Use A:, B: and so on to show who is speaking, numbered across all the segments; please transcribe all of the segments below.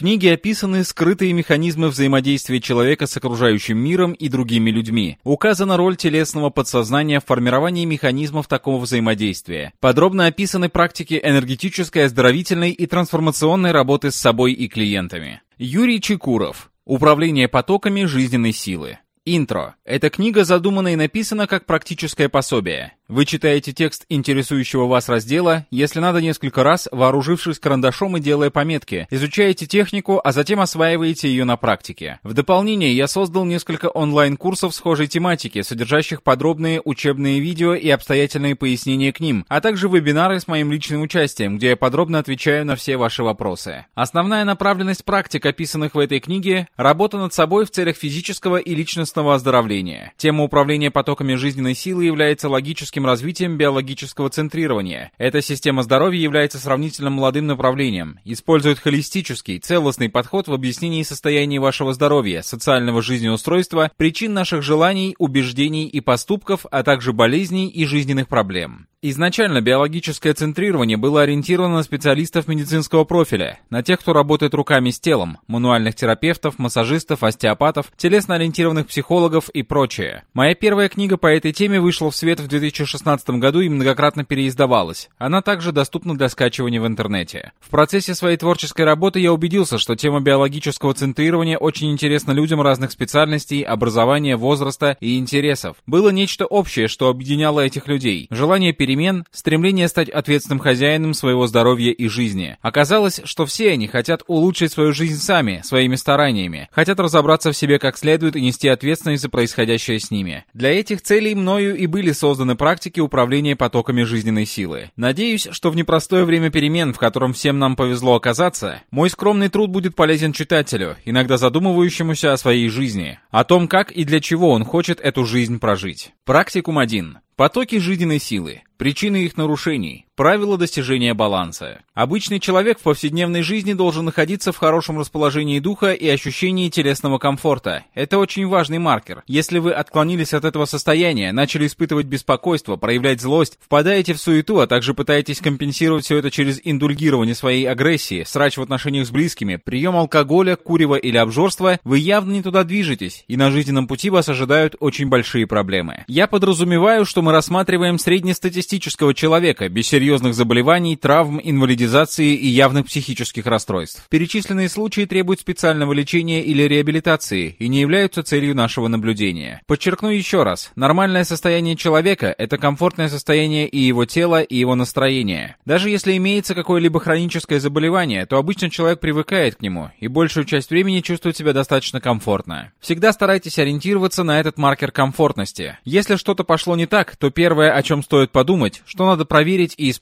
A: книге описаны скрытые механизмы взаимодействия человека с окружающим миром и другими людьми. Указана роль телесного подсознания в формировании механизмов такого взаимодействия. Подробно описаны практики энергетической, оздоровительной и трансформационной работы с собой и клиентами. Юрий Чекуров. Управление потоками жизненной силы. Интро. Эта книга задумана и написана как практическое пособие. Вы читаете текст интересующего вас раздела, если надо несколько раз, вооружившись карандашом и делая пометки, изучаете технику, а затем осваиваете ее на практике. В дополнение я создал несколько онлайн-курсов схожей тематики, содержащих подробные учебные видео и обстоятельные пояснения к ним, а также вебинары с моим личным участием, где я подробно отвечаю на все ваши вопросы. Основная направленность практик, описанных в этой книге, работа над собой в целях физического и личностного оздоровления. Тема управления потоками жизненной силы является логическим техническим развитием биологического центрирования. Эта система здоровья является сравнительно молодым направлением, использует холистический, целостный подход в объяснении состояния вашего здоровья, социального жизнеустройства, причин наших желаний, убеждений и поступков, а также болезней и жизненных проблем. Изначально биологическое центрирование было ориентировано на специалистов медицинского профиля, на тех, кто работает руками с телом, мануальных терапевтов, массажистов, остеопатов, телесно-ориентированных психологов и прочее. Моя первая книга по этой теме вышла в свет в 2016 году и многократно переиздавалась. Она также доступна для скачивания в интернете. В процессе своей творческой работы я убедился, что тема биологического центрирования очень интересна людям разных специальностей, образования, возраста и интересов. Было нечто общее, что объединяло этих людей. Желание перейти перемен, стремление стать ответственным хозяином своего здоровья и жизни. Оказалось, что все они хотят улучшить свою жизнь сами, своими стараниями, хотят разобраться в себе как следует и нести ответственность за происходящее с ними. Для этих целей мною и были созданы практики управления потоками жизненной силы. Надеюсь, что в непростое время перемен, в котором всем нам повезло оказаться, мой скромный труд будет полезен читателю, иногда задумывающемуся о своей жизни, о том, как и для чего он хочет эту жизнь прожить. Практикум 1. Потоки жизненной силы. Причины их нарушений. Правила достижения баланса. Обычный человек в повседневной жизни должен находиться в хорошем расположении духа и ощущении телесного комфорта. Это очень важный маркер. Если вы отклонились от этого состояния, начали испытывать беспокойство, проявлять злость, впадаете в суету, а также пытаетесь компенсировать все это через индульгирование своей агрессии, срач в отношениях с близкими, прием алкоголя, курева или обжорства, вы явно не туда движетесь, и на жизненном пути вас ожидают очень большие проблемы. Я подразумеваю, что мы рассматриваем среднестатистического человека без серьезных серьезных заболеваний, травм, инвалидизации и явных психических расстройств. Перечисленные случаи требуют специального лечения или реабилитации и не являются целью нашего наблюдения. Подчеркну еще раз, нормальное состояние человека – это комфортное состояние и его тела, и его настроения. Даже если имеется какое-либо хроническое заболевание, то обычно человек привыкает к нему и большую часть времени чувствует себя достаточно комфортно. Всегда старайтесь ориентироваться на этот маркер комфортности. Если что-то пошло не так, то первое, о чем стоит подумать, что надо проверить и исправить,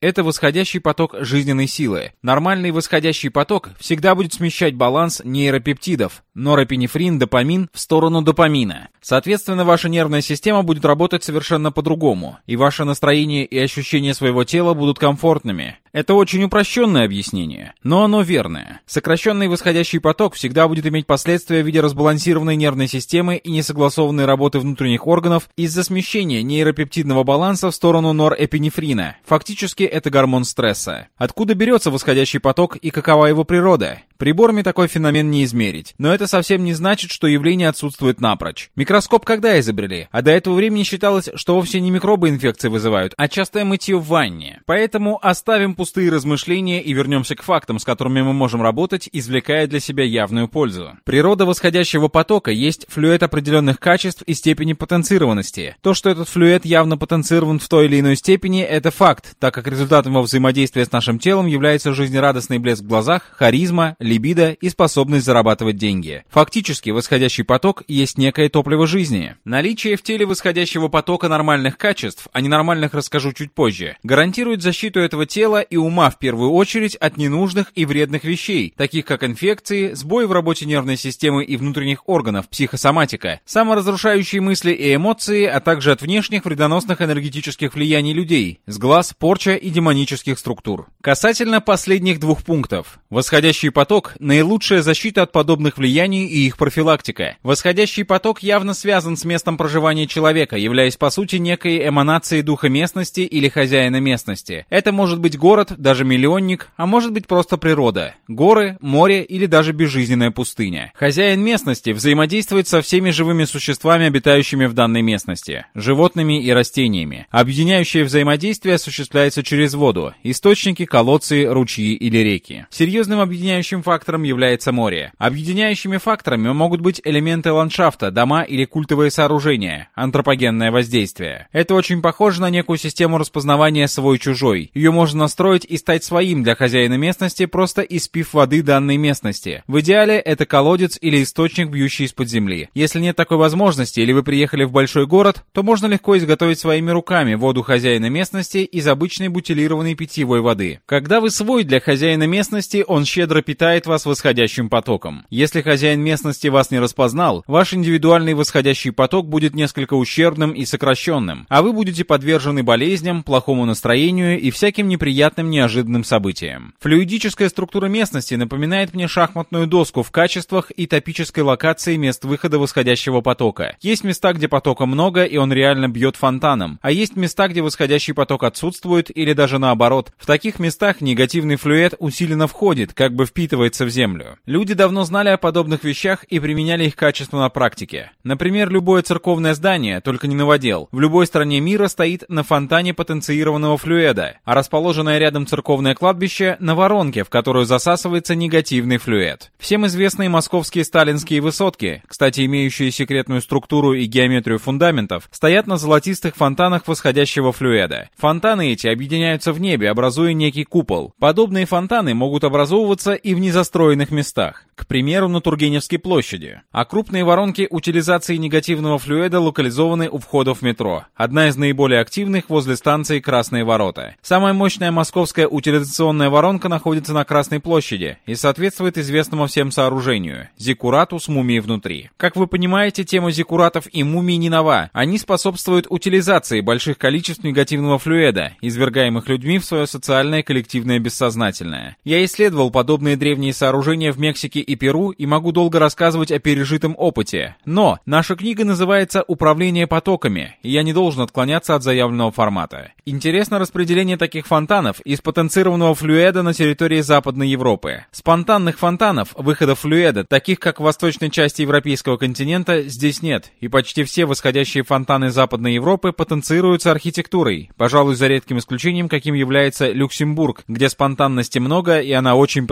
A: это восходящий поток жизненной силы. Нормальный восходящий поток всегда будет смещать баланс нейропептидов, норопинефрин, допамин в сторону допамина. Соответственно, ваша нервная система будет работать совершенно по-другому, и ваше настроение и ощущения своего тела будут комфортными. Это очень упрощенное объяснение, но оно верное. Сокращенный восходящий поток всегда будет иметь последствия в виде разбалансированной нервной системы и несогласованной работы внутренних органов из-за смещения нейропептидного баланса в сторону норэпинефрина. Фактически это гормон стресса. Откуда берется восходящий поток и какова его природа? Приборами такой феномен не измерить, но это совсем не значит, что явление отсутствует напрочь. Микроскоп когда изобрели? А до этого времени считалось, что вовсе не микробы инфекции вызывают, а частое мытье в ванне. Поэтому оставим пустые размышления и вернемся к фактам, с которыми мы можем работать, извлекая для себя явную пользу. Природа восходящего потока есть флюид определенных качеств и степени потенцированности. То, что этот флюид явно потенцирован в той или иной степени, это факт, так как результатом его взаимодействия с нашим телом является жизнерадостный блеск в глазах, харизма, либидо и способность зарабатывать деньги. Фактически, восходящий поток есть некое топливо жизни. Наличие в теле восходящего потока нормальных качеств, а ненормальных расскажу чуть позже, гарантирует защиту этого тела и ума в первую очередь от ненужных и вредных вещей, таких как инфекции, сбои в работе нервной системы и внутренних органов, психосоматика, саморазрушающие мысли и эмоции, а также от внешних вредоносных энергетических влияний людей, с глаз, порча и демонических структур. Касательно последних двух пунктов. Восходящий поток поток – наилучшая защита от подобных влияний и их профилактика. Восходящий поток явно связан с местом проживания человека, являясь по сути некой эманацией духа местности или хозяина местности. Это может быть город, даже миллионник, а может быть просто природа. Горы, море или даже безжизненная пустыня. Хозяин местности взаимодействует со всеми живыми существами, обитающими в данной местности, животными и растениями. Объединяющее взаимодействие осуществляется через воду, источники, колодцы, ручьи или реки. Серьезным объединяющим фактором является море. Объединяющими факторами могут быть элементы ландшафта, дома или культовые сооружения, антропогенное воздействие. Это очень похоже на некую систему распознавания свой-чужой. Ее можно настроить и стать своим для хозяина местности, просто испив воды данной местности. В идеале это колодец или источник, бьющий из-под земли. Если нет такой возможности или вы приехали в большой город, то можно легко изготовить своими руками воду хозяина местности из обычной бутилированной питьевой воды. Когда вы свой для хозяина местности, он щедро питает вас восходящим потоком. Если хозяин местности вас не распознал, ваш индивидуальный восходящий поток будет несколько ущербным и сокращенным, а вы будете подвержены болезням, плохому настроению и всяким неприятным неожиданным событиям. Флюидическая структура местности напоминает мне шахматную доску в качествах и топической локации мест выхода восходящего потока. Есть места, где потока много и он реально бьет фонтаном, а есть места, где восходящий поток отсутствует или даже наоборот. В таких местах негативный флюид усиленно входит, как бы впитывается в землю. Люди давно знали о подобных вещах и применяли их качество на практике. Например, любое церковное здание, только не новодел, в любой стране мира стоит на фонтане потенциированного флюида, а расположенное рядом церковное кладбище на воронке, в которую засасывается негативный флюид. Всем известные московские сталинские высотки, кстати, имеющие секретную структуру и геометрию фундаментов, стоят на золотистых фонтанах восходящего флюида. Фонтаны эти объединяются в небе, образуя некий купол. Подобные фонтаны могут образовываться и в незастроенных местах, к примеру, на Тургеневской площади. А крупные воронки утилизации негативного флюида локализованы у входов в метро. Одна из наиболее активных возле станции Красные ворота. Самая мощная московская утилизационная воронка находится на Красной площади и соответствует известному всем сооружению – зиккурату с мумией внутри. Как вы понимаете, тема зиккуратов и мумий не нова. Они способствуют утилизации больших количеств негативного флюида, извергаемых людьми в свое социальное коллективное бессознательное. Я исследовал подобные древние сооружения в Мексике и Перу и могу долго рассказывать о пережитом опыте. Но наша книга называется «Управление потоками», и я не должен отклоняться от заявленного формата. Интересно распределение таких фонтанов из потенцированного флюида на территории Западной Европы. Спонтанных фонтанов, выходов флюида, таких как в восточной части европейского континента, здесь нет, и почти все восходящие фонтаны Западной Европы потенцируются архитектурой, пожалуй, за редким исключением, каким является Люксембург, где спонтанности много и она очень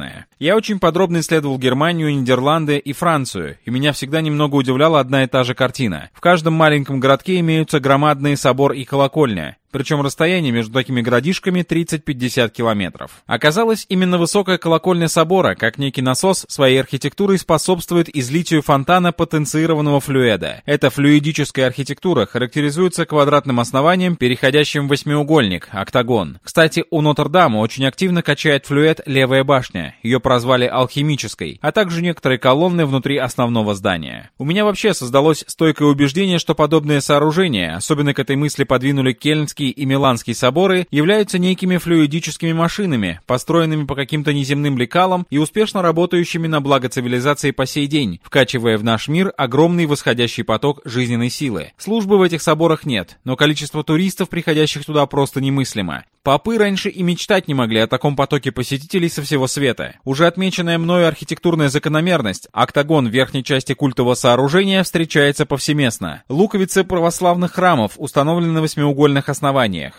A: потенцированная. Я очень подробно исследовал Германию, Нидерланды и Францию, и меня всегда немного удивляла одна и та же картина. В каждом маленьком городке имеются громадный собор и колокольня, причем расстояние между такими городишками 30-50 километров. Оказалось, именно высокая колокольня собора, как некий насос, своей архитектурой способствует излитию фонтана потенцированного флюида. Эта флюидическая архитектура характеризуется квадратным основанием, переходящим в восьмиугольник, октагон. Кстати, у Нотр-Дама очень активно качает флюид левая башня, ее прозвали алхимической, а также некоторые колонны внутри основного здания. У меня вообще создалось стойкое убеждение, что подобные сооружения, особенно к этой мысли подвинули Кельнский Ватиканский и Миланский соборы являются некими флюидическими машинами, построенными по каким-то неземным лекалам и успешно работающими на благо цивилизации по сей день, вкачивая в наш мир огромный восходящий поток жизненной силы. Службы в этих соборах нет, но количество туристов, приходящих туда, просто немыслимо. Попы раньше и мечтать не могли о таком потоке посетителей со всего света. Уже отмеченная мною архитектурная закономерность, октагон в верхней части культового сооружения встречается повсеместно. Луковицы православных храмов установлены на восьмиугольных основаниях.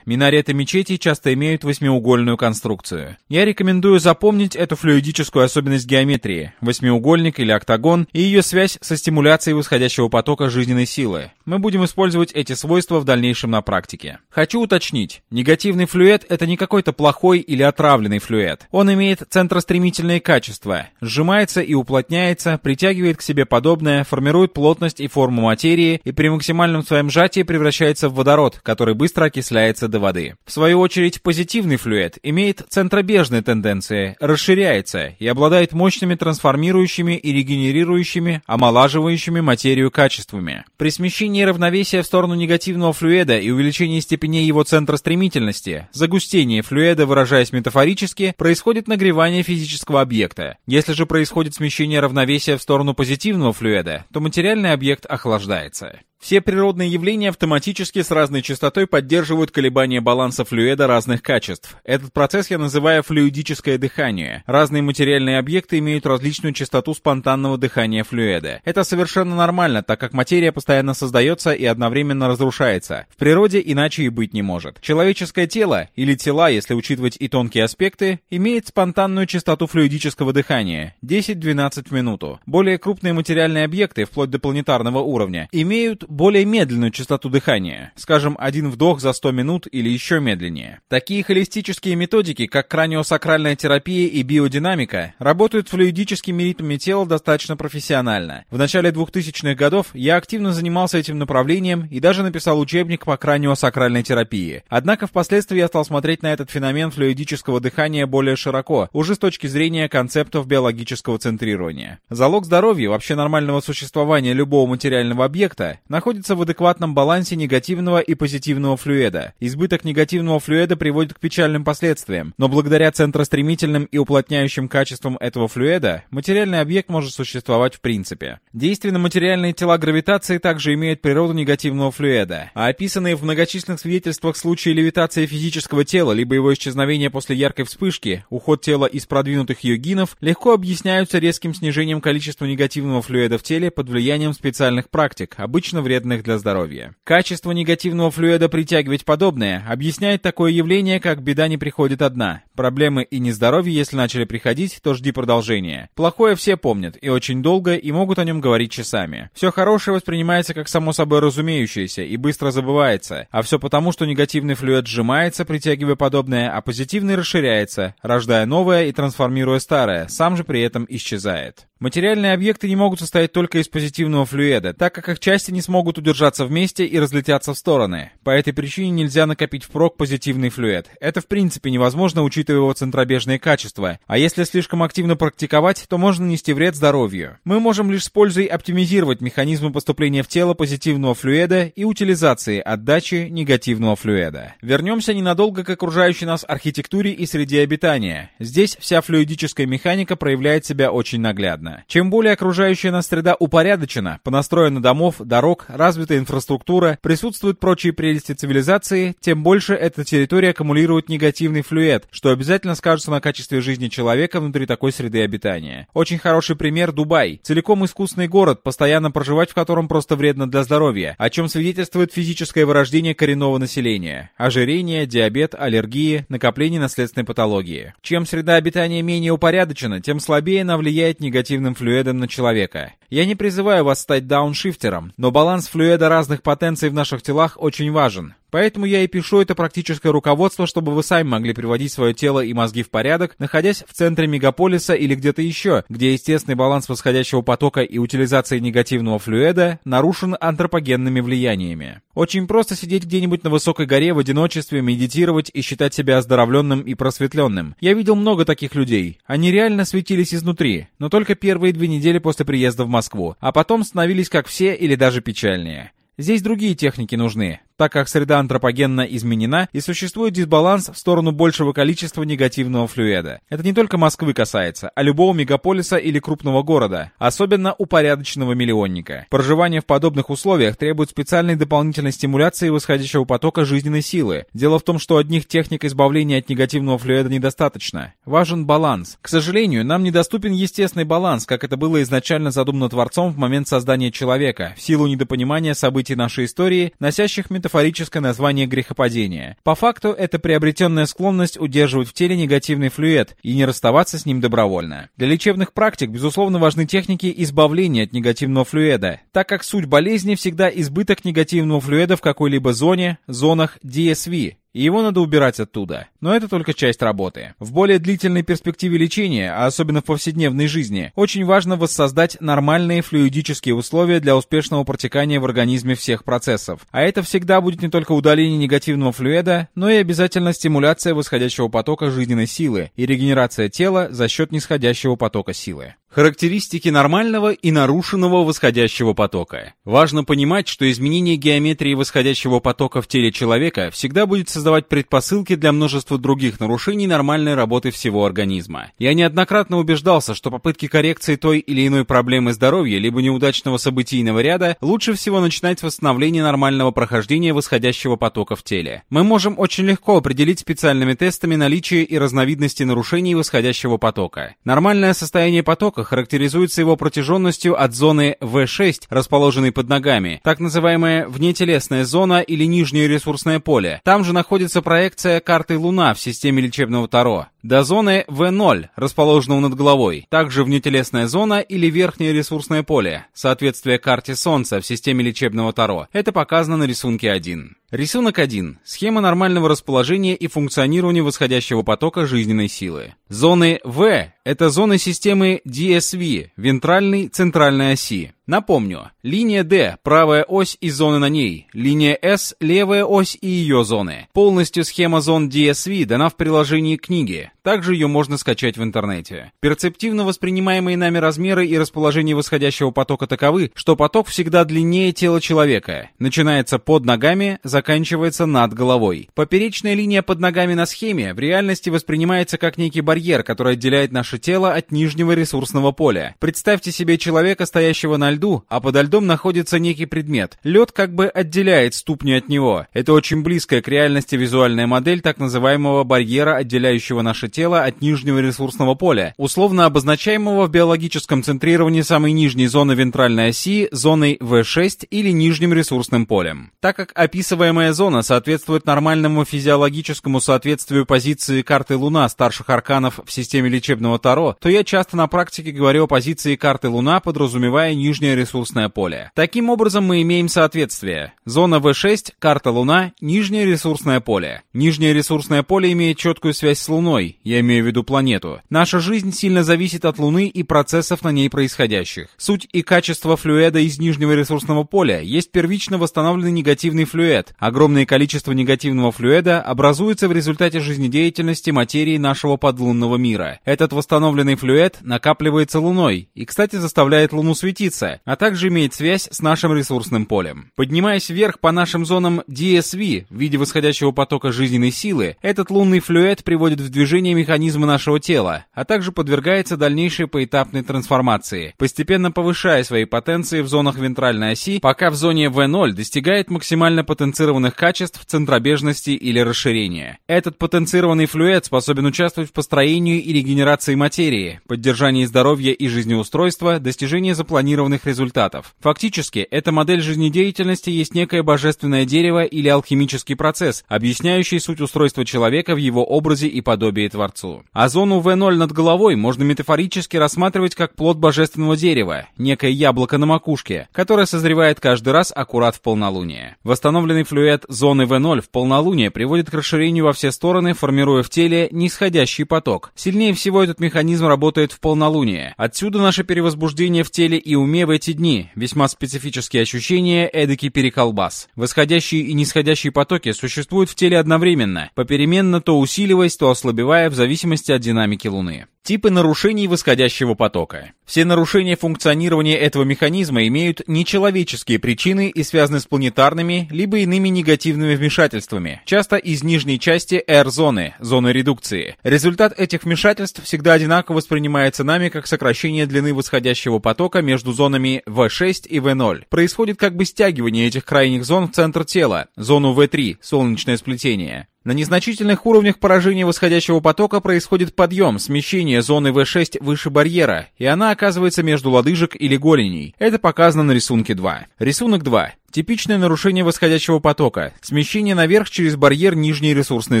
A: Минареты мечетей часто имеют восьмиугольную конструкцию. Я рекомендую запомнить эту флюидическую особенность геометрии, восьмиугольник или октагон, и ее связь со стимуляцией восходящего потока жизненной силы. Мы будем использовать эти свойства в дальнейшем на практике. Хочу уточнить, негативный флюид — это не какой-то плохой или отравленный флюид. Он имеет центростремительные качества, сжимается и уплотняется, притягивает к себе подобное, формирует плотность и форму материи и при максимальном своем сжатии превращается в водород, который быстро окисляется окисляется до воды. В свою очередь, позитивный флюид имеет центробежные тенденции, расширяется и обладает мощными трансформирующими и регенерирующими, омолаживающими материю качествами. При смещении равновесия в сторону негативного флюида и увеличении степеней его центра стремительности, загустение флюида, выражаясь метафорически, происходит нагревание физического объекта. Если же происходит смещение равновесия в сторону позитивного флюида, то материальный объект охлаждается. Все природные явления автоматически с разной частотой поддерживают колебания баланса флюида разных качеств. Этот процесс я называю флюидическое дыхание. Разные материальные объекты имеют различную частоту спонтанного дыхания флюида. Это совершенно нормально, так как материя постоянно создается и одновременно разрушается. В природе иначе и быть не может. Человеческое тело, или тела, если учитывать и тонкие аспекты, имеет спонтанную частоту флюидического дыхания 10-12 в минуту. Более крупные материальные объекты, вплоть до планетарного уровня, имеют более медленную частоту дыхания, скажем, один вдох за 100 минут или еще медленнее. Такие холистические методики, как краниосакральная терапия и биодинамика, работают флюидическими ритмами тела достаточно профессионально. В начале 2000-х годов я активно занимался этим направлением и даже написал учебник по краниосакральной терапии. Однако впоследствии я стал смотреть на этот феномен флюидического дыхания более широко, уже с точки зрения концептов биологического центрирования. Залог здоровья, вообще нормального существования любого материального объекта, находится в адекватном балансе негативного и позитивного флюида. Избыток негативного флюида приводит к печальным последствиям, но благодаря центростремительным и уплотняющим качествам этого флюида материальный объект может существовать в принципе. Действие на материальные тела гравитации также имеют природу негативного флюида, а описанные в многочисленных свидетельствах случаи левитации физического тела либо его исчезновения после яркой вспышки, уход тела из продвинутых йогинов легко объясняются резким снижением количества негативного флюида в теле под влиянием специальных практик, обычно вредных для здоровья. Качество негативного флюида притягивать подобное объясняет такое явление, как беда не приходит одна. Проблемы и нездоровье, если начали приходить, то жди продолжения. Плохое все помнят, и очень долго, и могут о нем говорить часами. Все хорошее воспринимается как само собой разумеющееся и быстро забывается, а все потому, что негативный флюид сжимается, притягивая подобное, а позитивный расширяется, рождая новое и трансформируя старое, сам же при этом исчезает. Материальные объекты не могут состоять только из позитивного флюида, так как их части не смогут удержаться вместе и разлетяться в стороны. По этой причине нельзя накопить впрок позитивный флюид. Это в принципе невозможно, учитывая его центробежные качества. А если слишком активно практиковать, то можно нести вред здоровью. Мы можем лишь с пользой оптимизировать механизмы поступления в тело позитивного флюида и утилизации отдачи негативного флюида. Вернемся ненадолго к окружающей нас архитектуре и среде обитания. Здесь вся флюидическая механика проявляет себя очень наглядно понятно. Чем более окружающая нас среда упорядочена, понастроена домов, дорог, развитая инфраструктура, присутствуют прочие прелести цивилизации, тем больше эта территория аккумулирует негативный флюид, что обязательно скажется на качестве жизни человека внутри такой среды обитания. Очень хороший пример Дубай. Целиком искусственный город, постоянно проживать в котором просто вредно для здоровья, о чем свидетельствует физическое вырождение коренного населения. Ожирение, диабет, аллергии, накопление наследственной патологии. Чем среда обитания менее упорядочена, тем слабее она влияет негативно негативным флюидом на человека. Я не призываю вас стать дауншифтером, но баланс флюида разных потенций в наших телах очень важен. Поэтому я и пишу это практическое руководство, чтобы вы сами могли приводить свое тело и мозги в порядок, находясь в центре мегаполиса или где-то еще, где естественный баланс восходящего потока и утилизация негативного флюида нарушен антропогенными влияниями. Очень просто сидеть где-нибудь на высокой горе в одиночестве, медитировать и считать себя оздоровленным и просветленным. Я видел много таких людей. Они реально светились изнутри, но только первые две недели после приезда в Москву, а потом становились как все или даже печальнее. Здесь другие техники нужны так как среда антропогенно изменена и существует дисбаланс в сторону большего количества негативного флюида. Это не только Москвы касается, а любого мегаполиса или крупного города, особенно упорядоченного миллионника. Проживание в подобных условиях требует специальной дополнительной стимуляции восходящего потока жизненной силы. Дело в том, что одних техник избавления от негативного флюида недостаточно. Важен баланс. К сожалению, нам недоступен естественный баланс, как это было изначально задумано Творцом в момент создания человека, в силу недопонимания событий нашей истории, носящих метафорические метафорическое название грехопадения. По факту, это приобретенная склонность удерживать в теле негативный флюид и не расставаться с ним добровольно. Для лечебных практик, безусловно, важны техники избавления от негативного флюида, так как суть болезни всегда избыток негативного флюида в какой-либо зоне, зонах DSV, и его надо убирать оттуда. Но это только часть работы. В более длительной перспективе лечения, а особенно в повседневной жизни, очень важно воссоздать нормальные флюидические условия для успешного протекания в организме всех процессов. А это всегда будет не только удаление негативного флюида, но и обязательно стимуляция восходящего потока жизненной силы и регенерация тела за счет нисходящего потока силы. Характеристики нормального и нарушенного восходящего потока. Важно понимать, что изменение геометрии восходящего потока в теле человека всегда будет создавать предпосылки для множества других нарушений нормальной работы всего организма. Я неоднократно убеждался, что попытки коррекции той или иной проблемы здоровья либо неудачного событийного ряда лучше всего начинать с восстановления нормального прохождения восходящего потока в теле. Мы можем очень легко определить специальными тестами наличие и разновидности нарушений восходящего потока. Нормальное состояние потока воздуха характеризуется его протяженностью от зоны V6, расположенной под ногами, так называемая внетелесная зона или нижнее ресурсное поле. Там же находится проекция карты Луна в системе лечебного Таро. До зоны V0, расположенного над головой, также внетелесная зона или верхнее ресурсное поле, соответствие карте Солнца в системе лечебного Таро. Это показано на рисунке 1. Рисунок 1. Схема нормального расположения и функционирования восходящего потока жизненной силы. Зоны В – это зоны системы DSV, вентральной центральной оси. Напомню, линия D – правая ось и зоны на ней, линия S – левая ось и ее зоны. Полностью схема зон DSV дана в приложении книги, также ее можно скачать в интернете. Перцептивно воспринимаемые нами размеры и расположение восходящего потока таковы, что поток всегда длиннее тела человека, начинается под ногами, заканчивается над головой. Поперечная линия под ногами на схеме в реальности воспринимается как некий барьер, который отделяет наше тело от нижнего ресурсного поля. Представьте себе человека, стоящего на льду, а подо льдом находится некий предмет. Лед как бы отделяет ступни от него. Это очень близкая к реальности визуальная модель так называемого барьера, отделяющего наше тело от нижнего ресурсного поля, условно обозначаемого в биологическом центрировании самой нижней зоны вентральной оси, зоной V6 или нижним ресурсным полем. Так как описываемая зона соответствует нормальному физиологическому соответствию позиции карты Луна старших арканов в системе лечебного Таро, то я часто на практике говорю о позиции карты Луна, подразумевая нижнее ресурсное поле. Таким образом, мы имеем соответствие. Зона V6, карта Луна, нижнее ресурсное поле. Нижнее ресурсное поле имеет четкую связь с Луной, я имею в виду планету. Наша жизнь сильно зависит от Луны и процессов на ней происходящих. Суть и качество флюида из нижнего ресурсного поля есть первично восстановленный негативный флюид. Огромное количество негативного флюида образуется в результате жизнедеятельности материи нашего подлунного мира. Этот восстановленный флюид накапливается Луной и, кстати, заставляет Луну светиться, а также имеет связь с нашим ресурсным полем. Поднимаясь вверх по нашим зонам DSV в виде восходящего потока жизненной силы, этот лунный флюид приводит в движение механизмы нашего тела, а также подвергается дальнейшей поэтапной трансформации, постепенно повышая свои потенции в зонах вентральной оси, пока в зоне V0 достигает максимально потенцированных качеств центробежности или расширения. Этот потенцированный флюид способен участвовать в построении и регенерации материи, поддержании здоровья и жизнеустройства, достижении запланированных результатов. Фактически, эта модель жизнедеятельности есть некое божественное дерево или алхимический процесс, объясняющий суть устройства человека в его образе и подобии Творцу. А зону В0 над головой можно метафорически рассматривать как плод божественного дерева, некое яблоко на макушке, которое созревает каждый раз аккурат в полнолуние. Восстановленный флюид зоны В0 в полнолуние приводит к расширению во все стороны, формируя в теле нисходящий поток. Сильнее всего этот механизм работает в полнолуние. Отсюда наше перевозбуждение в теле и уме в эти дни, весьма специфические ощущения, эдакий переколбас. Восходящие и нисходящие потоки существуют в теле одновременно, попеременно то усиливаясь, то ослабевая в зависимости от динамики Луны. Типы нарушений восходящего потока. Все нарушения функционирования этого механизма имеют нечеловеческие причины и связаны с планетарными, либо иными негативными вмешательствами, часто из нижней части R-зоны, зоны редукции. Результат этих вмешательств всегда одинаково воспринимается нами как сокращение длины восходящего потока между зонами V6 и V0. Происходит как бы стягивание этих крайних зон в центр тела, зону V3, солнечное сплетение. На незначительных уровнях поражения восходящего потока происходит подъем, смещение зоны V6 выше барьера, и она оказывается между лодыжек или голеней. Это показано на рисунке 2. Рисунок 2. Типичное нарушение восходящего потока – смещение наверх через барьер нижней ресурсной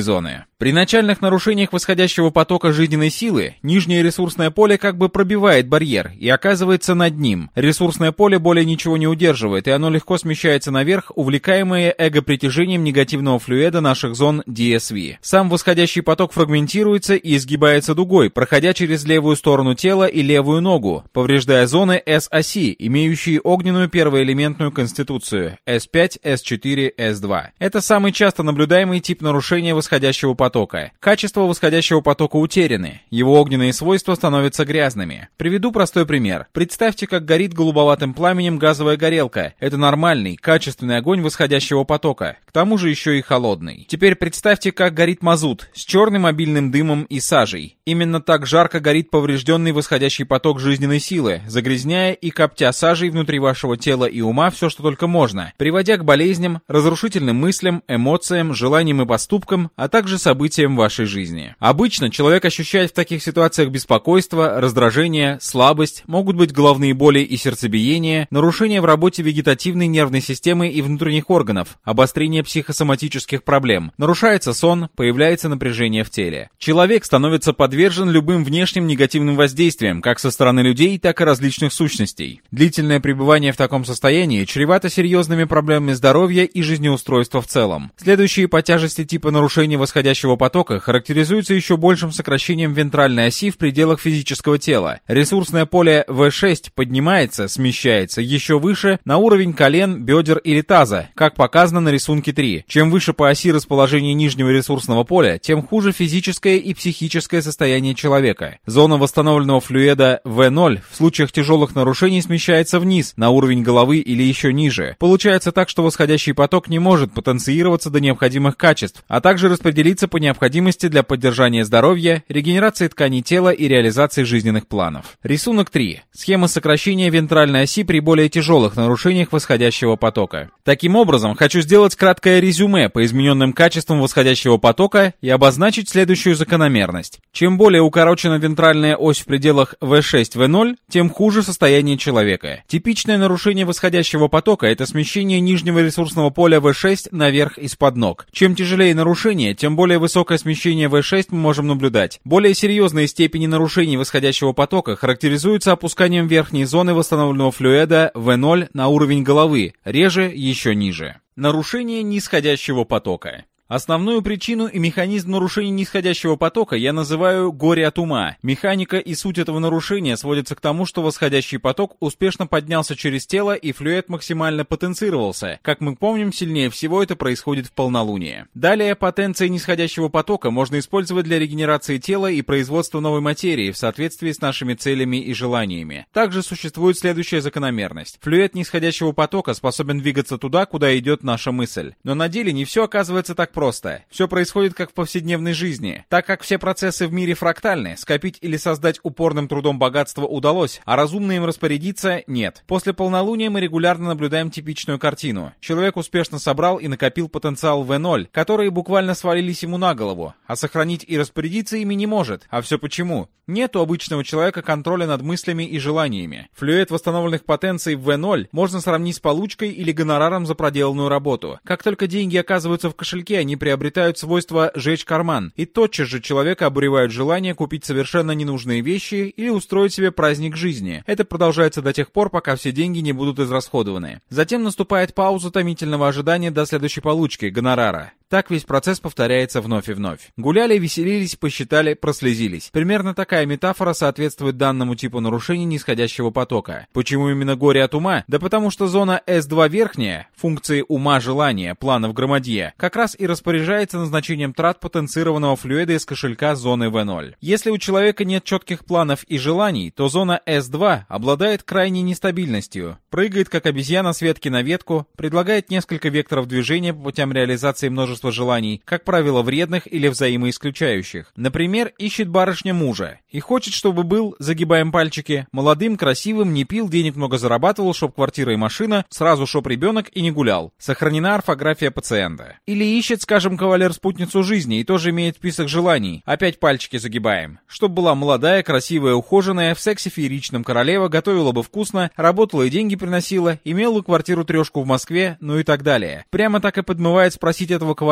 A: зоны. При начальных нарушениях восходящего потока жизненной силы нижнее ресурсное поле как бы пробивает барьер и оказывается над ним. Ресурсное поле более ничего не удерживает, и оно легко смещается наверх, увлекаемое эго-притяжением негативного флюида наших зон DSV. Сам восходящий поток фрагментируется и изгибается дугой, проходя через левую сторону тела и левую ногу, повреждая зоны S-оси, имеющие огненную первоэлементную конституцию S5, S4, S2. Это самый часто наблюдаемый тип нарушения восходящего потока. Качество восходящего потока утеряны, его огненные свойства становятся грязными. Приведу простой пример. Представьте, как горит голубоватым пламенем газовая горелка. Это нормальный, качественный огонь восходящего потока. К тому же еще и холодный. Теперь представьте, как горит мазут с черным обильным дымом и сажей. Именно так жарко горит поврежденный восходящий поток жизненной силы, загрязняя и коптя сажей внутри вашего тела и ума все, что только можно, приводя к болезням, разрушительным мыслям, эмоциям, желаниям и поступкам, а также событиям вашей жизни. Обычно человек ощущает в таких ситуациях беспокойство, раздражение, слабость, могут быть головные боли и сердцебиение, нарушения в работе вегетативной нервной системы и внутренних органов, обострение психосоматических проблем, нарушается сон, появляется напряжение в теле. Человек становится подвержен любым внешним негативным воздействиям, как со стороны людей, так и различных сущностей. Длительное пребывание в таком состоянии чревато серьезными проблемами здоровья и жизнеустройства в целом. Следующие по тяжести типа нарушения восходящего потока характеризуются еще большим сокращением вентральной оси в пределах физического тела. Ресурсное поле V6 поднимается, смещается еще выше на уровень колен, бедер или таза, как показано на рисунке 3. Чем выше по оси расположение нижнего ресурсного поля, тем хуже физическое и психическое состояние человека. Зона восстановленного флюида V0 в случаях тяжелых нарушений смещается вниз, на уровень головы или еще ниже. Получается так, что восходящий поток не может потенцироваться до необходимых качеств, а также распределиться по необходимости для поддержания здоровья, регенерации тканей тела и реализации жизненных планов. Рисунок 3. Схема сокращения вентральной оси при более тяжелых нарушениях восходящего потока. Таким образом, хочу сделать краткое резюме по измененным качествам восходящего потока и обозначить следующую закономерность. Чем более укорочена вентральная ось в пределах V6-V0, тем хуже состояние человека. Типичное нарушение восходящего потока – это смещение нижнего ресурсного поля V6 наверх из-под ног. Чем тяжелее нарушение, тем более высокое смещение V6 мы можем наблюдать. Более серьезные степени нарушений восходящего потока характеризуются опусканием верхней зоны восстановленного флюида V0 на уровень головы, реже еще ниже. Нарушение нисходящего потока. Основную причину и механизм нарушения нисходящего потока я называю «горе от ума». Механика и суть этого нарушения сводится к тому, что восходящий поток успешно поднялся через тело и флюид максимально потенцировался. Как мы помним, сильнее всего это происходит в полнолуние. Далее, потенция нисходящего потока можно использовать для регенерации тела и производства новой материи в соответствии с нашими целями и желаниями. Также существует следующая закономерность. Флюид нисходящего потока способен двигаться туда, куда идет наша мысль. Но на деле не все оказывается так просто. Все происходит как в повседневной жизни. Так как все процессы в мире фрактальны, скопить или создать упорным трудом богатство удалось, а разумно им распорядиться нет. После полнолуния мы регулярно наблюдаем типичную картину. Человек успешно собрал и накопил потенциал В0, которые буквально свалились ему на голову, а сохранить и распорядиться ими не может. А все почему? Нет у обычного человека контроля над мыслями и желаниями. Флюид восстановленных потенций в В0 можно сравнить с получкой или гонораром за проделанную работу. Как только деньги оказываются в кошельке, они приобретают свойство «жечь карман», и тотчас же человека обуревают желание купить совершенно ненужные вещи или устроить себе праздник жизни. Это продолжается до тех пор, пока все деньги не будут израсходованы. Затем наступает пауза томительного ожидания до следующей получки, гонорара. Так весь процесс повторяется вновь и вновь. Гуляли, веселились, посчитали, прослезились. Примерно такая метафора соответствует данному типу нарушений нисходящего потока. Почему именно горе от ума? Да потому что зона S2 верхняя, функции ума желания, плана в громадье, как раз и распоряжается назначением трат потенцированного флюида из кошелька зоны V0. Если у человека нет четких планов и желаний, то зона S2 обладает крайней нестабильностью, прыгает как обезьяна с ветки на ветку, предлагает несколько векторов движения по путям реализации множества множество желаний, как правило, вредных или взаимоисключающих. Например, ищет барышня мужа и хочет, чтобы был, загибаем пальчики, молодым, красивым, не пил, денег много зарабатывал, чтоб квартира и машина, сразу чтоб ребенок и не гулял. Сохранена орфография пациента. Или ищет Скажем, кавалер спутницу жизни и тоже имеет список желаний. Опять пальчики загибаем. Чтоб была молодая, красивая, ухоженная, в сексе фееричном королева, готовила бы вкусно, работала и деньги приносила, имела квартиру трешку в Москве, ну и так далее. Прямо так и подмывает спросить этого кавалера.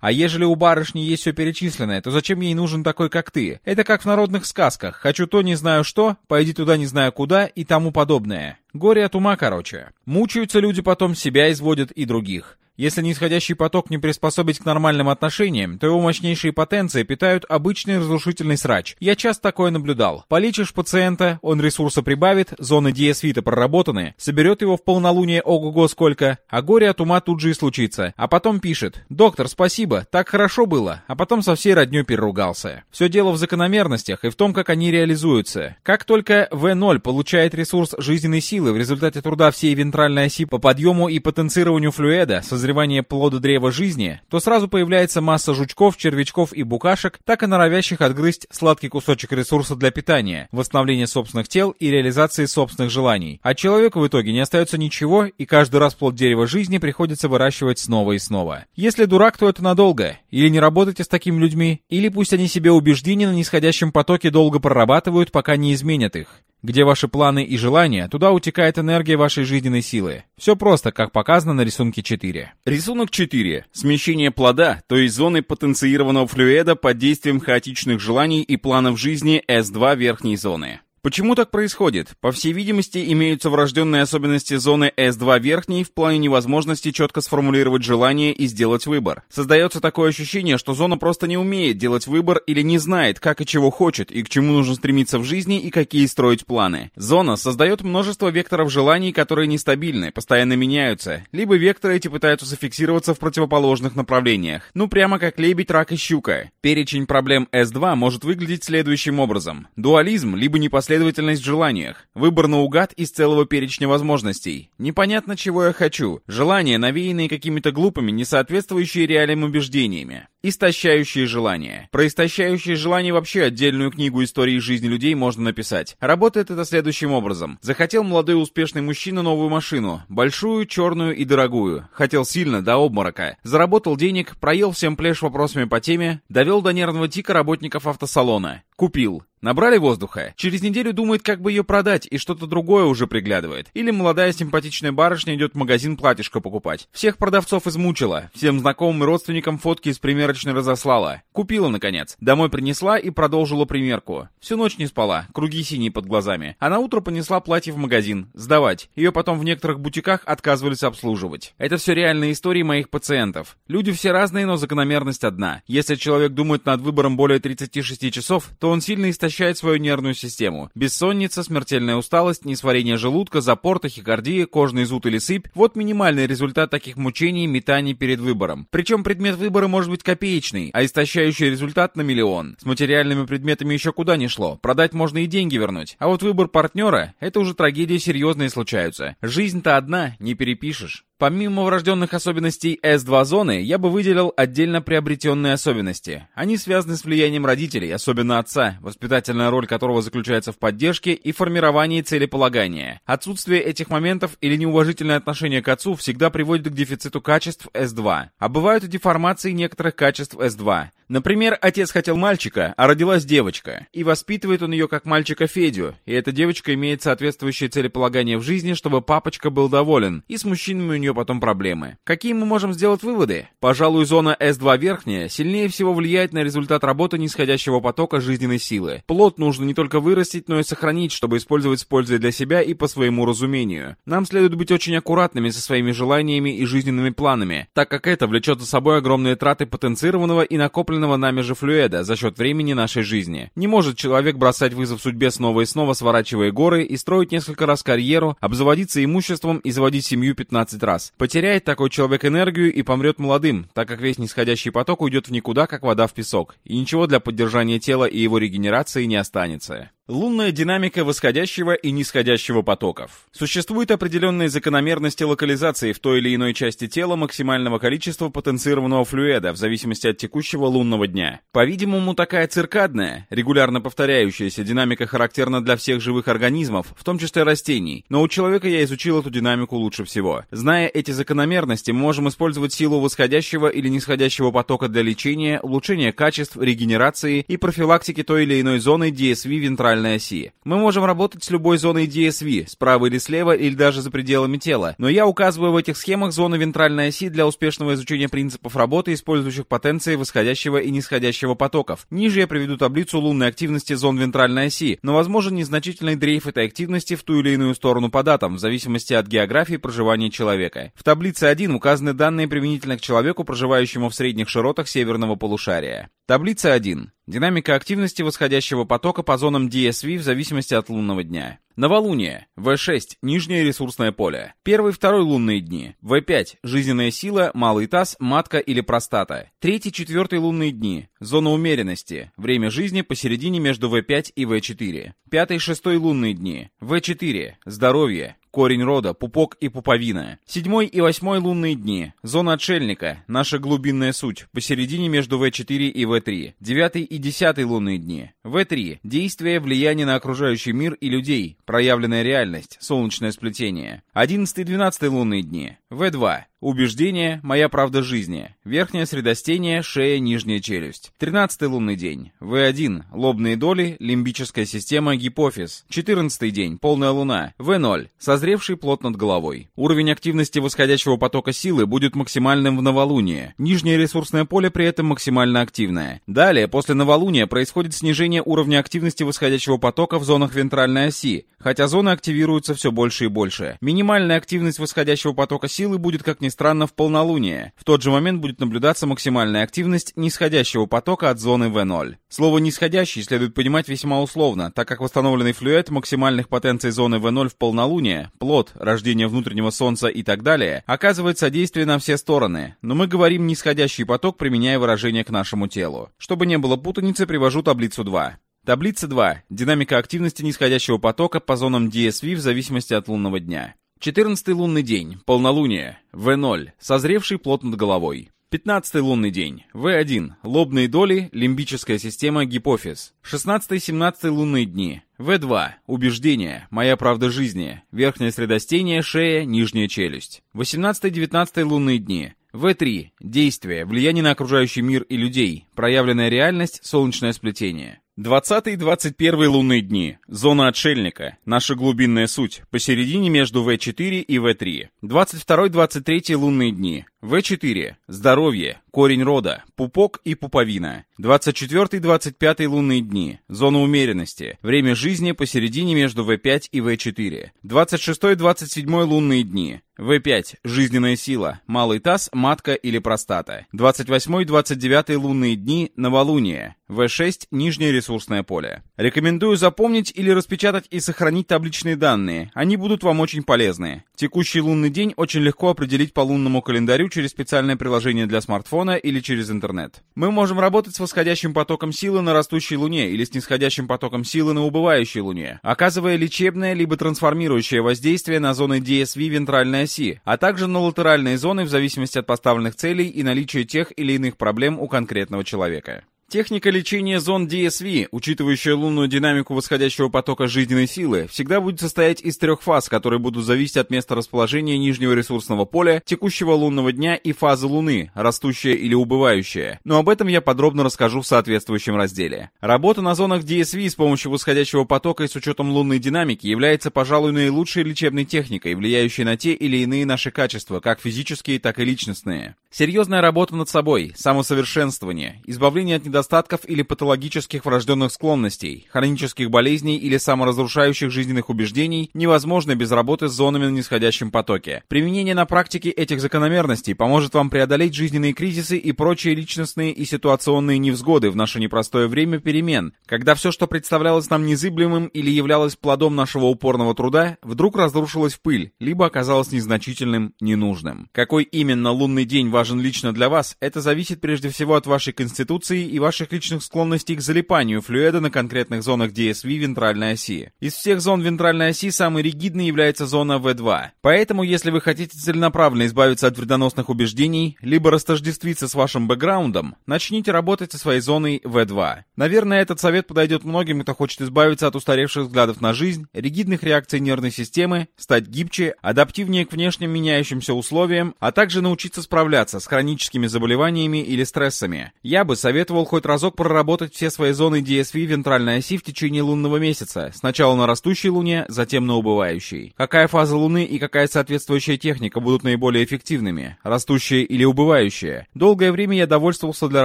A: А ежели у барышни есть все перечисленное, то зачем ей нужен такой, как ты? Это как в народных сказках. Хочу то, не знаю что, пойди туда, не знаю куда и тому подобное. Горе от ума, короче. Мучаются люди потом, себя изводят и других. Если нисходящий поток не приспособить к нормальным отношениям, то его мощнейшие потенции питают обычный разрушительный срач. Я часто такое наблюдал. Полечишь пациента, он ресурса прибавит, зоны диасвита проработаны, соберет его в полнолуние ого-го сколько, а горе от ума тут же и случится. А потом пишет «Доктор, спасибо, так хорошо было», а потом со всей роднёй переругался. Все дело в закономерностях и в том, как они реализуются. Как только В0 получает ресурс жизненной силы в результате труда всей вентральной оси по подъему и потенцированию флюида, созревания плода древа жизни, то сразу появляется масса жучков, червячков и букашек, так и норовящих отгрызть сладкий кусочек ресурса для питания, восстановления собственных тел и реализации собственных желаний. А человеку в итоге не остается ничего, и каждый раз плод дерева жизни приходится выращивать снова и снова. Если дурак, то это надолго. Или не работайте с такими людьми, или пусть они себе убеждения на нисходящем потоке долго прорабатывают, пока не изменят их. Где ваши планы и желания, туда утекает энергия вашей жизненной силы. Все просто, как показано на рисунке 4.
B: Рисунок 4. Смещение плода, то есть зоны потенциированного флюида под действием хаотичных желаний и планов жизни S2 верхней зоны. Почему так происходит? По всей видимости, имеются врожденные особенности зоны S2 верхней в плане невозможности четко сформулировать желание и сделать выбор. Создается такое ощущение, что зона просто не умеет делать выбор или не знает, как и чего хочет, и к чему нужно стремиться в жизни и какие строить планы. Зона создает множество векторов желаний, которые нестабильны, постоянно меняются, либо векторы эти пытаются зафиксироваться в противоположных направлениях. Ну прямо как лебедь, рак и щука. Перечень проблем S2 может выглядеть следующим образом. Дуализм, либо непоследовательность последовательность в желаниях, выбор наугад из целого перечня возможностей. Непонятно, чего я хочу. Желания, навеянные какими-то глупыми, не соответствующие реалиям убеждениями. Истощающие желания. Про истощающие желания вообще отдельную книгу истории жизни людей можно написать. Работает это следующим образом. Захотел молодой успешный мужчина новую машину. Большую, черную и дорогую. Хотел сильно, до обморока. Заработал денег, проел всем плешь вопросами по теме, довел до нервного тика работников автосалона. Купил. Набрали воздуха. Через неделю думает, как бы ее продать, и что-то другое уже приглядывает. Или молодая симпатичная барышня идет в магазин платьишко покупать. Всех продавцов измучила. Всем знакомым и родственникам фотки из примерочной разослала. Купила, наконец. Домой принесла и продолжила примерку. Всю ночь не спала, круги синие под глазами. А на утро понесла платье в магазин. Сдавать. Ее потом в некоторых бутиках отказывались обслуживать. Это все реальные истории моих пациентов. Люди все разные, но закономерность одна. Если человек думает над выбором более 36 часов, то он сильно истощает свою нервную систему. Бессонница, смертельная усталость, несварение желудка, запор, тахикардия, кожный зуд или сыпь – вот минимальный результат таких мучений, метаний перед выбором. Причем предмет выбора может быть копеечный, а истощающий результат на миллион. С материальными предметами еще куда не шло. Продать можно и деньги вернуть. А вот выбор партнера – это уже трагедии серьезные случаются. Жизнь-то одна, не перепишешь. Помимо врожденных особенностей S2 зоны, я бы выделил отдельно приобретенные особенности. Они связаны с влиянием родителей, особенно отца, воспитательная роль которого заключается в поддержке и формировании целеполагания. Отсутствие этих моментов или неуважительное отношение к отцу всегда приводит к дефициту качеств S2. А бывают и деформации некоторых качеств S2. Например, отец хотел мальчика, а родилась девочка. И воспитывает он ее как мальчика Федю. И эта девочка имеет соответствующее целеполагание в жизни, чтобы папочка был доволен. И с мужчинами у нее потом проблемы. Какие мы можем сделать выводы? Пожалуй, зона S2 верхняя сильнее всего влияет на результат работы нисходящего потока жизненной силы. Плод нужно не только вырастить, но и сохранить, чтобы использовать с пользой для себя и по своему разумению. Нам следует быть очень аккуратными со своими желаниями и жизненными планами, так как это влечет за собой огромные траты потенцированного и накопленного нами же флюида за счет времени нашей жизни. Не может человек бросать вызов судьбе снова и снова, сворачивая горы, и строить несколько раз карьеру, обзаводиться имуществом и заводить семью 15 раз. Потеряет такой человек энергию и помрет молодым, так как весь нисходящий поток уйдет в никуда, как вода в песок, и ничего для поддержания тела и его регенерации не останется. Лунная динамика восходящего и нисходящего потоков. Существуют определенные закономерности локализации в той или иной части тела максимального количества потенцированного флюида в зависимости от текущего лунного дня. По-видимому, такая циркадная, регулярно повторяющаяся динамика характерна для всех живых организмов, в том числе растений, но у человека я изучил эту динамику лучше всего. Зная эти закономерности, мы можем использовать силу восходящего или нисходящего потока для лечения, улучшения качеств, регенерации и профилактики той или иной зоны DSV вентрального вентральной оси. Мы можем работать с любой зоной DSV, справа или слева, или даже за пределами тела, но я указываю в этих схемах зоны вентральной оси для успешного изучения принципов работы, использующих потенции восходящего и нисходящего потоков. Ниже я приведу таблицу лунной активности зон вентральной оси, но возможен незначительный дрейф этой активности в ту или иную сторону по датам, в зависимости от географии проживания человека. В таблице 1 указаны данные применительно к человеку, проживающему в средних широтах северного полушария. Таблица 1. Динамика активности восходящего потока по зонам DSV в зависимости от лунного дня. Новолуние. В6. Нижнее ресурсное поле. Первый, второй лунные дни. В5. Жизненная сила, малый таз, матка или простата. Третий, четвертый лунные дни. Зона умеренности. Время жизни посередине между В5 и В4. Пятый, шестой лунные дни. В4. Здоровье корень рода, пупок и пуповина. Седьмой и восьмой лунные дни. Зона отшельника, наша глубинная суть, посередине между В4 и В3. Девятый и десятый лунные дни. В3. Действие, влияние на окружающий мир и людей. Проявленная реальность, солнечное сплетение. Одиннадцатый и двенадцатый лунные дни. В2. Убеждение, моя правда жизни. Верхнее средостение, шея, нижняя челюсть. Тринадцатый лунный день. В1. Лобные доли, лимбическая система, гипофиз. Четырнадцатый день. Полная луна. В0. Созревший плод над головой. Уровень активности восходящего потока силы будет максимальным в новолуние. Нижнее ресурсное поле при этом максимально активное. Далее, после новолуния, происходит снижение уровня активности восходящего потока в зонах вентральной оси, хотя зоны активируются все больше и больше. Минимальная активность восходящего потока силы будет, как ни странно, в полнолуние. В тот же момент будет наблюдаться максимальная активность нисходящего потока от зоны V0. Слово «нисходящий» следует понимать весьма условно, так как восстановленный флюид максимальных потенций зоны V0 в полнолуние, плод, рождение внутреннего солнца и так далее, оказывает содействие на все стороны. Но мы говорим «нисходящий поток», применяя выражение к нашему телу. Чтобы не было путаницы, привожу таблицу 2. Таблица 2. Динамика активности нисходящего потока по зонам DSV в зависимости от лунного дня. 14 лунный день, полнолуние, В0, созревший плод над головой. 15 лунный день, В1, лобные доли, лимбическая система, гипофиз. 16-17 лунные дни, В2, убеждение, моя правда жизни, верхнее средостение, шея, нижняя челюсть. 18-19 лунные дни, В3, действие, влияние на окружающий мир и людей, проявленная реальность, солнечное сплетение. 20-21 лунные дни. Зона отшельника. Наша глубинная суть. Посередине между В4 и В3. 22-23 лунные дни. В4. Здоровье. Корень рода. Пупок и пуповина. 24-25 лунные дни. Зона умеренности. Время жизни посередине между В5 и В4. 26-27 лунные дни. В5. Жизненная сила. Малый таз, матка или простата. 28-29 лунные дни. Новолуние. В6. Нижнее ресурсное поле. Рекомендую запомнить или распечатать и сохранить табличные данные. Они будут вам очень полезны. Текущий лунный день очень легко определить по лунному календарю через специальное приложение для смартфона или через интернет. Мы можем работать с восходящим потоком силы на растущей луне или с нисходящим потоком силы на убывающей луне, оказывая лечебное либо трансформирующее воздействие на зоны DSV вентральной оси, а также на латеральные зоны в зависимости от поставленных целей и наличия тех или иных проблем у конкретного человека. Техника лечения зон DSV, учитывающая лунную динамику восходящего потока жизненной силы, всегда будет состоять из трех фаз, которые будут зависеть от места расположения нижнего ресурсного поля, текущего лунного дня и фазы Луны, растущая или убывающая. Но об этом я подробно расскажу в соответствующем разделе. Работа на зонах DSV с помощью восходящего потока и с учетом лунной динамики является, пожалуй, наилучшей лечебной техникой, влияющей на те или иные наши качества, как физические, так и личностные. Серьезная работа над собой, самосовершенствование, избавление от недостатков или патологических врожденных склонностей, хронических болезней или саморазрушающих жизненных убеждений невозможно без работы с зонами на нисходящем потоке. Применение на практике этих закономерностей поможет вам преодолеть жизненные кризисы и прочие личностные и ситуационные невзгоды в наше непростое время перемен, когда все, что представлялось нам незыблемым или являлось плодом нашего упорного труда, вдруг разрушилось в пыль, либо оказалось незначительным, ненужным. Какой именно лунный день важен лично для вас, это зависит прежде всего от вашей конституции и
A: ваших личных склонностей к залипанию флюида на конкретных зонах DSV вентральной оси. Из всех зон вентральной оси самой ригидной является зона V2. Поэтому, если вы хотите целенаправленно избавиться от вредоносных убеждений, либо растождествиться с вашим бэкграундом, начните работать со своей зоной V2. Наверное, этот совет подойдет многим, кто хочет избавиться от устаревших взглядов на жизнь, ригидных реакций нервной системы, стать гибче, адаптивнее к внешним меняющимся условиям, а также научиться справляться с хроническими заболеваниями или стрессами. Я бы советовал хоть разок проработать все свои зоны DSV вентральной оси в течение лунного месяца, сначала на растущей луне, затем на убывающей. Какая фаза луны и какая соответствующая техника будут наиболее эффективными, растущая или убывающая? Долгое время я довольствовался для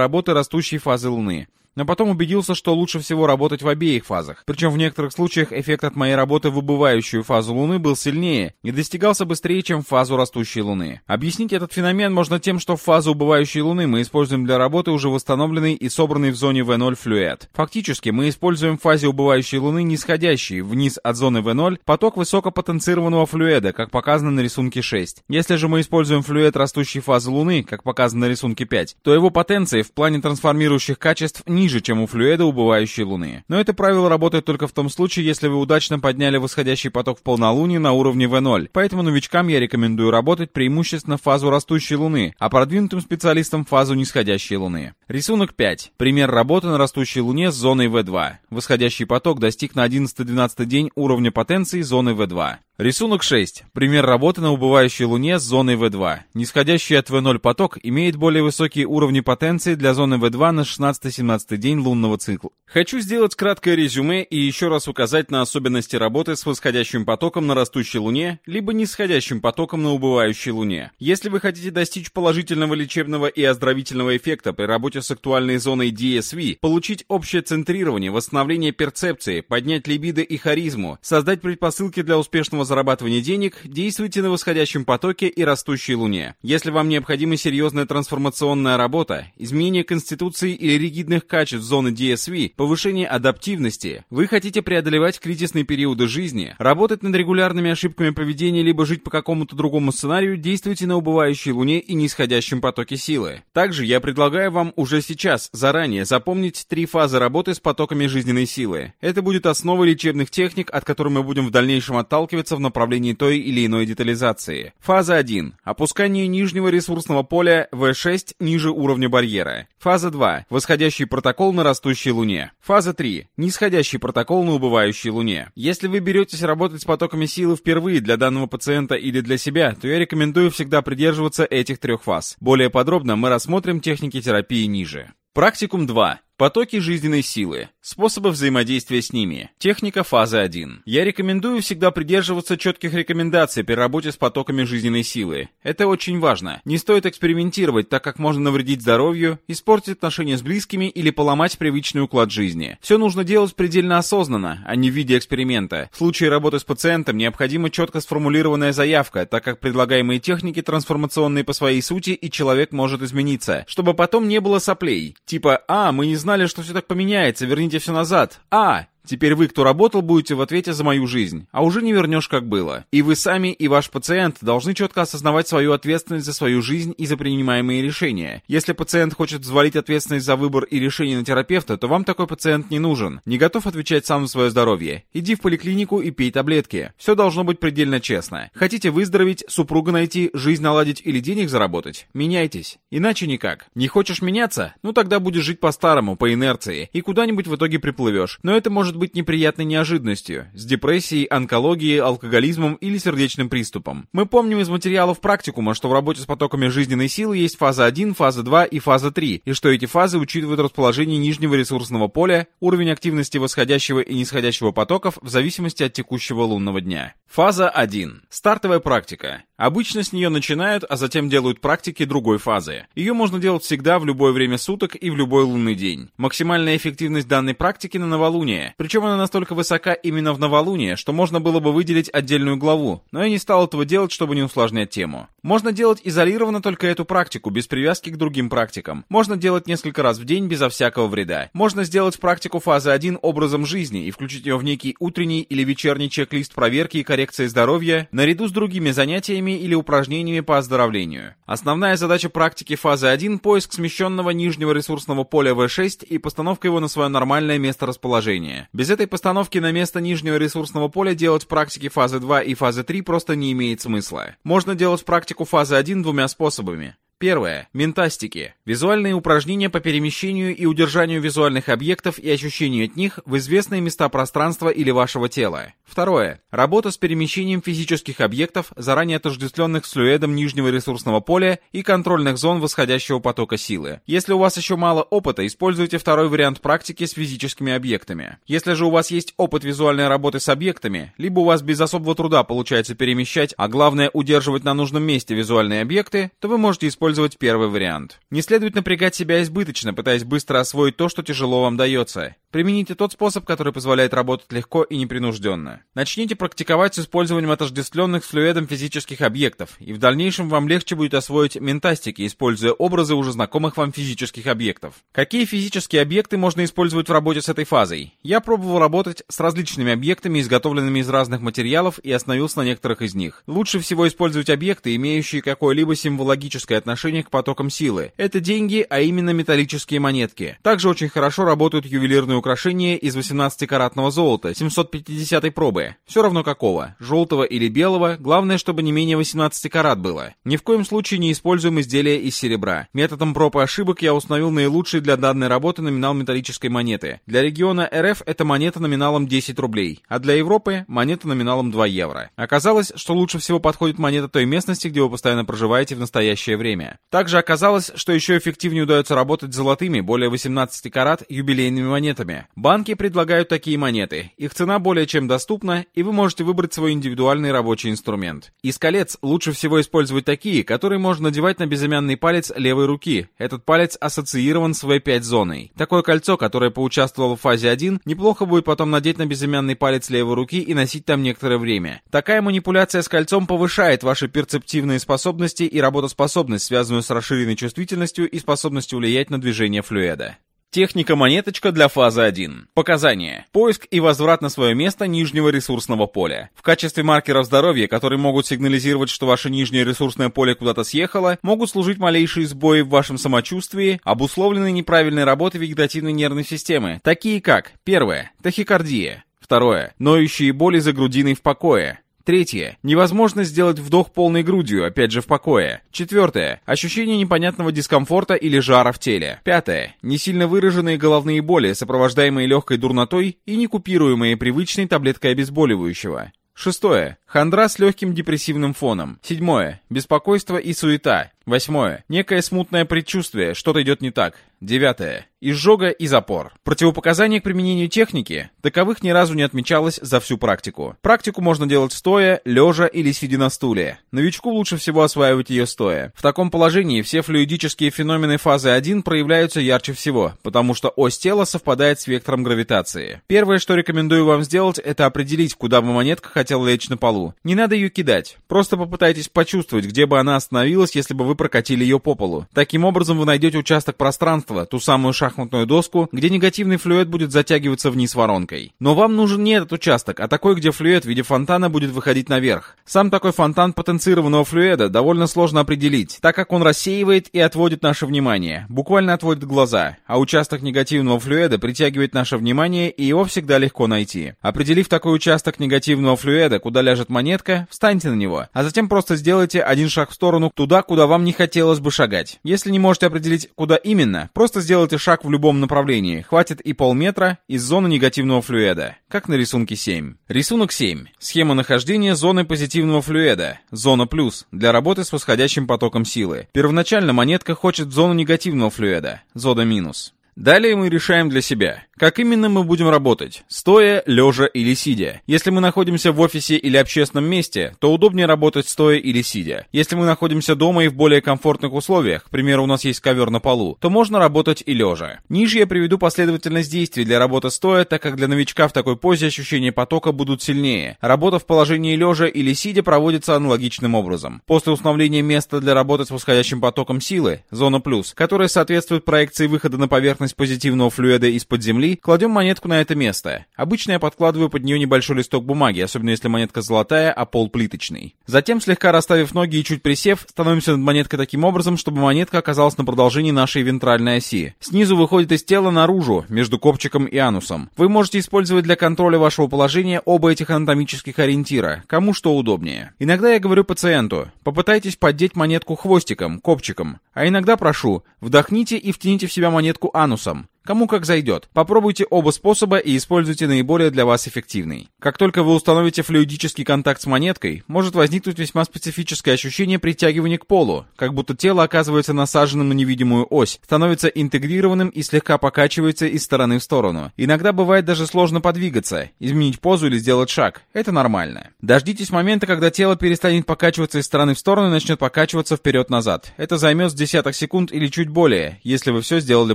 A: работы растущей фазы луны но потом убедился, что лучше всего работать в обеих фазах. Причем в некоторых случаях эффект от моей работы в убывающую фазу Луны был сильнее и достигался быстрее, чем в фазу растущей Луны. Объяснить этот феномен можно тем, что в фазу убывающей Луны мы используем для работы уже восстановленный и собранный в зоне V0 флюэд. Фактически мы используем в фазе убывающей Луны нисходящий вниз от зоны V0 поток высокопотенцированного флюэда, как показано на рисунке 6. Если же мы используем флюэд растущей фазы Луны, как показано на рисунке 5, то его потенции в плане трансформирующих качеств не ниже, чем у флюида убывающей Луны. Но это правило работает только в том случае, если вы удачно подняли восходящий поток в полнолуние на уровне V0. Поэтому новичкам я рекомендую работать преимущественно фазу растущей Луны, а продвинутым специалистам фазу нисходящей Луны. Рисунок 5. Пример работы на растущей Луне с зоной V2. Восходящий поток достиг на 11-12 день уровня потенции зоны V2. Рисунок 6. Пример работы на убывающей Луне с зоной V2. Нисходящий от V0 поток имеет более высокие уровни потенции для зоны V2 на 16-17 день лунного цикла. Хочу сделать краткое резюме и еще раз указать на особенности работы с восходящим потоком на растущей Луне, либо нисходящим потоком на убывающей Луне. Если вы хотите достичь положительного лечебного и оздоровительного эффекта при работе с актуальной зоной DSV, получить общее центрирование, восстановление перцепции, поднять либидо и харизму, создать предпосылки для успешного зарабатывания денег, действуйте на восходящем потоке и растущей Луне. Если вам необходима серьезная трансформационная работа, изменение конституции или ригидных качеств зоны DSV, повышение адаптивности, вы хотите преодолевать кризисные периоды жизни, работать над регулярными ошибками поведения, либо жить по какому-то другому сценарию, действуйте на убывающей Луне и нисходящем потоке силы. Также я предлагаю вам уже сейчас, заранее, запомнить три фазы работы с потоками жизненной силы. Это будет основой лечебных техник, от которых мы будем в дальнейшем отталкиваться в направлении той или иной детализации. Фаза 1. Опускание нижнего ресурсного поля V6 ниже уровня барьера. Фаза 2. Восходящий протокол на растущей Луне. Фаза 3. Нисходящий протокол на убывающей Луне. Если вы беретесь работать с потоками силы впервые для данного пациента или для себя, то я рекомендую всегда придерживаться этих трех фаз. Более подробно мы рассмотрим техники терапии ниже. Практикум 2. Потоки жизненной силы. Способы взаимодействия с ними. Техника фазы 1. Я рекомендую всегда придерживаться четких рекомендаций при работе с потоками жизненной силы. Это очень важно. Не стоит экспериментировать, так как можно навредить здоровью, испортить отношения с близкими или поломать привычный уклад жизни. Все нужно делать предельно осознанно, а не в виде эксперимента. В случае работы с пациентом необходима четко сформулированная заявка, так как предлагаемые техники трансформационные по своей сути и человек может измениться, чтобы потом не было соплей. Типа, а, мы не знаем, знали, что все так поменяется, верните все назад. А, Теперь вы, кто работал, будете в ответе за мою жизнь, а уже не вернешь, как было. И вы сами, и ваш пациент должны четко осознавать свою ответственность за свою жизнь и за принимаемые решения. Если пациент хочет взвалить ответственность за выбор и решение на терапевта, то вам такой пациент не нужен. Не готов отвечать сам за свое здоровье? Иди в поликлинику и пей таблетки. Все должно быть предельно честно. Хотите выздороветь, супруга найти, жизнь наладить или денег заработать? Меняйтесь. Иначе никак. Не хочешь меняться? Ну тогда будешь жить по-старому, по инерции, и куда-нибудь в итоге приплывешь. Но это может может быть неприятной неожиданностью, с депрессией, онкологией, алкоголизмом или сердечным приступом. Мы помним из материалов практикума, что в работе с потоками жизненной силы есть фаза 1, фаза 2 и фаза 3, и что эти фазы учитывают расположение нижнего ресурсного поля, уровень активности восходящего и нисходящего потоков в зависимости от текущего лунного дня. Фаза 1. Стартовая практика. Обычно с нее начинают, а затем делают практики другой фазы. Ее можно делать всегда в любое время суток и в любой лунный день. Максимальная эффективность данной практики на новолуние. Причем она настолько высока именно в новолуние, что можно было бы выделить отдельную главу, но я не стал этого делать, чтобы не усложнять тему. Можно делать изолированно только эту практику, без привязки к другим практикам. Можно делать несколько раз в день безо всякого вреда. Можно сделать практику фазы 1 образом жизни и включить ее в некий утренний или вечерний чек-лист проверки и коррекции здоровья наряду с другими занятиями или упражнениями по оздоровлению. Основная задача практики фазы 1 – поиск смещенного нижнего ресурсного поля V6 и постановка его на свое нормальное место расположения. Без этой постановки на место нижнего ресурсного поля делать в практике фазы 2 и фазы 3 просто не имеет смысла. Можно делать практику фазы 1 двумя способами. Первое. Ментастики. Визуальные упражнения по перемещению и удержанию визуальных объектов и ощущению от них в известные места пространства или вашего тела. Второе. Работа с перемещением физических объектов, заранее отождествленных с флюидом нижнего ресурсного поля и контрольных зон восходящего потока силы. Если у вас еще мало опыта, используйте второй вариант практики с физическими объектами. Если же у вас есть опыт визуальной работы с объектами, либо у вас без особого труда получается перемещать, а главное удерживать на нужном месте визуальные объекты, то вы можете использовать использовать первый вариант. Не следует напрягать себя избыточно, пытаясь быстро освоить то, что тяжело вам дается. Примените тот способ, который позволяет работать легко и непринужденно. Начните практиковать с использованием отождествленных с флюидом физических объектов, и в дальнейшем вам легче будет освоить ментастики, используя образы уже знакомых вам физических объектов. Какие физические объекты можно использовать в работе с этой фазой? Я пробовал работать с различными объектами, изготовленными из разных материалов, и остановился на некоторых из них. Лучше всего использовать объекты, имеющие какое-либо символогическое отношение к потокам силы. Это деньги, а именно металлические монетки. Также очень хорошо работают ювелирные украшение из 18-каратного золота, 750 пробы. Все равно какого, желтого или белого, главное, чтобы не менее 18 карат было. Ни в коем случае не используем изделия из серебра. Методом проб и ошибок я установил наилучший для данной работы номинал металлической монеты. Для региона РФ это монета номиналом 10 рублей, а для Европы монета номиналом 2 евро. Оказалось, что лучше всего подходит монета той местности, где вы постоянно проживаете в настоящее время. Также оказалось, что еще эффективнее удается работать золотыми, более 18 карат, юбилейными монетами. Банки предлагают такие монеты. Их цена более чем доступна, и вы можете выбрать свой индивидуальный рабочий инструмент. Из колец лучше всего использовать такие, которые можно надевать на безымянный палец левой руки. Этот палец ассоциирован с V5 зоной. Такое кольцо, которое поучаствовало в фазе 1, неплохо будет потом надеть на безымянный палец левой руки и носить там некоторое время. Такая манипуляция с кольцом повышает ваши перцептивные способности и работоспособность, связанную с расширенной чувствительностью и способностью влиять на движение флюида. Техника монеточка для фазы 1. Показания. Поиск и возврат на свое место нижнего ресурсного поля. В качестве маркеров здоровья, которые могут сигнализировать, что ваше нижнее ресурсное поле куда-то съехало, могут служить малейшие сбои в вашем самочувствии, обусловленные неправильной работой вегетативной нервной системы, такие как Первое. Тахикардия. Второе. Ноющие боли за грудиной в покое. Третье. Невозможно сделать вдох полной грудью, опять же в покое. Четвертое. Ощущение непонятного дискомфорта или жара в теле. Пятое. Не сильно выраженные головные боли, сопровождаемые легкой дурнотой и не купируемые привычной таблеткой обезболивающего. Шестое. Хандра с легким депрессивным фоном. Седьмое. Беспокойство и суета. Восьмое. Некое смутное предчувствие, что-то идет не так. Девятое. Изжога и запор. Противопоказания к применению техники. Таковых ни разу не отмечалось за всю практику. Практику можно делать стоя, лежа или сидя на стуле. Новичку лучше всего осваивать ее стоя. В таком положении все флюидические феномены фазы 1 проявляются ярче всего, потому что ось тела совпадает с вектором гравитации. Первое, что рекомендую вам сделать, это определить, куда бы монетка хотела лечь на полу. Не надо ее кидать. Просто попытайтесь почувствовать, где бы она остановилась, если бы вы прокатили ее по полу. Таким образом вы найдете участок пространства, ту самую шахматную доску, где негативный флюид будет затягиваться вниз воронкой. Но вам нужен не этот участок, а такой, где флюид в виде фонтана будет выходить наверх. Сам такой фонтан потенцированного флюида довольно сложно определить, так как он рассеивает и отводит наше внимание, буквально отводит глаза, а участок негативного флюида притягивает наше внимание и его всегда легко найти. Определив такой участок негативного флюида, куда ляжет монетка, встаньте на него, а затем просто сделайте один шаг в сторону туда, куда вам не не хотелось бы шагать. Если не можете определить, куда именно, просто сделайте шаг в любом направлении. Хватит и полметра из зоны негативного флюида, как на рисунке 7. Рисунок 7. Схема нахождения зоны позитивного флюида. Зона плюс. Для работы с восходящим потоком силы. Первоначально монетка хочет в зону негативного флюида. Зона минус. Далее мы решаем для себя, как именно мы будем работать, стоя, лежа или сидя. Если мы находимся в офисе или общественном месте, то удобнее работать стоя или сидя. Если мы находимся дома и в более комфортных условиях, к примеру, у нас есть ковер на полу, то можно работать и лежа. Ниже я приведу последовательность действий для работы стоя, так как для новичка в такой позе ощущения потока будут сильнее. Работа в положении лежа или сидя проводится аналогичным образом. После установления места для работы с восходящим потоком силы, зона плюс, которая соответствует проекции выхода на поверхность позитивного флюида из-под земли, кладем монетку на это место. Обычно я подкладываю под нее небольшой листок бумаги, особенно если монетка золотая, а пол плиточный. Затем, слегка расставив ноги и чуть присев, становимся над монеткой таким образом, чтобы монетка оказалась на продолжении нашей вентральной оси. Снизу выходит из тела наружу, между копчиком и анусом. Вы можете использовать для контроля вашего положения оба этих анатомических ориентира, кому что удобнее. Иногда я говорю пациенту, попытайтесь поддеть монетку хвостиком, копчиком, а иногда прошу, вдохните и втяните в себя монетку анусом. Кому как зайдет. Попробуйте оба способа и используйте наиболее для вас эффективный. Как только вы установите флюидический контакт с монеткой, может возникнуть весьма специфическое ощущение притягивания к полу, как будто тело оказывается насаженным на невидимую ось, становится интегрированным и слегка покачивается из стороны в сторону. Иногда бывает даже сложно подвигаться, изменить позу или сделать шаг. Это нормально. Дождитесь момента, когда тело перестанет покачиваться из стороны в сторону и начнет покачиваться вперед-назад. Это займет с десяток секунд или чуть более, если вы все сделали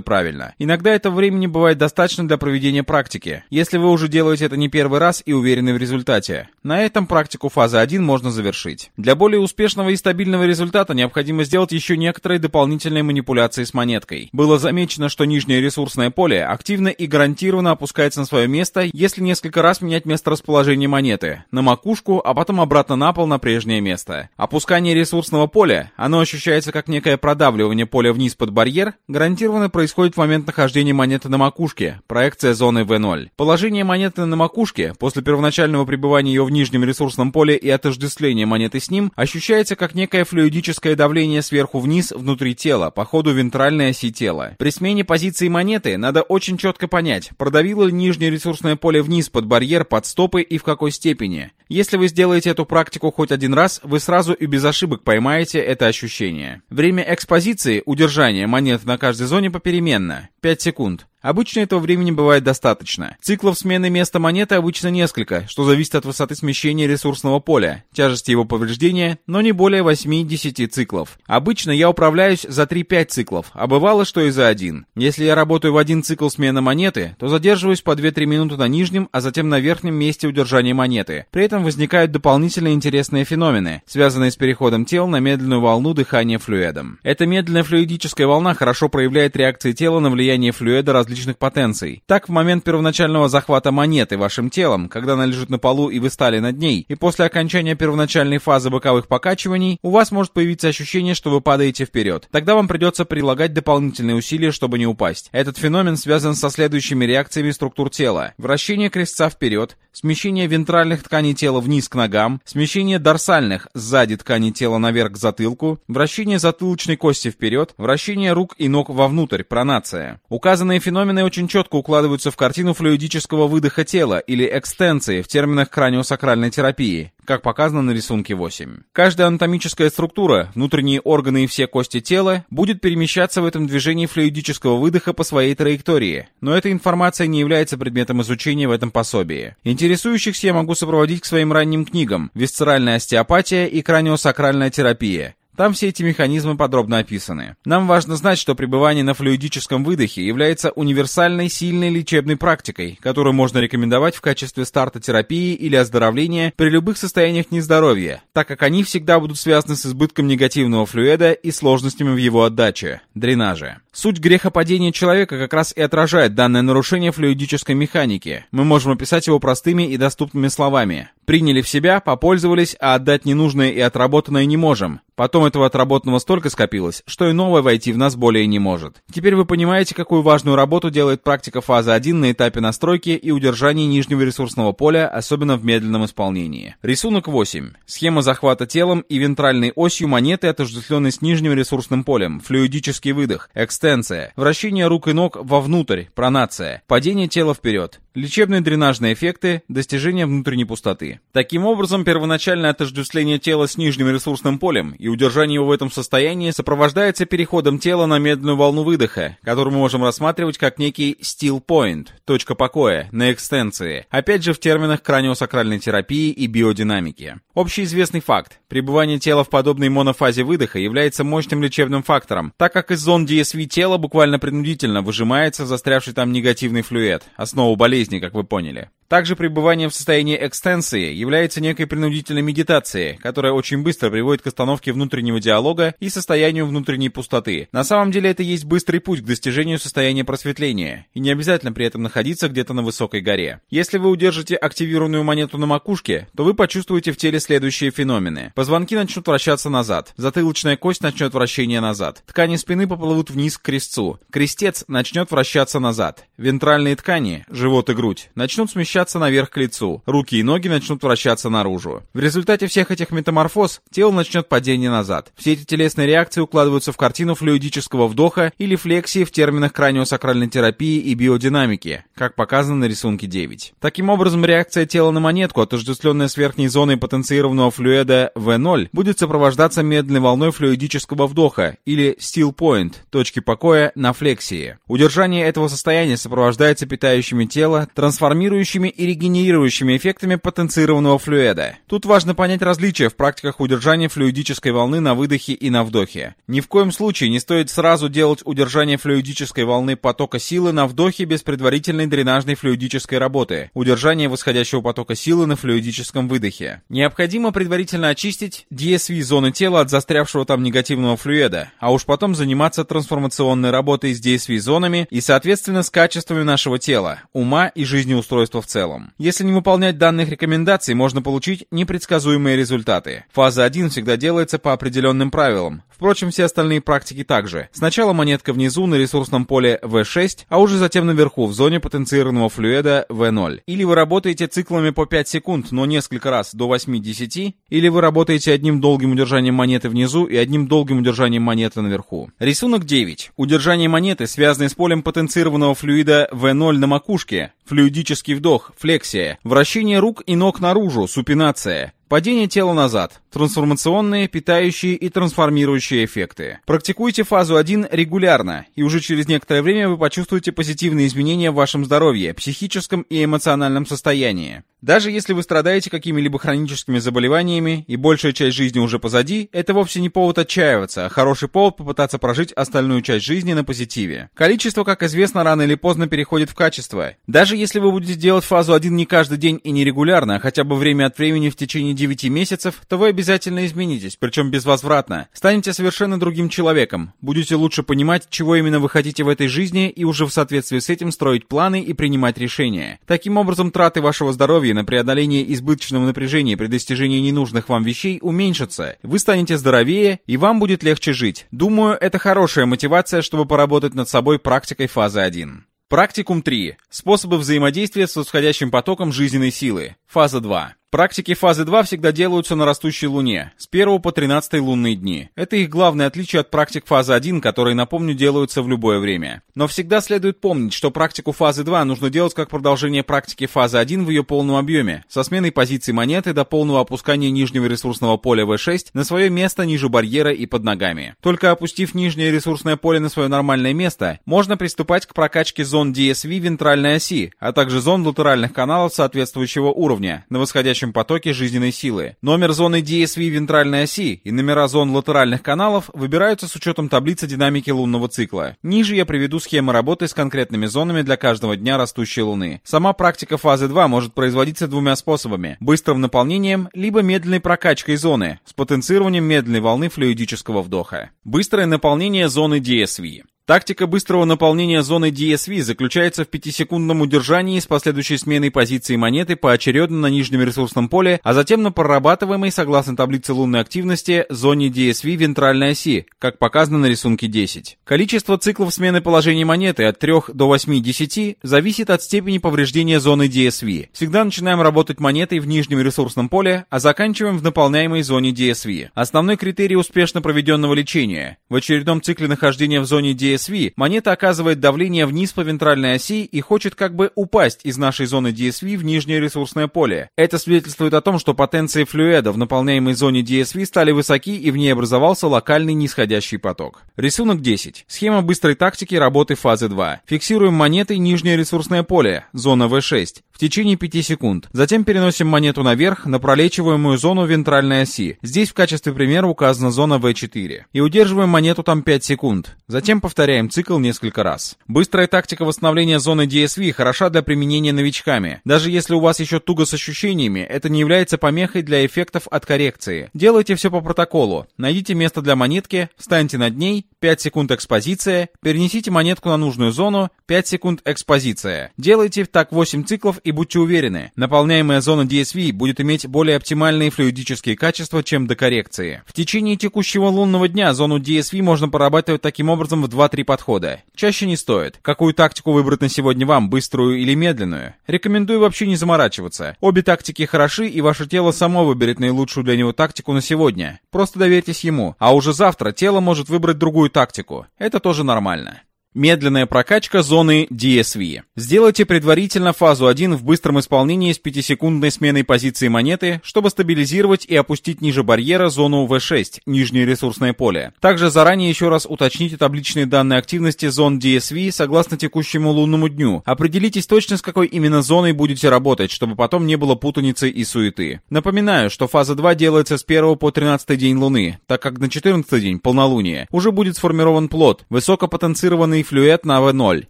A: правильно. Иногда этого времени бывает достаточно для проведения практики, если вы уже делаете это не первый раз и уверены в результате. На этом практику фазы 1 можно завершить. Для более успешного и стабильного результата необходимо сделать еще некоторые дополнительные манипуляции с монеткой. Было замечено, что нижнее ресурсное поле активно и гарантированно опускается на свое место, если несколько раз менять место расположения монеты, на макушку, а потом обратно на пол на прежнее место. Опускание ресурсного поля, оно ощущается как некое продавливание поля вниз под барьер, гарантированно происходит в момент нахождения положение монеты на макушке, проекция зоны V0. Положение монеты на макушке, после первоначального пребывания ее в нижнем ресурсном поле и отождествления монеты с ним, ощущается как некое флюидическое давление сверху вниз внутри тела, по ходу вентральной оси тела. При смене позиции монеты надо очень четко понять, продавило ли нижнее ресурсное поле вниз под барьер, под стопы и в какой степени. Если вы сделаете эту практику хоть один раз, вы сразу и без ошибок поймаете это ощущение. Время экспозиции, удержания монеты на каждой зоне попеременно. 5 секунд. secund. Обычно этого времени бывает достаточно. Циклов смены места монеты обычно несколько, что зависит от высоты смещения ресурсного поля, тяжести его повреждения, но не более 8-10 циклов. Обычно я управляюсь за 3-5 циклов, а бывало, что и за один. Если я работаю в один цикл смены монеты, то задерживаюсь по 2-3 минуты на нижнем, а затем на верхнем месте удержания монеты. При этом возникают дополнительные интересные феномены, связанные с переходом тел на медленную волну дыхания флюидом. Эта медленная флюидическая волна хорошо проявляет реакции тела на влияние флюида различных различных потенций. Так, в момент первоначального захвата монеты вашим телом, когда она лежит на полу и вы стали над ней, и после окончания первоначальной фазы боковых покачиваний, у вас может появиться ощущение, что вы падаете вперед. Тогда вам придется прилагать дополнительные усилия, чтобы не упасть. Этот феномен связан со следующими реакциями структур тела. Вращение крестца вперед, смещение вентральных тканей тела вниз к ногам, смещение дорсальных сзади тканей тела наверх к затылку, вращение затылочной кости вперед, вращение рук и ног вовнутрь, пронация. Указанные феномены феномены очень четко укладываются в картину флюидического выдоха тела или экстенции в терминах краниосакральной терапии как показано на рисунке 8. Каждая анатомическая структура, внутренние органы и все кости тела будет перемещаться в этом движении флюидического выдоха по своей траектории, но эта информация не является предметом изучения в этом пособии. Интересующихся я могу сопроводить к своим ранним книгам «Висцеральная остеопатия» и «Краниосакральная терапия», там все эти механизмы подробно описаны. Нам важно знать, что пребывание на флюидическом выдохе является универсальной сильной лечебной практикой, которую можно рекомендовать в качестве старта терапии или оздоровления при любых состояниях нездоровья, так как они всегда будут связаны с избытком негативного флюида и сложностями в его отдаче, дренаже. Суть грехопадения человека как раз и отражает данное нарушение флюидической механики. Мы можем описать его простыми и доступными словами. Приняли в себя, попользовались, а отдать ненужное и отработанное не можем. Потом этого отработанного столько скопилось, что и новое войти в нас более не может. Теперь вы понимаете, какую важную работу делает практика фазы 1 на этапе настройки и удержания нижнего ресурсного поля, особенно в медленном исполнении. Рисунок 8. Схема захвата телом и вентральной осью монеты, отождествленной с нижним ресурсным полем, флюидический выдох, экстенция, вращение рук и ног вовнутрь, пронация, падение тела вперед, лечебные дренажные эффекты, достижение внутренней пустоты. Таким образом, первоначальное отождествление тела с нижним ресурсным полем и удержание его в этом состоянии сопровождается переходом тела на медленную волну выдоха, которую мы можем рассматривать как некий still point, точка покоя, на экстенции, опять же в терминах краниосакральной терапии и биодинамики. Общеизвестный факт. Пребывание тела в подобной монофазе выдоха является мощным лечебным фактором, так как из зон DSV тела буквально принудительно выжимается застрявший там негативный флюид, основу болезни, как вы поняли. Также пребывание в состоянии экстенсии является некой принудительной медитацией, которая очень быстро приводит к остановке внутреннего диалога и состоянию внутренней пустоты. На самом деле это есть быстрый путь к достижению состояния просветления, и не обязательно при этом находиться где-то на высокой горе. Если вы удержите активированную монету на макушке, то вы почувствуете в теле следующие феномены. Позвонки начнут вращаться назад, затылочная кость начнет вращение назад, ткани спины поплывут вниз к крестцу, крестец начнет вращаться назад, вентральные ткани, живот и грудь, начнут смещаться наверх к лицу, руки и ноги начнут вращаться наружу. В результате всех этих метаморфоз тело начнет падение назад. Все эти телесные реакции укладываются в картину флюидического вдоха или флексии в терминах краниосакральной терапии и биодинамики, как показано на рисунке 9. Таким образом, реакция тела на монетку, отождествленная с верхней зоной потенцированного флюида V0, будет сопровождаться медленной волной флюидического вдоха или still point, точки покоя на флексии. Удержание этого состояния сопровождается питающими тело, трансформирующими и регенерирующими эффектами потенцированного флюида. Тут важно понять различия в практиках удержания флюидической волны на выдохе и на вдохе. Ни в коем случае не стоит сразу делать удержание флюидической волны потока силы на вдохе без предварительной дренажной флюидической работы, удержание восходящего потока силы на флюидическом выдохе. Необходимо предварительно очистить DSV зоны тела от застрявшего там негативного флюида, а уж потом заниматься трансформационной работой с DSV зонами и, соответственно, с качествами нашего тела, ума и жизнеустройства в целом. Если не выполнять данных рекомендаций, можно получить непредсказуемые результаты. Фаза 1 всегда делается по определенным правилам. Впрочем, все остальные практики также. Сначала монетка внизу на ресурсном поле V6, а уже затем наверху в зоне потенцированного флюида V0. Или вы работаете циклами по 5 секунд, но несколько раз до 8-10, или вы работаете одним долгим удержанием монеты внизу и одним долгим удержанием монеты наверху. Рисунок 9. Удержание монеты, связанное с полем потенцированного флюида V0 на макушке, флюидический вдох, флексия, вращение рук и ног наружу, супинация, Падение тела назад. Трансформационные, питающие и трансформирующие эффекты. Практикуйте фазу 1 регулярно, и уже через некоторое время вы почувствуете позитивные изменения в вашем здоровье, психическом и эмоциональном состоянии. Даже если вы страдаете какими-либо хроническими заболеваниями и большая часть жизни уже позади, это вовсе не повод отчаиваться, а хороший повод попытаться прожить остальную часть жизни на позитиве. Количество, как известно, рано или поздно переходит в качество. Даже если вы будете делать фазу 1 не каждый день и не регулярно, а хотя бы время от времени в течение 9 месяцев, то вы обязательно изменитесь, причем безвозвратно. Станете совершенно другим человеком, будете лучше понимать, чего именно вы хотите в этой жизни и уже в соответствии с этим строить планы и принимать решения. Таким образом, траты вашего здоровья на преодоление избыточного напряжения при достижении ненужных вам вещей уменьшатся. Вы станете здоровее, и вам будет легче жить. Думаю, это хорошая мотивация, чтобы поработать над собой практикой фазы 1. Практикум 3. Способы взаимодействия с восходящим потоком жизненной силы. Фаза 2. Практики фазы 2 всегда делаются на растущей Луне, с 1 по 13 лунные дни. Это их главное отличие от практик фазы 1, которые, напомню, делаются в любое время. Но всегда следует помнить, что практику фазы 2 нужно делать как продолжение практики фазы 1 в ее полном объеме, со сменой позиции монеты до полного опускания нижнего ресурсного поля V6 на свое место ниже барьера и под ногами. Только опустив нижнее ресурсное поле на свое нормальное место, можно приступать к прокачке зон DSV вентральной оси, а также зон латеральных каналов соответствующего уровня, на восходящем восходящем потоке жизненной силы. Номер зоны DSV вентральной оси и номера зон латеральных каналов выбираются с учетом таблицы динамики лунного цикла. Ниже я приведу схемы работы с конкретными зонами для каждого дня растущей Луны. Сама практика фазы 2 может производиться двумя способами. Быстрым наполнением, либо медленной прокачкой зоны с потенцированием медленной волны флюидического вдоха. Быстрое наполнение зоны DSV. Тактика быстрого наполнения зоны DSV заключается в 5-секундном удержании с последующей сменой позиции монеты поочередно на нижнем ресурсном поле, а затем на прорабатываемой, согласно таблице лунной активности, зоне DSV вентральной оси, как показано на рисунке 10. Количество циклов смены положения монеты от 3 до 8-10 зависит от степени повреждения зоны DSV. Всегда начинаем работать монетой в нижнем ресурсном поле, а заканчиваем в наполняемой зоне DSV. Основной критерий успешно проведенного лечения. В очередном цикле нахождения в зоне DSV DSV, монета оказывает давление вниз по вентральной оси и хочет как бы упасть из нашей зоны DSV в нижнее ресурсное поле. Это свидетельствует о том, что потенции флюида в наполняемой зоне DSV стали высоки и в ней образовался локальный нисходящий поток. Рисунок 10. Схема быстрой тактики работы фазы 2. Фиксируем монетой нижнее ресурсное поле, зона V6. В течение 5 секунд. Затем переносим монету наверх на пролечиваемую зону вентральной оси. Здесь в качестве примера указана зона V4. И удерживаем монету там 5 секунд. Затем повторяем цикл несколько раз. Быстрая тактика восстановления зоны DSV хороша для применения новичками. Даже если у вас еще туго с ощущениями, это не является помехой для эффектов от коррекции. Делайте все по протоколу. Найдите место для монетки, встаньте над ней, 5 секунд экспозиция, перенесите монетку на нужную зону, 5 секунд экспозиция. Делайте так 8 циклов и будьте уверены, наполняемая зона DSV будет иметь более оптимальные флюидические качества, чем до коррекции. В течение текущего лунного дня зону DSV можно прорабатывать таким образом в 2-3 подхода. Чаще не стоит. Какую тактику выбрать на сегодня вам, быструю или медленную? Рекомендую вообще не заморачиваться. Обе тактики хороши, и ваше тело само выберет наилучшую для него тактику на сегодня. Просто доверьтесь ему. А уже завтра тело может выбрать другую тактику. Это тоже нормально. Медленная прокачка зоны DSV. Сделайте предварительно фазу 1 в быстром исполнении с 5-секундной сменой позиции монеты, чтобы стабилизировать и опустить ниже барьера зону V6, нижнее ресурсное поле. Также заранее еще раз уточните табличные данные активности зон DSV согласно текущему лунному дню. Определитесь точно, с какой именно зоной будете работать, чтобы потом не было путаницы и суеты. Напоминаю, что фаза 2 делается с 1 по 13 день Луны, так как на 14 день, полнолуние, уже будет сформирован плод, высокопотенцированный флюид на V0,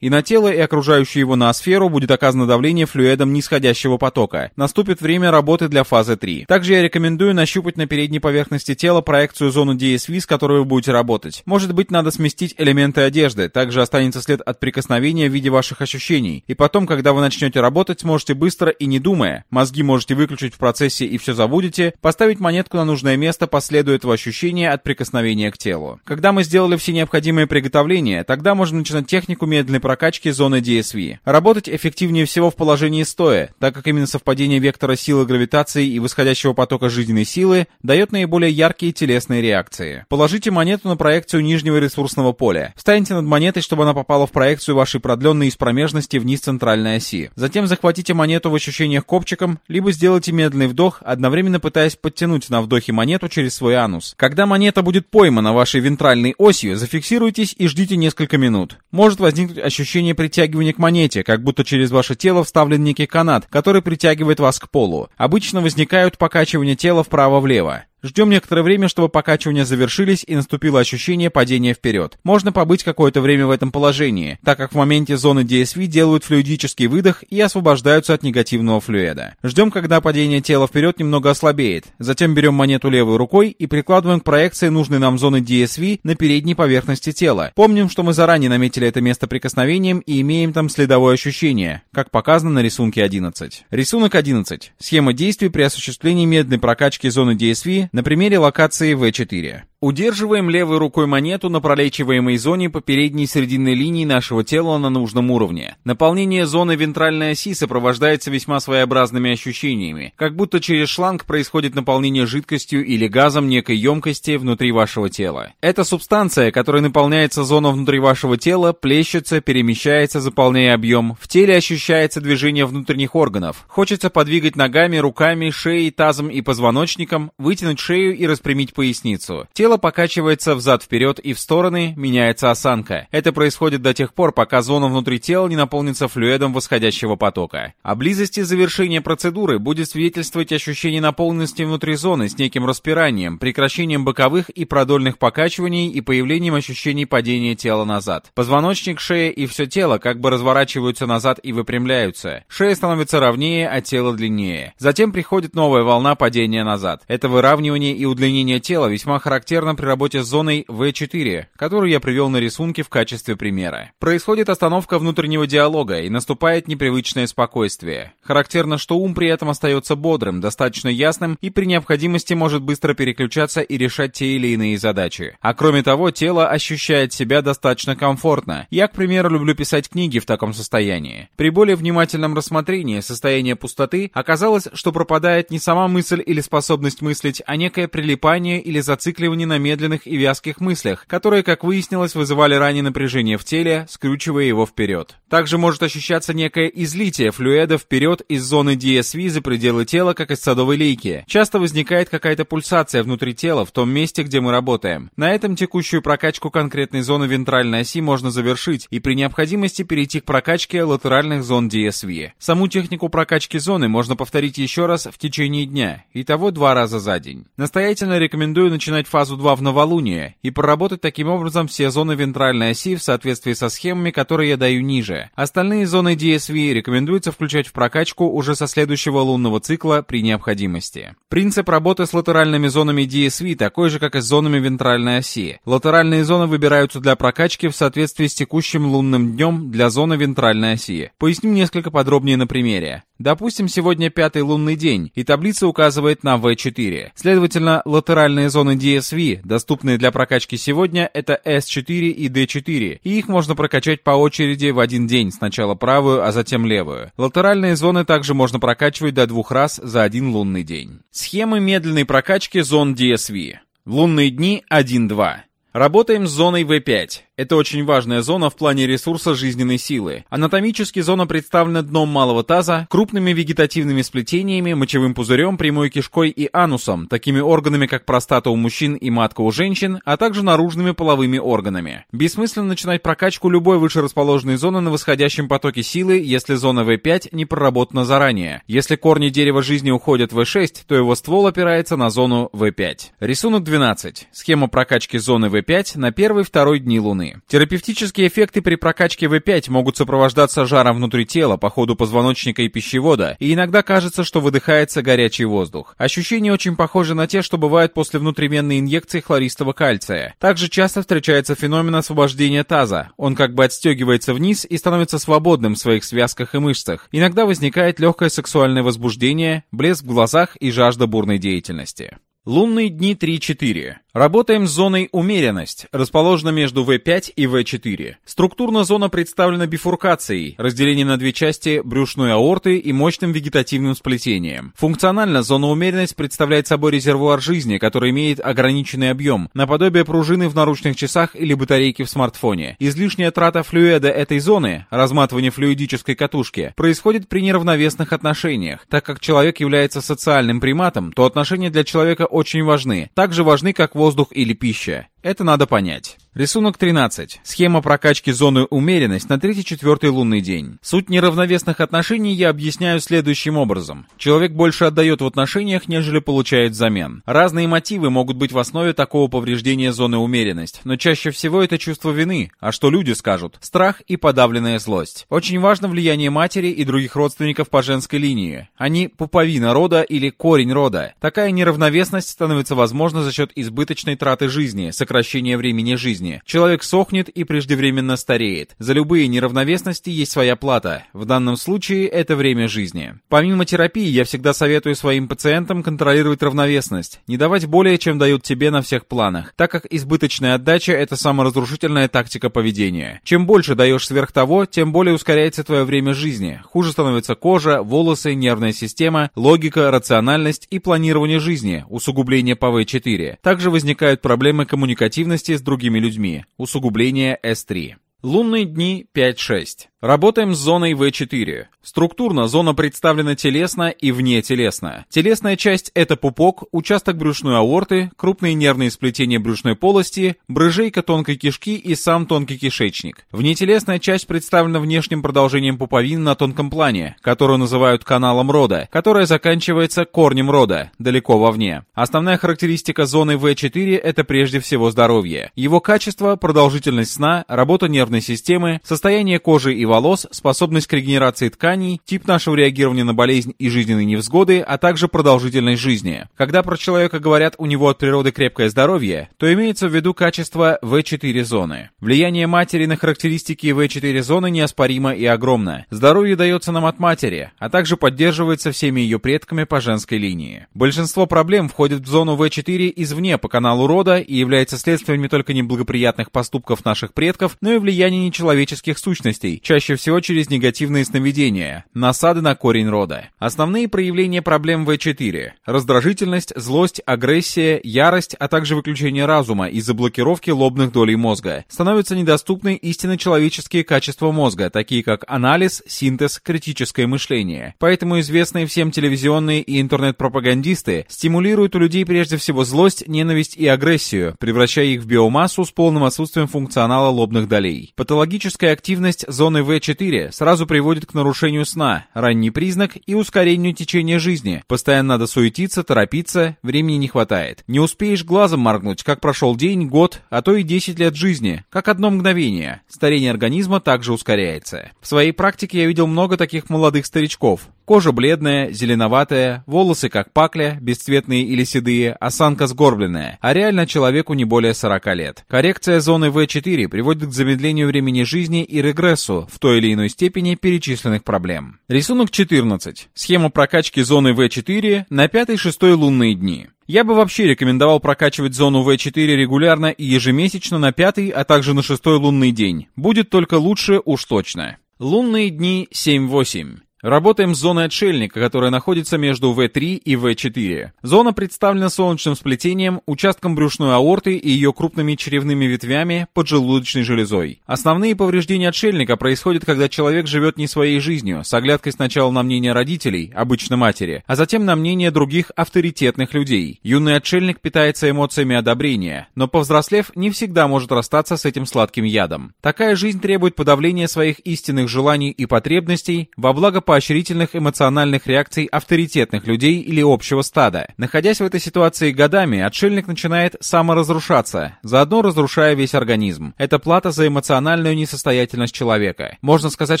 A: и на тело и окружающую его ноосферу будет оказано давление флюидом нисходящего потока. Наступит время работы для фазы 3. Также я рекомендую нащупать на передней поверхности тела проекцию зону DSV, с которой вы будете работать. Может быть, надо сместить элементы одежды, также останется след от прикосновения в виде ваших ощущений. И потом, когда вы начнете работать, сможете быстро и не думая, мозги можете выключить в процессе и все забудете, поставить монетку на нужное место по следу этого ощущения от прикосновения к телу. Когда мы сделали все необходимые приготовления, тогда можно начинать технику медленной прокачки зоны DSV. Работать эффективнее всего в положении стоя, так как именно совпадение вектора силы гравитации и восходящего потока жизненной силы дает наиболее яркие телесные реакции. Положите монету на проекцию нижнего ресурсного поля. Встаньте над монетой, чтобы она попала в проекцию вашей продленной из промежности вниз центральной оси. Затем захватите монету в ощущениях копчиком, либо сделайте медленный вдох, одновременно пытаясь подтянуть на вдохе монету через свой анус. Когда монета будет поймана вашей вентральной осью, зафиксируйтесь и ждите несколько минут минут. Может возникнуть ощущение притягивания к монете, как будто через ваше тело вставлен некий канат, который притягивает вас к полу. Обычно возникают покачивания тела вправо-влево. Ждем некоторое время, чтобы покачивания завершились и наступило ощущение падения вперед. Можно побыть какое-то время в этом положении, так как в моменте зоны DSV делают флюидический выдох и освобождаются от негативного флюида. Ждем, когда падение тела вперед немного ослабеет. Затем берем монету левой рукой и прикладываем к проекции нужной нам зоны DSV на передней поверхности тела. Помним, что мы заранее наметили это место прикосновением и имеем там следовое ощущение, как показано на рисунке 11. Рисунок 11. Схема действий при осуществлении медленной прокачки зоны DSV на примере локации V4. Удерживаем левой рукой монету на пролечиваемой зоне по передней срединной линии нашего тела на нужном уровне. Наполнение зоны вентральной оси сопровождается весьма своеобразными ощущениями, как будто через шланг происходит наполнение жидкостью или газом некой емкости внутри вашего тела. Эта субстанция, которой наполняется зона внутри вашего тела, плещется, перемещается, заполняя объем. В теле ощущается движение внутренних органов. Хочется подвигать ногами, руками, шеей, тазом и позвоночником, вытянуть шею и распрямить поясницу. Тело Тело покачивается взад-вперед и в стороны, меняется осанка. Это происходит до тех пор, пока зона внутри тела не наполнится флюидом восходящего потока. О близости завершения процедуры будет свидетельствовать ощущение наполненности внутри зоны с неким распиранием, прекращением боковых и продольных покачиваний и появлением ощущений падения тела назад. Позвоночник, шея и все тело как бы разворачиваются назад и выпрямляются. Шея становится ровнее, а тело длиннее. Затем приходит новая волна падения назад. Это выравнивание и удлинение тела весьма характерно характерно при работе с зоной V4, которую я привел на рисунке в качестве примера. Происходит остановка внутреннего диалога и наступает непривычное спокойствие. Характерно, что ум при этом остается бодрым, достаточно ясным и при необходимости может быстро переключаться и решать те или иные задачи. А кроме того, тело ощущает себя достаточно комфортно. Я, к примеру, люблю писать книги в таком состоянии. При более внимательном рассмотрении состояния пустоты оказалось, что пропадает не сама мысль или способность мыслить, а некое прилипание или зацикливание на медленных и вязких мыслях, которые, как выяснилось, вызывали ранее напряжение в теле, скручивая его вперед. Также может ощущаться некое излитие флюида вперед из зоны DSV за пределы тела, как из садовой лейки. Часто возникает какая-то пульсация внутри тела, в том месте, где мы работаем. На этом текущую прокачку конкретной зоны вентральной оси можно завершить и при необходимости перейти к прокачке латеральных зон DSV. Саму технику прокачки зоны можно повторить еще раз в течение дня, и того два раза за день. Настоятельно рекомендую начинать фазу 2 в новолуние и проработать таким образом все зоны вентральной оси в соответствии со схемами, которые я даю ниже. Остальные зоны DSV рекомендуется включать в прокачку уже со следующего лунного цикла при необходимости. Принцип работы с латеральными зонами DSV такой же, как и с зонами вентральной оси. Латеральные зоны выбираются для прокачки в соответствии с текущим лунным днем для зоны вентральной оси. Поясню несколько подробнее на примере. Допустим, сегодня пятый лунный день, и таблица указывает на V4. Следовательно, латеральные зоны DSV, доступные для прокачки сегодня, это S4 и D4, и их можно прокачать по очереди в один день, сначала правую, а затем левую. Латеральные зоны также можно прокачивать до двух раз за один лунный день. Схемы медленной прокачки зон DSV. Лунные дни 1-2. Работаем с зоной V5. Это очень важная зона в плане ресурса жизненной силы. Анатомически зона представлена дном малого таза, крупными вегетативными сплетениями, мочевым пузырем, прямой кишкой и анусом, такими органами, как простата у мужчин и матка у женщин, а также наружными половыми органами. Бессмысленно начинать прокачку любой выше расположенной зоны на восходящем потоке силы, если зона V5 не проработана заранее. Если корни дерева жизни уходят в V6, то его ствол опирается на зону V5. Рисунок 12. Схема прокачки зоны V5 на первый-второй дни Луны. Терапевтические эффекты при прокачке В5 могут сопровождаться жаром внутри тела по ходу позвоночника и пищевода, и иногда кажется, что выдыхается горячий воздух. Ощущения очень похожи на те, что бывают после внутривенной инъекции хлористого кальция. Также часто встречается феномен освобождения таза. Он как бы отстегивается вниз и становится свободным в своих связках и мышцах. Иногда возникает легкое сексуальное возбуждение, блеск в глазах и жажда бурной деятельности. Лунные дни 3-4. Работаем с зоной «Умеренность», расположена между В5 и В4. Структурно зона представлена бифуркацией, разделением на две части брюшной аорты и мощным вегетативным сплетением. Функционально зона «Умеренность» представляет собой резервуар жизни, который имеет ограниченный объем, наподобие пружины в наручных часах или батарейки в смартфоне. Излишняя трата флюида этой зоны, разматывание флюидической катушки, происходит при неравновесных отношениях. Так как человек является социальным приматом, то отношения для человека очень важны, так же важны, как воздух или пища. Это надо понять. Рисунок 13. Схема прокачки зоны умеренность на 3-4 лунный день. Суть неравновесных отношений я объясняю следующим образом. Человек больше отдает в отношениях, нежели получает взамен. Разные мотивы могут быть в основе такого повреждения зоны умеренность, но чаще всего это чувство вины, а что люди скажут? Страх и подавленная злость. Очень важно влияние матери и других родственников по женской линии. Они пуповина рода или корень рода. Такая неравновесность становится возможна за счет избыточной траты жизни, сокращения времени жизни. Человек сохнет и преждевременно стареет. За любые неравновесности есть своя плата. В данном случае это время жизни. Помимо терапии, я всегда советую своим пациентам контролировать равновесность, не давать более, чем дают тебе на всех планах, так как избыточная отдача – это саморазрушительная тактика поведения. Чем больше даешь сверх того, тем более ускоряется твое время жизни. Хуже становится кожа, волосы, нервная система, логика, рациональность и планирование жизни, усугубление по В4. Также возникают проблемы коммуникативности с другими людьми. Усугубление S3. Лунные дни 5-6. Работаем с зоной В4. Структурно зона представлена телесно и внетелесно. Телесная часть – это пупок, участок брюшной аорты, крупные нервные сплетения брюшной полости, брыжейка тонкой кишки и сам тонкий кишечник. Внетелесная часть представлена внешним продолжением пуповины на тонком плане, которую называют каналом рода, которая заканчивается корнем рода, далеко вовне. Основная характеристика зоны В4 – это прежде всего здоровье. Его качество, продолжительность сна, работа нервной системы, состояние кожи и волос, способность к регенерации тканей, тип нашего реагирования на болезнь и жизненные невзгоды, а также продолжительность жизни. Когда про человека говорят «у него от природы крепкое здоровье», то имеется в виду качество В4 зоны. Влияние матери на характеристики В4 зоны неоспоримо и огромно. Здоровье дается нам от матери, а также поддерживается всеми ее предками по женской линии. Большинство проблем входит в зону В4 извне по каналу рода и является следствием не только неблагоприятных поступков наших предков, но и влияния влияние нечеловеческих сущностей, чаще всего через негативные сновидения, насады на корень рода. Основные проявления проблем В4 – раздражительность, злость, агрессия, ярость, а также выключение разума из-за блокировки лобных долей мозга. Становятся недоступны истинно человеческие качества мозга, такие как анализ, синтез, критическое мышление. Поэтому известные всем телевизионные и интернет-пропагандисты стимулируют у людей прежде всего злость, ненависть и агрессию, превращая их в биомассу с полным отсутствием функционала лобных долей. Патологическая активность зоны В4 сразу приводит к нарушению сна, ранний признак и ускорению течения жизни. Постоянно надо суетиться, торопиться, времени не хватает. Не успеешь глазом моргнуть, как прошел день, год, а то и 10 лет жизни, как одно мгновение. Старение организма также ускоряется. В своей практике я видел много таких молодых старичков. Кожа бледная, зеленоватая, волосы как пакля, бесцветные или седые, осанка сгорбленная, а реально человеку не более 40 лет. Коррекция зоны В4 приводит к замедлению времени жизни и регрессу в той или иной степени перечисленных проблем. Рисунок 14. Схема прокачки зоны В4 на 5-6 лунные дни. Я бы вообще рекомендовал прокачивать зону В4 регулярно и ежемесячно на пятый, а также на шестой лунный день. Будет только лучше уж точно. Лунные дни 7-8. Работаем с зоной отшельника, которая находится между В3 и В4. Зона представлена солнечным сплетением, участком брюшной аорты и ее крупными черевными ветвями, поджелудочной железой. Основные повреждения отшельника происходят, когда человек живет не своей жизнью, с оглядкой сначала на мнение родителей, обычно матери, а затем на мнение других авторитетных людей. Юный отшельник питается эмоциями одобрения, но повзрослев не всегда может расстаться с этим сладким ядом. Такая жизнь требует подавления своих истинных желаний и потребностей во благо поощрительных эмоциональных реакций авторитетных людей или общего стада. Находясь в этой ситуации годами, отшельник начинает саморазрушаться, заодно разрушая весь организм. Это плата за эмоциональную несостоятельность человека. Можно сказать,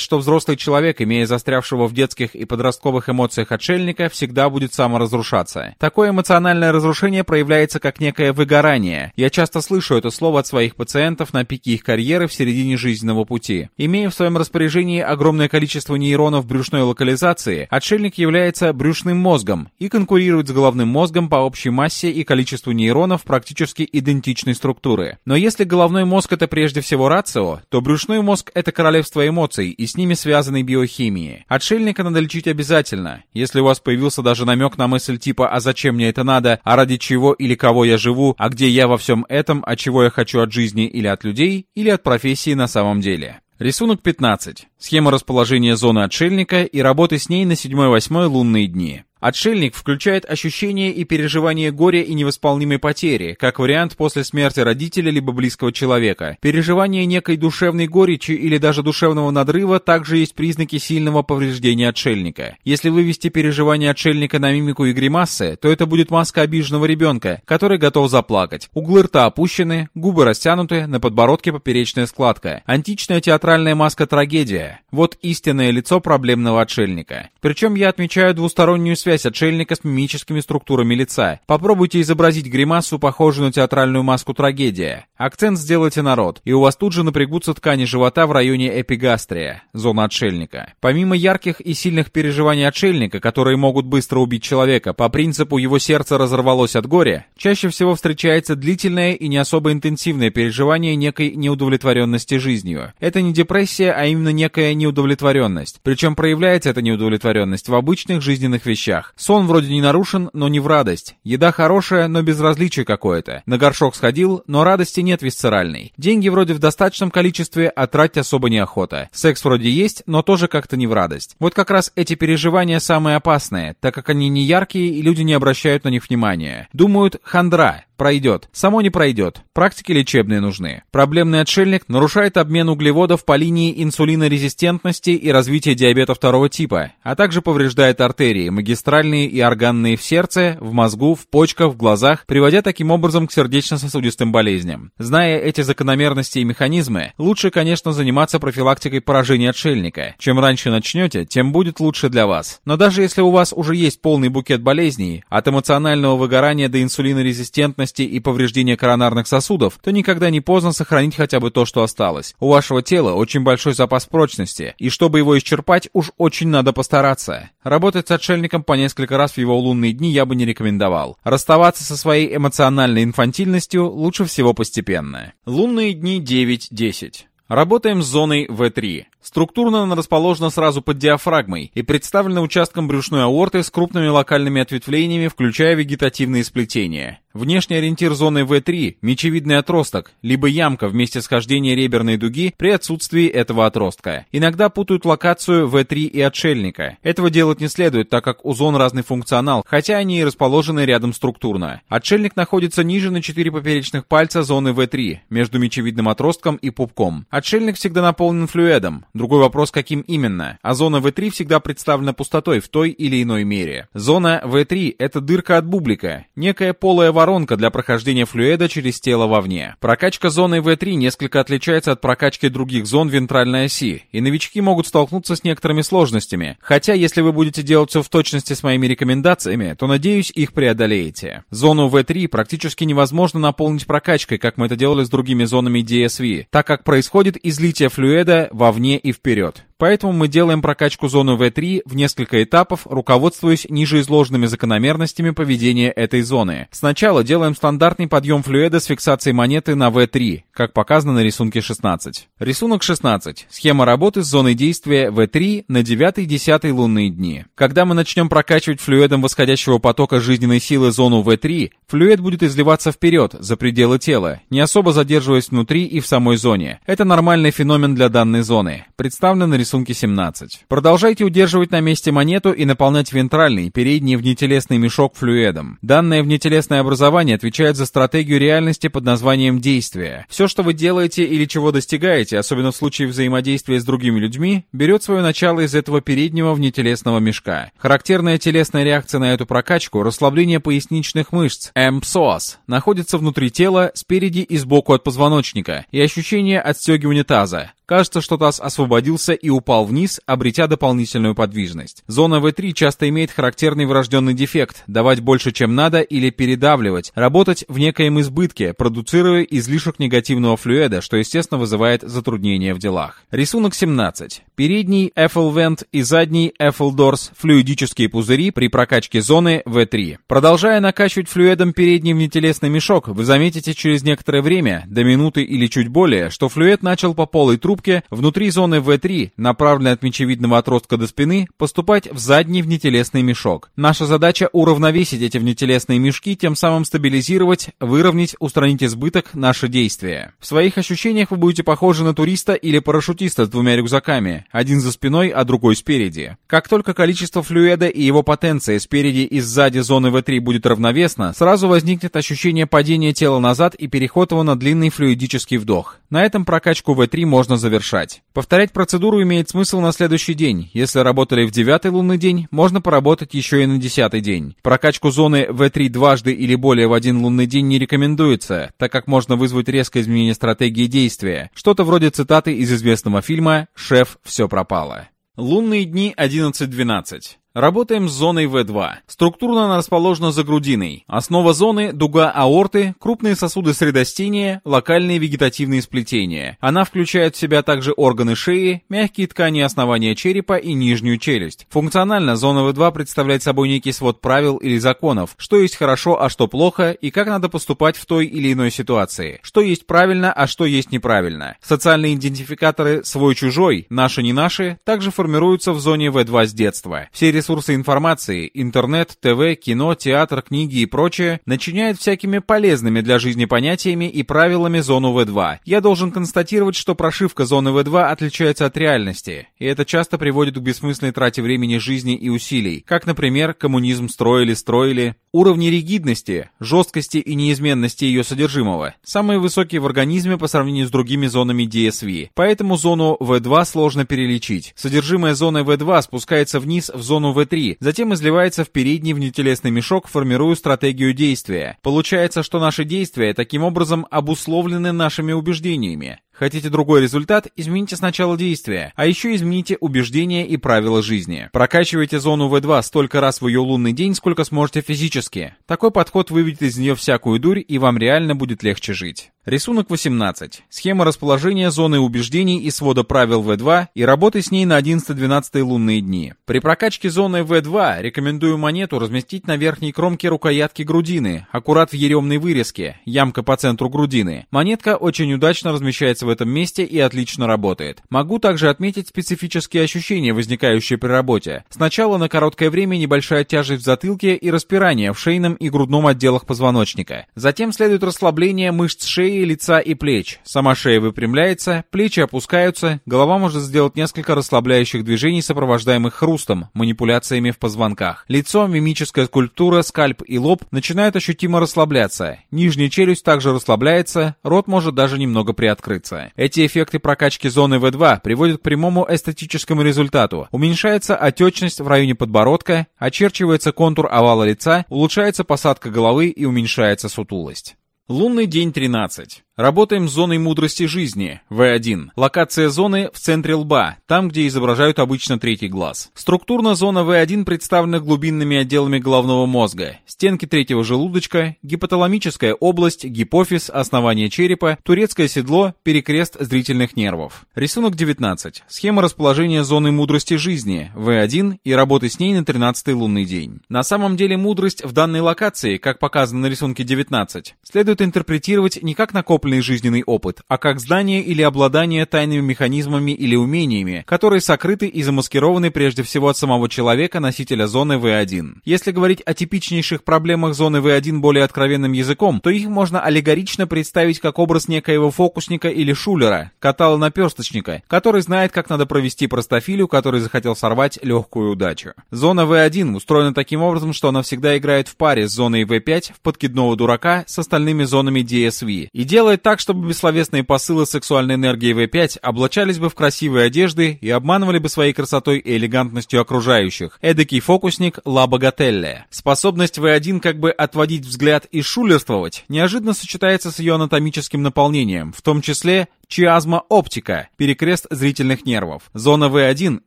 A: что взрослый человек, имея застрявшего в детских и подростковых эмоциях отшельника, всегда будет саморазрушаться. Такое эмоциональное разрушение проявляется как некое выгорание. Я часто слышу это слово от своих пациентов на пике их карьеры в середине жизненного пути. Имея в своем распоряжении огромное количество нейронов брюшной брюшной локализации, отшельник является брюшным мозгом и конкурирует с головным мозгом по общей массе и количеству нейронов практически идентичной структуры. Но если головной мозг это прежде всего рацио, то брюшной мозг это королевство эмоций и с ними связанной биохимии. Отшельника надо лечить обязательно. Если у вас появился даже намек на мысль типа «а зачем мне это надо?», «а ради чего или кого я живу?», «а где я во всем этом?», «а чего я хочу от жизни или от людей?», или от профессии на самом деле. Рисунок 15. Схема расположения зоны отшельника и работы с ней на 7-8 лунные дни. Отшельник включает ощущение и переживание горя и невосполнимой потери, как вариант после смерти родителя либо близкого человека. Переживание некой душевной горечи или даже душевного надрыва также есть признаки сильного повреждения отшельника. Если вывести переживание отшельника на мимику и гримасы, то это будет маска обиженного ребенка, который готов заплакать. Углы рта опущены, губы растянуты, на подбородке поперечная складка. Античная театральная маска трагедия. Вот истинное лицо проблемного отшельника. Причем я отмечаю двустороннюю связь отшельника с мимическими структурами лица. Попробуйте изобразить гримасу, похожую на театральную маску трагедия. Акцент сделайте на рот, и у вас тут же напрягутся ткани живота в районе эпигастрия, зона отшельника. Помимо ярких и сильных переживаний отшельника, которые могут быстро убить человека, по принципу его сердце разорвалось от горя, чаще всего встречается длительное и не особо интенсивное переживание некой неудовлетворенности жизнью. Это не депрессия, а именно некая неудовлетворенность. Причем проявляется эта неудовлетворенность в обычных жизненных вещах вещах. Сон вроде не нарушен, но не в радость. Еда хорошая, но безразличие какое-то. На горшок сходил, но радости нет висцеральной. Деньги вроде в достаточном количестве, а тратить особо неохота. Секс вроде есть, но тоже как-то не в радость. Вот как раз эти переживания самые опасные, так как они не яркие и люди не обращают на них внимания. Думают, хандра, Пройдет. Само не пройдет. Практики лечебные нужны. Проблемный отшельник нарушает обмен углеводов по линии инсулинорезистентности и развития диабета второго типа, а также повреждает артерии, магистральные и органные в сердце, в мозгу, в почках, в глазах, приводя таким образом к сердечно-сосудистым болезням. Зная эти закономерности и механизмы, лучше, конечно, заниматься профилактикой поражения отшельника. Чем раньше начнете, тем будет лучше для вас. Но даже если у вас уже есть полный букет болезней, от эмоционального выгорания до инсулинорезистентности поверхности и повреждения коронарных сосудов, то никогда не поздно сохранить хотя бы то, что осталось. У вашего тела очень большой запас прочности, и чтобы его исчерпать, уж очень надо постараться. Работать с отшельником по несколько раз в его лунные дни я бы не рекомендовал. Расставаться со своей эмоциональной инфантильностью лучше всего постепенно. Лунные дни 9-10. Работаем с зоной V3. Структурно она расположена сразу под диафрагмой и представлена участком брюшной аорты с крупными локальными ответвлениями, включая вегетативные сплетения. Внешний ориентир зоны V3 – мечевидный отросток, либо ямка вместе схождения реберной дуги при отсутствии этого отростка. Иногда путают локацию V3 и отшельника. Этого делать не следует, так как у зон разный функционал, хотя они и расположены рядом структурно. Отшельник находится ниже на 4 поперечных пальца зоны V3, между мечевидным отростком и пупком. Отшельник всегда наполнен флюэдом. Другой вопрос, каким именно. А зона V3 всегда представлена пустотой в той или иной мере. Зона V3 – это дырка от бублика, некая полая воронка воронка для прохождения флюида через тело вовне. Прокачка зоны V3 несколько отличается от прокачки других зон вентральной оси, и новички могут столкнуться с некоторыми сложностями. Хотя, если вы будете делать все в точности с моими рекомендациями, то, надеюсь, их преодолеете. Зону V3 практически невозможно наполнить прокачкой, как мы это делали с другими зонами DSV, так как происходит излитие флюида вовне и вперед. Поэтому мы делаем прокачку зоны V3 в несколько этапов, руководствуясь ниже изложенными закономерностями поведения этой зоны. Сначала делаем стандартный подъем флюида с фиксацией монеты на V3, как показано на рисунке 16. Рисунок 16. Схема работы с зоной действия V3 на 9-10 лунные дни. Когда мы начнем прокачивать флюидом восходящего потока жизненной силы зону V3, флюид будет изливаться вперед, за пределы тела, не особо задерживаясь внутри и в самой зоне. Это нормальный феномен для данной зоны. Представлен на рисунке 17. Продолжайте удерживать на месте монету и наполнять вентральный, передний внетелесный мешок флюидом. Данное внетелесное образование отвечает за стратегию реальности под названием действие. Все, что вы делаете или чего достигаете, особенно в случае взаимодействия с другими людьми, берет свое начало из этого переднего внетелесного мешка. Характерная телесная реакция на эту прокачку – расслабление поясничных мышц, МПСОАС, находится внутри тела, спереди и сбоку от позвоночника, и ощущение отстегивания таза. Кажется, что таз освободился и упал вниз, обретя дополнительную подвижность. Зона V3 часто имеет характерный врожденный дефект – давать больше, чем надо, или передавливать, работать в некоем избытке, продуцируя излишек негативного флюида, что, естественно, вызывает затруднения в делах. Рисунок 17. Передний Effel и задний Effel флюидические пузыри при прокачке зоны V3. Продолжая накачивать флюидом передний внетелесный мешок, вы заметите через некоторое время, до минуты или чуть более, что флюид начал по полой трубке трубке внутри зоны V3, направленной от мечевидного отростка до спины, поступать в задний внетелесный мешок. Наша задача уравновесить эти внетелесные мешки, тем самым стабилизировать, выровнять, устранить избыток наше действие. В своих ощущениях вы будете похожи на туриста или парашютиста с двумя рюкзаками, один за спиной, а другой спереди. Как только количество флюида и его потенция спереди и сзади зоны V3 будет равновесно, сразу возникнет ощущение падения тела назад и переход его на длинный флюидический вдох. На этом прокачку V3 можно завершать. Повторять процедуру имеет смысл на следующий день. Если работали в девятый лунный день, можно поработать еще и на десятый день. Прокачку зоны V3 дважды или более в один лунный день не рекомендуется, так как можно вызвать резкое изменение стратегии действия. Что-то вроде цитаты из известного фильма «Шеф, все пропало». Лунные дни 11-12. Работаем с зоной В2. Структурно она расположена за грудиной. Основа зоны – дуга аорты, крупные сосуды средостения, локальные вегетативные сплетения. Она включает в себя также органы шеи, мягкие ткани основания черепа и нижнюю челюсть. Функционально зона В2 представляет собой некий свод правил или законов, что есть хорошо, а что плохо, и как надо поступать в той или иной ситуации, что есть правильно, а что есть неправильно. Социальные идентификаторы «свой-чужой», «наши-не наши» также формируются в зоне В2 с детства. Все ресурсы информации, интернет, ТВ, кино, театр, книги и прочее, начиняют всякими полезными для жизни понятиями и правилами зону В2. Я должен констатировать, что прошивка зоны В2 отличается от реальности, и это часто приводит к бессмысленной трате времени жизни и усилий, как, например, коммунизм строили-строили. Уровни ригидности, жесткости и неизменности ее содержимого самые высокие в организме по сравнению с другими зонами DSV, поэтому зону В2 сложно перелечить. Содержимое зоны В2 спускается вниз в зону в3, затем изливается в передний внетелесный мешок, формируя стратегию действия. Получается, что наши действия таким образом обусловлены нашими убеждениями. Хотите другой результат? Измените сначала действия, а еще измените убеждения и правила жизни. Прокачивайте зону В2 столько раз в ее лунный день, сколько сможете физически. Такой подход выведет из нее всякую дурь, и вам реально будет легче жить. Рисунок 18. Схема расположения зоны убеждений и свода правил В2 и работы с ней на 11-12 лунные дни. При прокачке зоны В2 рекомендую монету разместить на верхней кромке рукоятки грудины, аккурат в еремной вырезке, ямка по центру грудины. Монетка очень удачно размещается в этом месте и отлично работает. Могу также отметить специфические ощущения, возникающие при работе. Сначала на короткое время небольшая тяжесть в затылке и распирание в шейном и грудном отделах позвоночника. Затем следует расслабление мышц шеи, лица и плеч. Сама шея выпрямляется, плечи опускаются, голова может сделать несколько расслабляющих движений, сопровождаемых хрустом, манипуляциями в позвонках. Лицо, мимическая скульптура, скальп и лоб начинают ощутимо расслабляться. Нижняя челюсть также расслабляется, рот может даже немного приоткрыться. Эти эффекты прокачки зоны В2 приводят к прямому эстетическому результату. Уменьшается отечность в районе подбородка, очерчивается контур овала лица, улучшается посадка головы и уменьшается сутулость. Лунный день 13. Работаем с зоной мудрости жизни, В1. Локация зоны в центре лба, там, где изображают обычно третий глаз. Структурно зона В1 представлена глубинными отделами головного мозга, стенки третьего желудочка, гипоталамическая область, гипофиз, основание черепа, турецкое седло, перекрест зрительных нервов. Рисунок 19. Схема расположения зоны мудрости жизни, В1 и работы с ней на 13 лунный день. На самом деле мудрость в данной локации, как показано на рисунке 19, следует интерпретировать не как накопленный жизненный опыт, а как знание или обладание тайными механизмами или умениями, которые сокрыты и замаскированы прежде всего от самого человека, носителя зоны В1. Если говорить о типичнейших проблемах зоны В1 более откровенным языком, то их можно аллегорично представить как образ некоего фокусника или шулера, катала-наперсточника, который знает, как надо провести простофилю, который захотел сорвать легкую удачу. Зона В1 устроена таким образом, что она всегда играет в паре с зоной В5 в подкидного дурака с остальными зонами DSV и делает так, чтобы бессловесные посылы сексуальной энергии В5 облачались бы в красивые одежды и обманывали бы своей красотой и элегантностью окружающих. Эдакий фокусник Ла Богателле. Способность В1 как бы отводить взгляд и шулерствовать неожиданно сочетается с ее анатомическим наполнением, в том числе Чиазма оптика, перекрест зрительных нервов. Зона В1 –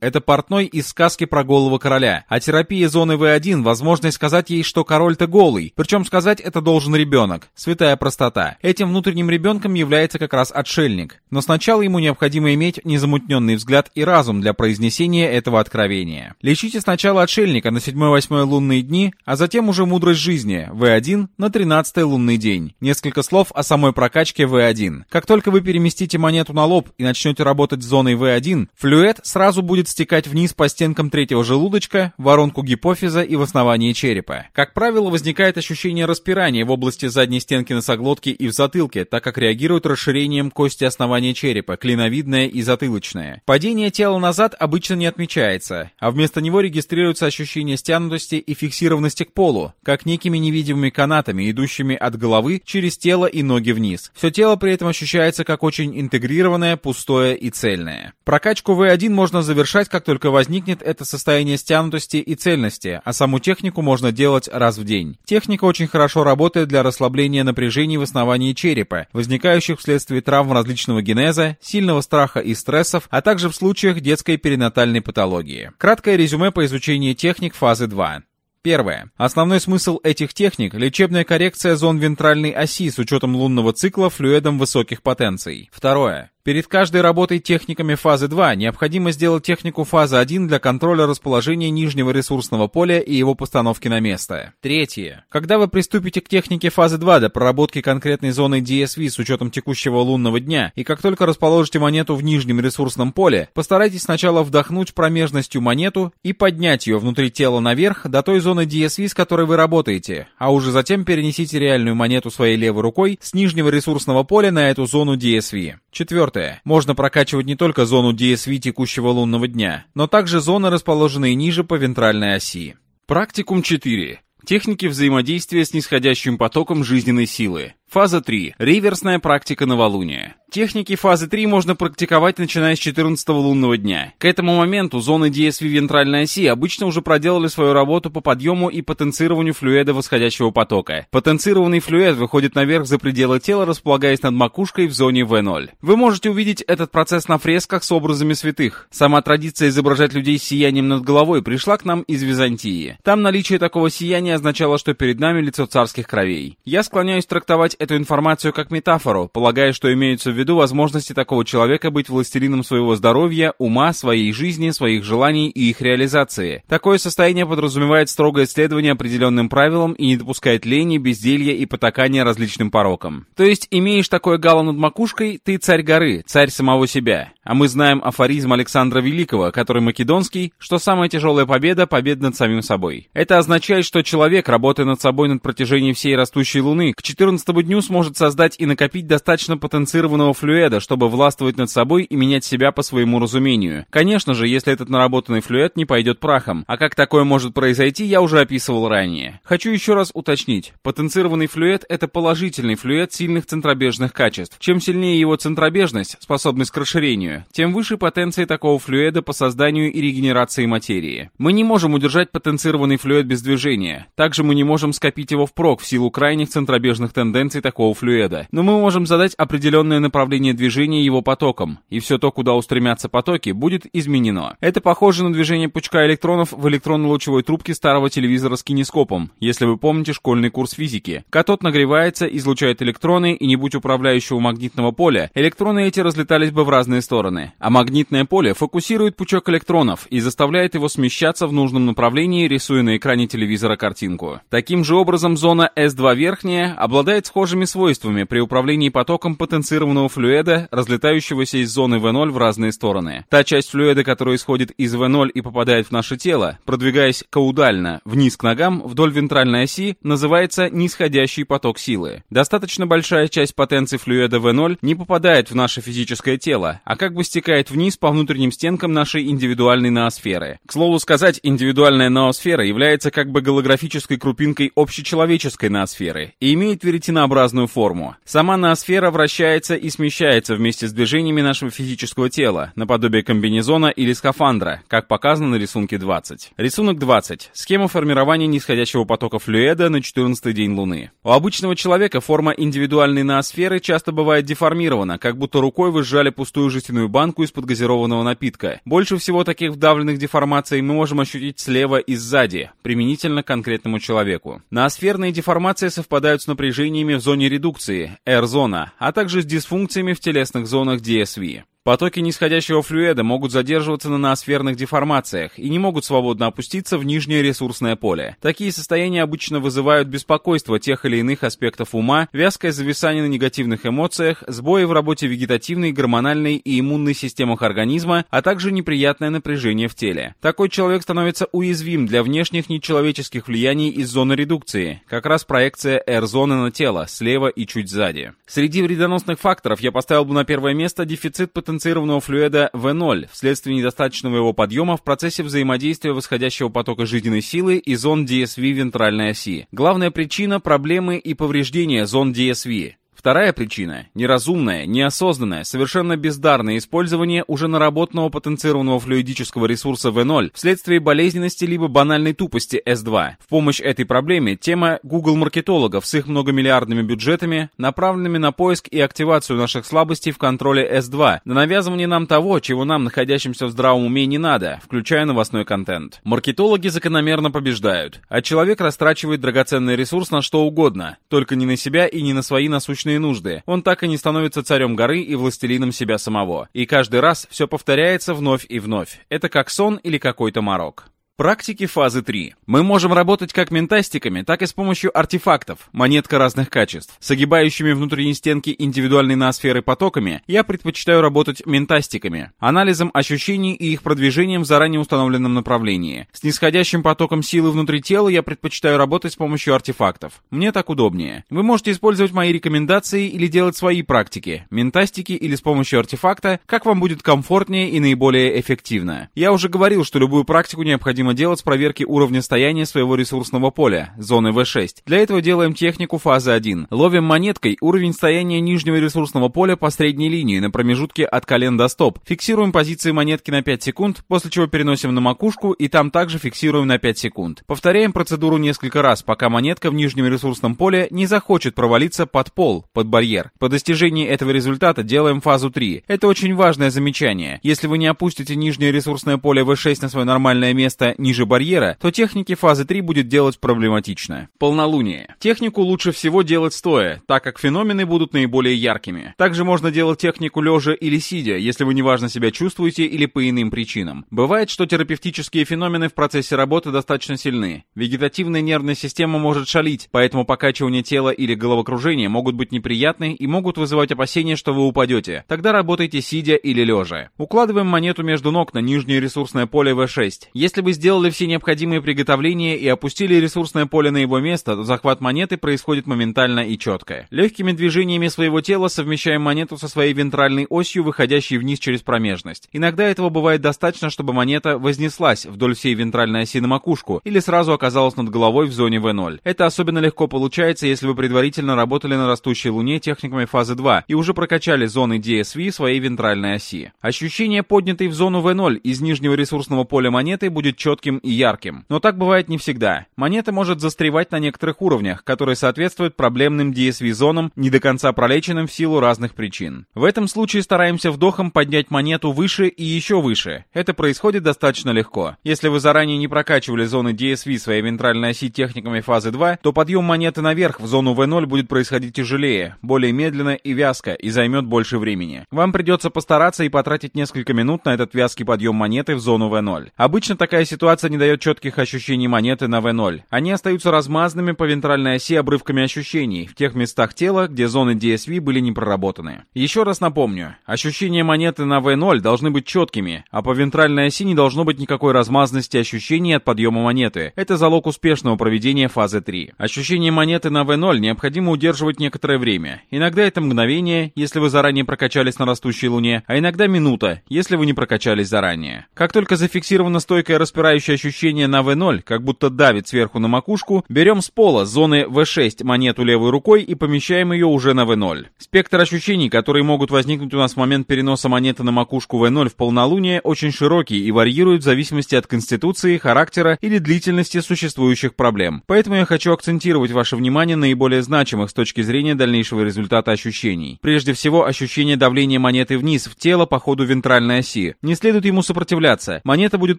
A: это портной из сказки про голого короля, а терапия зоны В1 – возможность сказать ей, что король-то голый, причем сказать это должен ребенок, святая простота. Этим внутренним ребенком является как раз отшельник, но сначала ему необходимо иметь незамутненный взгляд и разум для произнесения этого откровения. Лечите сначала отшельника на 7-8 лунные дни, а затем уже мудрость жизни, В1 на 13 лунный день. Несколько слов о самой прокачке В1. Как только вы переместите наведите монету на лоб и начнете работать с зоной V1, флюэд сразу будет стекать вниз по стенкам третьего желудочка, воронку гипофиза и в основании черепа. Как правило, возникает ощущение распирания в области задней стенки носоглотки и в затылке, так как реагирует расширением кости основания черепа, клиновидная и затылочная. Падение тела назад обычно не отмечается, а вместо него регистрируется ощущение стянутости и фиксированности к полу, как некими невидимыми канатами, идущими от головы через тело и ноги вниз. Все тело при этом ощущается как очень интегрированное, пустое и цельное. Прокачку V1 можно завершать, как только возникнет это состояние стянутости и цельности, а саму технику можно делать раз в день. Техника очень хорошо работает для расслабления напряжений в основании черепа, возникающих вследствие травм различного генеза, сильного страха и стрессов, а также в случаях детской перинатальной патологии. Краткое резюме по изучению техник фазы 2. Первое. Основной смысл этих техник – лечебная коррекция зон вентральной оси с учетом лунного цикла флюидом высоких потенций. Второе. Перед каждой работой техниками фазы 2 необходимо сделать технику фазы 1 для контроля расположения нижнего ресурсного поля и его постановки на место. Третье. Когда вы приступите к технике фазы 2 для проработки конкретной зоны DSV с учетом текущего лунного дня, и как только расположите монету в нижнем ресурсном поле, постарайтесь сначала вдохнуть промежностью монету и поднять ее внутри тела наверх до той зоны DSV, с которой вы работаете, а уже затем перенесите реальную монету своей левой рукой с нижнего ресурсного поля на эту зону DSV. Четвертое. Можно прокачивать не только зону DSV текущего лунного дня, но также зоны, расположенные ниже по вентральной оси. Практикум 4. Техники взаимодействия с нисходящим потоком жизненной силы. Фаза 3. Реверсная практика новолуния. Техники фазы 3 можно практиковать начиная с 14 лунного дня. К этому моменту зоны DSV вентральной оси обычно уже проделали свою работу по подъему и потенцированию флюида восходящего потока. Потенцированный флюид выходит наверх за пределы тела, располагаясь над макушкой в зоне V0. Вы можете увидеть этот процесс на фресках с образами святых. Сама традиция изображать людей с сиянием над головой пришла к нам из Византии. Там наличие такого сияния означало, что перед нами лицо царских кровей. Я склоняюсь трактовать эту информацию как метафору, полагая, что имеются в виду возможности такого человека быть властелином своего здоровья, ума, своей жизни, своих желаний и их реализации. Такое состояние подразумевает строгое следование определенным правилам и не допускает лени, безделья и потакания различным порокам. То есть, имеешь такое гало над макушкой, ты царь горы, царь самого себя. А мы знаем афоризм Александра Великого, который македонский, что самая тяжелая победа — победа над самим собой. Это означает, что человек, работая над собой над протяжении всей растущей Луны, к 14 дню сможет создать и накопить достаточно потенцированного флюэда, чтобы властвовать над собой и менять себя по своему разумению. Конечно же, если этот наработанный флюэд не пойдет прахом. А как такое может произойти, я уже описывал ранее. Хочу еще раз уточнить. Потенцированный флюэд — это положительный флюэд сильных центробежных качеств. Чем сильнее его центробежность, способность к расширению, тем выше потенция такого флюэда по созданию и регенерации материи. Мы не можем удержать потенцированный флюэд без движения. Также мы не можем скопить его впрок в силу крайних центробежных тенденций такого флюэда. Но мы можем задать определенное направление движения его потоком, и все то, куда устремятся потоки, будет изменено. Это похоже на движение пучка электронов в электронно-лучевой трубке старого телевизора с кинескопом, если вы помните школьный курс физики. Катод нагревается, излучает электроны, и не будь управляющего магнитного поля, электроны эти разлетались бы в разные стороны. А магнитное поле фокусирует пучок электронов и заставляет его смещаться в нужном направлении, рисуя на экране телевизора картинку. Таким же образом, зона S2 верхняя обладает схожими свойствами при управлении потоком потенцированного флюида, разлетающегося из зоны V0 в разные стороны. Та часть флюида, которая исходит из V0 и попадает в наше тело, продвигаясь каудально, вниз к ногам, вдоль вентральной оси, называется нисходящий поток силы. Достаточно большая часть потенции флюида V0 не попадает в наше физическое тело, а как бы стекает вниз по внутренним стенкам нашей индивидуальной ноосферы. К слову сказать, индивидуальная ноосфера является как бы голографической крупинкой общечеловеческой ноосферы и имеет веретенообразную форму. Сама ноосфера вращается и смещается вместе с движениями нашего физического тела, наподобие комбинезона или скафандра, как показано на рисунке 20. Рисунок 20. Схема формирования нисходящего потока флюида на 14 день Луны. У обычного человека форма индивидуальной ноосферы часто бывает деформирована, как будто рукой вы сжали пустую жестяную банку из-под газированного напитка. Больше всего таких вдавленных деформаций мы можем ощутить слева и сзади, применительно к конкретному человеку. Ноосферные деформации совпадают с напряжениями в зоне редукции, R-зона, а также с дисфункциями в телесных зонах DSV. Потоки нисходящего флюида могут задерживаться на ноосферных деформациях и не могут свободно опуститься в нижнее ресурсное поле. Такие состояния обычно вызывают беспокойство тех или иных аспектов ума, вязкое зависание на негативных эмоциях, сбои в работе вегетативной, гормональной и иммунной системах организма, а также неприятное напряжение в теле. Такой человек становится уязвим для внешних нечеловеческих влияний из зоны редукции, как раз проекция R-зоны на тело, слева и чуть сзади. Среди вредоносных факторов я поставил бы на первое место дефицит потенциала потенцированного флюида В0 вследствие недостаточного его подъема в процессе взаимодействия восходящего потока жизненной силы и зон DSV вентральной оси. Главная причина – проблемы и повреждения зон DSV. Вторая причина – неразумное, неосознанное, совершенно бездарное использование уже наработанного потенцированного флюидического ресурса V0 вследствие болезненности либо банальной тупости S2. В помощь этой проблеме тема Google-маркетологов с их многомиллиардными бюджетами, направленными на поиск и активацию наших слабостей в контроле S2, на навязывание нам того, чего нам, находящимся в здравом уме, не надо, включая новостной контент. Маркетологи закономерно побеждают, а человек растрачивает драгоценный ресурс на что угодно, только не на себя и не на свои насущные насущные нужды, он так и не становится царем горы и властелином себя самого. И каждый раз все повторяется вновь и вновь. Это как сон или какой-то морок. Практики фазы 3. Мы можем работать как ментастиками, так и с помощью артефактов, монетка разных качеств. С огибающими внутренние стенки индивидуальной ноосферы потоками я предпочитаю работать ментастиками, анализом ощущений и их продвижением в заранее установленном направлении. С нисходящим потоком силы внутри тела я предпочитаю работать с помощью артефактов. Мне так удобнее. Вы можете использовать мои рекомендации или делать свои практики, ментастики или с помощью артефакта, как вам будет комфортнее и наиболее эффективно. Я уже говорил, что любую практику необходимо необходимо делать проверки уровня стояния своего ресурсного поля, зоны V6. Для этого делаем технику фазы 1. Ловим монеткой уровень стояния нижнего ресурсного поля по средней линии на промежутке от колен до стоп. Фиксируем позиции монетки на 5 секунд, после чего переносим на макушку и там также фиксируем на 5 секунд. Повторяем процедуру несколько раз, пока монетка в нижнем ресурсном поле не захочет провалиться под пол, под барьер. По достижении этого результата делаем фазу 3. Это очень важное замечание. Если вы не опустите нижнее ресурсное поле V6 на свое нормальное место ниже барьера, то техники фазы 3 будет делать проблематично. Полнолуние. Технику лучше всего делать стоя, так как феномены будут наиболее яркими. Также можно делать технику лежа или сидя, если вы неважно себя чувствуете или по иным причинам. Бывает, что терапевтические феномены в процессе работы достаточно сильны. Вегетативная нервная система может шалить, поэтому покачивание тела или головокружение могут быть неприятны и могут вызывать опасения, что вы упадете. Тогда работайте сидя или лежа. Укладываем монету между ног на нижнее ресурсное поле V6. Если вы сделали все необходимые приготовления и опустили ресурсное поле на его место, то захват монеты происходит моментально и четко. Легкими движениями своего тела совмещаем монету со своей вентральной осью, выходящей вниз через промежность. Иногда этого бывает достаточно, чтобы монета вознеслась вдоль всей вентральной оси на макушку или сразу оказалась над головой в зоне V0. Это особенно легко получается, если вы предварительно работали на растущей луне техниками фазы 2 и уже прокачали зоны DSV своей вентральной оси. Ощущение поднятой в зону V0 из нижнего ресурсного поля монеты будет четким и ярким. Но так бывает не всегда. Монета может застревать на некоторых уровнях, которые соответствуют проблемным DSV-зонам, не до конца пролеченным в силу разных причин. В этом случае стараемся вдохом поднять монету выше и еще выше. Это происходит достаточно легко. Если вы заранее не прокачивали зоны DSV своей вентральной оси техниками фазы 2, то подъем монеты наверх в зону V0 будет происходить тяжелее, более медленно и вязко и займет больше времени. Вам придется постараться и потратить несколько минут на этот вязкий подъем монеты в зону V0. Обычно такая ситуация не дает четких ощущений монеты на V0. Они остаются размазанными по вентральной оси обрывками ощущений в тех местах тела, где зоны DSV были не проработаны. Еще раз напомню, ощущения монеты на V0 должны быть четкими, а по вентральной оси не должно быть никакой размазанности ощущений от подъема монеты. Это залог успешного проведения фазы 3. Ощущение монеты на V0 необходимо удерживать некоторое время. Иногда это мгновение, если вы заранее прокачались на растущей луне, а иногда минута, если вы не прокачались заранее. Как только зафиксировано стойкое распирающее ощущение на V0, как будто давит сверху на макушку, берем с пола зоны V6 монету левой рукой и помещаем ее уже на V0. Спектр ощущений, которые могут возникнуть у нас в момент переноса монеты на макушку V0 в полнолуние, очень широкий и варьирует в зависимости от конституции, характера или длительности существующих проблем. Поэтому я хочу акцентировать ваше внимание на наиболее значимых с точки зрения дальнейшего результата ощущений. Прежде всего, ощущение давления монеты вниз в тело по ходу вентральной оси. Не следует ему сопротивляться. Монета будет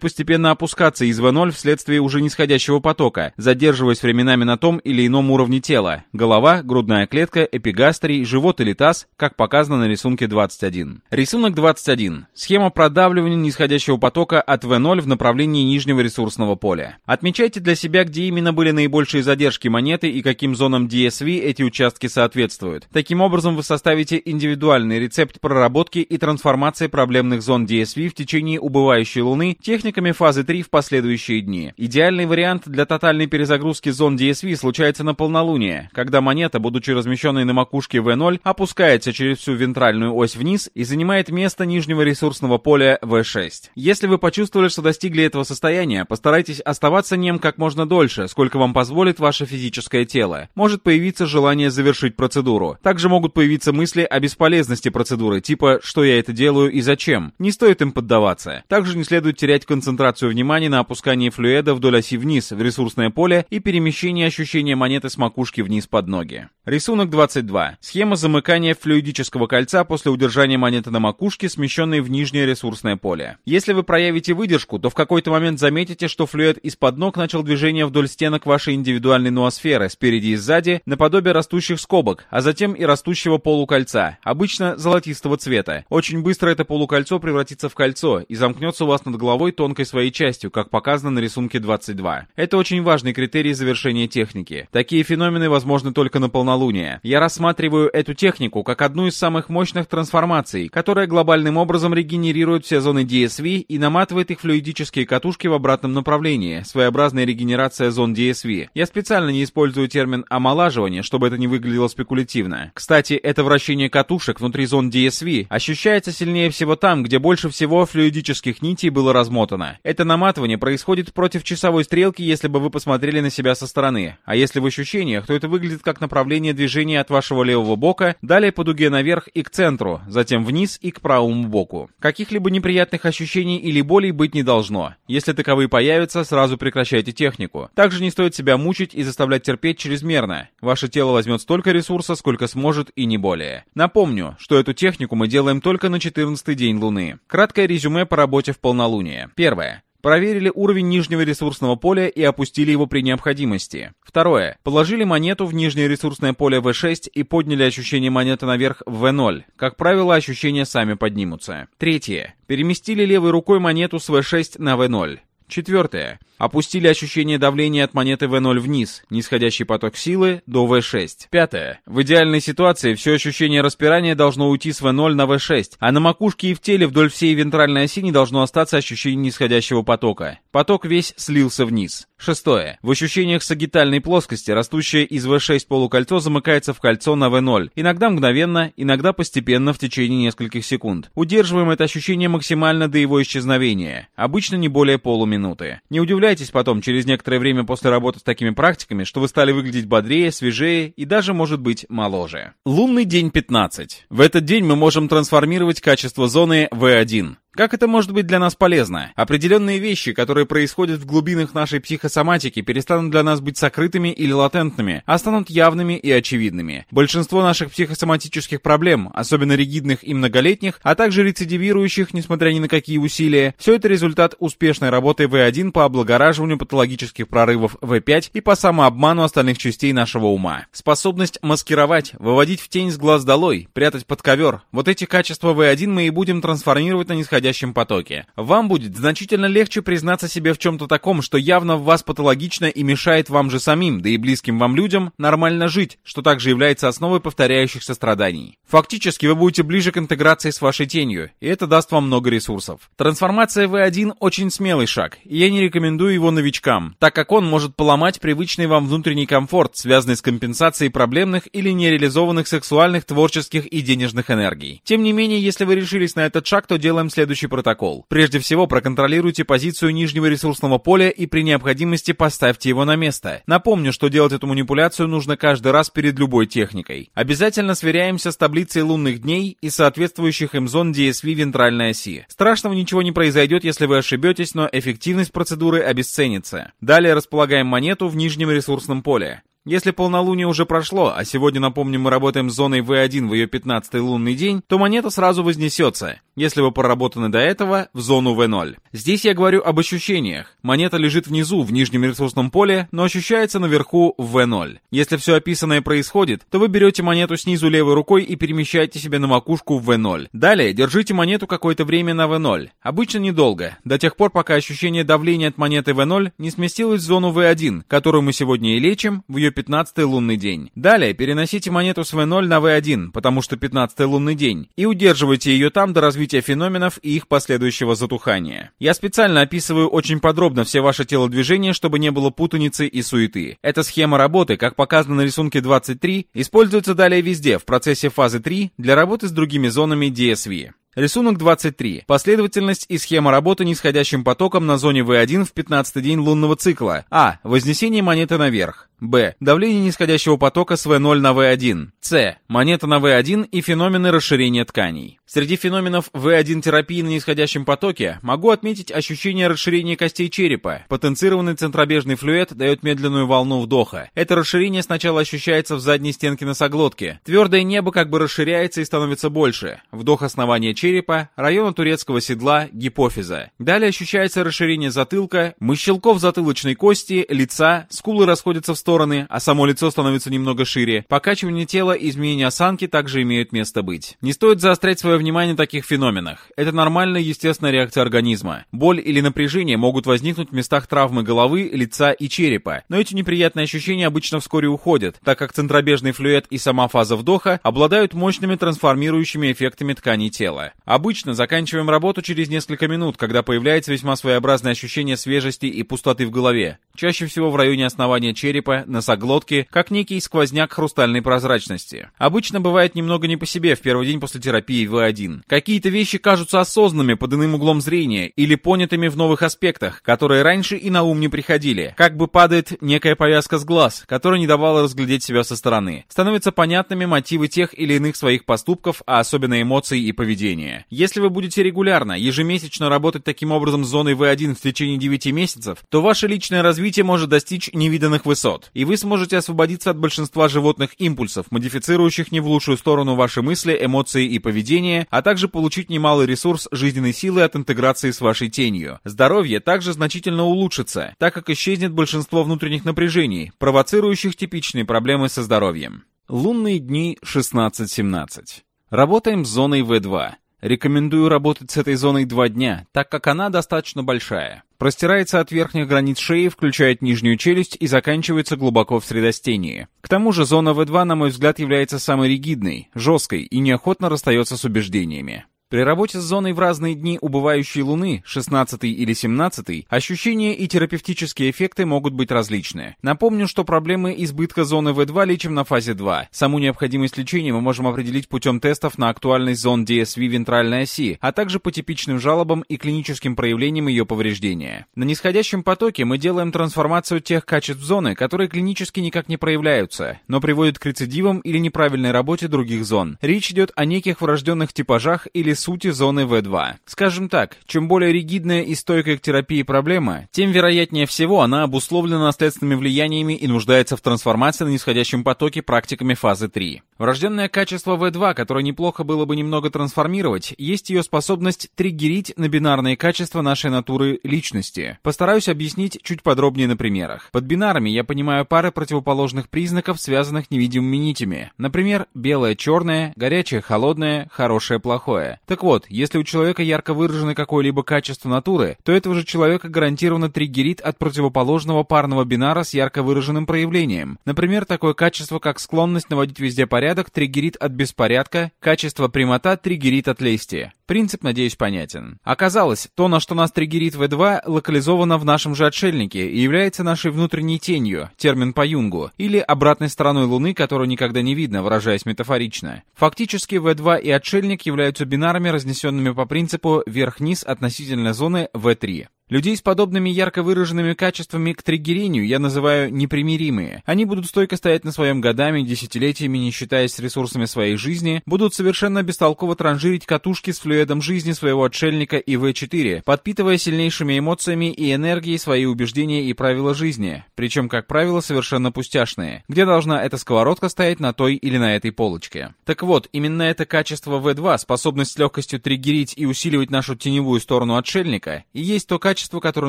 A: постепенно опускаться из V0 вследствие уже нисходящего потока, задерживаясь временами на том или ином уровне тела. Голова, грудная клетка, эпигастрий, живот или таз, как показано на рисунке 21. Рисунок 21. Схема продавливания нисходящего потока от V0 в направлении нижнего ресурсного поля. Отмечайте для себя, где именно были наибольшие задержки монеты и каким зонам DSV эти участки соответствуют. Таким образом, вы составите индивидуальный рецепт проработки и трансформации проблемных зон DSV в течение убывающей Луны техниками фазы 3 в последующие дни. Идеальный вариант для тотальной перезагрузки зон DSV случается на полнолуние, когда монета, будучи размещенной на макушке V0, опускается через всю вентральную ось вниз и занимает место нижнего ресурсного поля V6. Если вы почувствовали, что достигли этого состояния, постарайтесь оставаться нем как можно дольше, сколько вам позволит ваше физическое тело. Может появиться желание завершить процедуру. Также могут появиться мысли о бесполезности процедуры, типа «что я это делаю и зачем?». Не стоит им поддаваться. Также не следует терять концентрацию внимания на опускании флюида вдоль оси вниз в ресурсное поле и перемещение ощущения монеты с макушки вниз под ноги. Рисунок 22. Схема замыкания флюидического кольца после удержания монеты на макушке, смещенной в нижнее ресурсное поле. Если вы проявите выдержку, то в какой-то момент заметите, что флюид из-под ног начал движение вдоль стенок вашей индивидуальной ноосферы, спереди и сзади, наподобие растущих скобок, а затем и растущего полукольца, обычно золотистого цвета. Очень быстро это полукольцо превратится в кольцо и замкнется у вас над головой тонкой своей частью, как показано на рисунке 22. Это очень важный критерий завершения техники. Такие феномены возможны только на полнолуние полнолуния. Я рассматриваю эту технику как одну из самых мощных трансформаций, которая глобальным образом регенерирует все зоны DSV и наматывает их флюидические катушки в обратном направлении, своеобразная регенерация зон DSV. Я специально не использую термин «омолаживание», чтобы это не выглядело спекулятивно. Кстати, это вращение катушек внутри зон DSV ощущается сильнее всего там, где больше всего флюидических нитей было размотано. Это наматывание происходит против часовой стрелки, если бы вы посмотрели на себя со стороны. А если в ощущениях, то это выглядит как направление направление движения от вашего левого бока, далее по дуге наверх и к центру, затем вниз и к правому боку. Каких-либо неприятных ощущений или болей быть не должно. Если таковые появятся, сразу прекращайте технику. Также не стоит себя мучить и заставлять терпеть чрезмерно. Ваше тело возьмет столько ресурса, сколько сможет и не более. Напомню, что эту технику мы делаем только на 14 день Луны. Краткое резюме по работе в полнолуние. Первое. Проверили уровень нижнего ресурсного поля и опустили его при необходимости. Второе. Положили монету в нижнее ресурсное поле V6 и подняли ощущение монеты наверх в V0. Как правило, ощущения сами поднимутся. Третье. Переместили левой рукой монету с V6 на V0. Четвертое. Опустили ощущение давления от монеты V0 вниз, нисходящий поток силы, до V6. Пятое. В идеальной ситуации все ощущение распирания должно уйти с V0 на V6, а на макушке и в теле вдоль всей вентральной оси не должно остаться ощущение нисходящего потока. Поток весь слился вниз. Шестое. В ощущениях сагитальной плоскости растущее из V6 полукольцо замыкается в кольцо на V0, иногда мгновенно, иногда постепенно в течение нескольких секунд. Удерживаем это ощущение максимально до его исчезновения, обычно не более полуминуты. Не удивляйтесь, удивляйтесь потом, через некоторое время после работы с такими практиками, что вы стали выглядеть бодрее, свежее и даже, может быть, моложе. Лунный день 15. В этот день мы можем трансформировать качество зоны V1. Как это может быть для нас полезно? Определенные вещи, которые происходят в глубинах нашей психосоматики, перестанут для нас быть сокрытыми или латентными, а станут явными и очевидными. Большинство наших психосоматических проблем, особенно ригидных и многолетних, а также рецидивирующих, несмотря ни на какие усилия, все это результат успешной работы В1 по облагораживанию патологических прорывов В5 и по самообману остальных частей нашего ума. Способность маскировать, выводить в тень с глаз долой, прятать под ковер. Вот эти качества В1 мы и будем трансформировать на нисходящие происходящем потоке. Вам будет значительно легче признаться себе в чем-то таком, что явно в вас патологично и мешает вам же самим, да и близким вам людям, нормально жить, что также является основой повторяющихся страданий. Фактически вы будете ближе к интеграции с вашей тенью, и это даст вам много ресурсов. Трансформация V1 очень смелый шаг, и я не рекомендую его новичкам, так как он может поломать привычный вам внутренний комфорт, связанный с компенсацией проблемных или нереализованных сексуальных, творческих и денежных энергий. Тем не менее, если вы решились на этот шаг, то делаем следующее следующий протокол. Прежде всего, проконтролируйте позицию нижнего ресурсного поля и при необходимости поставьте его на место. Напомню, что делать эту манипуляцию нужно каждый раз перед любой техникой. Обязательно сверяемся с таблицей лунных дней и соответствующих им зон DSV вентральной оси. Страшного ничего не произойдет, если вы ошибетесь, но эффективность процедуры обесценится. Далее располагаем монету в нижнем ресурсном поле. Если полнолуние уже прошло, а сегодня, напомню, мы работаем с зоной V1 в ее 15 лунный день, то монета сразу вознесется. Если вы проработаны до этого, в зону V0. Здесь я говорю об ощущениях. Монета лежит внизу, в нижнем ресурсном поле, но ощущается наверху в V0. Если все описанное происходит, то вы берете монету снизу левой рукой и перемещаете себе на макушку в V0. Далее держите монету какое-то время на V0. Обычно недолго, до тех пор, пока ощущение давления от монеты V0 не сместилось в зону V1, которую мы сегодня и лечим, в ее 15 лунный день. Далее переносите монету с V0 на V1, потому что 15 лунный день, и удерживайте ее там до развития феноменов и их последующего затухания. Я специально описываю очень подробно все ваши телодвижения, чтобы не было путаницы и суеты. Эта схема работы, как показано на рисунке 23, используется далее везде в процессе фазы 3 для работы с другими зонами DSV. Рисунок 23. Последовательность и схема работы нисходящим потоком на зоне V1 в 15 день лунного цикла. А. Вознесение монеты наверх. Б. Давление нисходящего потока с V0 на V1. С. Монета на V1 и феномены расширения тканей. Среди феноменов V1 терапии на нисходящем потоке могу отметить ощущение расширения костей черепа. Потенцированный центробежный флюид дает медленную волну вдоха. Это расширение сначала ощущается в задней стенке носоглотки. Твердое небо как бы расширяется и становится больше. Вдох основания черепа, района турецкого седла, гипофиза. Далее ощущается расширение затылка, мыщелков затылочной кости, лица, скулы расходятся в сторону стороны, а само лицо становится немного шире. Покачивание тела и изменение осанки также имеют место быть. Не стоит заострять свое внимание на таких феноменах. Это нормальная естественная реакция организма. Боль или напряжение могут возникнуть в местах травмы головы, лица и черепа. Но эти неприятные ощущения обычно вскоре уходят, так как центробежный флюид и сама фаза вдоха обладают мощными трансформирующими эффектами тканей тела. Обычно заканчиваем работу через несколько минут, когда появляется весьма своеобразное ощущение свежести и пустоты в голове. Чаще всего в районе основания черепа носоглотки, как некий сквозняк хрустальной прозрачности. Обычно бывает немного не по себе в первый день после терапии В1. Какие-то вещи кажутся осознанными под иным углом зрения или понятыми в новых аспектах, которые раньше и на ум не приходили. Как бы падает некая повязка с глаз, которая не давала разглядеть себя со стороны. Становятся понятными мотивы тех или иных своих поступков, а особенно эмоций и поведения. Если вы будете регулярно, ежемесячно работать таким образом с зоной В1 в течение 9 месяцев, то ваше личное развитие может достичь невиданных высот. Вперед. И вы сможете освободиться от большинства животных импульсов, модифицирующих не в лучшую сторону ваши мысли, эмоции и поведение, а также получить немалый ресурс жизненной силы от интеграции с вашей тенью. Здоровье также значительно улучшится, так как исчезнет большинство внутренних напряжений, провоцирующих типичные проблемы со здоровьем. Лунные дни 16-17. Работаем с зоной В2. Рекомендую работать с этой зоной два дня, так как она достаточно большая. Простирается от верхних границ шеи, включает нижнюю челюсть и заканчивается глубоко в средостении. К тому же зона В2, на мой взгляд, является самой ригидной, жесткой и неохотно расстается с убеждениями. При работе с зоной в разные дни убывающей Луны, 16 или 17, ощущения и терапевтические эффекты могут быть различны. Напомню, что проблемы избытка зоны В2 лечим на фазе 2. Саму необходимость лечения мы можем определить путем тестов на актуальность зон DSV вентральной оси, а также по типичным жалобам и клиническим проявлениям ее повреждения. На нисходящем потоке мы делаем трансформацию тех качеств зоны, которые клинически никак не проявляются, но приводят к рецидивам или неправильной работе других зон. Речь идет о неких врожденных типажах или сути зоны В2. Скажем так, чем более ригидная и стойкая к терапии проблема, тем вероятнее всего она обусловлена наследственными влияниями и нуждается в трансформации на нисходящем потоке практиками фазы 3. Врожденное качество В2, которое неплохо было бы немного трансформировать, есть ее способность триггерить на бинарные качества нашей натуры личности. Постараюсь объяснить чуть подробнее на примерах. Под бинарами я понимаю пары противоположных признаков, связанных невидимыми нитями. Например, белое-черное, горячее-холодное, хорошее-плохое. Так вот, если у человека ярко выражено какое-либо качество натуры, то этого же человека гарантированно триггерит от противоположного парного бинара с ярко выраженным проявлением. Например, такое качество, как склонность наводить везде порядок, триггерит от беспорядка, качество прямота триггерит от лести. Принцип, надеюсь, понятен. Оказалось, то, на что нас триггерит В2, локализовано в нашем же отшельнике и является нашей внутренней тенью, термин по Юнгу, или обратной стороной Луны, которую никогда не видно, выражаясь метафорично. Фактически В2 и отшельник являются бинарами, разнесенными по принципу вверх-вниз относительно зоны В3. Людей с подобными ярко выраженными качествами к триггерению я называю непримиримые. Они будут стойко стоять на своем годами, десятилетиями, не считаясь ресурсами своей жизни, будут совершенно бестолково транжирить катушки с флюидом жизни своего отшельника и В4, подпитывая сильнейшими эмоциями и энергией свои убеждения и правила жизни, причем, как правило, совершенно пустяшные. Где должна эта сковородка стоять на той или на этой полочке? Так вот, именно это качество В2, способность с легкостью триггерить и усиливать нашу теневую сторону отшельника, и есть то качество, качество, которое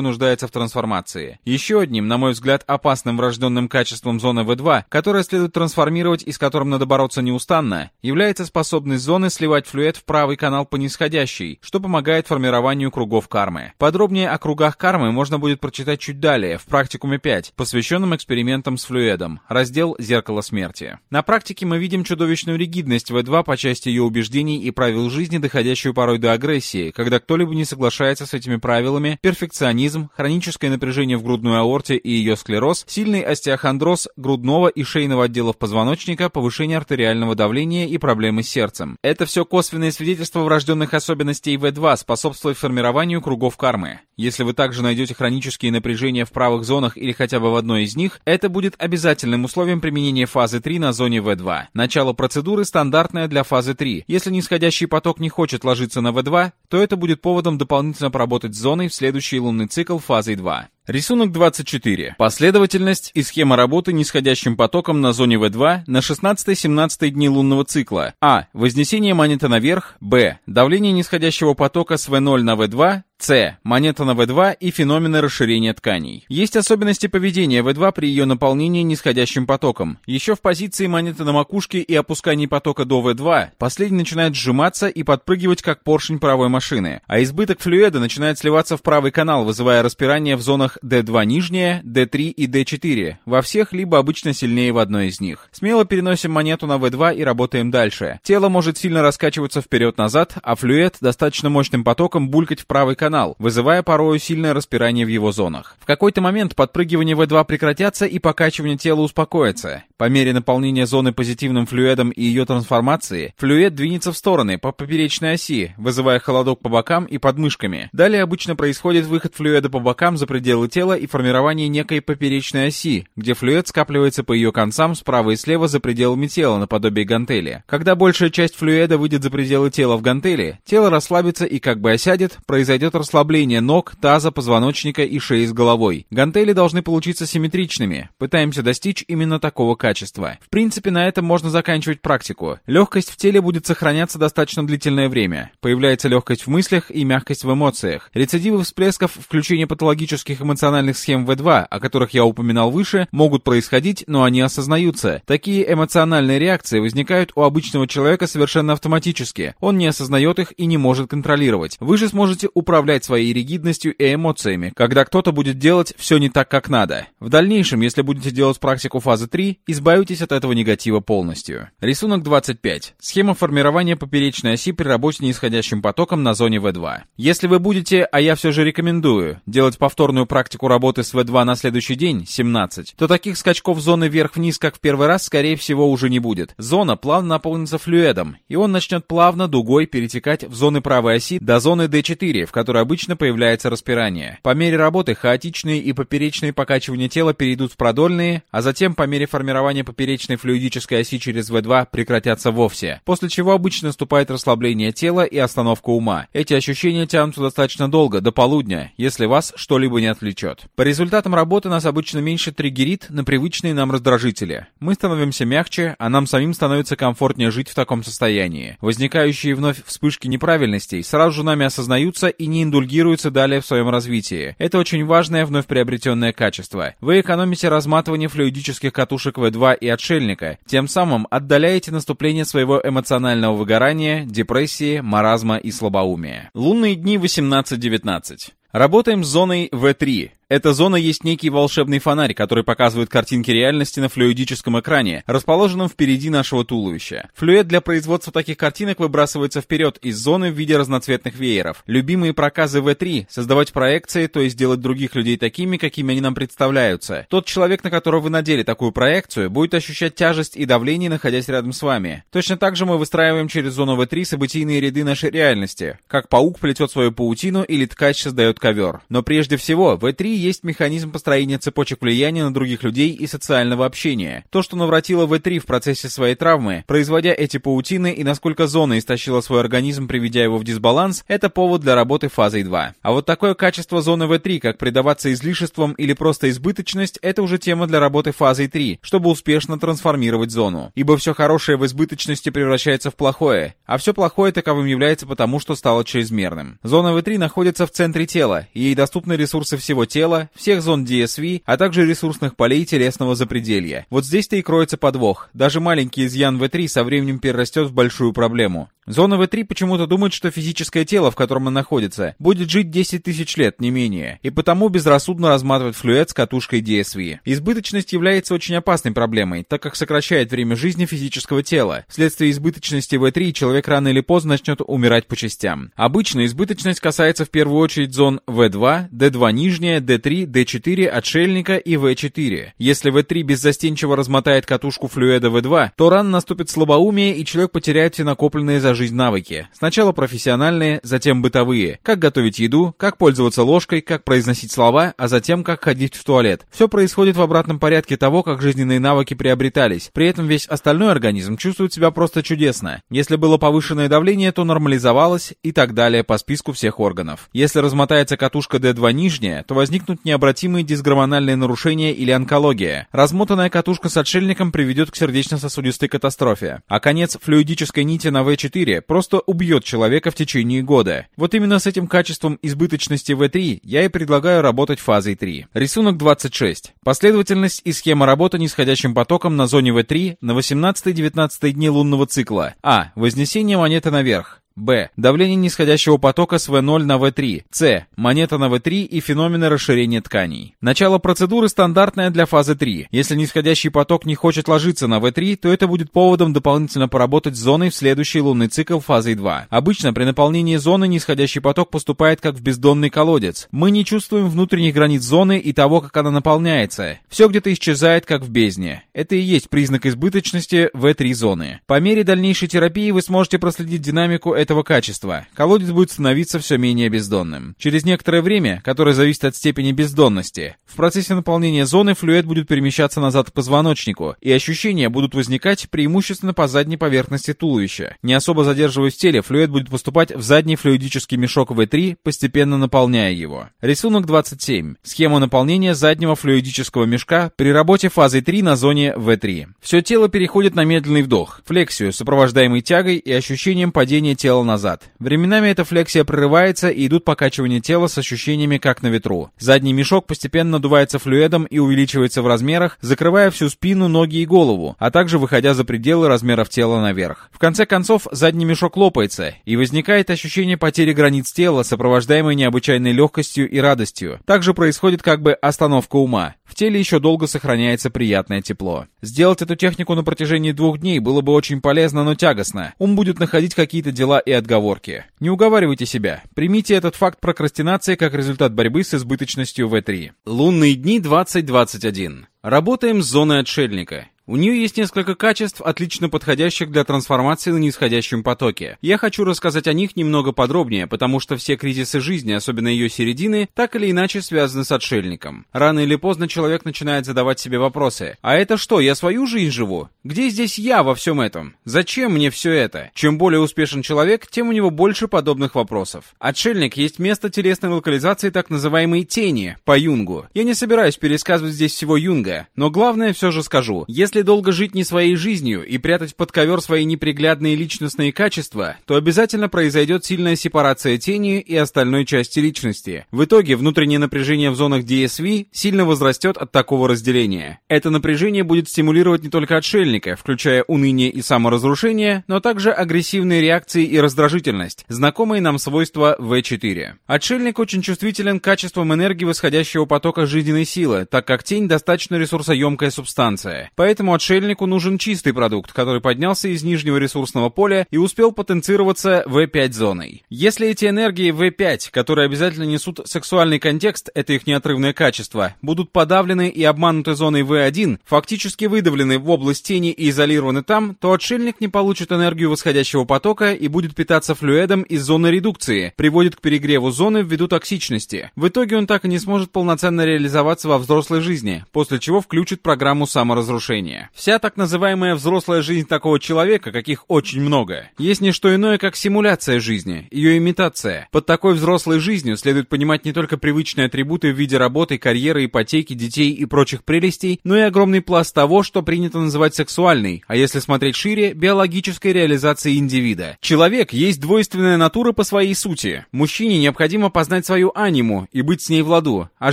A: нуждается в трансформации. Еще одним, на мой взгляд, опасным врожденным качеством зоны В2, которое следует трансформировать и с которым надо бороться неустанно, является способность зоны сливать флюид в правый канал по нисходящей, что помогает формированию кругов кармы. Подробнее о кругах кармы можно будет прочитать чуть далее, в практикуме 5, посвященном экспериментам с флюидом, раздел «Зеркало смерти». На практике мы видим чудовищную ригидность В2 по части ее убеждений и правил жизни, доходящую порой до агрессии, когда кто-либо не соглашается с этими правилами, перфекционизм хроническое напряжение в грудной аорте и ее склероз, сильный остеохондроз грудного и шейного отделов позвоночника, повышение артериального давления и проблемы с сердцем. Это все косвенные свидетельства врожденных особенностей В2, способствуют формированию кругов кармы. Если вы также найдете хронические напряжения в правых зонах или хотя бы в одной из них, это будет обязательным условием применения фазы 3 на зоне В2. Начало процедуры стандартное для фазы 3. Если нисходящий поток не хочет ложиться на В2, то это будет поводом дополнительно поработать с зоной в следующий следующий лунный цикл фазой 2. Рисунок 24. Последовательность и схема работы нисходящим потоком на зоне В2 на 16-17 дни лунного цикла. А. Вознесение монеты наверх. Б. Давление нисходящего потока с В0 на В2. С. Монета на В2 и феномены расширения тканей. Есть особенности поведения В2 при ее наполнении нисходящим потоком. Еще в позиции монеты на макушке и опускании потока до В2 последний начинает сжиматься и подпрыгивать как поршень паровой машины, а избыток флюида начинает сливаться в правый канал, вызывая распирание в зонах зонах D2 нижняя, D3 и D4, во всех либо обычно сильнее в одной из них. Смело переносим монету на V2 и работаем дальше. Тело может сильно раскачиваться вперед-назад, а флюид достаточно мощным потоком булькать в правый канал, вызывая порою сильное распирание в его зонах. В какой-то момент подпрыгивание V2 прекратятся и покачивание тела успокоится. По мере наполнения зоны позитивным флюидом и ее трансформации, флюид двинется в стороны по поперечной оси, вызывая холодок по бокам и подмышками. Далее обычно происходит выход флюида по бокам за пределы тела и формирование некой поперечной оси, где флюид скапливается по ее концам справа и слева за пределами тела наподобие гантели. Когда большая часть флюида выйдет за пределы тела в гантели, тело расслабится и как бы осядет, произойдет расслабление ног, таза, позвоночника и шеи с головой. Гантели должны получиться симметричными. Пытаемся достичь именно такого качества. В принципе, на этом можно заканчивать практику. Легкость в теле будет сохраняться достаточно длительное время. Появляется легкость в мыслях и мягкость в эмоциях. Рецидивы всплесков включения патологических эмоциональных схем В2, о которых я упоминал выше, могут происходить, но они осознаются. Такие эмоциональные реакции возникают у обычного человека совершенно автоматически. Он не осознает их и не может контролировать. Вы же сможете управлять своей ригидностью и эмоциями, когда кто-то будет делать все не так, как надо. В дальнейшем, если будете делать практику фазы 3, избавитесь от этого негатива полностью. Рисунок 25. Схема формирования поперечной оси при работе неисходящим потоком на зоне V2. Если вы будете, а я все же рекомендую, делать повторную практику работы с V2 на следующий день, 17, то таких скачков зоны вверх-вниз, как в первый раз, скорее всего, уже не будет. Зона плавно наполнится флюидом, и он начнет плавно дугой перетекать в зоны правой оси до зоны D4, в которой обычно появляется распирание. По мере работы хаотичные и поперечные покачивания тела перейдут в продольные, а затем по мере формирования поперечной флюидической оси через V2 прекратятся вовсе, после чего обычно наступает расслабление тела и остановка ума. Эти ощущения тянутся достаточно долго, до полудня, если вас что-либо не отвлечет. По результатам работы нас обычно меньше триггерит на привычные нам раздражители. Мы становимся мягче, а нам самим становится комфортнее жить в таком состоянии. Возникающие вновь вспышки неправильностей сразу же нами осознаются и не индульгируются далее в своем развитии. Это очень важное вновь приобретенное качество. Вы экономите разматывание флюидических катушек V2 и отшельника, тем самым отдаляете наступление своего эмоционального выгорания, депрессии, маразма и слабоумия. Лунные дни 18-19. Работаем с зоной V3. Эта зона есть некий волшебный фонарь, который показывает картинки реальности на флюидическом экране, расположенном впереди нашего туловища. Флюид для производства таких картинок выбрасывается вперед из зоны в виде разноцветных вееров. Любимые проказы V3 — создавать проекции, то есть делать других людей такими, какими они нам представляются. Тот человек, на которого вы надели такую проекцию, будет ощущать тяжесть и давление, находясь рядом с вами. Точно так же мы выстраиваем через зону V3 событийные ряды нашей реальности, как паук плетет свою паутину или ткач создает ковер. Но прежде всего, V3 есть механизм построения цепочек влияния на других людей и социального общения. То, что навратило V3 в процессе своей травмы, производя эти паутины и насколько зона истощила свой организм, приведя его в дисбаланс, это повод для работы фазой 2. А вот такое качество зоны V3, как предаваться излишествам или просто избыточность, это уже тема для работы фазой 3, чтобы успешно трансформировать зону. Ибо все хорошее в избыточности превращается в плохое, а все плохое таковым является потому, что стало чрезмерным. Зона V3 находится в центре тела, и ей доступны ресурсы всего тела, тела, всех зон DSV, а также ресурсных полей телесного запределья. Вот здесь-то и кроется подвох. Даже маленький изъян V3 со временем перерастет в большую проблему. Зона В3 почему-то думает, что физическое тело, в котором он находится, будет жить 10 тысяч лет, не менее, и потому безрассудно разматывает флюид с катушкой DSV. Избыточность является очень опасной проблемой, так как сокращает время жизни физического тела. Вследствие избыточности В3 человек рано или поздно начнет умирать по частям. Обычно избыточность касается в первую очередь зон В2, D2 нижняя, D3, D4, отшельника и В4. Если В3 беззастенчиво размотает катушку флюида В2, то рано наступит слабоумие и человек потеряет все накопленные за жизнь навыки. Сначала профессиональные, затем бытовые. Как готовить еду, как пользоваться ложкой, как произносить слова, а затем как ходить в туалет. Все происходит в обратном порядке того, как жизненные навыки приобретались. При этом весь остальной организм чувствует себя просто чудесно. Если было повышенное давление, то нормализовалось и так далее по списку всех органов. Если размотается катушка D2 нижняя, то возникнут необратимые дисгормональные нарушения или онкология. Размотанная катушка с отшельником приведет к сердечно-сосудистой катастрофе. А конец флюидической нити на V4 4 просто убьет человека в течение года. Вот именно с этим качеством избыточности V3 я и предлагаю работать фазой 3. Рисунок 26. Последовательность и схема работы нисходящим потоком на зоне V3 на 18-19 дни лунного цикла. А. Вознесение монеты наверх. Б. Давление нисходящего потока с V0 на V3. С. Монета на V3 и феномены расширения тканей. Начало процедуры стандартное для фазы 3. Если нисходящий поток не хочет ложиться на V3, то это будет поводом дополнительно поработать с зоной в следующий лунный цикл фазой 2. Обычно при наполнении зоны нисходящий поток поступает как в бездонный колодец. Мы не чувствуем внутренних границ зоны и того, как она наполняется. Все где-то исчезает, как в бездне. Это и есть признак избыточности V3 зоны. По мере дальнейшей терапии вы сможете проследить динамику этого качества. Колодец будет становиться все менее бездонным. Через некоторое время, которое зависит от степени бездонности, в процессе наполнения зоны флюид будет перемещаться назад к позвоночнику, и ощущения будут возникать преимущественно по задней поверхности туловища. Не особо задерживаясь в теле, флюид будет поступать в задний флюидический мешок V3, постепенно наполняя его. Рисунок 27. Схема наполнения заднего флюидического мешка при работе фазой 3 на зоне V3. Все тело переходит на медленный вдох, флексию, сопровождаемый тягой и ощущением падения тела назад. Временами эта флексия прерывается и идут покачивания тела с ощущениями как на ветру. Задний мешок постепенно надувается флюидом и увеличивается в размерах, закрывая всю спину, ноги и голову, а также выходя за пределы размеров тела наверх. В конце концов, задний мешок лопается, и возникает ощущение потери границ тела, сопровождаемое необычайной легкостью и радостью. Также происходит как бы остановка ума. В теле еще долго сохраняется приятное тепло. Сделать эту технику на протяжении двух дней было бы очень полезно, но тягостно. Ум будет находить какие-то дела и отговорки. Не уговаривайте себя. Примите этот факт прокрастинации как результат борьбы с избыточностью В3. Лунные дни 2021. Работаем с зоной отшельника. У нее есть несколько качеств, отлично подходящих для трансформации на нисходящем потоке. Я хочу рассказать о них немного подробнее, потому что все кризисы жизни, особенно ее середины, так или иначе связаны с отшельником. Рано или поздно человек начинает задавать себе вопросы. А это что, я свою жизнь живу? Где здесь я во всем этом? Зачем мне все это? Чем более успешен человек, тем у него больше подобных вопросов. Отшельник есть место телесной локализации так называемой тени, по Юнгу. Я не собираюсь пересказывать здесь всего Юнга, но главное все же скажу. Если долго жить не своей жизнью и прятать под ковер свои неприглядные личностные качества, то обязательно произойдет сильная сепарация тени и остальной части личности. В итоге внутреннее напряжение в зонах DSV сильно возрастет от такого разделения. Это напряжение будет стимулировать не только отшельника, включая уныние и саморазрушение, но также агрессивные реакции и раздражительность, знакомые нам свойства V4. Отшельник очень чувствителен к качествам энергии восходящего потока жизненной силы, так как тень достаточно ресурсоемкая субстанция. Поэтому Этому отшельнику нужен чистый продукт, который поднялся из нижнего ресурсного поля и успел потенцироваться V5 зоной. Если эти энергии V5, которые обязательно несут сексуальный контекст, это их неотрывное качество, будут подавлены и обмануты зоной V1, фактически выдавлены в область тени и изолированы там, то отшельник не получит энергию восходящего потока и будет питаться флюидом из зоны редукции, приводит к перегреву зоны ввиду токсичности. В итоге он так и не сможет полноценно реализоваться во взрослой жизни, после чего включит программу саморазрушения. Вся так называемая взрослая жизнь такого человека, каких очень много, есть не что иное, как симуляция жизни, ее имитация. Под такой взрослой жизнью следует понимать не только привычные атрибуты в виде работы, карьеры, ипотеки, детей и прочих прелестей, но и огромный пласт того, что принято называть сексуальной, а если смотреть шире, биологической реализацией индивида. Человек есть двойственная натура по своей сути. Мужчине необходимо познать свою аниму и быть с ней в ладу, а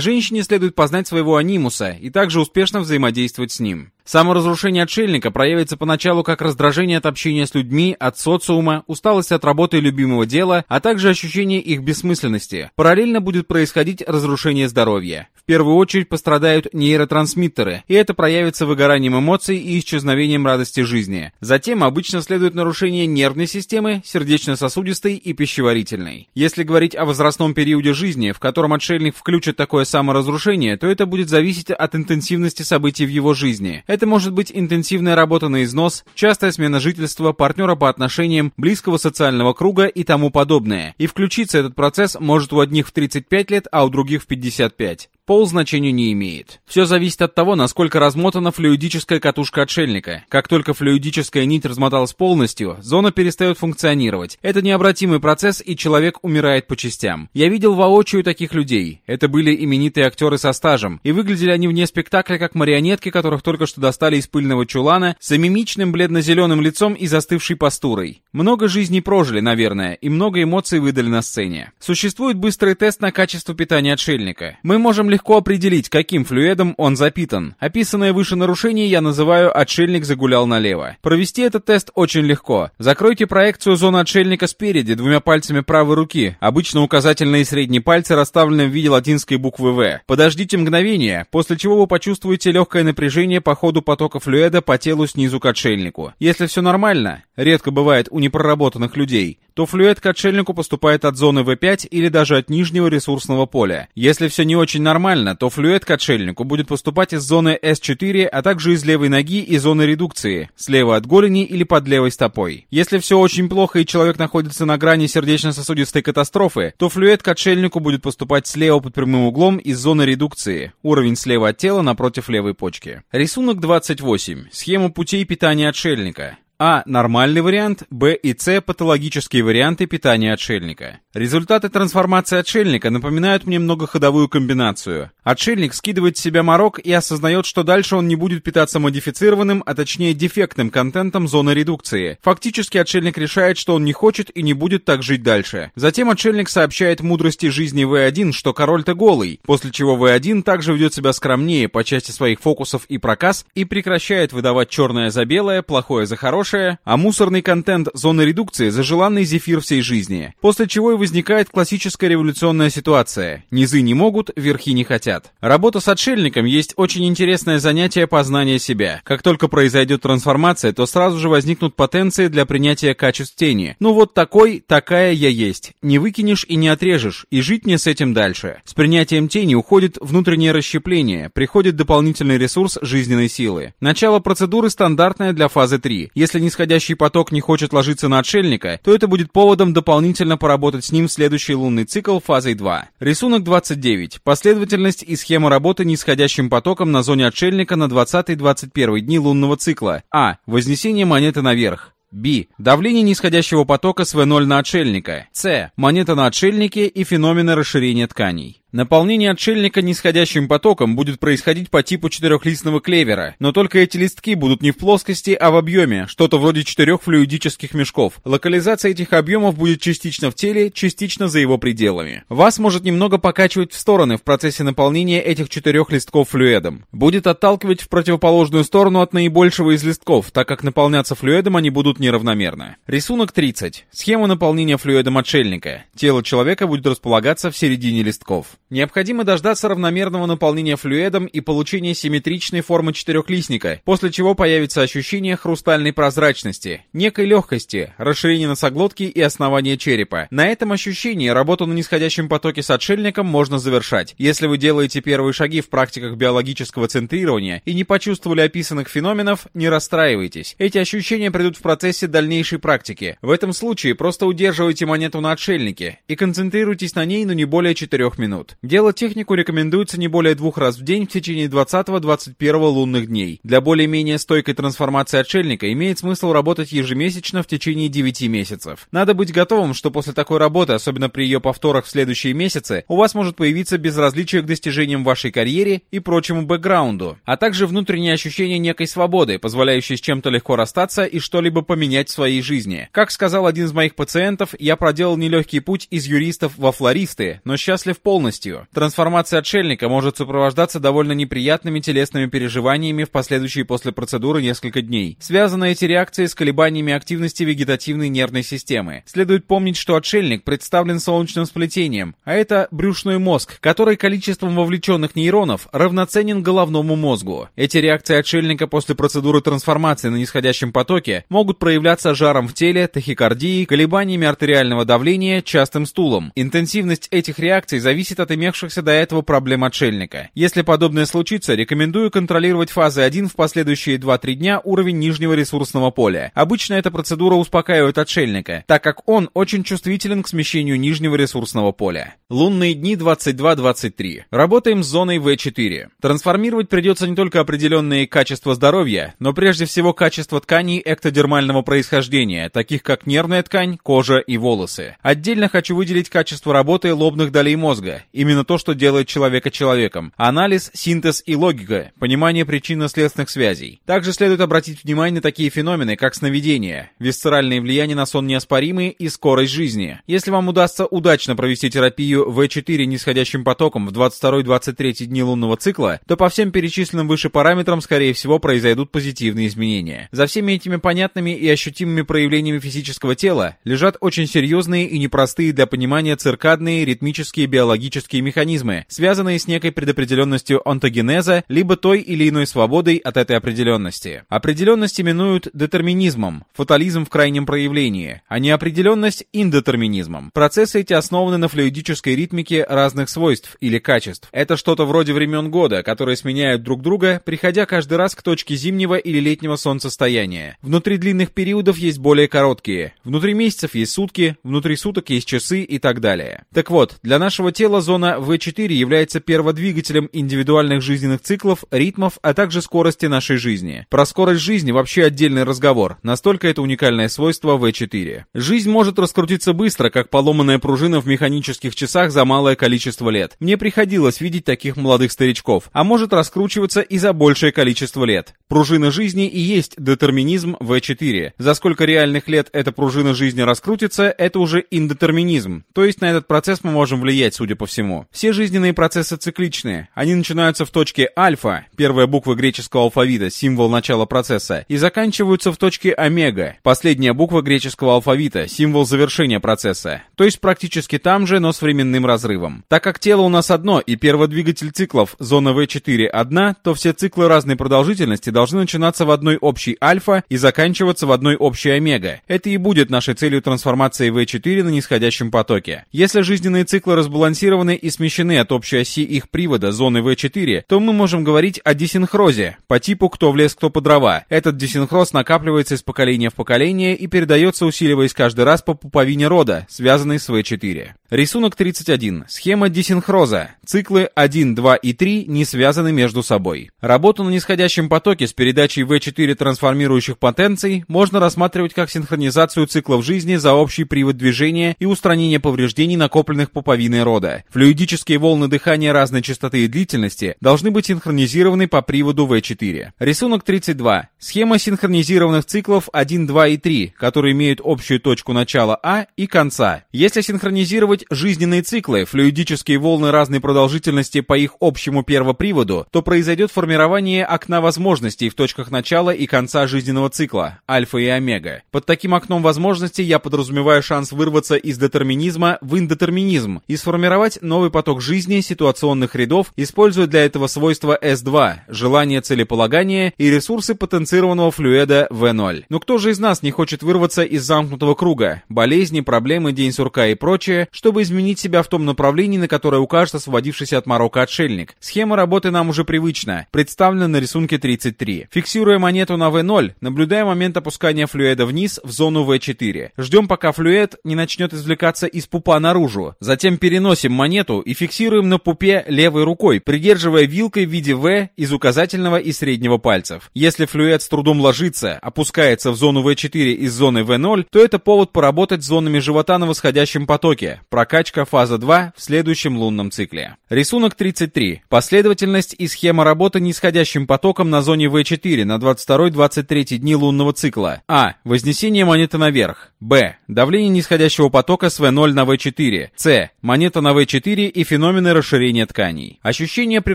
A: женщине следует познать своего анимуса и также успешно взаимодействовать с ним. Саморазрушение отшельника проявится поначалу как раздражение от общения с людьми, от социума, усталость от работы и любимого дела, а также ощущение их бессмысленности. Параллельно будет происходить разрушение здоровья. В первую очередь пострадают нейротрансмиттеры, и это проявится выгоранием эмоций и исчезновением радости жизни. Затем обычно следует нарушение нервной системы, сердечно-сосудистой и пищеварительной. Если говорить о возрастном периоде жизни, в котором отшельник включит такое саморазрушение, то это будет зависеть от интенсивности событий в его жизни. Это может быть интенсивная работа на износ, частая смена жительства, партнера по отношениям, близкого социального круга и тому подобное. И включиться этот процесс может у одних в 35 лет, а у других в 55. Пол значения не имеет. Все зависит от того, насколько размотана флюидическая катушка отшельника. Как только флюидическая нить размоталась полностью, зона перестает функционировать. Это необратимый процесс, и человек умирает по частям. Я видел воочию таких людей. Это были именитые актеры со стажем, и выглядели они вне спектакля как марионетки, которых только что достали из пыльного чулана, с мимичным бледно-зеленым лицом и застывшей постурой. Много жизней прожили, наверное, и много эмоций выдали на сцене. Существует быстрый тест на качество питания отшельника. Мы можем легко легко определить, каким флюидом он запитан. Описанное выше нарушение я называю «отшельник загулял налево». Провести этот тест очень легко. Закройте проекцию зоны отшельника спереди двумя пальцами правой руки. Обычно указательные и средние пальцы расставлены в виде латинской буквы «В». Подождите мгновение, после чего вы почувствуете легкое напряжение по ходу потока флюида по телу снизу к отшельнику. Если все нормально, редко бывает у непроработанных людей, то флюид к отшельнику поступает от зоны В5 или даже от нижнего ресурсного поля. Если все не очень нормально, то флюид к отшельнику будет поступать из зоны С4, а также из левой ноги и зоны редукции, слева от голени или под левой стопой. Если все очень плохо и человек находится на грани сердечно-сосудистой катастрофы, то флюид к отшельнику будет поступать слева под прямым углом из зоны редукции, уровень слева от тела напротив левой почки. Рисунок 28. Схема путей питания отшельника. А. Нормальный вариант. Б и С. Патологические варианты питания отшельника. Результаты трансформации отшельника напоминают мне многоходовую комбинацию. Отшельник скидывает с себя морок и осознает, что дальше он не будет питаться модифицированным, а точнее дефектным контентом зоны редукции. Фактически отшельник решает, что он не хочет и не будет так жить дальше. Затем отшельник сообщает мудрости жизни В1, что король-то голый, после чего В1 также ведет себя скромнее по части своих фокусов и проказ и прекращает выдавать черное за белое, плохое за хорошее, хорошее, а мусорный контент зоны редукции за желанный зефир всей жизни. После чего и возникает классическая революционная ситуация. Низы не могут, верхи не хотят. Работа с отшельником есть очень интересное занятие познания себя. Как только произойдет трансформация, то сразу же возникнут потенции для принятия качеств тени. Ну вот такой, такая я есть. Не выкинешь и не отрежешь, и жить мне с этим дальше. С принятием тени уходит внутреннее расщепление, приходит дополнительный ресурс жизненной силы. Начало процедуры стандартное для фазы 3. Если нисходящий поток не хочет ложиться на отшельника, то это будет поводом дополнительно поработать с ним в следующий лунный цикл фазой 2. Рисунок 29. Последовательность и схема работы нисходящим потоком на зоне отшельника на 20-21 дни лунного цикла. А. Вознесение монеты наверх. Б. Давление нисходящего потока с В0 на отшельника. С. Монета на отшельнике и феномены расширения тканей. Наполнение отшельника нисходящим потоком будет происходить по типу четырехлистного клевера, но только эти листки будут не в плоскости, а в объеме, что-то вроде четырех флюидических мешков. Локализация этих объемов будет частично в теле, частично за его пределами. Вас может немного покачивать в стороны в процессе наполнения этих четырех листков флюидом. Будет отталкивать в противоположную сторону от наибольшего из листков, так как наполняться флюидом они будут неравномерно. Рисунок 30. Схема наполнения флюидом отшельника. Тело человека будет располагаться в середине листков. Необходимо дождаться равномерного наполнения флюидом и получения симметричной формы четырехлистника, после чего появится ощущение хрустальной прозрачности, некой легкости, расширения носоглотки и основания черепа. На этом ощущении работу на нисходящем потоке с отшельником можно завершать. Если вы делаете первые шаги в практиках биологического центрирования и не почувствовали описанных феноменов, не расстраивайтесь. Эти ощущения придут в процессе дальнейшей практики. В этом случае просто удерживайте монету на отшельнике и концентрируйтесь на ней, но не более 4 минут. Делать технику рекомендуется не более двух раз в день в течение 20-21 лунных дней. Для более-менее стойкой трансформации отшельника имеет смысл работать ежемесячно в течение 9 месяцев. Надо быть готовым, что после такой работы, особенно при ее повторах в следующие месяцы, у вас может появиться безразличие к достижениям вашей карьере и прочему бэкграунду, а также внутреннее ощущение некой свободы, позволяющей с чем-то легко расстаться и что-либо поменять в своей жизни. Как сказал один из моих пациентов, я проделал нелегкий путь из юристов во флористы, но счастлив полностью смертью. Трансформация отшельника может сопровождаться довольно неприятными телесными переживаниями в последующие после процедуры несколько дней. Связаны эти реакции с колебаниями активности вегетативной нервной системы. Следует помнить, что отшельник представлен солнечным сплетением, а это брюшной мозг, который количеством вовлеченных нейронов равноценен головному мозгу. Эти реакции отшельника после процедуры трансформации на нисходящем потоке могут проявляться жаром в теле, тахикардией, колебаниями артериального давления, частым стулом. Интенсивность этих реакций зависит от имевшихся до этого проблем отшельника. Если подобное случится, рекомендую контролировать фазы 1 в последующие 2-3 дня уровень нижнего ресурсного поля. Обычно эта процедура успокаивает отшельника, так как он очень чувствителен к смещению нижнего ресурсного поля. Лунные дни 22-23. Работаем с зоной В4. Трансформировать придется не только определенные качества здоровья, но прежде всего качество тканей эктодермального происхождения, таких как нервная ткань, кожа и волосы. Отдельно хочу выделить качество работы лобных долей мозга и Именно то, что делает человека человеком. Анализ, синтез и логика, понимание причинно-следственных связей. Также следует обратить внимание на такие феномены, как сновидение, висцеральные влияния на сон неоспоримые и скорость жизни. Если вам удастся удачно провести терапию В4 нисходящим потоком в 22-23 дни лунного цикла, то по всем перечисленным выше параметрам, скорее всего, произойдут позитивные изменения. За всеми этими понятными и ощутимыми проявлениями физического тела лежат очень серьезные и непростые для понимания циркадные, ритмические, биологические механизмы, связанные с некой предопределенностью онтогенеза, либо той или иной свободой от этой определенности. Определенность именуют детерминизмом, фатализм в крайнем проявлении, а неопределенность – индетерминизмом. Процессы эти основаны на флюидической ритмике разных свойств или качеств. Это что-то вроде времен года, которые сменяют друг друга, приходя каждый раз к точке зимнего или летнего солнцестояния. Внутри длинных периодов есть более короткие, внутри месяцев есть сутки, внутри суток есть часы и так далее. Так вот, для нашего тела зона В4 является перводвигателем индивидуальных жизненных циклов, ритмов, а также скорости нашей жизни. Про скорость жизни вообще отдельный разговор, настолько это уникальное свойство В4. Жизнь может раскрутиться быстро, как поломанная пружина в механических часах за малое количество лет. Мне приходилось видеть таких молодых старичков, а может раскручиваться и за большее количество лет. Пружина жизни и есть детерминизм В4. За сколько реальных лет эта пружина жизни раскрутится, это уже индетерминизм, то есть на этот процесс мы можем влиять, судя по всему. Все жизненные процессы цикличные. Они начинаются в точке альфа, первая буква греческого алфавита, символ начала процесса, и заканчиваются в точке омега, последняя буква греческого алфавита, символ завершения процесса, то есть практически там же, но с временным разрывом. Так как тело у нас одно и перводвигатель циклов, зона V4 одна, то все циклы разной продолжительности должны начинаться в одной общей альфа и заканчиваться в одной общей омега. Это и будет нашей целью трансформации V4 на нисходящем потоке. Если жизненные циклы разбалансированы и смещены от общей оси их привода зоны V4, то мы можем говорить о десинхрозе, по типу кто в лес, кто по дрова. Этот десинхроз накапливается из поколения в поколение и передается, усиливаясь каждый раз по пуповине рода, связанной с V4. Рисунок 31. Схема десинхроза. Циклы 1, 2 и 3 не связаны между собой. Работу на нисходящем потоке с передачей V4 трансформирующих потенций можно рассматривать как синхронизацию циклов жизни за общий привод движения и устранение повреждений, накопленных пуповиной рода. Флюидические волны дыхания разной частоты и длительности должны быть синхронизированы по приводу V4. Рисунок 32. Схема синхронизированных циклов 1, 2 и 3, которые имеют общую точку начала А и конца. Если синхронизировать жизненные циклы, флюидические волны разной продолжительности по их общему первоприводу, то произойдет формирование окна возможностей в точках начала и конца жизненного цикла, альфа и омега. Под таким окном возможностей я подразумеваю шанс вырваться из детерминизма в индетерминизм и сформировать новый поток жизни ситуационных рядов, используя для этого свойства S2, желание целеполагания и ресурсы потенцированного флюида V0. Но кто же из нас не хочет вырваться из замкнутого круга, болезни, проблемы, день сурка и прочее, чтобы изменить себя в том направлении, на которое укажет освободившийся от морока отшельник? Схема работы нам уже привычна, представлена на рисунке 33. Фиксируя монету на V0, наблюдаем момент опускания флюида вниз в зону V4. Ждем, пока флюид не начнет извлекаться из пупа наружу. Затем переносим монету и фиксируем на пупе левой рукой, придерживая вилкой в виде V из указательного и среднего пальцев. Если флюид с трудом ложится, опускается в зону V4 из зоны V0, то это повод поработать с зонами живота на восходящем потоке. Прокачка фаза 2 в следующем лунном цикле. Рисунок 33. Последовательность и схема работы нисходящим потоком на зоне V4 на 22-23 дни лунного цикла. А. Вознесение монеты наверх. Б. Давление нисходящего потока с V0 на V4. С. Монета на V4 и феномены расширения тканей. Ощущения при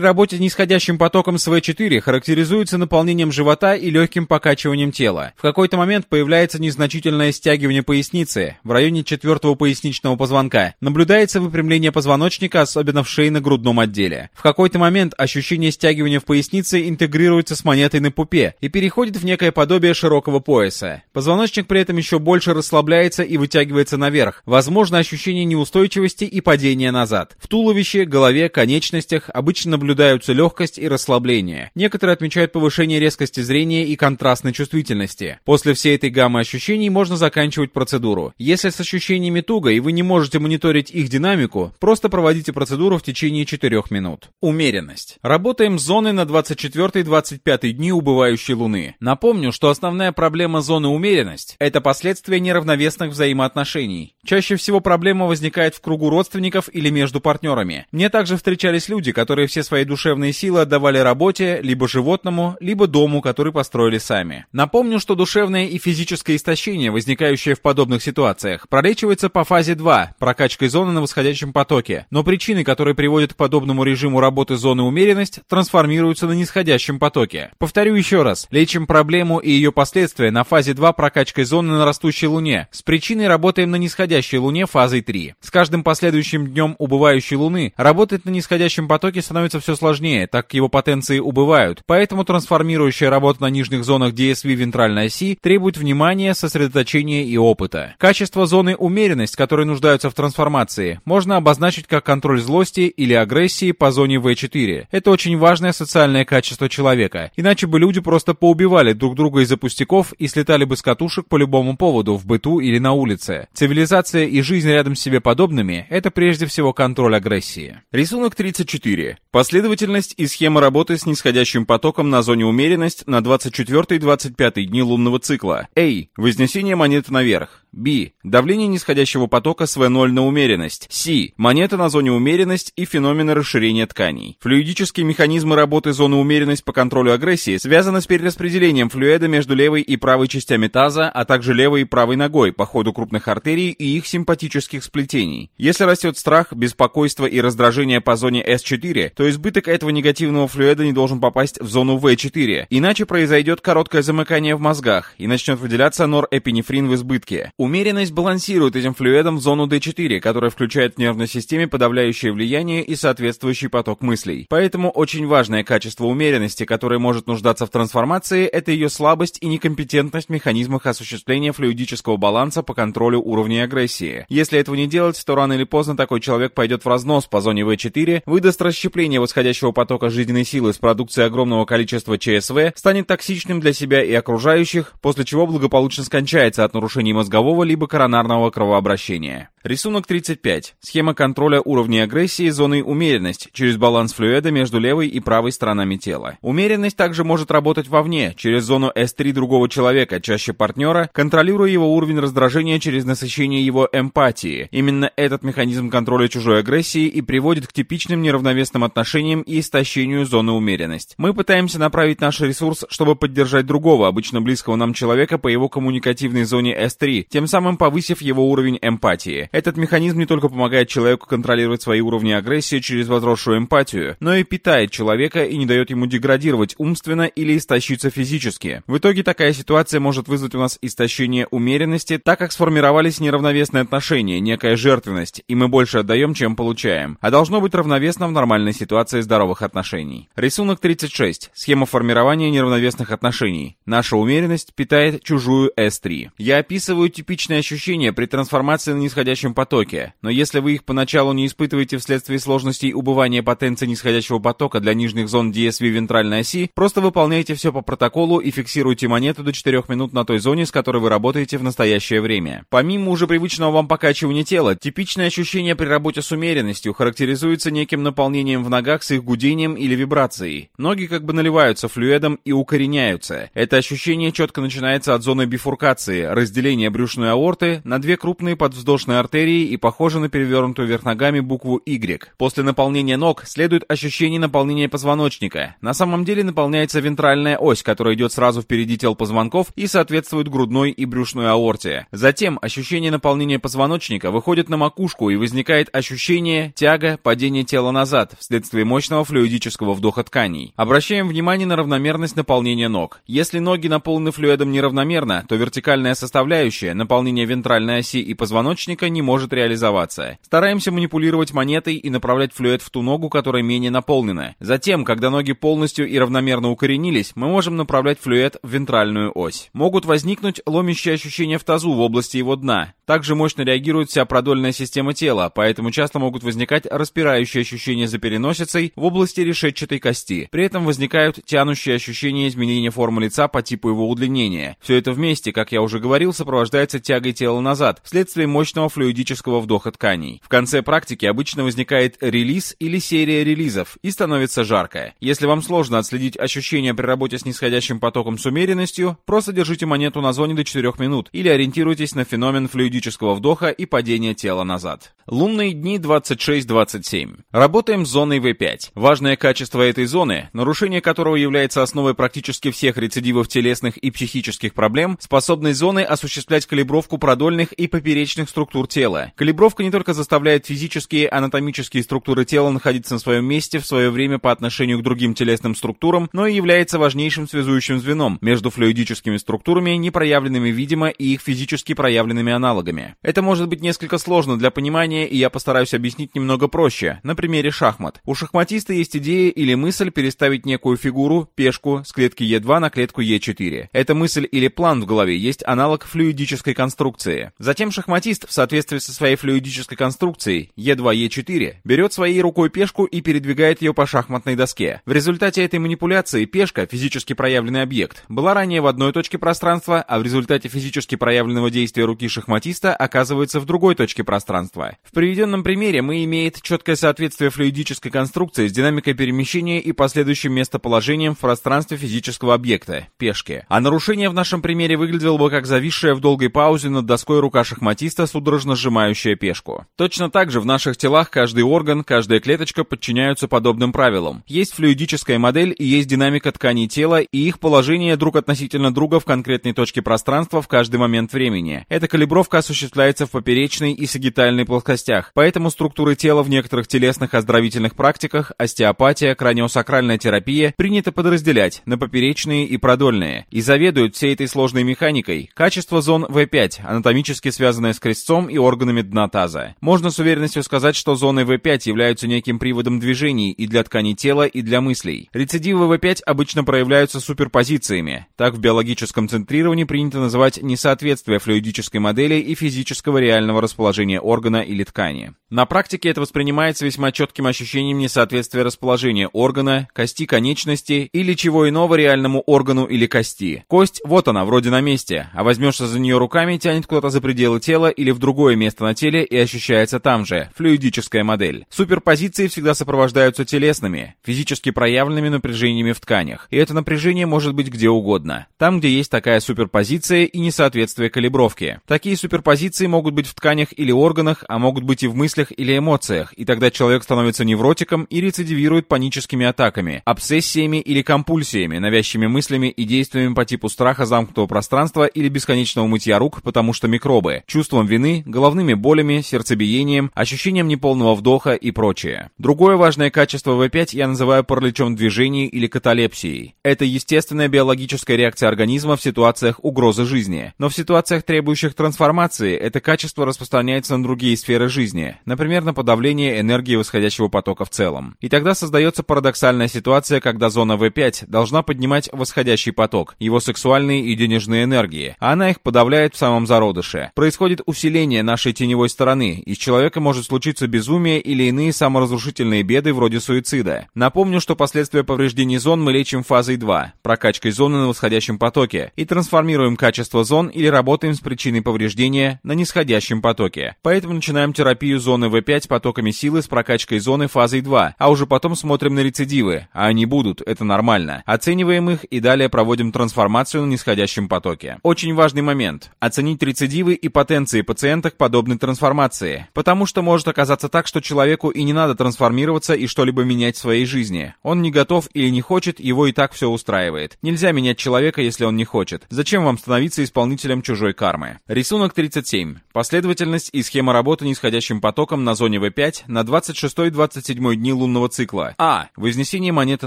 A: работе с нисходящим потоком с V4 характеризуются наполнением живота и легким покачиванием тела. В какой-то момент появляется незначительное стягивание поясницы в районе четвертого поясничного позвонка. Наблюдается выпрямление позвоночника, особенно в шейно-грудном отделе. В какой-то момент ощущение стягивания в пояснице интегрируется с монетой на пупе и переходит в некое подобие широкого пояса. Позвоночник при этом еще больше расслабляется и вытягивается наверх. Возможно ощущение неустойчивости и падения назад. В туловище, голове, конечностях обычно наблюдаются легкость и расслабление. Некоторые отмечают повышение резкости зрения и контрастной чувствительности. После всей этой гаммы ощущений можно заканчивать процедуру. Если с ощущениями туго и вы не можете мониторить их динамику, просто проводите процедуру в течение 4 минут. Умеренность. Работаем с зоной на 24-25 дни убывающей Луны. Напомню, что основная проблема зоны умеренность – это последствия неравновесных взаимоотношений. Чаще всего проблема возникает в кругу родственников или между партнерами. Мне также встречались люди, которые все свои душевные силы отдавали работе, либо животному, либо дому, который построили сами. Напомню, что душевное и физическое истощение, возникающее в подобных ситуациях, пролечивается по фазе 2 – прокачкой зоны на восходящем потоке. Но причины, которые приводят к подобному режиму работы зоны умеренность, трансформируются на нисходящем потоке. Повторю еще раз, лечим проблему и ее последствия на фазе 2 прокачкой зоны на растущей Луне. С причиной работаем на нисходящей Луне фазой 3. С каждым последующим днем убывающей Луны работать на нисходящем потоке становится все сложнее, так как его потенции убывают, поэтому трансформирующая работа на нижних зонах DSV вентральной оси требует внимания, сосредоточения и опыта. Качество зоны умеренность, которые нуждаются в трансформации, можно обозначить как контроль злости или агрессии по зоне V4. Это очень важное социальное качество человека, иначе бы люди просто поубивали друг друга из-за пустяков и слетали бы с катушек по любому поводу в быту или на улице. Цивилизация и жизнь рядом с себе подобными – это прежде всего контроль агрессии.
B: Рисунок 34. Последовательность и схема работы с нисходящим потоком на зоне умеренность на 24-25 дни лунного цикла. A. Вознесение монеты наверх. B. Давление нисходящего потока с V0 на умеренность. C. Монета на зоне умеренность и феномены расширения тканей. Флюидические механизмы работы зоны умеренность по контролю агрессии связаны с перераспределением флюида между левой и правой частями таза, а также левой и правой ногой по ходу крупных артерий и их симпатических сплетений. Если растет страх, беспокойство и раздражение по зоне S4, то избыток этого негативного флюида не должен попасть в зону V4, иначе произойдет короткое замыкание в мозгах и начнет выделяться норэпинефрин в избытке. Умеренность балансирует этим флюидом в зону D4, которая включает в нервной системе подавляющее влияние и соответствующий поток мыслей. Поэтому очень важное качество умеренности, которое может нуждаться в трансформации, это ее слабость и некомпетентность в механизмах осуществления флюидического баланса по контролю уровней агрессии. Если этого не делать, то рано или поздно такой человек пойдет в разнос по зоне V4, выдаст расщепление восходящего потока жизненной силы с продукцией огромного количества ЧСВ, станет токсичным для себя и окружающих, после чего благополучно скончается от нарушений мозгового мозгового либо коронарного кровообращения. Рисунок 35. Схема контроля уровня агрессии зоной умеренность через баланс флюида между левой и правой сторонами тела. Умеренность также может работать вовне, через зону S3 другого человека, чаще партнера, контролируя его уровень раздражения через насыщение его эмпатии. Именно этот механизм контроля чужой агрессии и приводит к типичным неравновесным отношениям и истощению зоны умеренность. Мы пытаемся направить наш ресурс, чтобы поддержать другого, обычно близкого нам человека по его коммуникативной зоне S3, тем самым повысив его уровень эмпатии. Этот механизм не только помогает человеку контролировать свои уровни агрессии через возросшую эмпатию, но и питает человека и не дает ему деградировать умственно или истощиться физически. В итоге такая ситуация может вызвать у нас истощение умеренности, так как сформировались неравновесные отношения, некая жертвенность, и мы больше отдаем, чем получаем, а должно быть равновесно в нормальной ситуации здоровых отношений. Рисунок 36. Схема формирования неравновесных отношений. Наша умеренность питает чужую S3. Я описываю типичный типичные ощущения при трансформации на нисходящем потоке, но если вы их поначалу не испытываете вследствие сложностей убывания потенции нисходящего потока для нижних зон DSV вентральной оси, просто выполняйте все по протоколу и фиксируйте монету до 4 минут на той зоне, с которой вы работаете в настоящее время. Помимо уже привычного вам покачивания тела, типичное ощущение при работе с умеренностью характеризуется неким наполнением в ногах с их гудением или вибрацией. Ноги как бы наливаются флюидом и укореняются. Это ощущение четко начинается от зоны бифуркации, разделения брюшной брюшной аорты на две крупные подвздошные артерии и похоже на перевернутую вверх ногами букву Y. После наполнения ног следует ощущение наполнения позвоночника. На самом деле наполняется вентральная ось, которая идет сразу впереди тел позвонков и соответствует грудной и брюшной аорте. Затем ощущение наполнения позвоночника выходит на макушку и возникает ощущение тяга, падения тела назад вследствие мощного флюидического вдоха тканей. Обращаем внимание на равномерность наполнения ног. Если ноги наполнены флюидом неравномерно, то вертикальная составляющая, наполнение вентральной оси и позвоночника не может реализоваться. Стараемся манипулировать монетой и направлять флюид в ту ногу, которая менее наполнена. Затем, когда ноги полностью и равномерно укоренились, мы можем направлять флюид в вентральную ось. Могут возникнуть ломящие ощущения в тазу в области его дна. Также мощно реагирует вся продольная система тела, поэтому часто могут возникать распирающие ощущения за переносицей в области решетчатой кости. При этом возникают тянущие ощущения изменения формы лица по типу его удлинения. Все это вместе, как я уже говорил, сопровождается тягой тела назад, вследствие мощного флюидического вдоха тканей. В конце практики обычно возникает релиз или серия релизов и становится жарко. Если вам сложно отследить ощущения при работе с нисходящим потоком с умеренностью, просто держите монету на зоне до 4 минут или ориентируйтесь на феномен флюидического вдоха и падения тела назад. Лунные дни 26-27. Работаем с зоной V5. Важное качество этой зоны, нарушение которого является основой практически всех рецидивов телесных и психических проблем, способность зоны осуществлять калибровку продольных и поперечных структур тела. Калибровка не только заставляет физические, анатомические структуры тела находиться на своем месте в свое время по отношению к другим телесным структурам, но и является важнейшим связующим звеном между флюидическими структурами, не проявленными видимо, и их физически проявленными аналогами. Это может быть несколько сложно для понимания, и я постараюсь объяснить немного проще, на примере шахмат. У шахматиста есть идея или мысль переставить некую фигуру, пешку, с клетки Е2 на клетку Е4. Эта мысль или план в голове есть аналог флюидической конструкции. Затем шахматист в соответствии со своей флюидической конструкцией Е2, Е4 берет своей рукой пешку и передвигает ее по шахматной доске. В результате этой манипуляции пешка, физически проявленный объект, была ранее в одной точке пространства, а в результате физически проявленного действия руки шахматиста оказывается в другой точке пространства. В приведенном примере мы имеем четкое соответствие флюидической конструкции с динамикой перемещения и последующим местоположением в пространстве физического объекта, пешки. А нарушение в нашем примере выглядело бы как зависшая в долгой паузе над доской рука шахматиста, судорожно сжимающая пешку. Точно так же в наших телах каждый орган, каждая клеточка подчиняются подобным правилам. Есть флюидическая модель и есть динамика тканей тела и их положение друг относительно друга в конкретной точке пространства в каждый момент времени. Эта калибровка осуществляется в поперечной и сагитальной плоскостях, поэтому структуры тела в некоторых телесных оздоровительных практиках, остеопатия, краниосакральная терапия принято подразделять на поперечные и продольные, и заведуют всей этой сложной механикой качество зон V5, анатомически связанное с крестцом и органами дна таза. Можно с уверенностью сказать, что зоны V5 являются неким приводом движений и для тканей тела, и для мыслей. Рецидивы V5 обычно проявляются суперпозициями. Так в биологическом центрировании принято называть несоответствие флюидической модели и физического реального расположения органа или ткани. На практике это воспринимается весьма четким ощущением несоответствия расположения органа, кости конечности или чего иного реальному органу или кости. Кость, вот она, вроде на месте, а возьмешься за нее руками, тянет куда-то за пределы тела или в другое место на теле и ощущается там же, флюидическая модель. Суперпозиции всегда сопровождаются телесными, физически проявленными напряжениями в тканях, и это напряжение может быть где угодно. Там, где есть такая суперпозиция и несоответствие калибровки. Такие суперпозиции могут быть в тканях или органах, а могут быть и в мыслях или эмоциях, и тогда человек становится невротиком и рецидивирует паническими атаками, обсессиями или компульсиями, навязчивыми мыслями и действиями по типу страха замкнутого пространства или бесконечного мытья рук, потому что микробы, чувством вины, головными болями, сердцебиением, ощущением неполного вдоха и прочее. Другое важное качество В5 я называю параличом движений или каталепсией. Это естественная биологическая реакция организма в ситуациях угрозы жизни. Но в ситуациях, требующих трансформации, это качество распространяется на другие сферы жизни, например, на подавление энергии восходящего потока в целом. И тогда создается парадоксальная ситуация, когда зона В5 должна поднимать восходящий поток, его сексуальные и денежные энергии, а она их подавляет в самом зародыше. Происходит усиление нашей теневой стороны, из человека может случиться безумие или иные саморазрушительные беды вроде суицида. Напомню, что последствия повреждений зон мы лечим фазой 2, прокачкой зоны на восходящем потоке, и трансформируем качество зон или работаем с причиной повреждения на нисходящем потоке. Поэтому начинаем терапию зоны В5 потоками силы с прокачкой зоны фазой 2, а уже потом смотрим на рецидивы, а они будут, это нормально. Оцениваем их и далее проводим трансформацию на нисходящем потоке. Очень важный момент. Оценить рецидивы и потенции пациента к подобной трансформации. Потому что может оказаться так, что человеку и не надо трансформироваться и что-либо менять в своей жизни. Он не готов или не хочет, его и так все устраивает. Нельзя менять человека, если он не хочет. Зачем вам становиться исполнителем чужой кармы? Рисунок 37. Последовательность и схема работы нисходящим потоком на зоне V5 на 26-27 дни лунного цикла. А. Вознесение монеты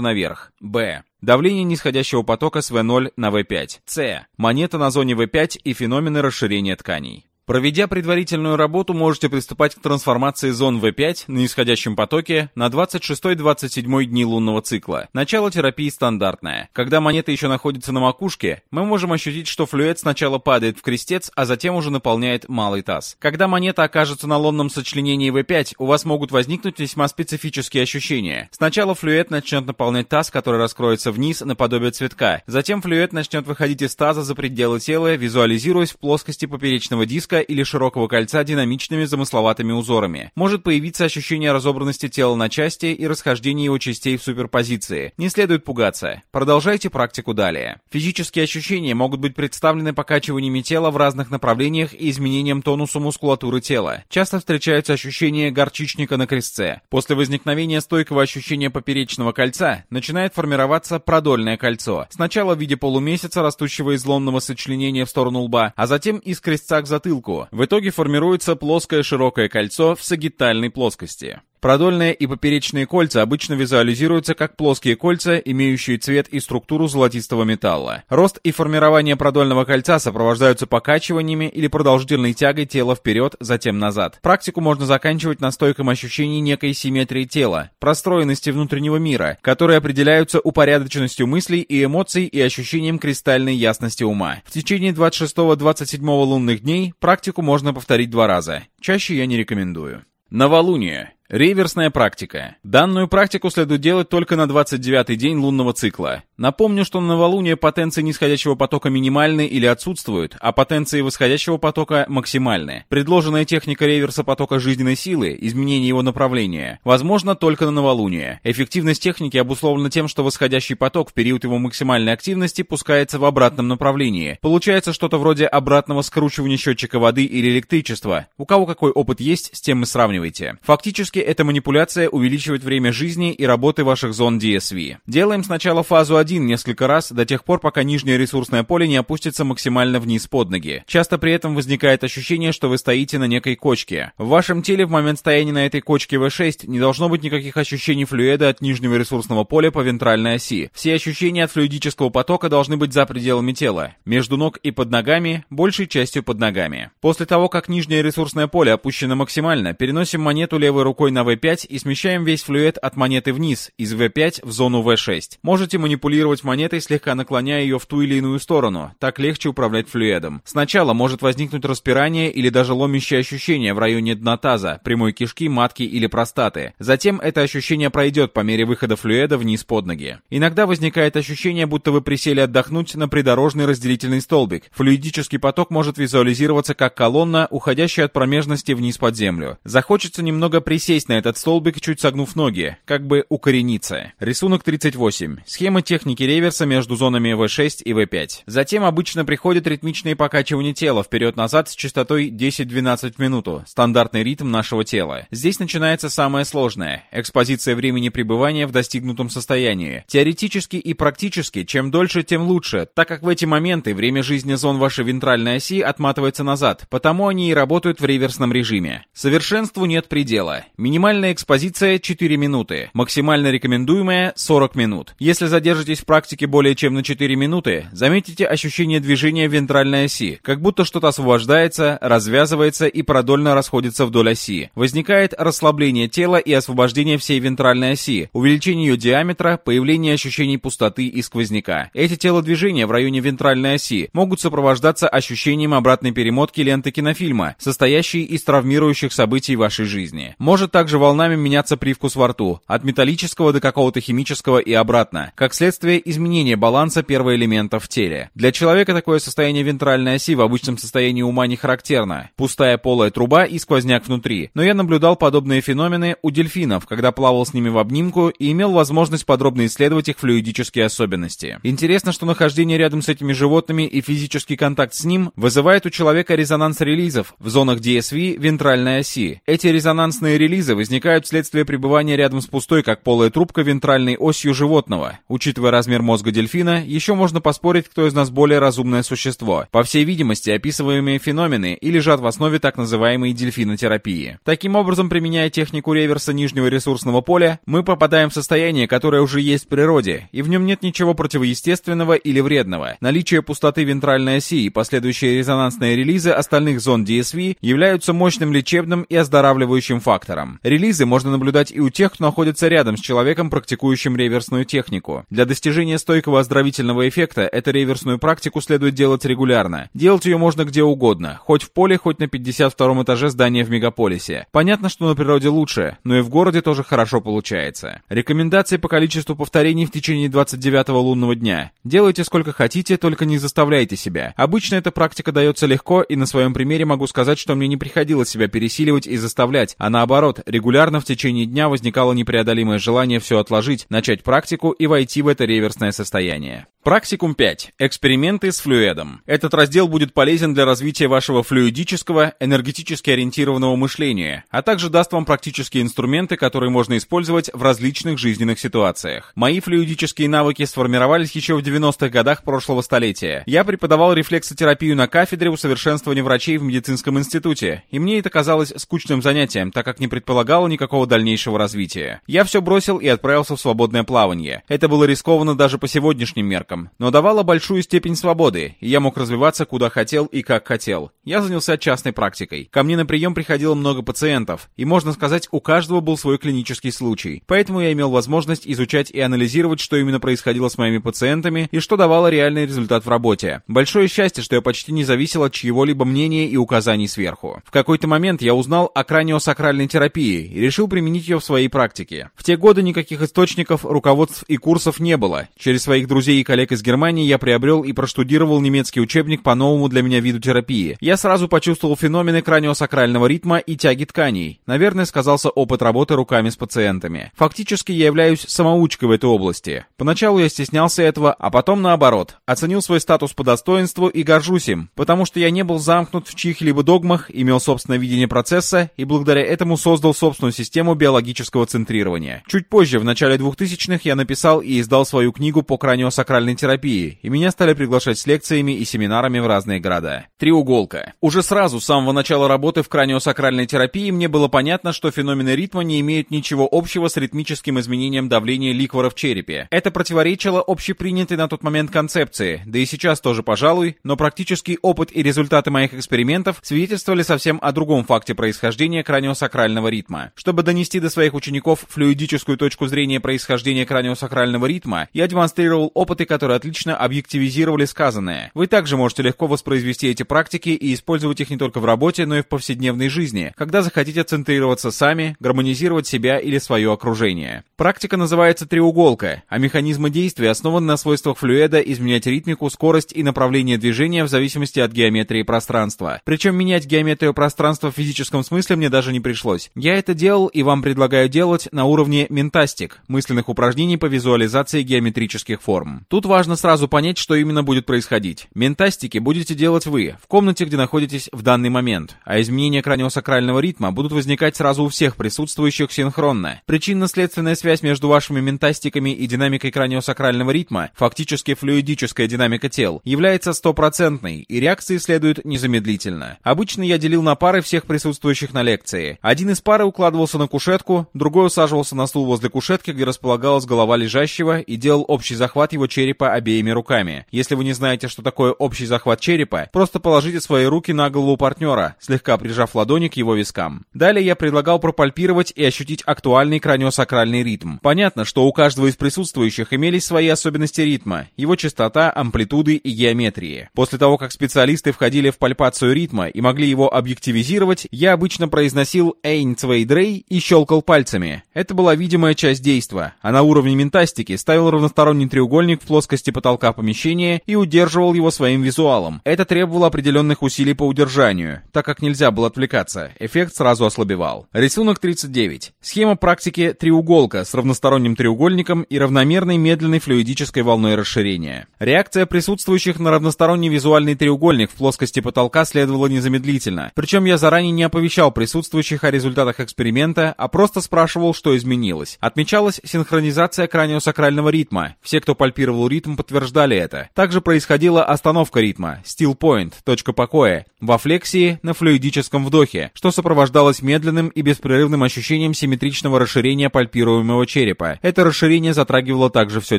B: наверх. Б. Давление нисходящего потока с V0 на V5. С. Монета на зоне V5 и феномены расширения тканей. Проведя предварительную работу, можете приступать к трансформации зон V5 на нисходящем потоке на 26-27 дни лунного цикла. Начало терапии стандартное. Когда монета еще находится на макушке, мы можем ощутить, что флюид сначала падает в крестец, а затем уже наполняет малый таз. Когда монета окажется на лунном сочленении V5, у вас могут возникнуть весьма специфические ощущения. Сначала флюид начнет наполнять таз, который раскроется вниз наподобие цветка. Затем флюид начнет выходить из таза за пределы тела, визуализируясь в плоскости поперечного диска
A: диска или широкого кольца динамичными замысловатыми узорами. Может появиться ощущение разобранности тела на части и расхождения его частей в суперпозиции. Не следует пугаться. Продолжайте практику далее. Физические ощущения могут быть представлены покачиваниями тела в разных направлениях и изменением тонуса мускулатуры тела. Часто встречаются ощущения горчичника на крестце. После возникновения стойкого ощущения поперечного кольца начинает формироваться продольное кольцо. Сначала в виде полумесяца, растущего из лонного сочленения в сторону лба, а затем из крестца к затылку. В итоге формируется плоское широкое кольцо в сагитальной плоскости. Продольные и поперечные кольца обычно визуализируются как плоские кольца, имеющие цвет и структуру золотистого металла. Рост и формирование продольного кольца сопровождаются покачиваниями или продолжительной тягой тела вперед, затем назад. Практику можно заканчивать на стойком ощущении некой симметрии тела, простроенности внутреннего мира, которые определяются упорядоченностью мыслей и эмоций и ощущением кристальной ясности ума. В течение 26-27 лунных дней практику можно повторить два раза. Чаще я не рекомендую. Новолуние. Реверсная практика. Данную практику следует делать только на 29-й день лунного цикла. Напомню, что на новолуние потенции нисходящего потока минимальны или отсутствуют, а потенции восходящего потока максимальны. Предложенная техника реверса потока жизненной силы, изменение его направления, возможно только на новолуние. Эффективность техники обусловлена тем, что восходящий поток в период его максимальной активности пускается в обратном направлении. Получается что-то вроде обратного скручивания счетчика воды или электричества. У кого какой опыт есть, с тем и сравнивайте. Фактически эта манипуляция увеличивает время жизни и работы ваших зон DSV. Делаем сначала фазу 1 несколько раз, до тех пор, пока нижнее ресурсное поле не опустится максимально вниз под ноги. Часто при этом возникает ощущение, что вы стоите на некой кочке. В вашем теле в момент стояния на этой кочке V6 не должно быть никаких ощущений флюида от нижнего ресурсного поля по вентральной оси. Все ощущения от флюидического потока должны быть за пределами тела, между ног и под ногами, большей частью под ногами. После того, как нижнее ресурсное поле опущено максимально, переносим монету левой рукой на V5 и смещаем весь флюид от монеты вниз, из V5 в зону V6. Можете манипулировать монетой, слегка наклоняя ее в ту или иную сторону, так легче управлять флюидом. Сначала может возникнуть распирание или даже ломящее ощущение в районе дна таза, прямой кишки, матки или простаты. Затем это ощущение пройдет по мере выхода флюида вниз под ноги. Иногда возникает ощущение, будто вы присели отдохнуть на придорожный разделительный столбик. Флюидический поток может визуализироваться как колонна, уходящая от промежности вниз под землю. Захочется немного присесть сесть на этот столбик, чуть согнув ноги, как бы укорениться. Рисунок 38. Схема техники реверса между зонами V6 и V5. Затем обычно приходят ритмичные покачивания тела вперед-назад с частотой 10-12 в минуту, стандартный ритм нашего тела. Здесь начинается самое сложное – экспозиция времени пребывания в достигнутом состоянии. Теоретически и практически, чем дольше, тем лучше, так как в эти моменты время жизни зон вашей вентральной оси отматывается назад, потому они и работают в реверсном режиме. Совершенству нет предела. Минимальная экспозиция 4 минуты, максимально рекомендуемая 40 минут. Если задержитесь в практике более чем на 4 минуты, заметите ощущение движения вентральной оси, как будто что-то освобождается, развязывается и продольно расходится вдоль оси. Возникает расслабление тела и освобождение всей вентральной оси, увеличение ее диаметра, появление ощущений пустоты и сквозняка. Эти телодвижения в районе вентральной оси могут сопровождаться ощущением обратной перемотки ленты кинофильма, состоящей из травмирующих событий вашей жизни. Может также волнами меняться привкус во рту, от металлического до какого-то химического и обратно, как следствие изменения баланса первоэлемента в теле. Для человека такое состояние вентральной оси в обычном состоянии ума не характерно. Пустая полая труба и сквозняк внутри. Но я наблюдал подобные феномены у дельфинов, когда плавал с ними в обнимку и имел возможность подробно исследовать их флюидические особенности. Интересно, что нахождение рядом с этими животными и физический контакт с ним вызывает у человека резонанс релизов в зонах DSV вентральной оси. Эти резонансные релизы катарсисы возникают вследствие пребывания рядом с пустой, как полая трубка, вентральной осью животного. Учитывая размер мозга дельфина, еще можно поспорить, кто из нас более разумное существо. По всей видимости, описываемые феномены и лежат в основе так называемой дельфинотерапии. Таким образом, применяя технику реверса нижнего ресурсного поля, мы попадаем в состояние, которое уже есть в природе, и в нем нет ничего противоестественного или вредного. Наличие пустоты вентральной оси и последующие резонансные релизы остальных зон DSV являются мощным лечебным и оздоравливающим фактором. Релизы можно наблюдать и у тех, кто находится рядом с человеком, практикующим реверсную технику. Для достижения стойкого оздоровительного эффекта эту реверсную практику следует делать регулярно. Делать ее можно где угодно, хоть в поле, хоть на 52 этаже здания в мегаполисе. Понятно, что на природе лучше, но и в городе тоже хорошо получается. Рекомендации по количеству повторений в течение 29-го лунного дня. Делайте сколько хотите, только не заставляйте себя. Обычно эта практика дается легко, и на своем примере могу сказать, что мне не приходилось себя пересиливать и заставлять, а наоборот, регулярно в течение дня возникало непреодолимое желание все отложить, начать практику и войти в это реверсное состояние. Практикум 5. Эксперименты с флюэдом. Этот раздел будет полезен для развития вашего флюидического, энергетически ориентированного мышления, а также даст вам практические инструменты, которые можно использовать в различных жизненных ситуациях. Мои флюидические навыки сформировались еще в 90-х годах прошлого столетия. Я преподавал рефлексотерапию на кафедре усовершенствования врачей в медицинском институте, и мне это казалось скучным занятием, так как не предполагало никакого дальнейшего развития. Я все бросил и отправился в свободное плавание. Это было рискованно даже по сегодняшним меркам но давала большую степень свободы, и я мог развиваться куда хотел и как хотел. Я занялся частной практикой. Ко мне на прием приходило много пациентов, и, можно сказать, у каждого был свой клинический случай. Поэтому я имел возможность изучать и анализировать, что именно происходило с моими пациентами и что давало реальный результат в работе. Большое счастье, что я почти не зависел от чьего-либо мнения и указаний сверху. В какой-то момент я узнал о краниосакральной терапии и решил применить ее в своей практике. В те годы никаких источников, руководств и курсов не было. Через своих друзей и коллег из Германии я приобрел и проштудировал немецкий учебник по новому для меня виду терапии. Я сразу почувствовал феномены краниосакрального ритма и тяги тканей. Наверное, сказался опыт работы руками с пациентами. Фактически я являюсь самоучкой в этой области. Поначалу я стеснялся этого, а потом наоборот. Оценил свой статус по достоинству и горжусь им, потому что я не был замкнут в чьих-либо догмах, имел собственное видение процесса и благодаря этому создал собственную систему биологического центрирования. Чуть позже, в начале 2000-х, я написал и издал свою книгу по краниосакральной терапии, и меня стали приглашать с лекциями и семинарами в разные города. Треуголка. Уже сразу, с самого начала работы в краниосакральной терапии, мне было понятно, что феномены ритма не имеют ничего общего с ритмическим изменением давления ликвора в черепе. Это противоречило общепринятой на тот момент концепции, да и сейчас тоже, пожалуй, но практический опыт и результаты моих экспериментов свидетельствовали совсем о другом факте происхождения краниосакрального ритма. Чтобы донести до своих учеников флюидическую точку зрения происхождения краниосакрального ритма, я демонстрировал опыты, которые отлично объективизировали сказанное. Вы также можете легко воспроизвести эти практики и использовать их не только в работе, но и в повседневной жизни, когда захотите центрироваться сами, гармонизировать себя или свое окружение. Практика называется треуголка, а механизмы действия основаны на свойствах флюида изменять ритмику, скорость и направление движения в зависимости от геометрии пространства. Причем менять геометрию пространства в физическом смысле мне даже не пришлось. Я это делал и вам предлагаю делать на уровне ментастик, мысленных упражнений по визуализации геометрических форм. Тут важно сразу понять, что именно будет происходить. Ментастики будете делать вы, в комнате, где находитесь в данный момент, а изменения краниосакрального ритма будут возникать сразу у всех присутствующих синхронно. Причинно-следственная связь между вашими ментастиками и динамикой краниосакрального ритма, фактически флюидическая динамика тел, является стопроцентной, и реакции следуют незамедлительно. Обычно я делил на пары всех присутствующих на лекции. Один из пары укладывался на кушетку, другой усаживался на стул возле кушетки, где располагалась голова лежащего, и делал общий захват его черепа обеими руками. Если вы не знаете, что такое общий захват черепа, просто положите свои руки на голову партнера, слегка прижав ладони к его вискам. Далее я предлагал пропальпировать и ощутить актуальный краниосакральный ритм. Понятно, что у каждого из присутствующих имелись свои особенности ритма, его частота, амплитуды и геометрии. После того, как специалисты входили в пальпацию ритма и могли его объективизировать, я обычно произносил «Эйн Цвейдрей» и щелкал пальцами. Это была видимая часть действа, а на уровне ментастики ставил равносторонний треугольник в плоскости потолка помещения и удерживал его своим визуалом. Это требовало определенных усилий по удержанию, так как нельзя было отвлекаться, эффект сразу ослабевал. Рисунок 39. Схема практики треуголка с равносторонним треугольником и равномерной медленной флюидической волной расширения. Реакция присутствующих на равносторонний визуальный треугольник в плоскости потолка следовала незамедлительно. Причем я заранее не оповещал присутствующих о результатах эксперимента, а просто спрашивал, что изменилось. Отмечалась синхронизация краниосакрального ритма. Все, кто пальпировал ритм, подтверждали это. Также происходила остановка ритма, still point, точка покоя, во флексии на флюидическом вдохе, что сопровождалось медленным и беспрерывным ощущением симметричного расширения пальпируемого черепа. Это расширение затрагивало также все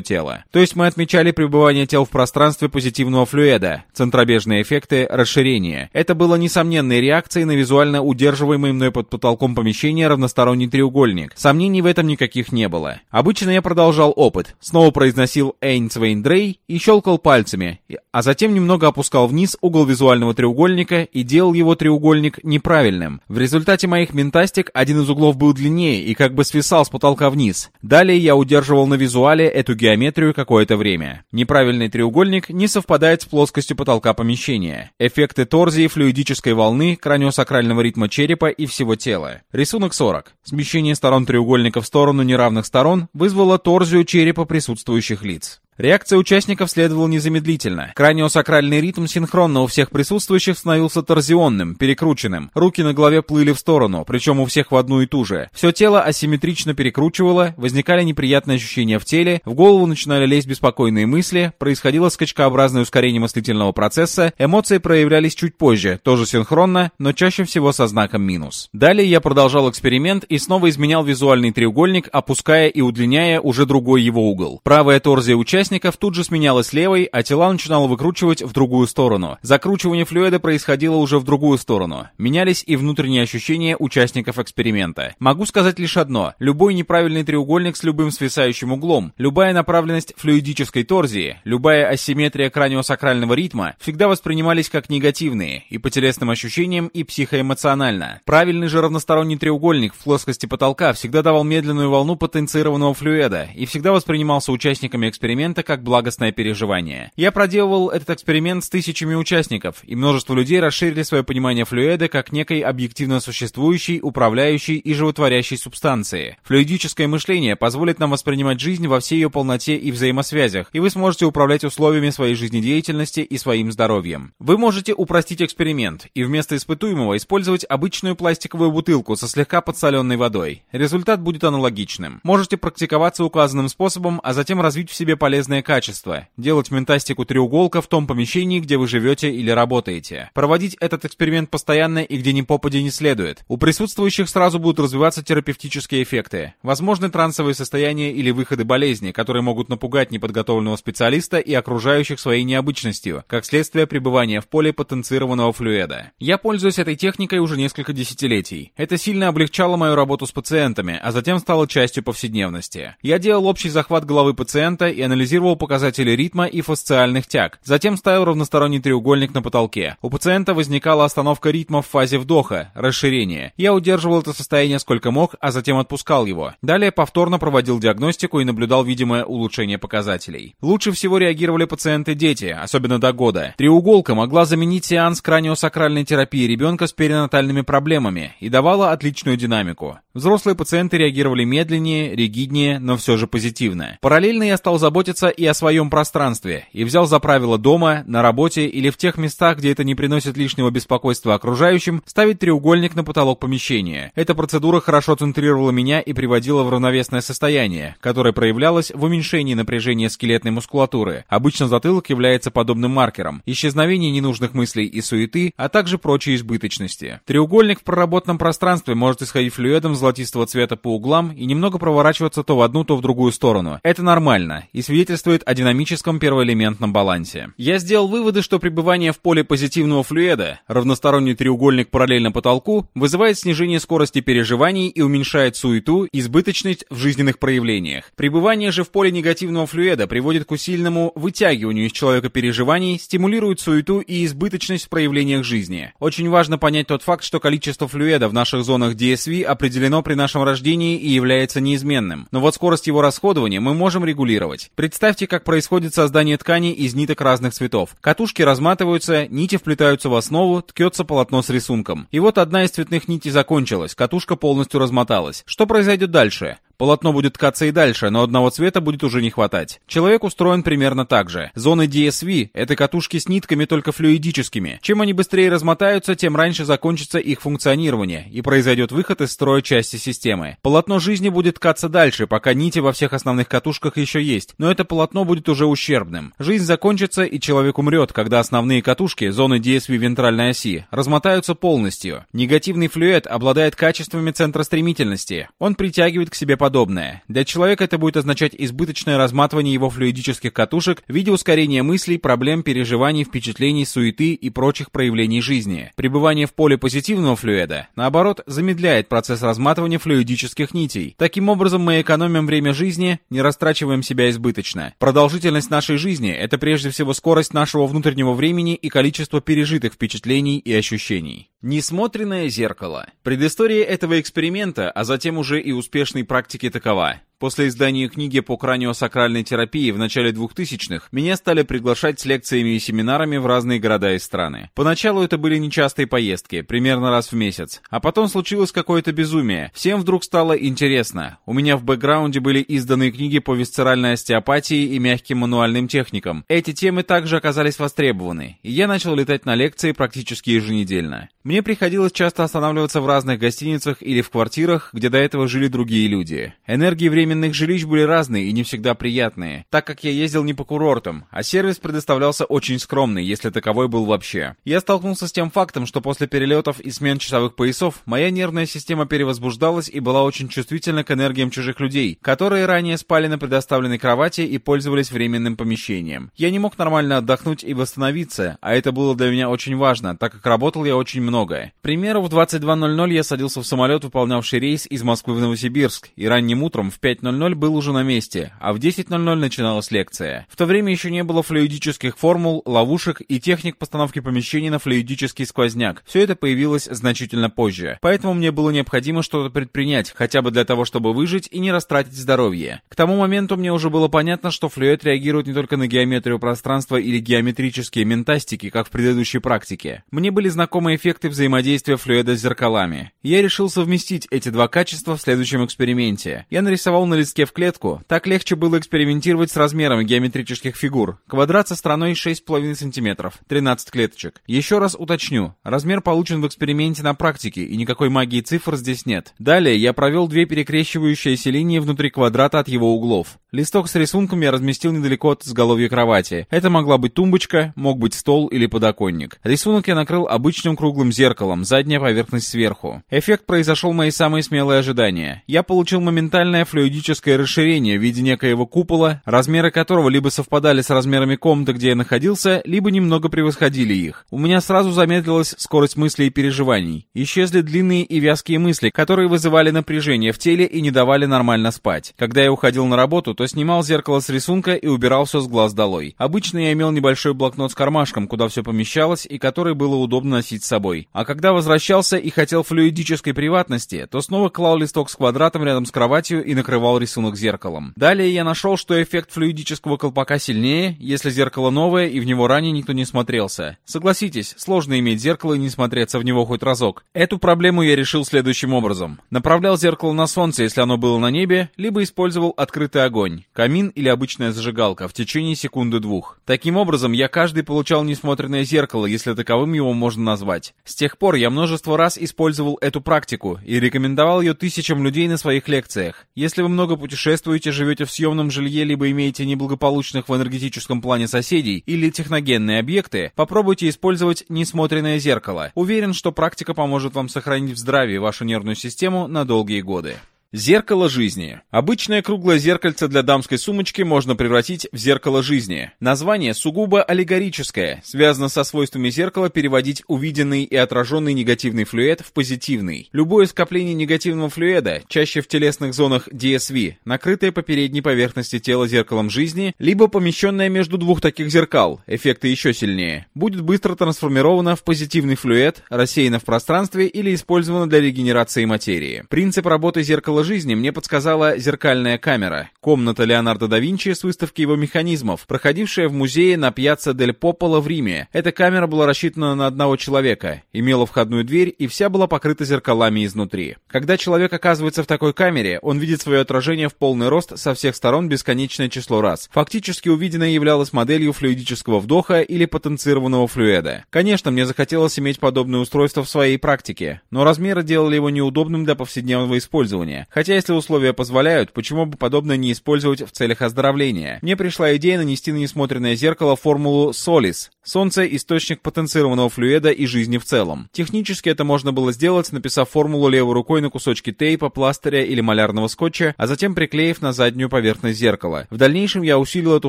A: тело. То есть мы отмечали пребывание тел в пространстве позитивного флюида, центробежные эффекты расширения. Это было несомненной реакцией на визуально удерживаемый мной под потолком помещения помещения равносторонний треугольник. Сомнений в этом никаких не было. Обычно я продолжал опыт. Снова произносил Эйнцвейн Дрей и щелкал пальцами, а затем немного опускал вниз угол визуального треугольника и делал его треугольник неправильным. В результате моих ментастик один из углов был длиннее и как бы свисал с потолка вниз. Далее я удерживал на визуале эту геометрию какое-то время. Неправильный треугольник не совпадает с плоскостью потолка помещения. Эффекты торзии флюидической волны, краниосакрального ритма черепа и всего тела. Рисунок 40. Смещение сторон треугольника в сторону неравных сторон вызвало торзию черепа присутствующих лиц. Реакция участников следовала незамедлительно. Краниосакральный ритм синхронно у всех присутствующих становился торзионным, перекрученным. Руки на голове плыли в сторону, причем у всех в одну и ту же. Все тело асимметрично перекручивало, возникали неприятные ощущения в теле, в голову начинали лезть беспокойные мысли, происходило скачкообразное ускорение мыслительного процесса, эмоции проявлялись чуть позже, тоже синхронно, но чаще всего со знаком минус. Далее я продолжал эксперимент и снова изменял визуальный треугольник, опуская и удлиняя уже другой его угол. Правая торзия участника участников тут же сменялась левой, а тела начинало выкручивать в другую сторону. Закручивание флюида происходило уже в другую сторону. Менялись и внутренние ощущения участников эксперимента. Могу сказать лишь одно. Любой неправильный треугольник с любым свисающим углом, любая направленность флюидической торзии, любая асимметрия краниосакрального ритма всегда воспринимались как негативные и по телесным ощущениям, и психоэмоционально. Правильный же равносторонний треугольник в плоскости потолка всегда давал медленную волну потенцированного флюида и всегда воспринимался участниками эксперимента эксперимента как благостное переживание. Я проделывал этот эксперимент с тысячами участников, и множество людей расширили свое понимание флюида как некой объективно существующей, управляющей и животворящей субстанции. Флюидическое мышление позволит нам воспринимать жизнь во всей ее полноте и взаимосвязях, и вы сможете управлять условиями своей жизнедеятельности и своим здоровьем. Вы можете упростить эксперимент и вместо испытуемого использовать обычную пластиковую бутылку со слегка подсоленной водой. Результат будет аналогичным. Можете практиковаться указанным способом, а затем развить в себе полезные полезное качество. Делать ментастику треуголка в том помещении, где вы живете или работаете. Проводить этот эксперимент постоянно и где ни попади не следует. У присутствующих сразу будут развиваться терапевтические эффекты. Возможны трансовые состояния или выходы болезни, которые могут напугать неподготовленного специалиста и окружающих своей необычностью, как следствие пребывания в поле потенцированного флюида. Я пользуюсь этой техникой уже несколько десятилетий. Это сильно облегчало мою работу с пациентами, а затем стало частью повседневности. Я делал общий захват головы пациента и анализировал анализировал показатели ритма и фасциальных тяг. Затем ставил равносторонний треугольник на потолке. У пациента возникала остановка ритма в фазе вдоха, расширения. Я удерживал это состояние сколько мог, а затем отпускал его. Далее повторно проводил диагностику и наблюдал видимое улучшение показателей. Лучше всего реагировали пациенты-дети, особенно до года. Треуголка могла заменить сеанс краниосакральной терапии ребенка с перинатальными проблемами и давала отличную динамику. Взрослые пациенты реагировали медленнее, ригиднее, но все же позитивно. Параллельно я стал заботиться заботиться и о своем пространстве, и взял за правило дома, на работе или в тех местах, где это не приносит лишнего беспокойства окружающим, ставить треугольник на потолок помещения. Эта процедура хорошо центрировала меня и приводила в равновесное состояние, которое проявлялось в уменьшении напряжения скелетной мускулатуры. Обычно затылок является подобным маркером, исчезновение ненужных мыслей и суеты, а также прочей избыточности. Треугольник в проработанном пространстве может исходить флюидом золотистого цвета по углам и немного проворачиваться то в одну, то в другую сторону. Это нормально и свидетельствует свидетельствует о динамическом первоэлементном балансе. Я сделал выводы, что пребывание в поле позитивного флюида, равносторонний треугольник параллельно потолку, вызывает снижение скорости переживаний и уменьшает суету, избыточность в жизненных проявлениях. Пребывание же в поле негативного флюида приводит к усиленному вытягиванию из человека переживаний, стимулирует суету и избыточность в проявлениях жизни. Очень важно понять тот факт, что количество флюида в наших зонах DSV определено при нашем рождении и является неизменным. Но вот скорость его расходования мы можем регулировать. Представьте Представьте, как происходит создание ткани из ниток разных цветов. Катушки разматываются, нити вплетаются в основу, ткется полотно с рисунком. И вот одна из цветных нитей закончилась, катушка полностью размоталась. Что произойдет дальше? Полотно будет ткаться и дальше, но одного цвета будет уже не хватать. Человек устроен примерно так же. Зоны DSV — это катушки с нитками только флюидическими. Чем они быстрее размотаются, тем раньше закончится их функционирование, и произойдет выход из строя части системы. Полотно жизни будет ткаться дальше, пока нити во всех основных катушках еще есть, но это полотно будет уже ущербным. Жизнь закончится, и человек умрет, когда основные катушки, зоны DSV вентральной оси, размотаются полностью. Негативный флюид обладает качествами центра стремительности. Он притягивает к себе подобное. Для человека это будет означать избыточное разматывание его флюидических катушек в виде ускорения мыслей, проблем, переживаний, впечатлений, суеты и прочих проявлений жизни. Пребывание в поле позитивного флюида, наоборот, замедляет процесс разматывания флюидических нитей. Таким образом, мы экономим время жизни, не растрачиваем себя избыточно. Продолжительность нашей жизни – это прежде всего скорость нашего внутреннего времени и количество пережитых впечатлений и ощущений. Несмотренное зеркало. Предыстория этого эксперимента, а затем уже и успешной практики такова. После издания книги по краниосакральной терапии в начале 2000-х меня стали приглашать с лекциями и семинарами в разные города и страны. Поначалу это были нечастые поездки, примерно раз в месяц. А потом случилось какое-то безумие. Всем вдруг стало интересно. У меня в бэкграунде были изданы книги по висцеральной остеопатии и мягким мануальным техникам. Эти темы также оказались востребованы, и я начал летать на лекции практически еженедельно. Мне приходилось часто останавливаться в разных гостиницах или в квартирах, где до этого жили другие люди. Энергии времени временных жилищ были разные и не всегда приятные, так как я ездил не по курортам, а сервис предоставлялся очень скромный, если таковой был вообще. Я столкнулся с тем фактом, что после перелетов и смен часовых поясов моя нервная система перевозбуждалась и была очень чувствительна к энергиям чужих людей, которые ранее спали на предоставленной кровати и пользовались временным помещением. Я не мог нормально отдохнуть и восстановиться, а это было для меня очень важно, так как работал я очень много. К примеру, в 22.00 я садился в самолет, выполнявший рейс из Москвы в Новосибирск, и ранним утром в 5 5.00 был уже на месте, а в 10.00 начиналась лекция. В то время еще не было флюидических формул, ловушек и техник постановки помещений на флюидический сквозняк. Все это появилось значительно позже. Поэтому мне было необходимо что-то предпринять, хотя бы для того, чтобы выжить и не растратить здоровье. К тому моменту мне уже было понятно, что флюид реагирует не только на геометрию пространства или геометрические ментастики, как в предыдущей практике. Мне были знакомы эффекты взаимодействия флюида с зеркалами. Я решил совместить эти два качества в следующем эксперименте. Я нарисовал нарисовал на листке в клетку, так легче было экспериментировать с размерами геометрических фигур. Квадрат со стороной 6,5 см, 13 клеточек. Еще раз уточню, размер получен в эксперименте на практике, и никакой магии цифр здесь нет. Далее я провел две перекрещивающиеся линии внутри квадрата от его углов. Листок с рисунком я разместил недалеко от изголовья кровати. Это могла быть тумбочка, мог быть стол или подоконник. Рисунок я накрыл обычным круглым зеркалом, задняя поверхность сверху. Эффект произошел мои самые смелые ожидания. Я получил моментальное флюидное флюидическое расширение в виде некоего купола, размеры которого либо совпадали с размерами комнаты, где я находился, либо немного превосходили их. У меня сразу замедлилась скорость мыслей и переживаний. Исчезли длинные и вязкие мысли, которые вызывали напряжение в теле и не давали нормально спать. Когда я уходил на работу, то снимал зеркало с рисунка и убирал все с глаз долой. Обычно я имел небольшой блокнот с кармашком, куда все помещалось и который было удобно носить с собой. А когда возвращался и хотел флюидической приватности, то снова клал листок с квадратом рядом с кроватью и накрывал открывал рисунок зеркалом. Далее я нашел, что эффект флюидического колпака сильнее, если зеркало новое и в него ранее никто не смотрелся. Согласитесь, сложно иметь зеркало и не смотреться в него хоть разок. Эту проблему я решил следующим образом. Направлял зеркало на солнце, если оно было на небе, либо использовал открытый огонь, камин или обычная зажигалка в течение секунды-двух. Таким образом, я каждый получал несмотренное зеркало, если таковым его можно назвать. С тех пор я множество раз использовал эту практику и рекомендовал ее тысячам людей на своих лекциях. Если вы много путешествуете, живете в съемном жилье, либо имеете неблагополучных в энергетическом плане соседей или техногенные объекты, попробуйте использовать несмотренное зеркало. Уверен, что практика поможет вам сохранить в здравии вашу нервную систему на долгие годы. Зеркало жизни. Обычное круглое зеркальце для дамской сумочки можно превратить в зеркало жизни. Название сугубо аллегорическое, связано со свойствами зеркала переводить увиденный и отраженный негативный флюид в позитивный. Любое скопление негативного флюида, чаще в телесных зонах DSV, накрытое по передней поверхности тела зеркалом жизни, либо помещенное между двух таких зеркал, эффекты еще сильнее, будет быстро трансформировано в позитивный флюид, рассеяно в пространстве или использовано для регенерации материи. Принцип работы зеркала жизни мне подсказала зеркальная камера, комната Леонардо да Винчи с выставки его механизмов, проходившая в музее на Пьяцца дель Пополо в Риме. Эта камера была рассчитана на одного человека, имела входную дверь и вся была покрыта зеркалами изнутри. Когда человек оказывается в такой камере, он видит свое отражение в полный рост со всех сторон бесконечное число раз. Фактически увиденное являлось моделью флюидического вдоха или потенцированного флюида. Конечно, мне захотелось иметь подобное устройство в своей практике, но размеры делали его неудобным для повседневного использования, Хотя если условия позволяют, почему бы подобное не использовать в целях оздоровления? Мне пришла идея нанести на несмотренное зеркало формулу Солис. Солнце – источник потенцированного флюида и жизни в целом. Технически это можно было сделать, написав формулу левой рукой на кусочке тейпа, пластыря или малярного скотча, а затем приклеив на заднюю поверхность зеркала. В дальнейшем я усилил эту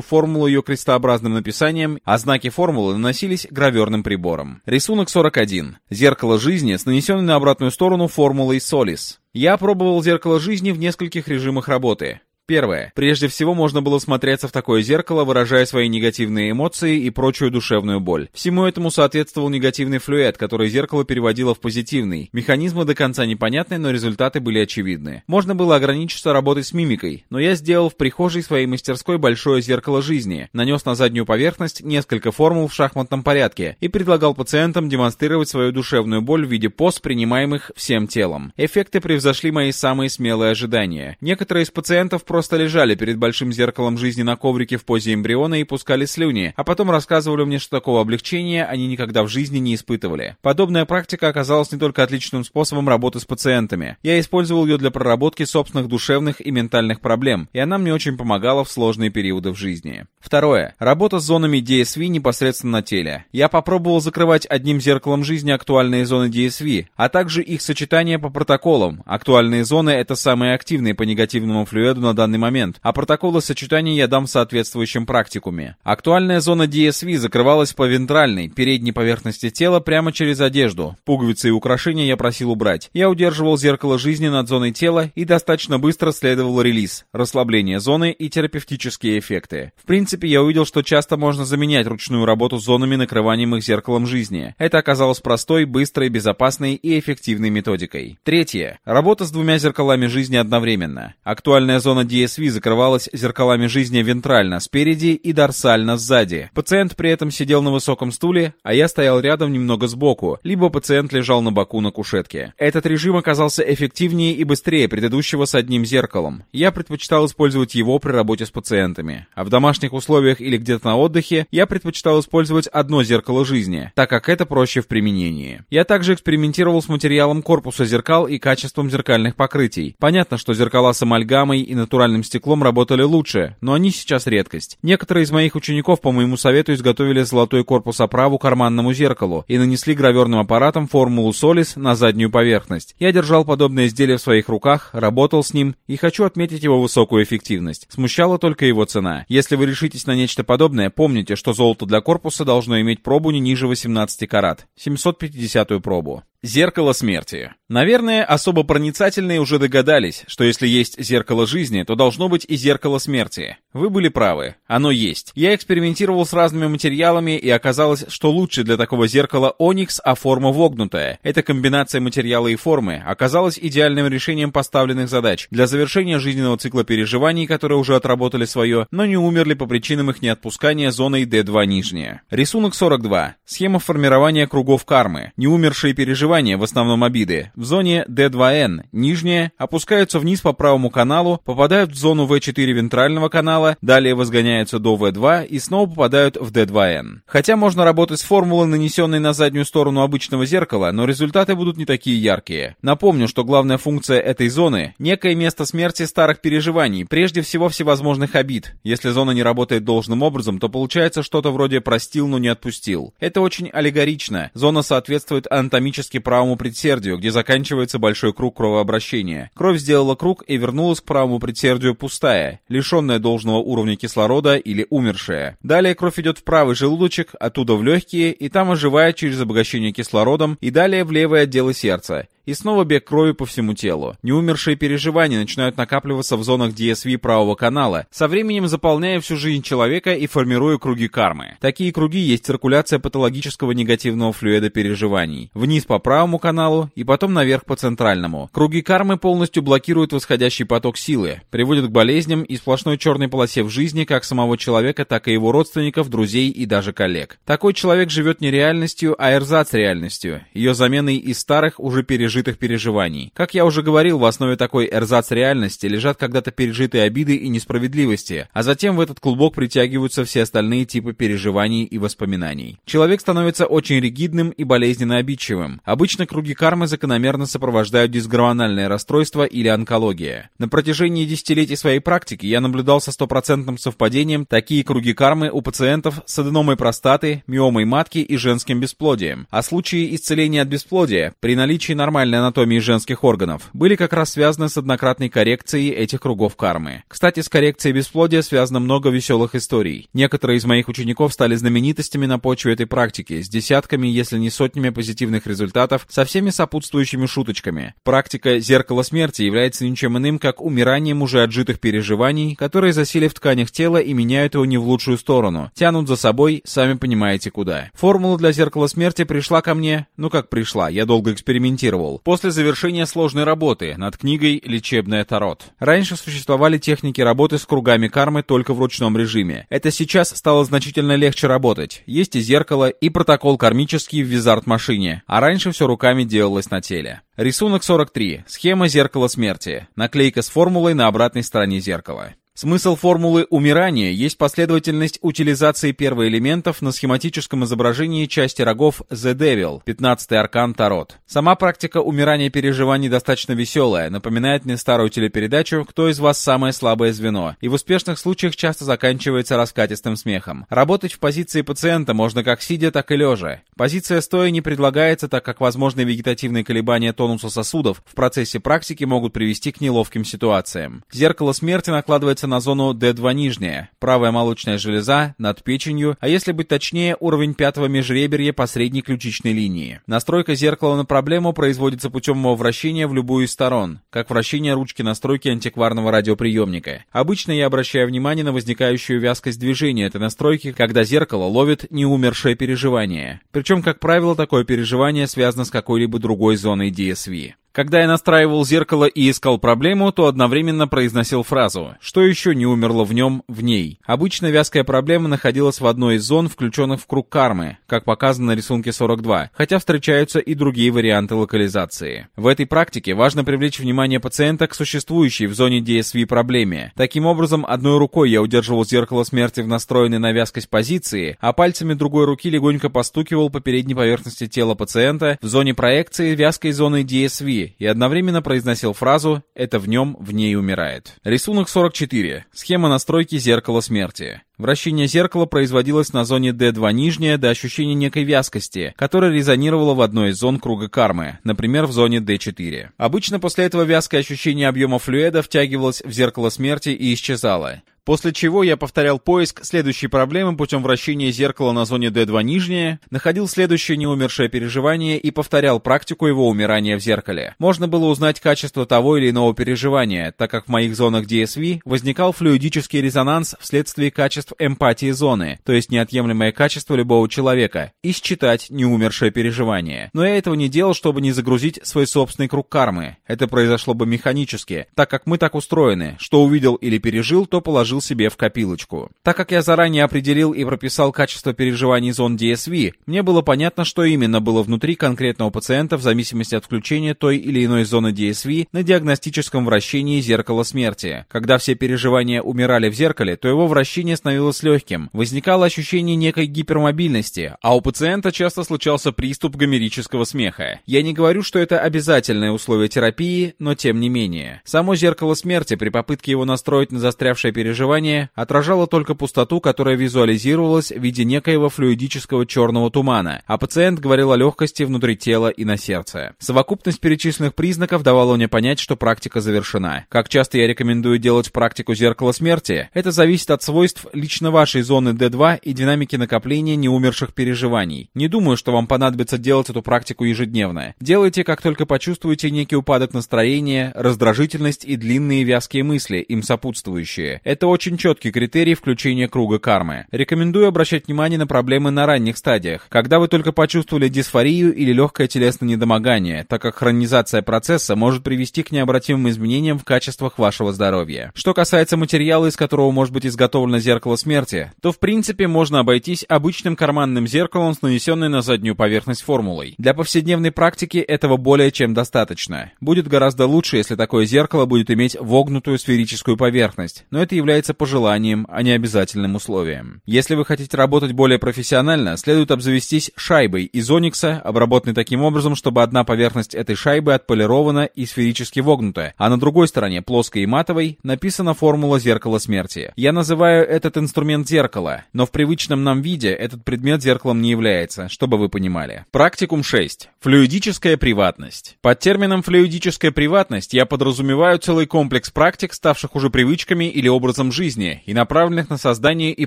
A: формулу ее крестообразным написанием, а знаки формулы наносились граверным прибором. Рисунок 41. Зеркало жизни с нанесенной на обратную сторону формулой Солис. Я пробовал зеркало жизни в нескольких режимах работы. Первое. Прежде всего можно было смотреться в такое зеркало, выражая свои негативные эмоции и прочую душевную боль. Всему этому соответствовал негативный флюид, который зеркало переводило в позитивный. Механизмы до конца непонятны, но результаты были очевидны. Можно было ограничиться работой с мимикой, но я сделал в прихожей своей мастерской большое зеркало жизни, нанес на заднюю поверхность несколько формул в шахматном порядке и предлагал пациентам демонстрировать свою душевную боль в виде поз, принимаемых всем телом. Эффекты превзошли мои самые смелые ожидания. Некоторые из пациентов просто просто лежали перед большим зеркалом жизни на коврике в позе эмбриона и пускали слюни, а потом рассказывали мне, что такого облегчения они никогда в жизни не испытывали. Подобная практика оказалась не только отличным способом работы с пациентами. Я использовал ее для проработки собственных душевных и ментальных проблем, и она мне очень помогала в сложные периоды в жизни. Второе. Работа с зонами DSV непосредственно на теле. Я попробовал закрывать одним зеркалом жизни актуальные зоны DSV, а также их сочетание по протоколам. Актуальные зоны — это самые активные по негативному флюиду на данный данный момент, а протоколы сочетания я дам в соответствующем практикуме. Актуальная зона DSV закрывалась по вентральной, передней поверхности тела прямо через одежду. Пуговицы и украшения я просил убрать. Я удерживал зеркало жизни над зоной тела и достаточно быстро следовал релиз, расслабление зоны и терапевтические эффекты. В принципе, я увидел, что часто можно заменять ручную работу зонами, накрыванием их зеркалом жизни. Это оказалось простой, быстрой, безопасной и эффективной методикой. Третье. Работа с двумя зеркалами жизни одновременно. Актуальная зона DSV DSV закрывалась зеркалами жизни вентрально спереди и дорсально сзади. Пациент при этом сидел на высоком стуле, а я стоял рядом немного сбоку, либо пациент лежал на боку на кушетке. Этот режим оказался эффективнее и быстрее предыдущего с одним зеркалом. Я предпочитал использовать его при работе с пациентами. А в домашних условиях или где-то на отдыхе я предпочитал использовать одно зеркало жизни, так как это проще в применении. Я также экспериментировал с материалом корпуса зеркал и качеством зеркальных покрытий. Понятно, что зеркала с амальгамой и натуральной натуральным стеклом работали лучше, но они сейчас редкость. Некоторые из моих учеников по моему совету изготовили золотой корпус оправу карманному зеркалу и нанесли граверным аппаратом формулу Солис на заднюю поверхность. Я держал подобное изделие в своих руках, работал с ним и хочу отметить его высокую эффективность. Смущала только его цена. Если вы решитесь на нечто подобное, помните, что золото для корпуса должно иметь пробу не ниже 18 карат, 750 пробу. Зеркало смерти. Наверное, особо проницательные уже догадались, что если есть зеркало жизни, то должно быть и зеркало смерти. Вы были правы, оно есть. Я экспериментировал с разными материалами и оказалось, что лучше для такого зеркала оникс, а форма вогнутая. Эта комбинация материала и формы оказалась идеальным решением поставленных задач для завершения жизненного цикла переживаний, которые уже отработали свое, но не умерли по причинам их неотпускания зоной D2 нижняя. Рисунок 42. Схема формирования кругов кармы. Неумершие переживания переживания, в основном обиды, в зоне D2N, нижняя, опускаются вниз по правому каналу, попадают в зону V4 вентрального канала, далее возгоняются до V2 и снова попадают в D2N. Хотя можно работать с формулой, нанесенной на заднюю сторону обычного зеркала, но результаты будут не такие яркие. Напомню, что главная функция этой зоны — некое место смерти старых переживаний, прежде всего всевозможных обид. Если зона не работает должным образом, то получается что-то вроде «простил, но не отпустил». Это очень аллегорично. Зона соответствует анатомически правому предсердию, где заканчивается большой круг кровообращения. Кровь сделала круг и вернулась к правому предсердию пустая, лишенная должного уровня кислорода или умершая. Далее кровь идет в правый желудочек, оттуда в легкие, и там оживает через обогащение кислородом, и далее в левые отделы сердца и снова бег крови по всему телу. Неумершие переживания начинают накапливаться в зонах DSV правого канала, со временем заполняя всю жизнь человека и формируя круги кармы. Такие круги есть циркуляция патологического негативного флюида переживаний. Вниз по правому каналу и потом наверх по центральному. Круги кармы полностью блокируют восходящий поток силы, приводят к болезням и сплошной черной полосе в жизни как самого человека, так и его родственников, друзей и даже коллег. Такой человек живет не реальностью, а эрзац реальностью, ее заменой из старых уже переживаний пережитых переживаний. Как я уже говорил, в основе такой эрзац реальности лежат когда-то пережитые обиды и несправедливости, а затем в этот клубок притягиваются все остальные типы переживаний и воспоминаний. Человек становится очень ригидным и болезненно обидчивым. Обычно круги кармы закономерно сопровождают дисгормональное расстройство или онкология. На протяжении десятилетий своей практики я наблюдал со стопроцентным совпадением такие круги кармы у пациентов с аденомой простаты, миомой матки и женским бесплодием. А случаи исцеления от бесплодия при наличии нормальной анатомии женских органов были как раз связаны с однократной коррекцией этих кругов кармы. Кстати, с коррекцией бесплодия связано много веселых историй. Некоторые из моих учеников стали знаменитостями на почве этой практики, с десятками, если не сотнями позитивных результатов, со всеми сопутствующими шуточками. Практика «зеркало смерти» является ничем иным, как умиранием уже отжитых переживаний, которые засели в тканях тела и меняют его не в лучшую сторону, тянут за собой, сами понимаете куда. Формула для «зеркала смерти» пришла ко мне, ну как пришла, я долго экспериментировал, после завершения сложной работы над книгой «Лечебная Тарот». Раньше существовали техники работы с кругами кармы только в ручном режиме. Это сейчас стало значительно легче работать. Есть и зеркало, и протокол кармический в визард-машине, а раньше все руками делалось на теле. Рисунок 43. Схема зеркала смерти. Наклейка с формулой на обратной стороне зеркала. Смысл формулы умирания есть последовательность утилизации первоэлементов на схематическом изображении части рогов The Devil, 15-й аркан Тарот. Сама практика умирания переживаний достаточно веселая, напоминает мне старую телепередачу «Кто из вас самое слабое звено?» и в успешных случаях часто заканчивается раскатистым смехом. Работать в позиции пациента можно как сидя, так и лежа. Позиция стоя не предлагается, так как возможные вегетативные колебания тонуса сосудов в процессе практики могут привести к неловким ситуациям. Зеркало смерти накладывается на зону D2 нижняя, правая молочная железа над печенью, а если быть точнее, уровень пятого межреберья по средней ключичной линии. Настройка зеркала на проблему производится путем его вращения в любую из сторон, как вращение ручки настройки антикварного радиоприемника. Обычно я обращаю внимание на возникающую вязкость движения этой настройки, когда зеркало ловит неумершее переживание. Причем, как правило, такое переживание связано с какой-либо другой зоной DSV. Когда я настраивал зеркало и искал проблему, то одновременно произносил фразу «Что еще не умерло в нем, в ней?». Обычно вязкая проблема находилась в одной из зон, включенных в круг кармы, как показано на рисунке 42, хотя встречаются и другие варианты локализации. В этой практике важно привлечь внимание пациента к существующей в зоне DSV проблеме. Таким образом, одной рукой я удерживал зеркало смерти в настроенной на вязкость позиции, а пальцами другой руки легонько постукивал по передней поверхности тела пациента в зоне проекции вязкой зоны DSV, и одновременно произносил фразу «это в нем, в ней умирает». Рисунок 44. Схема настройки зеркала смерти. Вращение зеркала производилось на зоне D2 нижняя до ощущения некой вязкости, которая резонировала в одной из зон круга кармы, например, в зоне D4. Обычно после этого вязкое ощущение объема флюида втягивалось в зеркало смерти и исчезало. После чего я повторял поиск следующей проблемы путем вращения зеркала на зоне D2 нижняя, находил следующее неумершее переживание и повторял практику его умирания в зеркале. Можно было узнать качество того или иного переживания, так как в моих зонах DSV возникал флюидический резонанс вследствие качеств эмпатии зоны, то есть неотъемлемое качество любого человека, и считать неумершее переживание. Но я этого не делал, чтобы не загрузить свой собственный круг кармы. Это произошло бы механически, так как мы так устроены, что увидел или пережил, то положил положил себе в копилочку. Так как я заранее определил и прописал качество переживаний зон DSV, мне было понятно, что именно было внутри конкретного пациента в зависимости от включения той или иной зоны DSV на диагностическом вращении зеркала смерти. Когда все переживания умирали в зеркале, то его вращение становилось легким. Возникало ощущение некой гипермобильности, а у пациента часто случался приступ гомерического смеха. Я не говорю, что это обязательное условие терапии, но тем не менее. Само зеркало смерти при попытке его настроить на застрявшее переживание переживание отражало только пустоту, которая визуализировалась в виде некоего флюидического черного тумана, а пациент говорил о легкости внутри тела и на сердце. Совокупность перечисленных признаков давала мне понять, что практика завершена. Как часто я рекомендую делать практику зеркала смерти, это зависит от свойств лично вашей зоны D2 и динамики накопления неумерших переживаний. Не думаю, что вам понадобится делать эту практику ежедневно. Делайте, как только почувствуете некий упадок настроения, раздражительность и длинные вязкие мысли, им сопутствующие. Это очень четкий критерий включения круга кармы. Рекомендую обращать внимание на проблемы на ранних стадиях, когда вы только почувствовали дисфорию или легкое телесное недомогание, так как хронизация процесса может привести к необратимым изменениям в качествах вашего здоровья. Что касается материала, из которого может быть изготовлено зеркало смерти, то в принципе можно обойтись обычным карманным зеркалом с нанесенной на заднюю поверхность формулой. Для повседневной практики этого более чем достаточно. Будет гораздо лучше, если такое зеркало будет иметь вогнутую сферическую поверхность, но это является пожеланием, а не обязательным условием. Если вы хотите работать более профессионально, следует обзавестись шайбой из оникса, обработанной таким образом, чтобы одна поверхность этой шайбы отполирована и сферически вогнута, а на другой стороне, плоской и матовой, написана формула зеркала смерти. Я называю этот инструмент зеркало, но в привычном нам виде этот предмет зеркалом не является, чтобы вы понимали. Практикум 6. Флюидическая приватность. Под термином флюидическая приватность я подразумеваю целый комплекс практик, ставших уже привычками или образом жизни, и направленных на создание и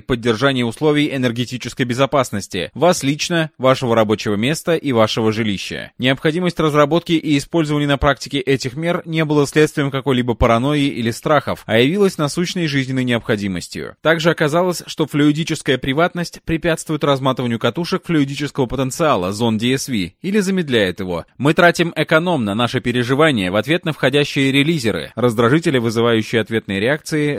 A: поддержание условий энергетической безопасности, вас лично, вашего рабочего места и вашего жилища. Необходимость разработки и использования на практике этих мер не было следствием какой-либо паранойи или страхов, а явилась насущной жизненной необходимостью. Также оказалось, что флюидическая приватность препятствует разматыванию катушек флюидического потенциала зон DSV или замедляет его. Мы тратим экономно наши переживания в ответ на входящие релизеры, раздражители, вызывающие ответные реакции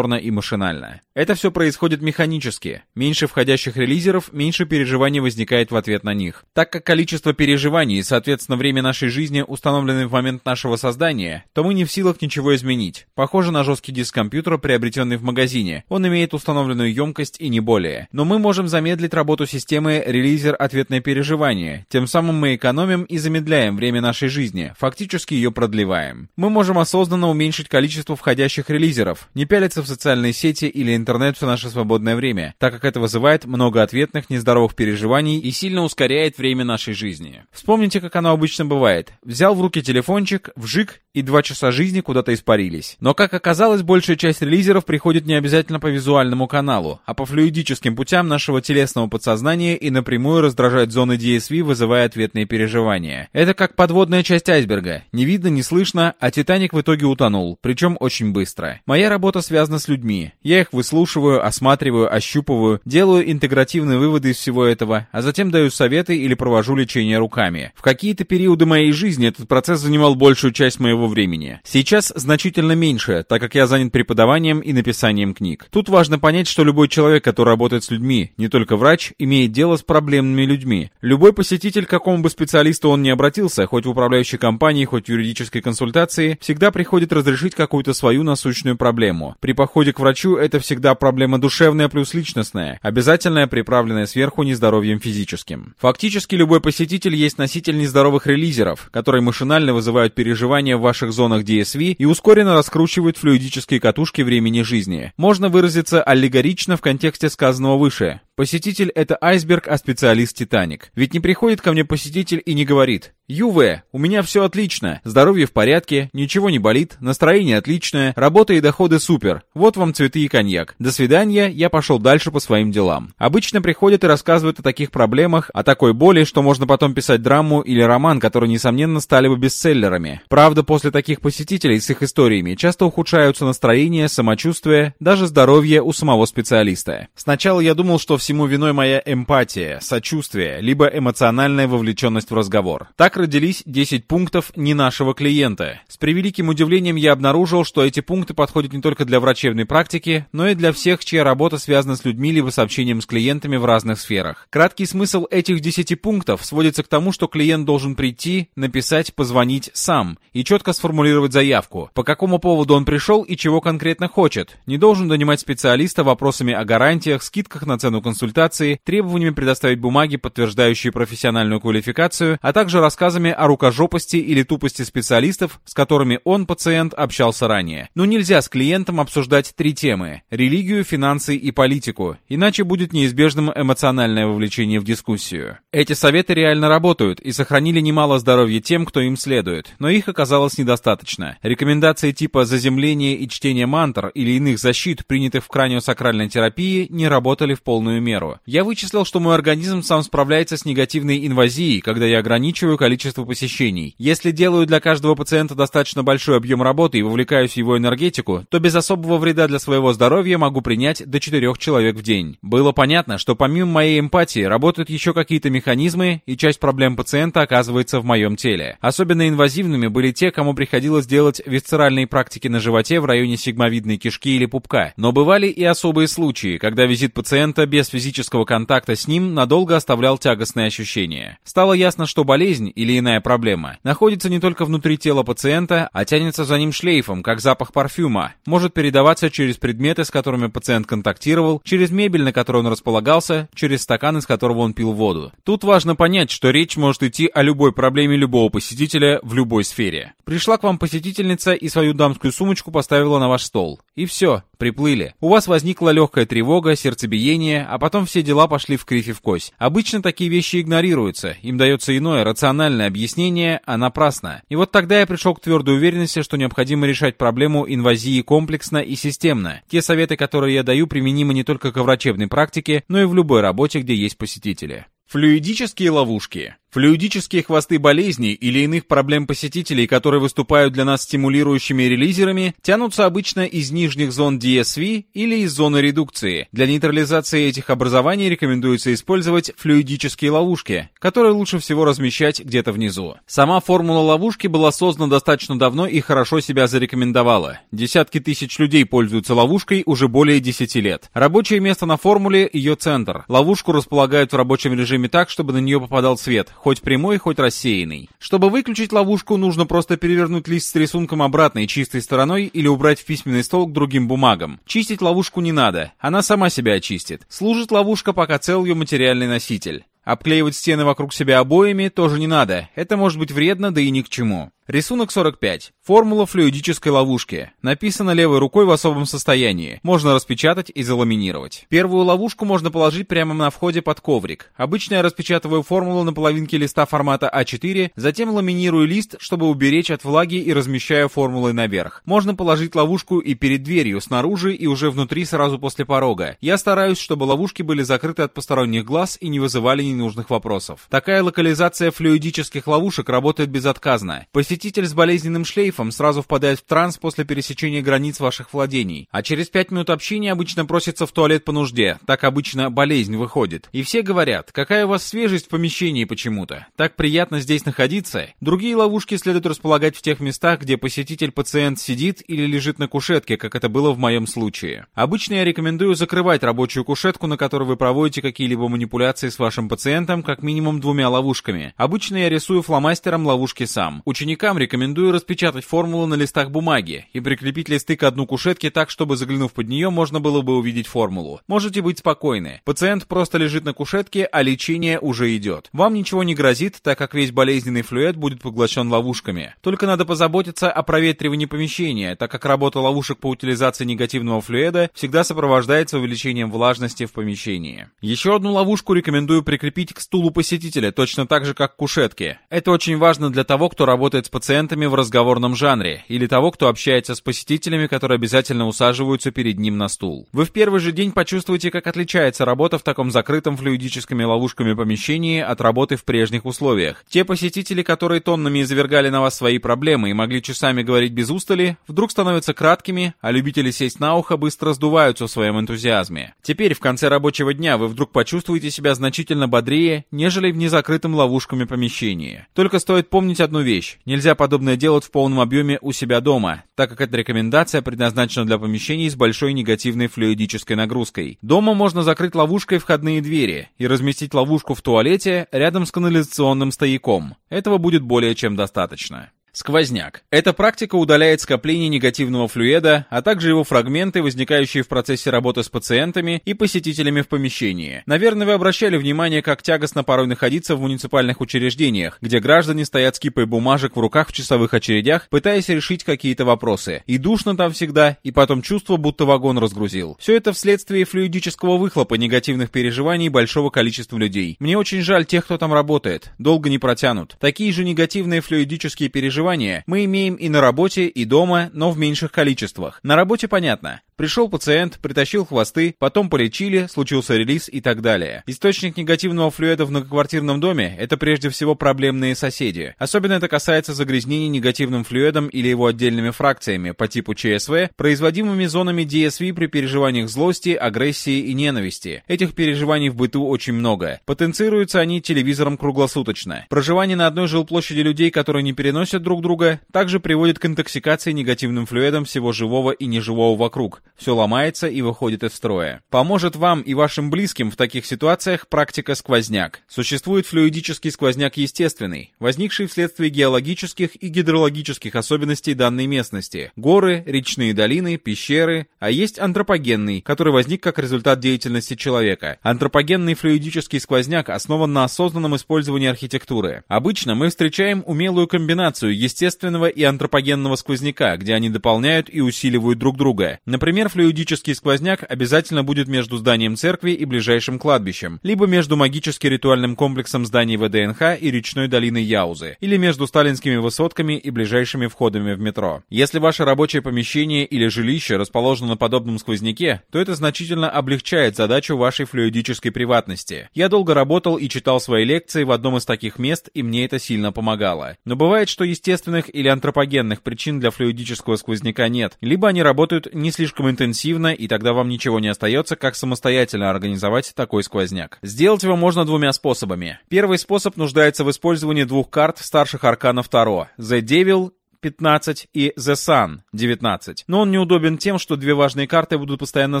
A: рефлекторно и машинально. Это все происходит механически. Меньше входящих релизеров, меньше переживаний возникает в ответ на них. Так как количество переживаний и, соответственно, время нашей жизни установлены в момент нашего создания, то мы не в силах ничего изменить. Похоже на жесткий диск компьютера, приобретенный в магазине. Он имеет установленную емкость и не более. Но мы можем замедлить работу системы релизер ответное переживание. Тем самым мы экономим и замедляем время нашей жизни, фактически ее продлеваем. Мы можем осознанно уменьшить количество входящих релизеров, не пялиться в социальные сети или интернет в наше свободное время, так как это вызывает много ответных нездоровых переживаний и сильно ускоряет время нашей жизни. Вспомните, как оно обычно бывает. Взял в руки телефончик, вжик, и два часа жизни куда-то испарились. Но, как оказалось, большая часть релизеров приходит не обязательно по визуальному каналу, а по флюидическим путям нашего телесного подсознания и напрямую раздражает зоны DSV, вызывая ответные переживания. Это как подводная часть айсберга. Не видно, не слышно, а Титаник в итоге утонул, причем очень быстро. Моя работа связана с людьми. Я их выслушиваю, осматриваю, ощупываю, делаю интегративные выводы из всего этого, а затем даю советы или провожу лечение руками. В какие-то периоды моей жизни этот процесс занимал большую часть моего времени. Сейчас значительно меньше, так как я занят преподаванием и написанием книг. Тут важно понять, что любой человек, который работает с людьми, не только врач, имеет дело с проблемными людьми. Любой посетитель, к какому бы специалисту он ни обратился, хоть в управляющей компании, хоть в юридической консультации, всегда приходит разрешить какую-то свою насущную проблему. При походе к врачу это всегда проблема душевная плюс личностная, обязательная, приправленная сверху нездоровьем физическим. Фактически любой посетитель есть носитель нездоровых релизеров, которые машинально вызывают переживания в ваших зонах DSV и ускоренно раскручивают флюидические катушки времени жизни. Можно выразиться аллегорично в контексте сказанного выше. Посетитель — это айсберг, а специалист — Титаник. Ведь не приходит ко мне посетитель и не говорит «Юве, у меня все отлично, здоровье в порядке, ничего не болит, настроение отличное, работа и доходы супер, вот вам цветы и коньяк. До свидания, я пошел дальше по своим делам». Обычно приходят и рассказывают о таких проблемах, о такой боли, что можно потом писать драму или роман, которые, несомненно, стали бы бестселлерами. Правда, после таких посетителей с их историями часто ухудшаются настроение, самочувствие, даже здоровье у самого специалиста. Сначала я думал, что всему виной моя эмпатия, сочувствие, либо эмоциональная вовлеченность в разговор. Так родились 10 пунктов не нашего клиента. С превеликим удивлением я обнаружил, что эти пункты подходят не только для врачебной практики, но и для всех, чья работа связана с людьми либо с общением с клиентами в разных сферах. Краткий смысл этих 10 пунктов сводится к тому, что клиент должен прийти, написать, позвонить сам и четко сформулировать заявку, по какому поводу он пришел и чего конкретно хочет. Не должен донимать специалиста вопросами о гарантиях, скидках на цену консультации, требованиями предоставить бумаги, подтверждающие профессиональную квалификацию, а также рассказами о рукожопости или тупости специалистов, с которыми он, пациент, общался ранее. Но нельзя с клиентом обсуждать три темы – религию, финансы и политику, иначе будет неизбежным эмоциональное вовлечение в дискуссию. Эти советы реально работают и сохранили немало здоровья тем, кто им следует, но их оказалось недостаточно. Рекомендации типа заземления и чтения мантр или иных защит, принятых в краниосакральной терапии, не работали в полную меру. Я вычислил, что мой организм сам справляется с негативной инвазией, когда я ограничиваю количество количество посещений. Если делаю для каждого пациента достаточно большой объем работы и вовлекаюсь в его энергетику, то без особого вреда для своего здоровья могу принять до 4 человек в день. Было понятно, что помимо моей эмпатии работают еще какие-то механизмы, и часть проблем пациента оказывается в моем теле. Особенно инвазивными были те, кому приходилось делать висцеральные практики на животе в районе сигмовидной кишки или пупка. Но бывали и особые случаи, когда визит пациента без физического контакта с ним надолго оставлял тягостные ощущения. Стало ясно, что болезнь или иная проблема находится не только внутри тела пациента, а тянется за ним шлейфом, как запах парфюма, может передаваться через предметы, с которыми пациент контактировал, через мебель, на которой он располагался, через стакан, из которого он пил воду. Тут важно понять, что речь может идти о любой проблеме любого посетителя в любой сфере. Пришла к вам посетительница и свою дамскую сумочку поставила на ваш стол. И все, приплыли. У вас возникла легкая тревога, сердцебиение, а потом все дела пошли в кривь и в кость. Обычно такие вещи игнорируются, им дается иное, рациональное объяснение, а напрасно. И вот тогда я пришел к твердой уверенности, что необходимо решать проблему инвазии комплексно и системно. Те советы, которые я даю, применимы не только к врачебной практике, но и в любой работе, где есть посетители.
B: Флюидические ловушки. Флюидические хвосты болезней или иных проблем посетителей, которые выступают для нас стимулирующими релизерами, тянутся обычно из нижних зон DSV или из зоны редукции. Для нейтрализации этих образований рекомендуется использовать флюидические ловушки, которые лучше всего размещать где-то внизу. Сама формула ловушки была создана достаточно давно и хорошо себя зарекомендовала. Десятки тысяч людей пользуются ловушкой уже более 10 лет. Рабочее место на формуле – ее центр. Ловушку располагают в рабочем режиме так, чтобы на нее попадал свет – хоть прямой, хоть рассеянный. Чтобы выключить ловушку, нужно просто перевернуть лист с рисунком обратной чистой стороной или убрать в письменный стол к другим бумагам. Чистить ловушку не надо, она сама себя очистит. Служит ловушка, пока цел ее материальный носитель. Обклеивать стены вокруг себя обоями тоже не надо, это может быть вредно, да и ни к чему. Рисунок 45. Формула флюидической ловушки. Написано левой рукой в особом состоянии. Можно распечатать и заламинировать. Первую ловушку можно положить прямо на входе под коврик. Обычно я распечатываю формулу на половинке листа формата А4, затем ламинирую лист, чтобы уберечь от влаги и размещаю формулы наверх. Можно положить ловушку и перед дверью, снаружи и уже внутри сразу после порога. Я стараюсь, чтобы ловушки были закрыты от посторонних глаз и не вызывали ненужных вопросов. Такая локализация флюидических ловушек работает безотказно. С болезненным шлейфом сразу впадает в транс после пересечения границ ваших владений, а через пять минут общения обычно просится в туалет по нужде, так обычно болезнь выходит. И все говорят, какая у вас свежесть в помещении почему-то, так приятно здесь находиться. Другие ловушки следует располагать в тех местах, где посетитель-пациент сидит или лежит на кушетке, как это было в моем случае. Обычно я рекомендую закрывать рабочую кушетку, на которой вы проводите какие-либо манипуляции с вашим пациентом, как минимум двумя ловушками. Обычно я рисую фломастером ловушки сам. Ученикам ученикам рекомендую распечатать формулу на листах бумаги и прикрепить листы к одну кушетке так, чтобы заглянув под нее, можно было бы увидеть формулу. Можете быть спокойны. Пациент просто лежит на кушетке, а лечение уже идет. Вам ничего не грозит, так как весь болезненный флюид будет поглощен ловушками. Только надо позаботиться о проветривании помещения, так как работа ловушек по утилизации негативного флюида всегда сопровождается увеличением влажности в помещении. Еще одну ловушку рекомендую прикрепить к стулу посетителя, точно так же, как к кушетке. Это очень важно для того, кто работает с пациентами в разговорном жанре, или того, кто общается с посетителями, которые обязательно усаживаются перед ним на стул. Вы в первый же день почувствуете, как отличается работа в таком закрытом флюидическими ловушками помещении от работы в прежних условиях. Те посетители, которые тоннами извергали на вас свои проблемы и могли часами говорить без устали, вдруг становятся краткими, а любители сесть на ухо быстро сдуваются в своем энтузиазме. Теперь, в конце рабочего дня, вы вдруг почувствуете себя значительно бодрее, нежели в незакрытом ловушками помещении. Только стоит помнить одну вещь. Нельзя Нельзя подобное делать в полном объеме у себя дома, так как эта рекомендация предназначена для помещений с большой негативной флюидической нагрузкой. Дома можно закрыть ловушкой входные двери и разместить ловушку в туалете рядом с канализационным стояком. Этого будет более чем достаточно. Сквозняк. Эта практика удаляет скопление негативного флюида, а также его фрагменты, возникающие в процессе работы с пациентами и посетителями в помещении. Наверное, вы обращали внимание, как тягостно порой находиться в муниципальных учреждениях, где граждане стоят с кипой бумажек в руках в часовых очередях, пытаясь решить какие-то вопросы. И душно там всегда, и потом чувство, будто вагон разгрузил. Все это вследствие флюидического выхлопа негативных переживаний большого количества людей. Мне очень жаль тех, кто там работает. Долго не протянут. Такие же негативные флюидические переживания переживания мы имеем и на работе, и дома, но в меньших количествах. На работе понятно.
A: Пришел пациент, притащил хвосты, потом полечили, случился релиз и так далее. Источник негативного флюида в многоквартирном доме – это прежде всего проблемные соседи. Особенно это касается загрязнений негативным флюидом или его отдельными фракциями по типу ЧСВ, производимыми зонами DSV при переживаниях злости, агрессии и ненависти. Этих переживаний в быту очень много. Потенцируются они телевизором круглосуточно. Проживание на одной жилплощади людей, которые не переносят друг друга, также приводит к интоксикации негативным флюидом всего живого и неживого вокруг. Все ломается и выходит из строя. Поможет вам и вашим близким в таких ситуациях практика сквозняк. Существует флюидический сквозняк естественный, возникший вследствие геологических и гидрологических особенностей данной местности. Горы, речные долины, пещеры, а есть антропогенный, который возник как результат деятельности человека. Антропогенный флюидический сквозняк основан на осознанном использовании архитектуры. Обычно мы встречаем умелую комбинацию естественного и антропогенного сквозняка, где они дополняют и усиливают друг друга. Например, флюидический сквозняк обязательно будет между зданием церкви и ближайшим кладбищем, либо между магически-ритуальным комплексом зданий ВДНХ и речной долиной Яузы, или между сталинскими высотками и ближайшими входами в метро. Если ваше рабочее помещение или жилище расположено на подобном сквозняке, то это значительно облегчает задачу вашей флюидической приватности. Я долго работал и читал свои лекции в одном из таких мест, и мне это сильно помогало. Но бывает, что естественных или антропогенных причин для флюидического сквозняка нет, либо они работают не слишком интенсивно, и тогда вам ничего не остается, как самостоятельно организовать такой сквозняк. Сделать его можно двумя способами. Первый способ нуждается в использовании двух карт старших арканов Таро — The Devil 15 и The Sun 19. Но он неудобен тем, что две важные карты будут постоянно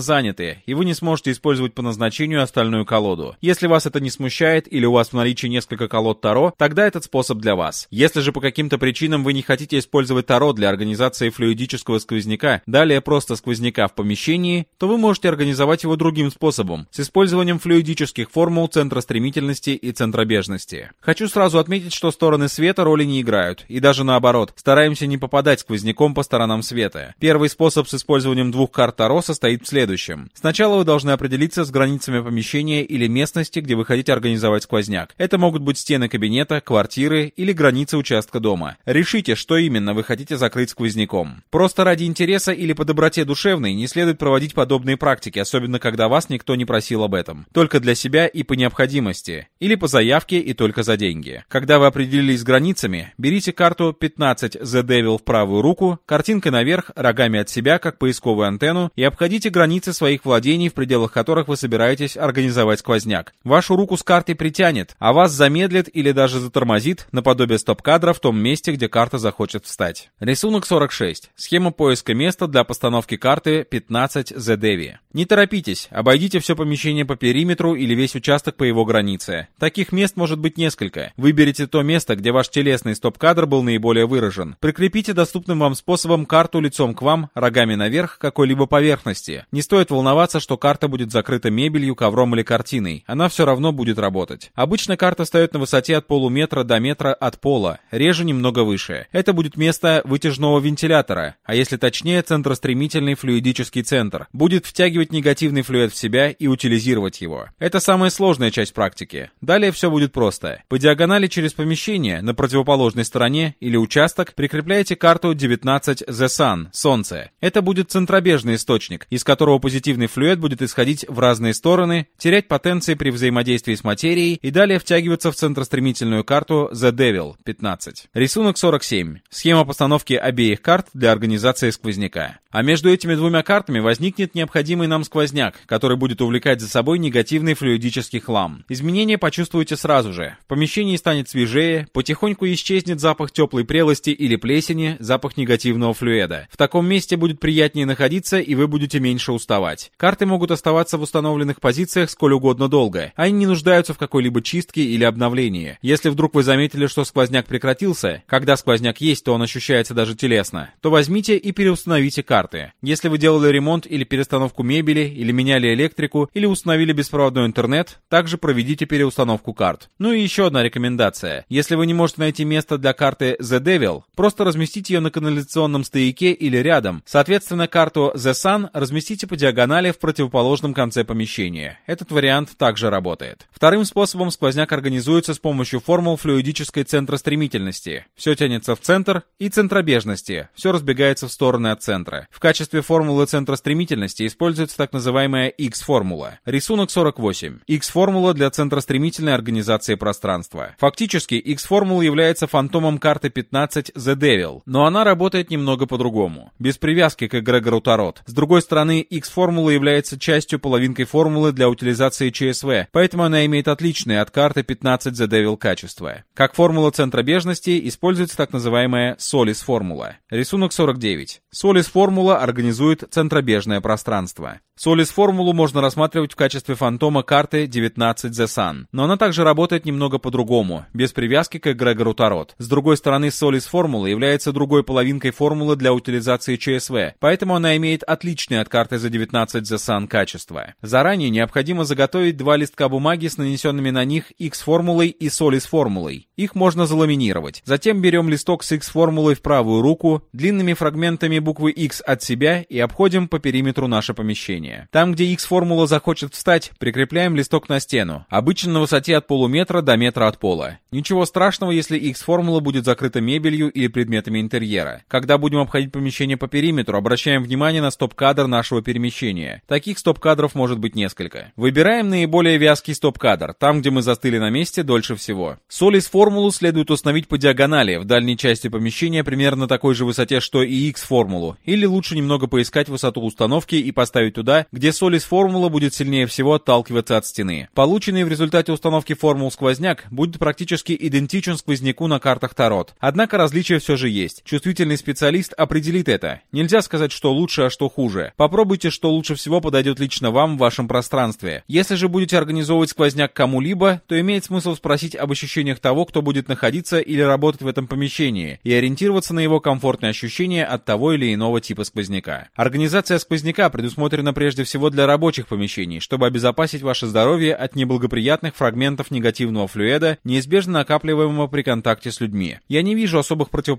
A: заняты, и вы не сможете использовать по назначению остальную колоду. Если вас это не смущает или у вас в наличии несколько колод Таро, тогда этот способ для вас. Если же по каким-то причинам вы не хотите использовать Таро для организации флюидического сквозняка, далее просто сквозняка в помещении, то вы можете организовать его другим способом, с использованием флюидических формул центра стремительности и центробежности. Хочу сразу отметить, что стороны света роли не играют, и даже наоборот, стараемся стараемся не попадать сквозняком по сторонам света. Первый способ с использованием двух карт Таро состоит в следующем. Сначала вы должны определиться с границами помещения или местности, где вы хотите организовать сквозняк. Это могут быть стены кабинета, квартиры или границы участка дома. Решите, что именно вы хотите закрыть сквозняком. Просто ради интереса или по доброте душевной не следует проводить подобные практики, особенно когда вас никто не просил об этом. Только для себя и по необходимости. Или по заявке и только за деньги. Когда вы определились с границами, берите карту 15 The Devil в правую руку, картинкой наверх, рогами от себя, как поисковую антенну, и обходите границы своих владений, в пределах которых вы собираетесь организовать сквозняк. Вашу руку с картой притянет, а вас замедлит или даже затормозит, наподобие стоп-кадра в том месте, где карта захочет встать. Рисунок 46. Схема поиска места для постановки карты 15 The Devi. Не торопитесь, обойдите все помещение по периметру или весь участок по его границе. Таких мест может быть несколько. Выберите то место, где ваш телесный стоп-кадр был наиболее выражен. Прикрепите доступным вам способом карту лицом к вам, рогами наверх какой-либо поверхности. Не стоит волноваться, что карта будет закрыта мебелью, ковром или картиной. Она все равно будет работать. Обычно карта стоит на высоте от полуметра до метра от пола, реже немного выше. Это будет место вытяжного вентилятора, а если точнее, центростремительный флюидический центр. Будет втягивать негативный флюид в себя и утилизировать его. Это самая сложная часть практики. Далее все будет просто. По диагонали через помещение, на противоположной стороне или участок, прикрепляйте карту 19 The Sun, Солнце. Это будет центробежный источник, из которого позитивный флюид будет исходить в разные стороны, терять потенции при взаимодействии с материей и далее втягиваться в центростремительную карту The Devil, 15. Рисунок 47. Схема постановки обеих карт для организации сквозняка. А между этими двумя картами возникнет необходимый нам сквозняк, который будет увлекать за собой негативный флюидический хлам. Изменения почувствуете сразу же. В помещении станет свежее, потихоньку исчезнет запах теплой прелости или плесени, запах негативного флюида. В таком месте будет приятнее находиться, и вы будете меньше уставать. Карты могут оставаться в установленных позициях сколь угодно долго. Они не нуждаются в какой-либо чистке или обновлении. Если вдруг вы заметили, что сквозняк прекратился, когда сквозняк есть, то он ощущается даже телесно, то возьмите и переустановите карты. Если вы делали ремонт или перестановку мебели, или меняли электрику, или установили беспроводной интернет, также проведите переустановку карт. Ну и еще одна рекомендация. Если вы не можете найти место для карты The Devil, просто Просто разместите ее на канализационном стояке или рядом. Соответственно, карту The Sun разместите по диагонали в противоположном конце помещения. Этот вариант также работает. Вторым способом сквозняк организуется с помощью формул флюидической центростремительности. Все тянется в центр и центробежности. Все разбегается в стороны от центра. В качестве формулы центростремительности используется так называемая X-формула. Рисунок 48. X-формула для центростремительной организации пространства. Фактически, X-формула является фантомом карты 15 The Devil, но она работает немного по-другому. Без привязки к эгрегору Тарот. С другой стороны, X-формула является частью половинкой формулы для утилизации ЧСВ, поэтому она имеет отличные от карты 15 The Devil качества. Как формула центробежности используется так называемая Солис-формула. Рисунок 49. Солис-формула организует центробежное пространство. Солис-формулу можно рассматривать в качестве фантома карты 19 The Sun, но она также работает немного по-другому, без привязки к эгрегору Тарот. С другой стороны, Солис-формула является другой половинкой формулы для утилизации ЧСВ, поэтому она имеет отличные от карты за 19 The Sun качества. Заранее необходимо заготовить два листка бумаги с нанесенными на них X-формулой и Солис-формулой. Их можно заламинировать. Затем берем листок с X-формулой в правую руку, длинными фрагментами буквы X от себя и обходим по периметру наше помещение. Там, где X-формула захочет встать, прикрепляем листок на стену, обычно на высоте от полуметра до метра от пола. Ничего страшного, если X-формула будет закрыта мебелью или предметами интерьера. Когда будем обходить помещение по периметру, обращаем внимание на стоп-кадр нашего перемещения. Таких стоп-кадров может быть несколько. Выбираем наиболее вязкий стоп-кадр, там, где мы застыли на месте дольше всего. Солис-формулу следует установить по диагонали, в дальней части помещения примерно такой же высоте, что и X-формулу, или лучше немного поискать высоту установки и поставить туда, где солис формула будет сильнее всего отталкиваться от стены. Полученный в результате установки формул сквозняк будет практически идентичен сквозняку на картах Тарот. Однако различия все же есть. Чувствительный специалист определит это. Нельзя сказать, что лучше, а что хуже. Попробуйте, что лучше всего подойдет лично вам в вашем пространстве. Если же будете организовывать сквозняк кому-либо, то имеет смысл спросить об ощущениях того, кто будет находиться или работать в этом помещении, и ориентироваться на его комфортные ощущения от того или иного типа сквозняка. Организация сквозняка предусмотрена прежде всего для рабочих помещений, чтобы обезопасить ваше здоровье от неблагоприятных фрагментов негативного флюида, неизбежно накапливаемого при контакте с людьми. Я не вижу особых противопоказаний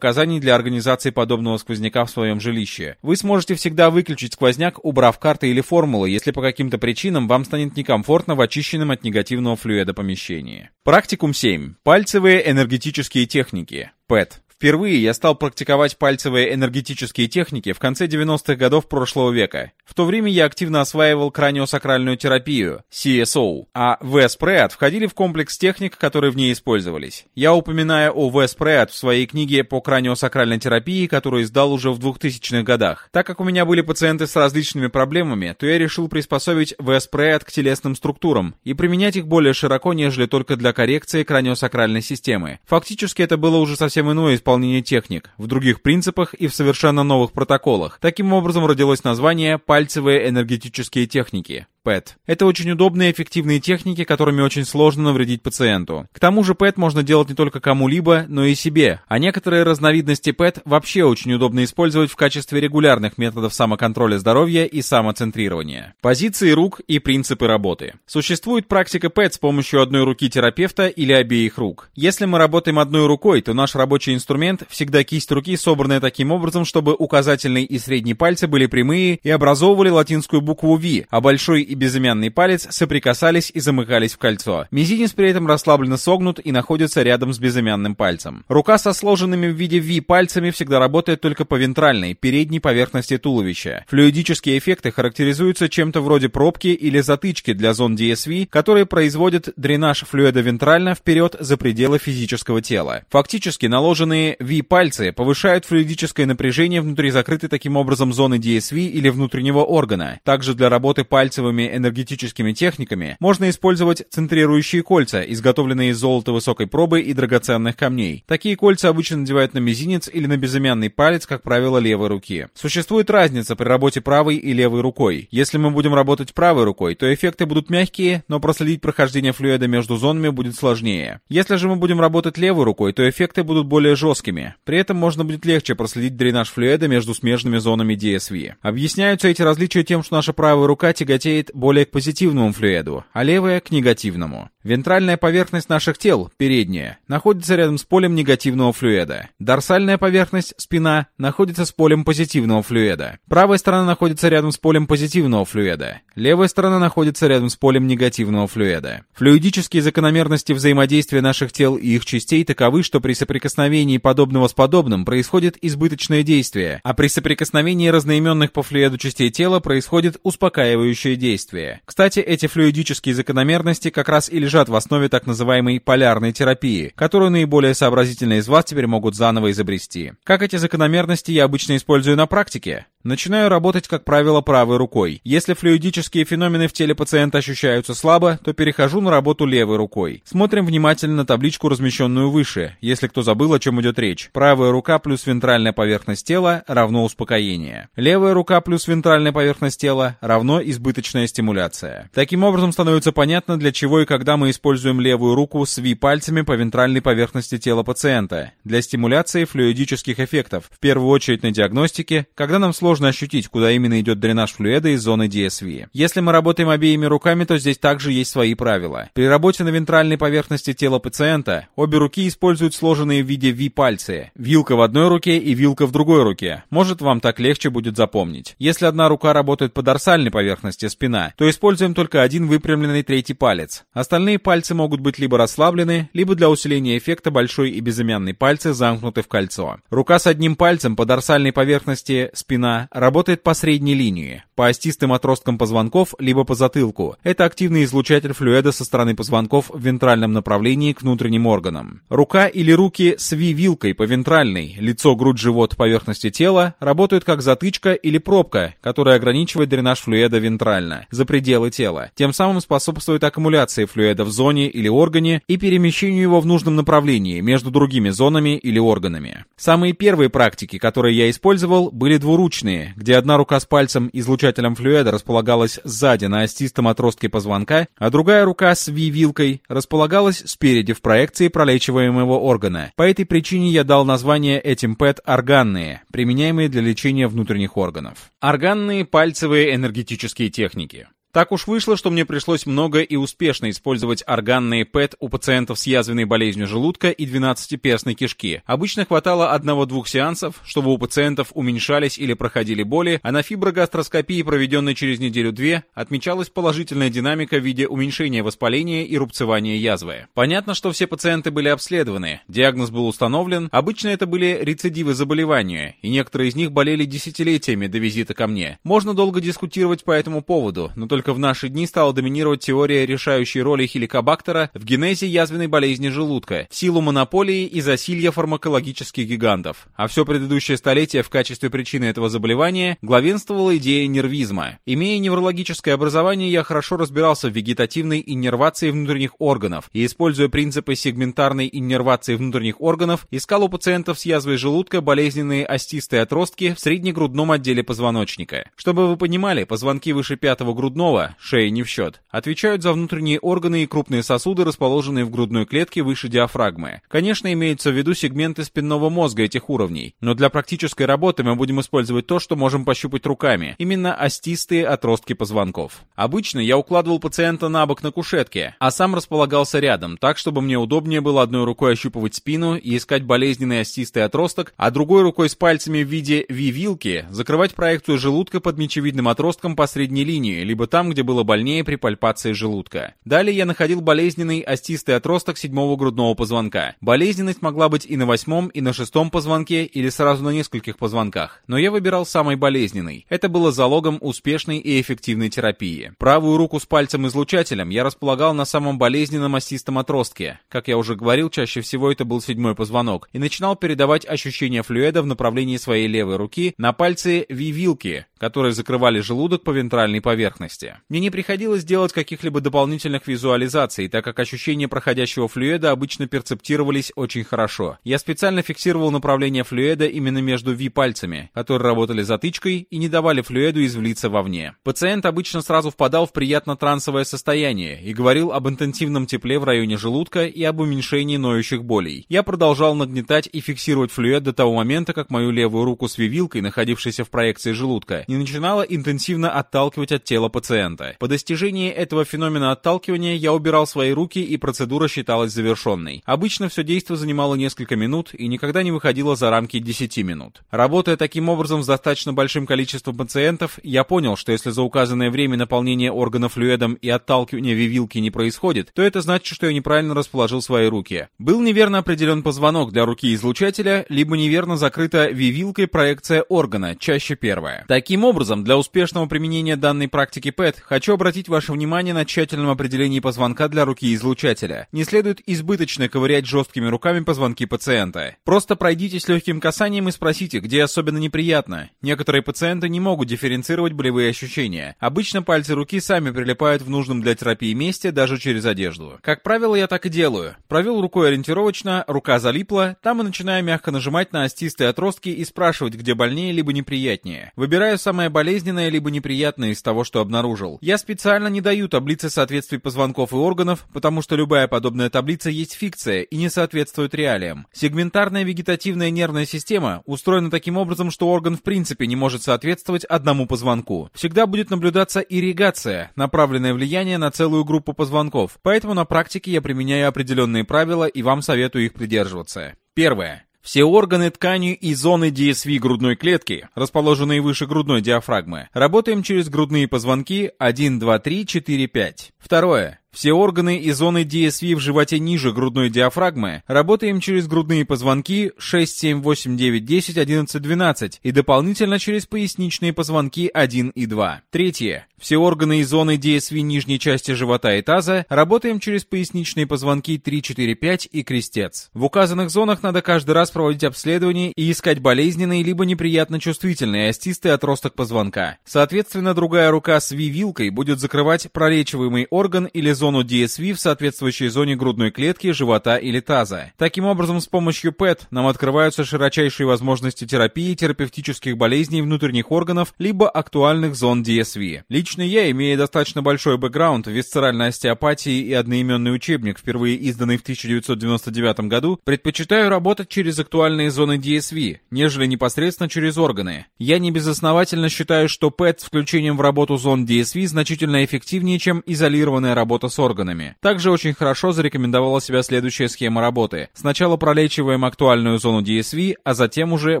A: для организации подобного сквозняка в своем жилище. Вы сможете всегда выключить сквозняк, убрав карты или формулы, если по каким-то причинам вам станет некомфортно в очищенном от негативного флюида помещении. Практикум 7. Пальцевые энергетические техники. ПЭТ. Впервые я стал практиковать пальцевые энергетические техники в конце 90-х годов прошлого века. В то время я активно осваивал краниосакральную терапию, CSO, а VSPREAD входили в комплекс техник, которые в ней использовались. Я упоминаю о VSPREAD в своей книге по краниосакральной терапии, которую издал уже в 2000-х годах. Так как у меня были пациенты с различными проблемами, то я решил приспособить VSPREAD к телесным структурам и применять их более широко, нежели только для коррекции краниосакральной системы. Фактически это было уже совсем иное исполнение техник, в других принципах и в совершенно новых протоколах. Таким образом родилось название «пальцевые энергетические техники». ПЭТ. Это очень удобные и эффективные техники, которыми очень сложно навредить пациенту. К тому же ПЭТ можно делать не только кому-либо, но и себе. А некоторые разновидности ПЭТ вообще очень удобно использовать в качестве регулярных методов самоконтроля здоровья и самоцентрирования. Позиции рук и принципы работы. Существует практика ПЭТ с помощью одной руки терапевта или обеих рук. Если мы работаем одной рукой, то наш рабочий инструмент всегда кисть руки, собранная таким образом, чтобы указательный и средний пальцы были прямые и образовывали латинскую букву V, а большой и безымянный палец соприкасались и замыкались в кольцо. Мизинец при этом расслабленно согнут и находится рядом с безымянным пальцем. Рука со сложенными в виде V пальцами всегда работает только по вентральной, передней поверхности туловища. Флюидические эффекты характеризуются чем-то вроде пробки или затычки для зон DSV, которые производят дренаж флюида вентрально вперед за пределы физического тела. Фактически наложенные V-пальцы повышают флюидическое напряжение внутри закрытой таким образом зоны DSV или внутреннего органа. Также для работы пальцевыми энергетическими техниками можно использовать центрирующие кольца, изготовленные из золота высокой пробы и драгоценных камней. Такие кольца обычно надевают на мизинец или на безымянный палец, как правило, левой руки. Существует разница при работе правой и левой рукой. Если мы будем работать правой рукой, то эффекты будут мягкие, но проследить прохождение флюида между зонами будет сложнее. Если же мы будем работать левой рукой, то эффекты будут более жесткими. При этом можно будет легче проследить дренаж флюида между смежными зонами DSV. Объясняются эти различия тем, что наша правая рука тяготеет склоняет более к позитивному флюиду, а левая — к негативному. Вентральная поверхность наших тел, передняя, находится рядом с полем негативного флюида. Дорсальная поверхность, спина, находится с полем позитивного флюида. Правая сторона находится рядом с полем позитивного флюида. Левая сторона находится рядом с полем негативного флюида. Флюидические закономерности взаимодействия наших тел и их частей таковы, что при соприкосновении подобного с подобным происходит избыточное действие, а при соприкосновении разноименных по флюиду частей тела происходит успокаивающее действие. Кстати, эти флюидические закономерности как раз и лежат в основе так называемой полярной терапии, которую наиболее сообразительные из вас теперь могут заново изобрести. Как эти закономерности я обычно использую на практике? Начинаю работать, как правило, правой рукой. Если флюидические феномены в теле пациента ощущаются слабо, то перехожу на работу левой рукой. Смотрим внимательно на табличку, размещенную выше, если кто забыл, о чем идет речь. Правая рука плюс вентральная поверхность тела равно успокоение. Левая рука плюс вентральная поверхность тела равно избыточная стимуляция. Таким образом становится понятно, для чего и когда мы используем левую руку с V-пальцами по вентральной поверхности тела пациента. Для стимуляции флюидических эффектов, в первую очередь на диагностике, когда нам сложно сложно ощутить, куда именно идет дренаж флюида из зоны DSV. Если мы работаем обеими руками, то здесь также есть свои правила. При работе на вентральной поверхности тела пациента обе руки используют сложенные в виде V-пальцы. Вилка в одной руке и вилка в другой руке. Может вам так легче будет запомнить. Если одна рука работает по дорсальной поверхности спина, то используем только один выпрямленный третий палец. Остальные пальцы могут быть либо расслаблены, либо для усиления эффекта большой и безымянный пальцы замкнуты в кольцо. Рука с одним пальцем по дорсальной поверхности спина работает по средней линии, по остистым отросткам позвонков, либо по затылку. Это активный излучатель флюида со стороны позвонков в вентральном направлении к внутренним органам. Рука или руки с V-вилкой по вентральной, лицо, грудь, живот, поверхности тела работают как затычка или пробка, которая ограничивает дренаж флюида вентрально, за пределы тела. Тем самым способствует аккумуляции флюида в зоне или органе и перемещению его в нужном направлении между другими зонами или органами. Самые первые практики, которые я использовал, были двуручные, anatomии, где одна рука с пальцем излучателем флюида располагалась сзади на остистом отростке позвонка, а другая рука с V-вилкой располагалась спереди в проекции пролечиваемого органа. По этой причине я дал название этим ПЭТ органные, применяемые для лечения внутренних органов. Органные пальцевые энергетические техники. Так уж вышло, что мне пришлось много и успешно использовать органные ПЭТ у пациентов с язвенной болезнью желудка и 12-перстной кишки. Обычно хватало одного-двух сеансов, чтобы у пациентов уменьшались или проходили боли, а на фиброгастроскопии, проведенной через неделю-две, отмечалась положительная динамика в виде уменьшения воспаления и рубцевания язвы. Понятно, что все пациенты были обследованы, диагноз был установлен, обычно это были рецидивы заболевания, и некоторые из них болели десятилетиями до визита ко мне. Можно долго дискутировать по этому поводу, но только только в наши дни стала доминировать теория решающей роли хеликобактера в генезе язвенной болезни желудка, в силу монополии и засилья фармакологических гигантов. А все предыдущее столетие в качестве причины этого заболевания главенствовала идея нервизма. Имея неврологическое образование, я хорошо разбирался в вегетативной иннервации внутренних органов и, используя принципы сегментарной иннервации внутренних органов, искал у пациентов с язвой желудка болезненные остистые отростки в среднегрудном отделе позвоночника. Чтобы вы понимали, позвонки выше пятого грудного Снова, шея не в счет, отвечают за внутренние органы и крупные сосуды, расположенные в грудной клетке выше диафрагмы. Конечно, имеются в виду сегменты спинного мозга этих уровней, но для практической работы мы будем использовать то, что можем пощупать руками, именно остистые отростки позвонков. Обычно я укладывал пациента на бок на кушетке, а сам располагался рядом, так, чтобы мне удобнее было одной рукой ощупывать спину и искать болезненный остистый отросток, а другой рукой с пальцами в виде V-вилки закрывать проекцию желудка под мечевидным отростком по средней линии, либо там, где было больнее при пальпации желудка. Далее я находил болезненный остистый отросток седьмого грудного позвонка. Болезненность могла быть и на восьмом, и на шестом позвонке, или сразу на нескольких позвонках. Но я выбирал самый болезненный. Это было залогом успешной и эффективной терапии. Правую руку с пальцем-излучателем я располагал на самом болезненном остистом отростке. Как я уже говорил, чаще всего это был седьмой позвонок. И начинал передавать ощущение флюида в направлении своей левой руки на пальцы вивилки, которые закрывали желудок по вентральной поверхности. Мне не приходилось делать каких-либо дополнительных визуализаций, так как ощущения проходящего флюида обычно перцептировались очень хорошо. Я специально фиксировал направление флюида именно между V-пальцами, которые работали затычкой и не давали флюиду извлиться вовне. Пациент обычно сразу впадал в приятно трансовое состояние и говорил об интенсивном тепле в районе желудка и об уменьшении ноющих болей. Я продолжал нагнетать и фиксировать флюид до того момента, как мою левую руку с вивилкой, находившейся в проекции желудка, не начинала интенсивно отталкивать от тела пациента. По достижении этого феномена отталкивания я убирал свои руки и процедура считалась завершенной. Обычно все действие занимало несколько минут и никогда не выходило за рамки 10 минут. Работая таким образом с достаточно большим количеством пациентов, я понял, что если за указанное время наполнение органов флюидом и отталкивание вивилки не происходит, то это значит, что я неправильно расположил свои руки. Был неверно определен позвонок для руки излучателя, либо неверно закрыта вивилкой проекция органа, чаще первая. Таким образом, для успешного применения данной практики ПЭТ хочу обратить ваше внимание на тщательном определении позвонка для руки излучателя. Не следует избыточно ковырять жесткими руками позвонки пациента. Просто пройдитесь легким касанием и спросите, где особенно неприятно. Некоторые пациенты не могут дифференцировать болевые ощущения. Обычно пальцы руки сами прилипают в нужном для терапии месте даже через одежду. Как правило, я так и делаю. Провел рукой ориентировочно, рука залипла, там и начинаю мягко нажимать на остистые отростки и спрашивать, где больнее либо неприятнее. Выбираю самое болезненное либо неприятное из того, что обнаружил. Я специально не даю таблицы соответствий позвонков и органов, потому что любая подобная таблица есть фикция и не соответствует реалиям. Сегментарная вегетативная нервная система устроена таким образом, что орган в принципе не может соответствовать одному позвонку. Всегда будет наблюдаться ирригация, направленное влияние на целую группу позвонков, поэтому на практике я применяю определенные правила и вам советую их придерживаться. Первое. Все органы, ткани и зоны DSV грудной клетки, расположенные выше грудной диафрагмы, работаем через грудные позвонки 1, 2, 3, 4, 5. Второе. Все органы и зоны DSV в животе ниже грудной диафрагмы работаем через грудные позвонки 6, 7, 8, 9, 10, 11, 12 и дополнительно через поясничные позвонки 1 и 2. Третье. Все органы и зоны DSV нижней части живота и таза работаем через поясничные позвонки 3, 4, 5 и крестец. В указанных зонах надо каждый раз проводить обследование и искать болезненный либо неприятно чувствительный остистый отросток позвонка. Соответственно, другая рука с V-вилкой будет закрывать пролечиваемый орган или зону зону DSV в соответствующей зоне грудной клетки, живота или таза. Таким образом, с помощью ПЭТ нам открываются широчайшие возможности терапии терапевтических болезней внутренних органов либо актуальных зон DSV. Лично я, имея достаточно большой бэкграунд в висцеральной остеопатии и одноименный учебник, впервые изданный в 1999 году, предпочитаю работать через актуальные зоны DSV, нежели непосредственно через органы. Я не безосновательно считаю, что ПЭТ с включением в работу зон DSV значительно эффективнее, чем изолированная работа с с органами. Также очень хорошо зарекомендовала себя следующая схема работы. Сначала пролечиваем актуальную зону DSV, а затем уже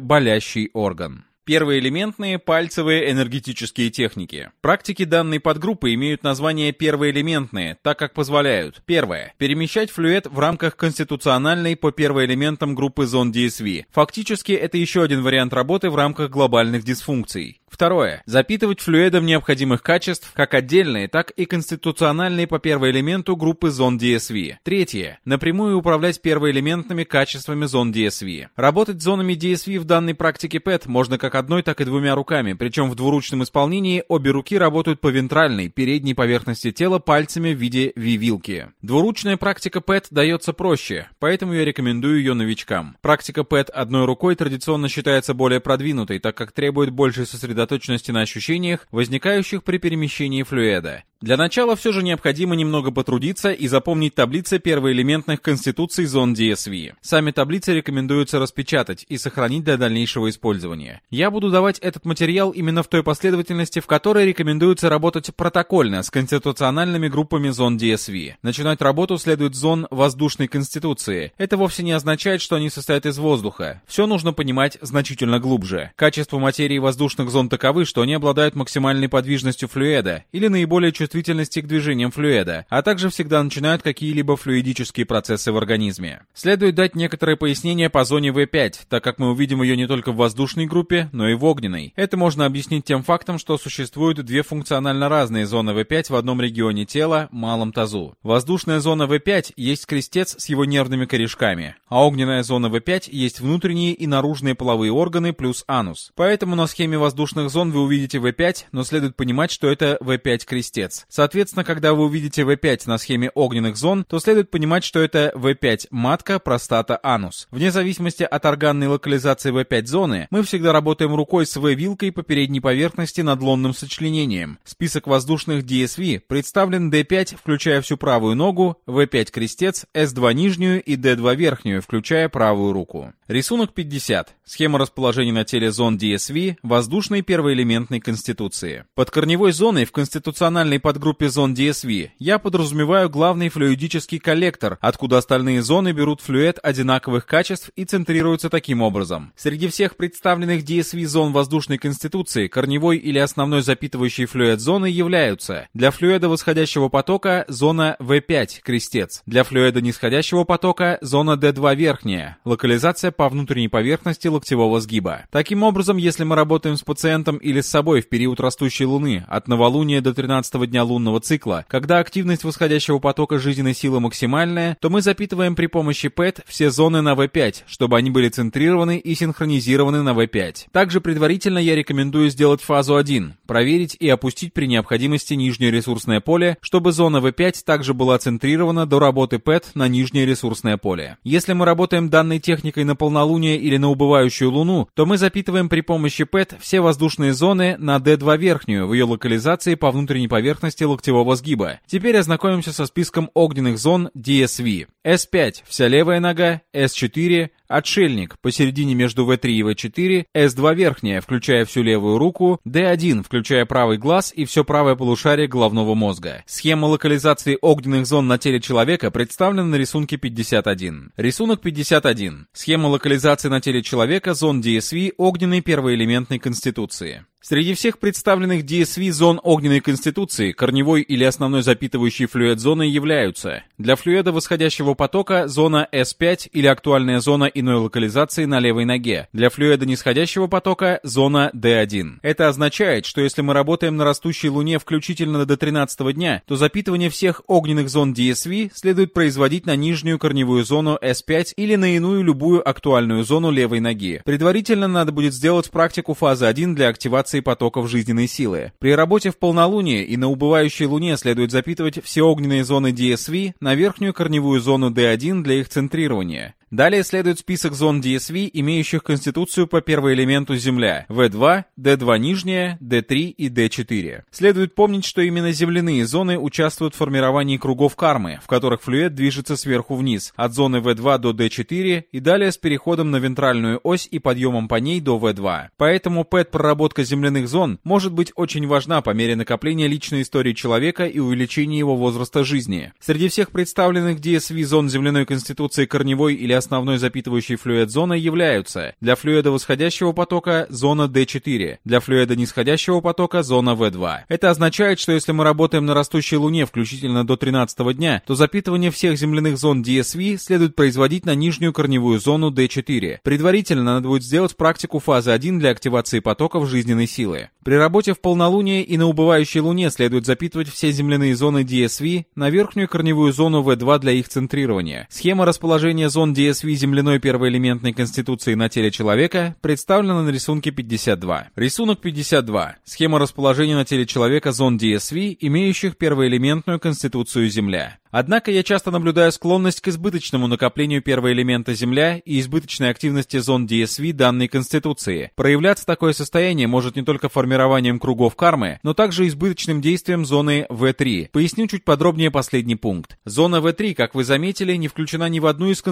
A: болящий орган. Первоэлементные пальцевые энергетические техники. Практики данной подгруппы имеют название первоэлементные, так как позволяют Первое. Перемещать флюид в рамках конституциональной по первоэлементам группы зон DSV. Фактически это еще один вариант работы в рамках глобальных дисфункций. Второе. Запитывать флюидом необходимых качеств, как отдельные, так и конституциональные по первоэлементу группы зон DSV. Третье. Напрямую управлять первоэлементными качествами зон DSV. Работать с зонами DSV в данной практике PET можно как одной, так и двумя руками, причем в двуручном исполнении обе руки работают по вентральной, передней поверхности тела пальцами в виде V-вилки. Двуручная практика PET дается проще, поэтому я рекомендую ее новичкам. Практика PET одной рукой традиционно считается более продвинутой, так как требует большей сосредоточенности на ощущениях, возникающих при перемещении флюида. Для начала все же необходимо немного потрудиться и запомнить таблицы первоэлементных конституций зон DSV. Сами таблицы рекомендуется распечатать и сохранить для дальнейшего использования. Я буду давать этот материал именно в той последовательности, в которой рекомендуется работать протокольно с конституциональными группами зон DSV. Начинать работу следует зон воздушной конституции. Это вовсе не означает, что они состоят из воздуха. Все нужно понимать значительно глубже. Качество материи воздушных зон таковы, что они обладают максимальной подвижностью флюида или наиболее чувствительными чувствительности к движениям флюида, а также всегда начинают какие-либо флюидические процессы в организме. Следует дать некоторые пояснения по зоне В5, так как мы увидим ее не только в воздушной группе, но и в огненной. Это можно объяснить тем фактом, что существуют две функционально разные зоны В5 в одном регионе тела, малом тазу. Воздушная зона В5 есть крестец с его нервными корешками, а огненная зона В5 есть внутренние и наружные половые органы плюс анус. Поэтому на схеме воздушных зон вы увидите В5, но следует понимать, что это В5 крестец. Крестец. Соответственно, когда вы увидите V5 на схеме огненных зон, то следует понимать, что это V5 матка, простата, анус. Вне зависимости от органной локализации V5 зоны, мы всегда работаем рукой с V-вилкой по передней поверхности над лонным сочленением. Список воздушных DSV представлен D5, включая всю правую ногу, V5 крестец, S2 нижнюю и D2 верхнюю, включая правую руку. Рисунок 50. Схема расположения на теле зон DSV воздушной первоэлементной конституции. Под корневой зоной в конституциональной подгруппе зон DSV я подразумеваю главный флюидический коллектор, откуда остальные зоны берут флюид одинаковых качеств и центрируются таким образом. Среди всех представленных DSV зон воздушной конституции корневой или основной запитывающей флюид зоны являются для флюида восходящего потока зона V5 крестец, для флюида нисходящего потока зона D2 верхняя, локализация по внутренней поверхности локтевого сгиба. Таким образом, если мы работаем с пациентом или с собой в период растущей Луны, от новолуния до 13 дня лунного цикла, когда активность восходящего потока жизненной силы максимальная, то мы запитываем при помощи ПЭТ все зоны на V5, чтобы они были центрированы и синхронизированы на V5. Также предварительно я рекомендую сделать фазу 1, проверить и опустить при необходимости нижнее ресурсное поле, чтобы зона V5 также была центрирована до работы ПЭТ на нижнее ресурсное поле. Если мы работаем данной техникой на полнолуние или на убывающую Луну, то мы запитываем при помощи ПЭТ все воздушные зоны на D2 верхнюю в ее локализации по внутренней поверхности локтевого сгиба. Теперь ознакомимся со списком огненных зон DSV. S5 – вся левая нога, S4 Отшельник посередине между V3 и V4, S2 верхняя, включая всю левую руку, D1, включая правый глаз и все правое полушарие головного мозга. Схема локализации огненных зон на теле человека представлена на рисунке 51. Рисунок 51. Схема локализации на теле человека зон DSV огненной первоэлементной конституции. Среди всех представленных DSV зон огненной конституции корневой или основной запитывающей флюид зоной являются для флюида восходящего потока зона S5 или актуальная зона иной локализации на левой ноге, для флюида нисходящего потока зона D1. Это означает, что если мы работаем на растущей Луне включительно до 13 дня, то запитывание всех огненных зон DSV следует производить на нижнюю корневую зону S5 или на иную любую актуальную зону левой ноги. Предварительно надо будет сделать практику фазы 1 для активации потоков жизненной силы. При работе в полнолуние и на убывающей Луне следует запитывать все огненные зоны DSV на верхнюю корневую зону D1 для их центрирования. Далее следует список зон DSV, имеющих конституцию по первоэлементу Земля, V2, D2 нижняя, D3 и D4. Следует помнить, что именно земляные зоны участвуют в формировании кругов кармы, в которых флюид движется сверху вниз, от зоны V2 до D4 и далее с переходом на вентральную ось и подъемом по ней до V2. Поэтому PET-проработка земляных зон может быть очень важна по мере накопления личной истории человека и увеличения его возраста жизни. Среди всех представленных DSV зон земляной конституции корневой или основной запитывающей флюид зоной являются для флюида восходящего потока зона D4, для флюида нисходящего потока зона V2. Это означает, что если мы работаем на растущей Луне включительно до 13 дня, то запитывание всех земляных зон DSV следует производить на нижнюю корневую зону D4. Предварительно надо будет сделать практику фазы 1 для активации потоков жизненной силы. При работе в полнолуние и на убывающей Луне следует запитывать все земляные зоны DSV на верхнюю корневую зону V2 для их центрирования. Схема расположения зон DSV DSV земляной первоэлементной конституции на теле человека представлена на рисунке 52. Рисунок 52. Схема расположения на теле человека зон DSV, имеющих первоэлементную конституцию Земля. Однако я часто наблюдаю склонность к избыточному накоплению первого элемента Земля и избыточной активности зон DSV данной Конституции. Проявляться такое состояние может не только формированием кругов кармы, но также избыточным действием зоны V3. Поясню чуть подробнее последний пункт. Зона V3, как вы заметили, не включена ни в одну из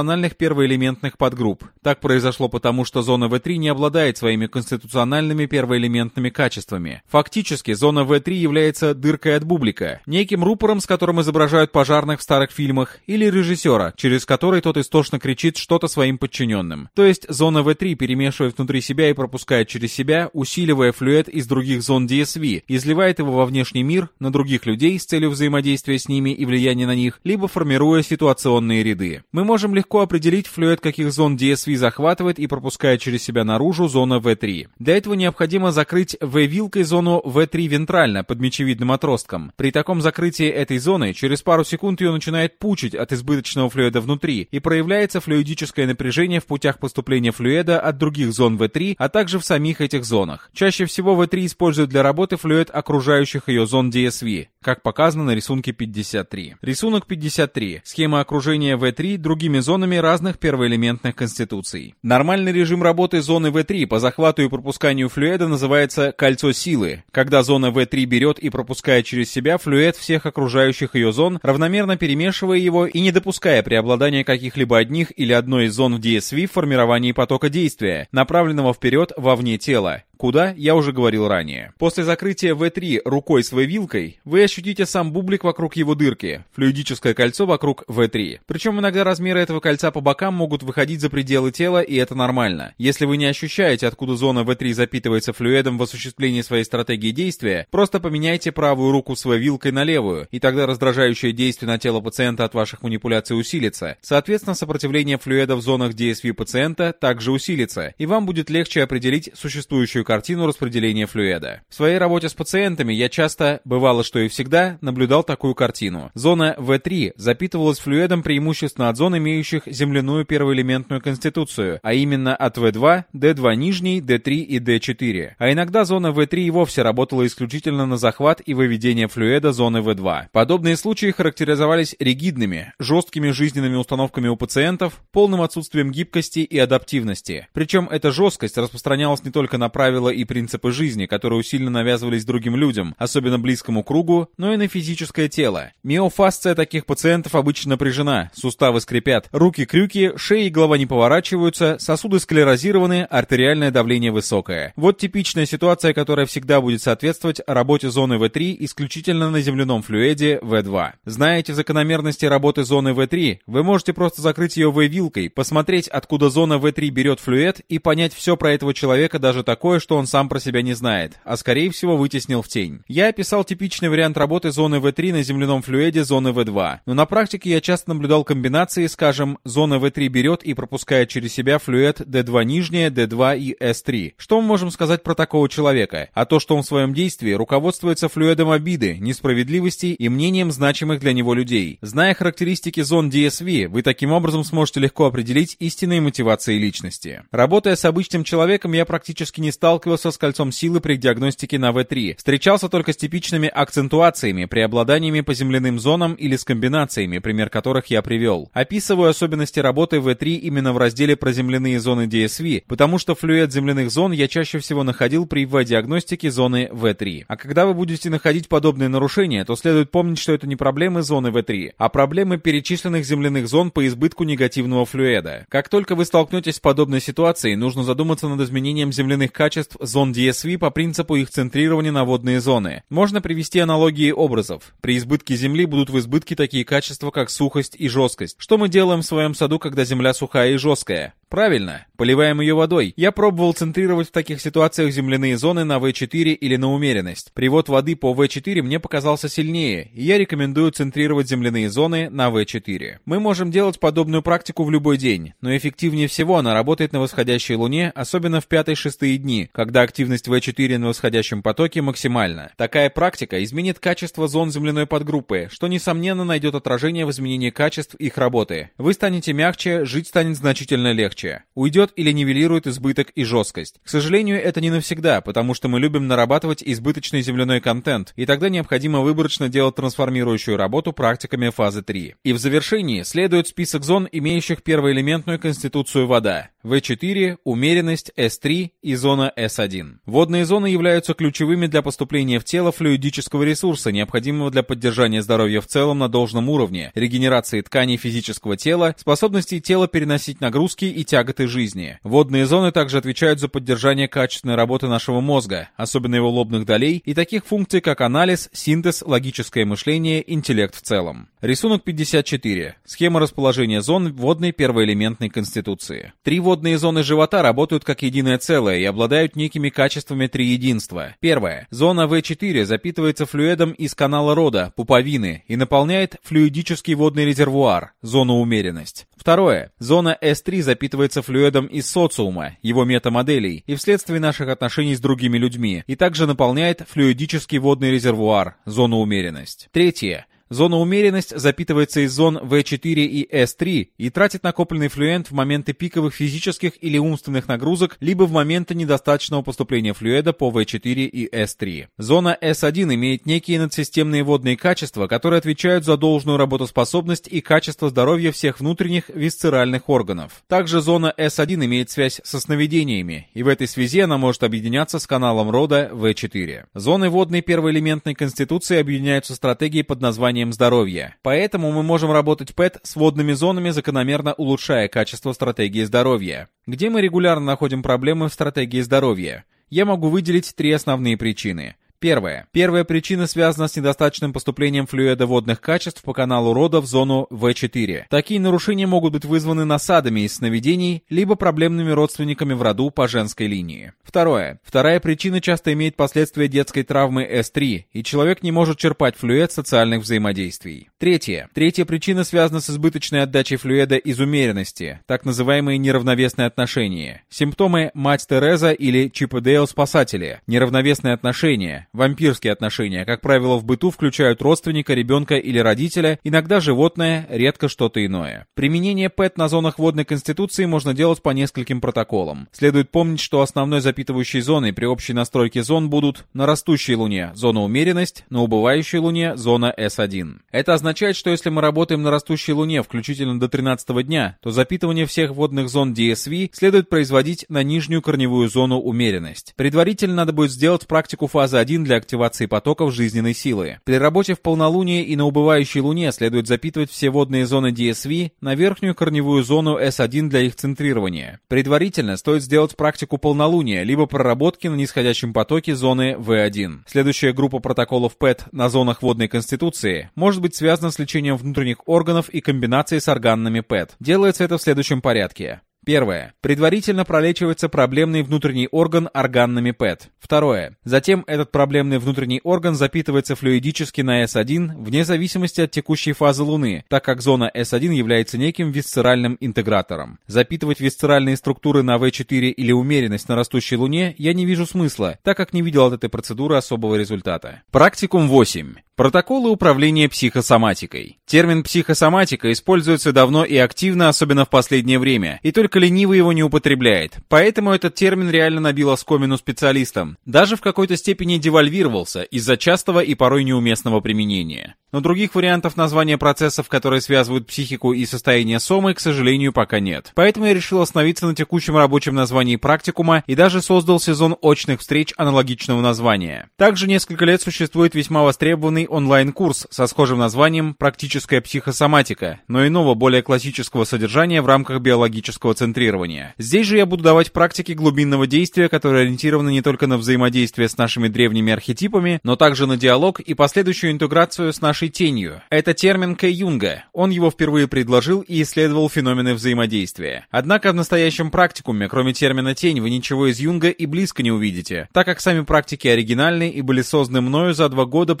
A: конституциональных первоэлементных подгрупп. Так произошло потому, что зона V3 не обладает своими конституциональными первоэлементными качествами. Фактически, зона V3 является дыркой от бублика, неким рупором, с которым изображают пожарных в старых фильмах, или режиссера, через который тот истошно кричит что-то своим подчиненным. То есть зона V3 перемешивает внутри себя и пропускает через себя, усиливая флюид из других зон DSV, изливает его во внешний мир, на других людей с целью взаимодействия с ними и влияния на них, либо формируя ситуационные ряды. Мы можем легко определить флюид каких зон DSV захватывает и пропускает через себя наружу зона V3. Для этого необходимо закрыть V-вилкой зону V3 вентрально под мечевидным отростком. При таком закрытии этой зоны через пару секунд ее начинает пучить от избыточного флюида внутри, и проявляется флюидическое напряжение в путях поступления флюида от других зон В3, а также в самих этих зонах. Чаще всего В3 используют для работы флюид окружающих ее зон DSV, как показано на рисунке 53. Рисунок 53. Схема окружения В3 другими зонами разных первоэлементных конституций. Нормальный режим работы зоны В3 по захвату и пропусканию флюида называется кольцо силы, когда зона В3 берет и пропускает через себя флюид всех окружающих ее зон, равномерно перемешивая его и не допуская преобладания каких-либо одних или одной из зон в DSV в формировании потока действия, направленного вперед вовне тела. Куда, я уже говорил ранее. После закрытия В3 рукой с В-вилкой, вы ощутите сам бублик вокруг его дырки, флюидическое кольцо вокруг В3. Причем иногда размеры этого кольца по бокам могут выходить за пределы тела, и это нормально. Если вы не ощущаете, откуда зона В3 запитывается флюидом в осуществлении своей стратегии действия, просто поменяйте правую руку с В-вилкой на левую, и тогда раздражающее действие на тело пациента от ваших манипуляций усилится. Соответственно, сопротивление флюида в зонах DSV пациента также усилится, и вам будет легче определить существующую картину распределения флюида. В своей работе с пациентами я часто, бывало что и всегда, наблюдал такую картину. Зона В3 запитывалась флюидом преимущественно от зон, имеющих земляную первоэлементную конституцию, а именно от В2, D2 нижний, D3 и D4. А иногда зона В3 и вовсе работала исключительно на захват и выведение флюида зоны В2. Подобные случаи характеризовались ригидными, жесткими жизненными установками у пациентов, полным отсутствием гибкости и адаптивности. Причем эта жесткость распространялась не только на правила правила и принципы жизни, которые усиленно навязывались другим людям, особенно близкому кругу, но и на физическое тело. Миофасция таких пациентов обычно напряжена, суставы скрипят, руки-крюки, шея и голова не поворачиваются, сосуды склерозированы, артериальное давление высокое. Вот типичная ситуация, которая всегда будет соответствовать работе зоны В3 исключительно на земляном флюиде В2. Знаете закономерности работы зоны В3? Вы можете просто закрыть ее В-вилкой, посмотреть, откуда зона В3 берет флюид и понять все про этого человека, даже такое, что что он сам про себя не знает, а скорее всего вытеснил в тень. Я описал типичный вариант работы зоны В3 на земляном флюиде зоны В2, но на практике я часто наблюдал комбинации, скажем, зона В3 берет и пропускает через себя флюид D2 нижняя, D2 и S3. Что мы можем сказать про такого человека? А то, что он в своем действии руководствуется флюидом обиды, несправедливости и мнением значимых для него людей. Зная характеристики зон DSV, вы таким образом сможете легко определить истинные мотивации личности. Работая с обычным человеком, я практически не стал сталкивался с кольцом силы при диагностике на В3. Встречался только с типичными акцентуациями, преобладаниями по земляным зонам или с комбинациями, пример которых я привел. Описываю особенности работы В3 именно в разделе про земляные зоны DSV, потому что флюид земляных зон я чаще всего находил при В-диагностике зоны В3. А когда вы будете находить подобные нарушения, то следует помнить, что это не проблемы зоны В3, а проблемы перечисленных земляных зон по избытку негативного флюида. Как только вы столкнетесь с подобной ситуацией, нужно задуматься над изменением земляных качеств качеств зон DSV по принципу их центрирования на водные зоны. Можно привести аналогии образов. При избытке земли будут в избытке такие качества, как сухость и жесткость. Что мы делаем в своем саду, когда земля сухая и жесткая? Правильно, поливаем ее водой. Я пробовал центрировать в таких ситуациях земляные зоны на V4 или на умеренность. Привод воды по V4 мне показался сильнее, и я рекомендую центрировать земляные зоны на V4. Мы можем делать подобную практику в любой день, но эффективнее всего она работает на восходящей луне, особенно в 5-6 дни, когда активность V4 на восходящем потоке максимальна. Такая практика изменит качество зон земляной подгруппы, что несомненно найдет отражение в изменении качеств их работы. Вы станете мягче, жить станет значительно легче легче. Уйдет или нивелирует избыток и жесткость. К сожалению, это не навсегда, потому что мы любим нарабатывать избыточный земляной контент, и тогда необходимо выборочно делать трансформирующую работу практиками фазы 3. И в завершении следует список зон, имеющих первоэлементную конституцию вода. В4, умеренность, S3 и зона S1. Водные зоны являются ключевыми для поступления в тело флюидического ресурса, необходимого для поддержания здоровья в целом на должном уровне, регенерации тканей физического тела, способности тела переносить нагрузки и тяготы жизни. Водные зоны также отвечают за поддержание качественной работы нашего мозга, особенно его лобных долей, и таких функций, как анализ, синтез, логическое мышление, интеллект в целом. Рисунок 54. Схема расположения зон водной первоэлементной конституции. Три зоны живота работают как единое целое и обладают некими качествами триединства. Первое. Зона В4 запитывается флюидом из канала рода, пуповины, и наполняет флюидический водный резервуар, зону умеренность. Второе. Зона S3 запитывается флюидом из социума, его метамоделей, и вследствие наших отношений с другими людьми, и также наполняет флюидический водный резервуар, зону умеренность. Третье. Зона умеренность запитывается из зон V4 и S3 и тратит накопленный флюент в моменты пиковых физических или умственных нагрузок, либо в моменты недостаточного поступления флюида по V4 и S3. Зона S1 имеет некие надсистемные водные качества, которые отвечают за должную работоспособность и качество здоровья всех внутренних висцеральных органов. Также зона S1 имеет связь со сновидениями, и в этой связи она может объединяться с каналом рода V4. Зоны водной первоэлементной конституции объединяются стратегией под названием здоровье. Поэтому мы можем работать ПЭТ с водными зонами, закономерно улучшая качество стратегии здоровья. Где мы регулярно находим проблемы в стратегии здоровья? Я могу выделить три основные причины. Первое. Первая причина связана с недостаточным поступлением флюида водных качеств по каналу рода в зону В4. Такие нарушения могут быть вызваны насадами из сновидений, либо проблемными родственниками в роду по женской линии. Второе. Вторая причина часто имеет последствия детской травмы С3, и человек не может черпать флюид социальных взаимодействий. Третье. Третья причина связана с избыточной отдачей флюида из умеренности, так называемые неравновесные отношения. Симптомы «мать Тереза» или «Чипедео спасатели», неравновесные отношения, Вампирские отношения, как правило, в быту включают родственника, ребенка или родителя, иногда животное, редко что-то иное. Применение ПЭТ на зонах водной конституции можно делать по нескольким протоколам. Следует помнить, что основной запитывающей зоной при общей настройке зон будут на растущей луне зона умеренность, на убывающей луне зона S1. Это означает, что если мы работаем на растущей луне включительно до 13 дня, то запитывание всех водных зон DSV следует производить на нижнюю корневую зону умеренность. Предварительно надо будет сделать практику фазы 1 один для активации потоков жизненной силы. При работе в полнолуние и на убывающей луне следует запитывать все водные зоны DSV на верхнюю корневую зону S1 для их центрирования. Предварительно стоит сделать практику полнолуния, либо проработки на нисходящем потоке зоны V1. Следующая группа протоколов PET на зонах водной конституции может быть связана с лечением внутренних органов и комбинацией с органными PET. Делается это в следующем порядке. Первое. Предварительно пролечивается проблемный внутренний орган органными ПЭТ. Второе. Затем этот проблемный внутренний орган запитывается флюидически на S1 вне зависимости от текущей фазы Луны, так как зона S1 является неким висцеральным интегратором. Запитывать висцеральные структуры на V4 или умеренность на растущей Луне я не вижу смысла, так как не видел от этой процедуры особого результата. Практикум 8. Протоколы управления психосоматикой. Термин «психосоматика» используется давно и активно, особенно в последнее время, и только ленивый его не употребляет. Поэтому этот термин реально набил оскомину специалистам. Даже в какой-то степени девальвировался из-за частого и порой неуместного применения. Но других вариантов названия процессов, которые связывают психику и состояние сомы, к сожалению, пока нет. Поэтому я решил остановиться на текущем рабочем названии практикума и даже создал сезон очных встреч аналогичного названия. Также несколько лет существует весьма востребованный онлайн-курс со схожим названием «Практическая психосоматика», но иного, более классического содержания в рамках биологического центрирования. Здесь же я буду давать практики глубинного действия, которые ориентированы не только на взаимодействие с нашими древними архетипами, но также на диалог и последующую интеграцию с нашей тенью. Это термин Кэй Юнга. Он его впервые предложил и исследовал феномены взаимодействия. Однако в настоящем практикуме, кроме термина тень, вы ничего из Юнга и близко не увидите, так как сами практики оригинальны и были созданы мною за два года,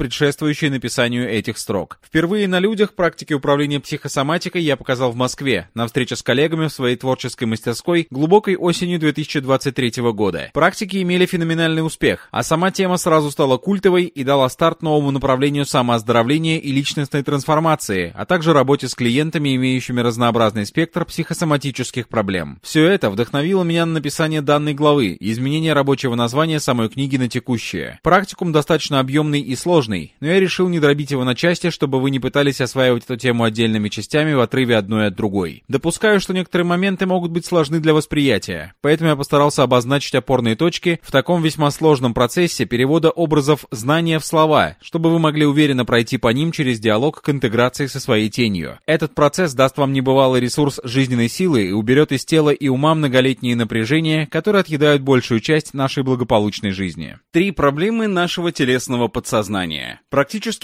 A: предшествующие написанию этих строк. Впервые на людях практики управления психосоматикой я показал в Москве, на встрече с коллегами в своей творческой мастерской глубокой осенью 2023 года. Практики имели феноменальный успех, а сама тема сразу стала культовой и дала старт новому направлению самооздоровления и личностной трансформации, а также работе с клиентами, имеющими разнообразный спектр психосоматических проблем. Все это вдохновило меня на написание данной главы и изменение рабочего названия самой книги на текущее. Практикум достаточно объемный и сложный, но я решил не дробить его на части, чтобы вы не пытались осваивать эту тему отдельными частями в отрыве одной от другой. Допускаю, что некоторые моменты могут быть сложны для восприятия, поэтому я постарался обозначить опорные точки в таком весьма сложном процессе перевода образов знания в слова, чтобы вы могли уверенно пройти по ним через диалог к интеграции со своей тенью. Этот процесс даст вам небывалый ресурс жизненной силы и уберет из тела и ума многолетние напряжения, которые отъедают большую часть нашей благополучной жизни. Три проблемы нашего телесного подсознания.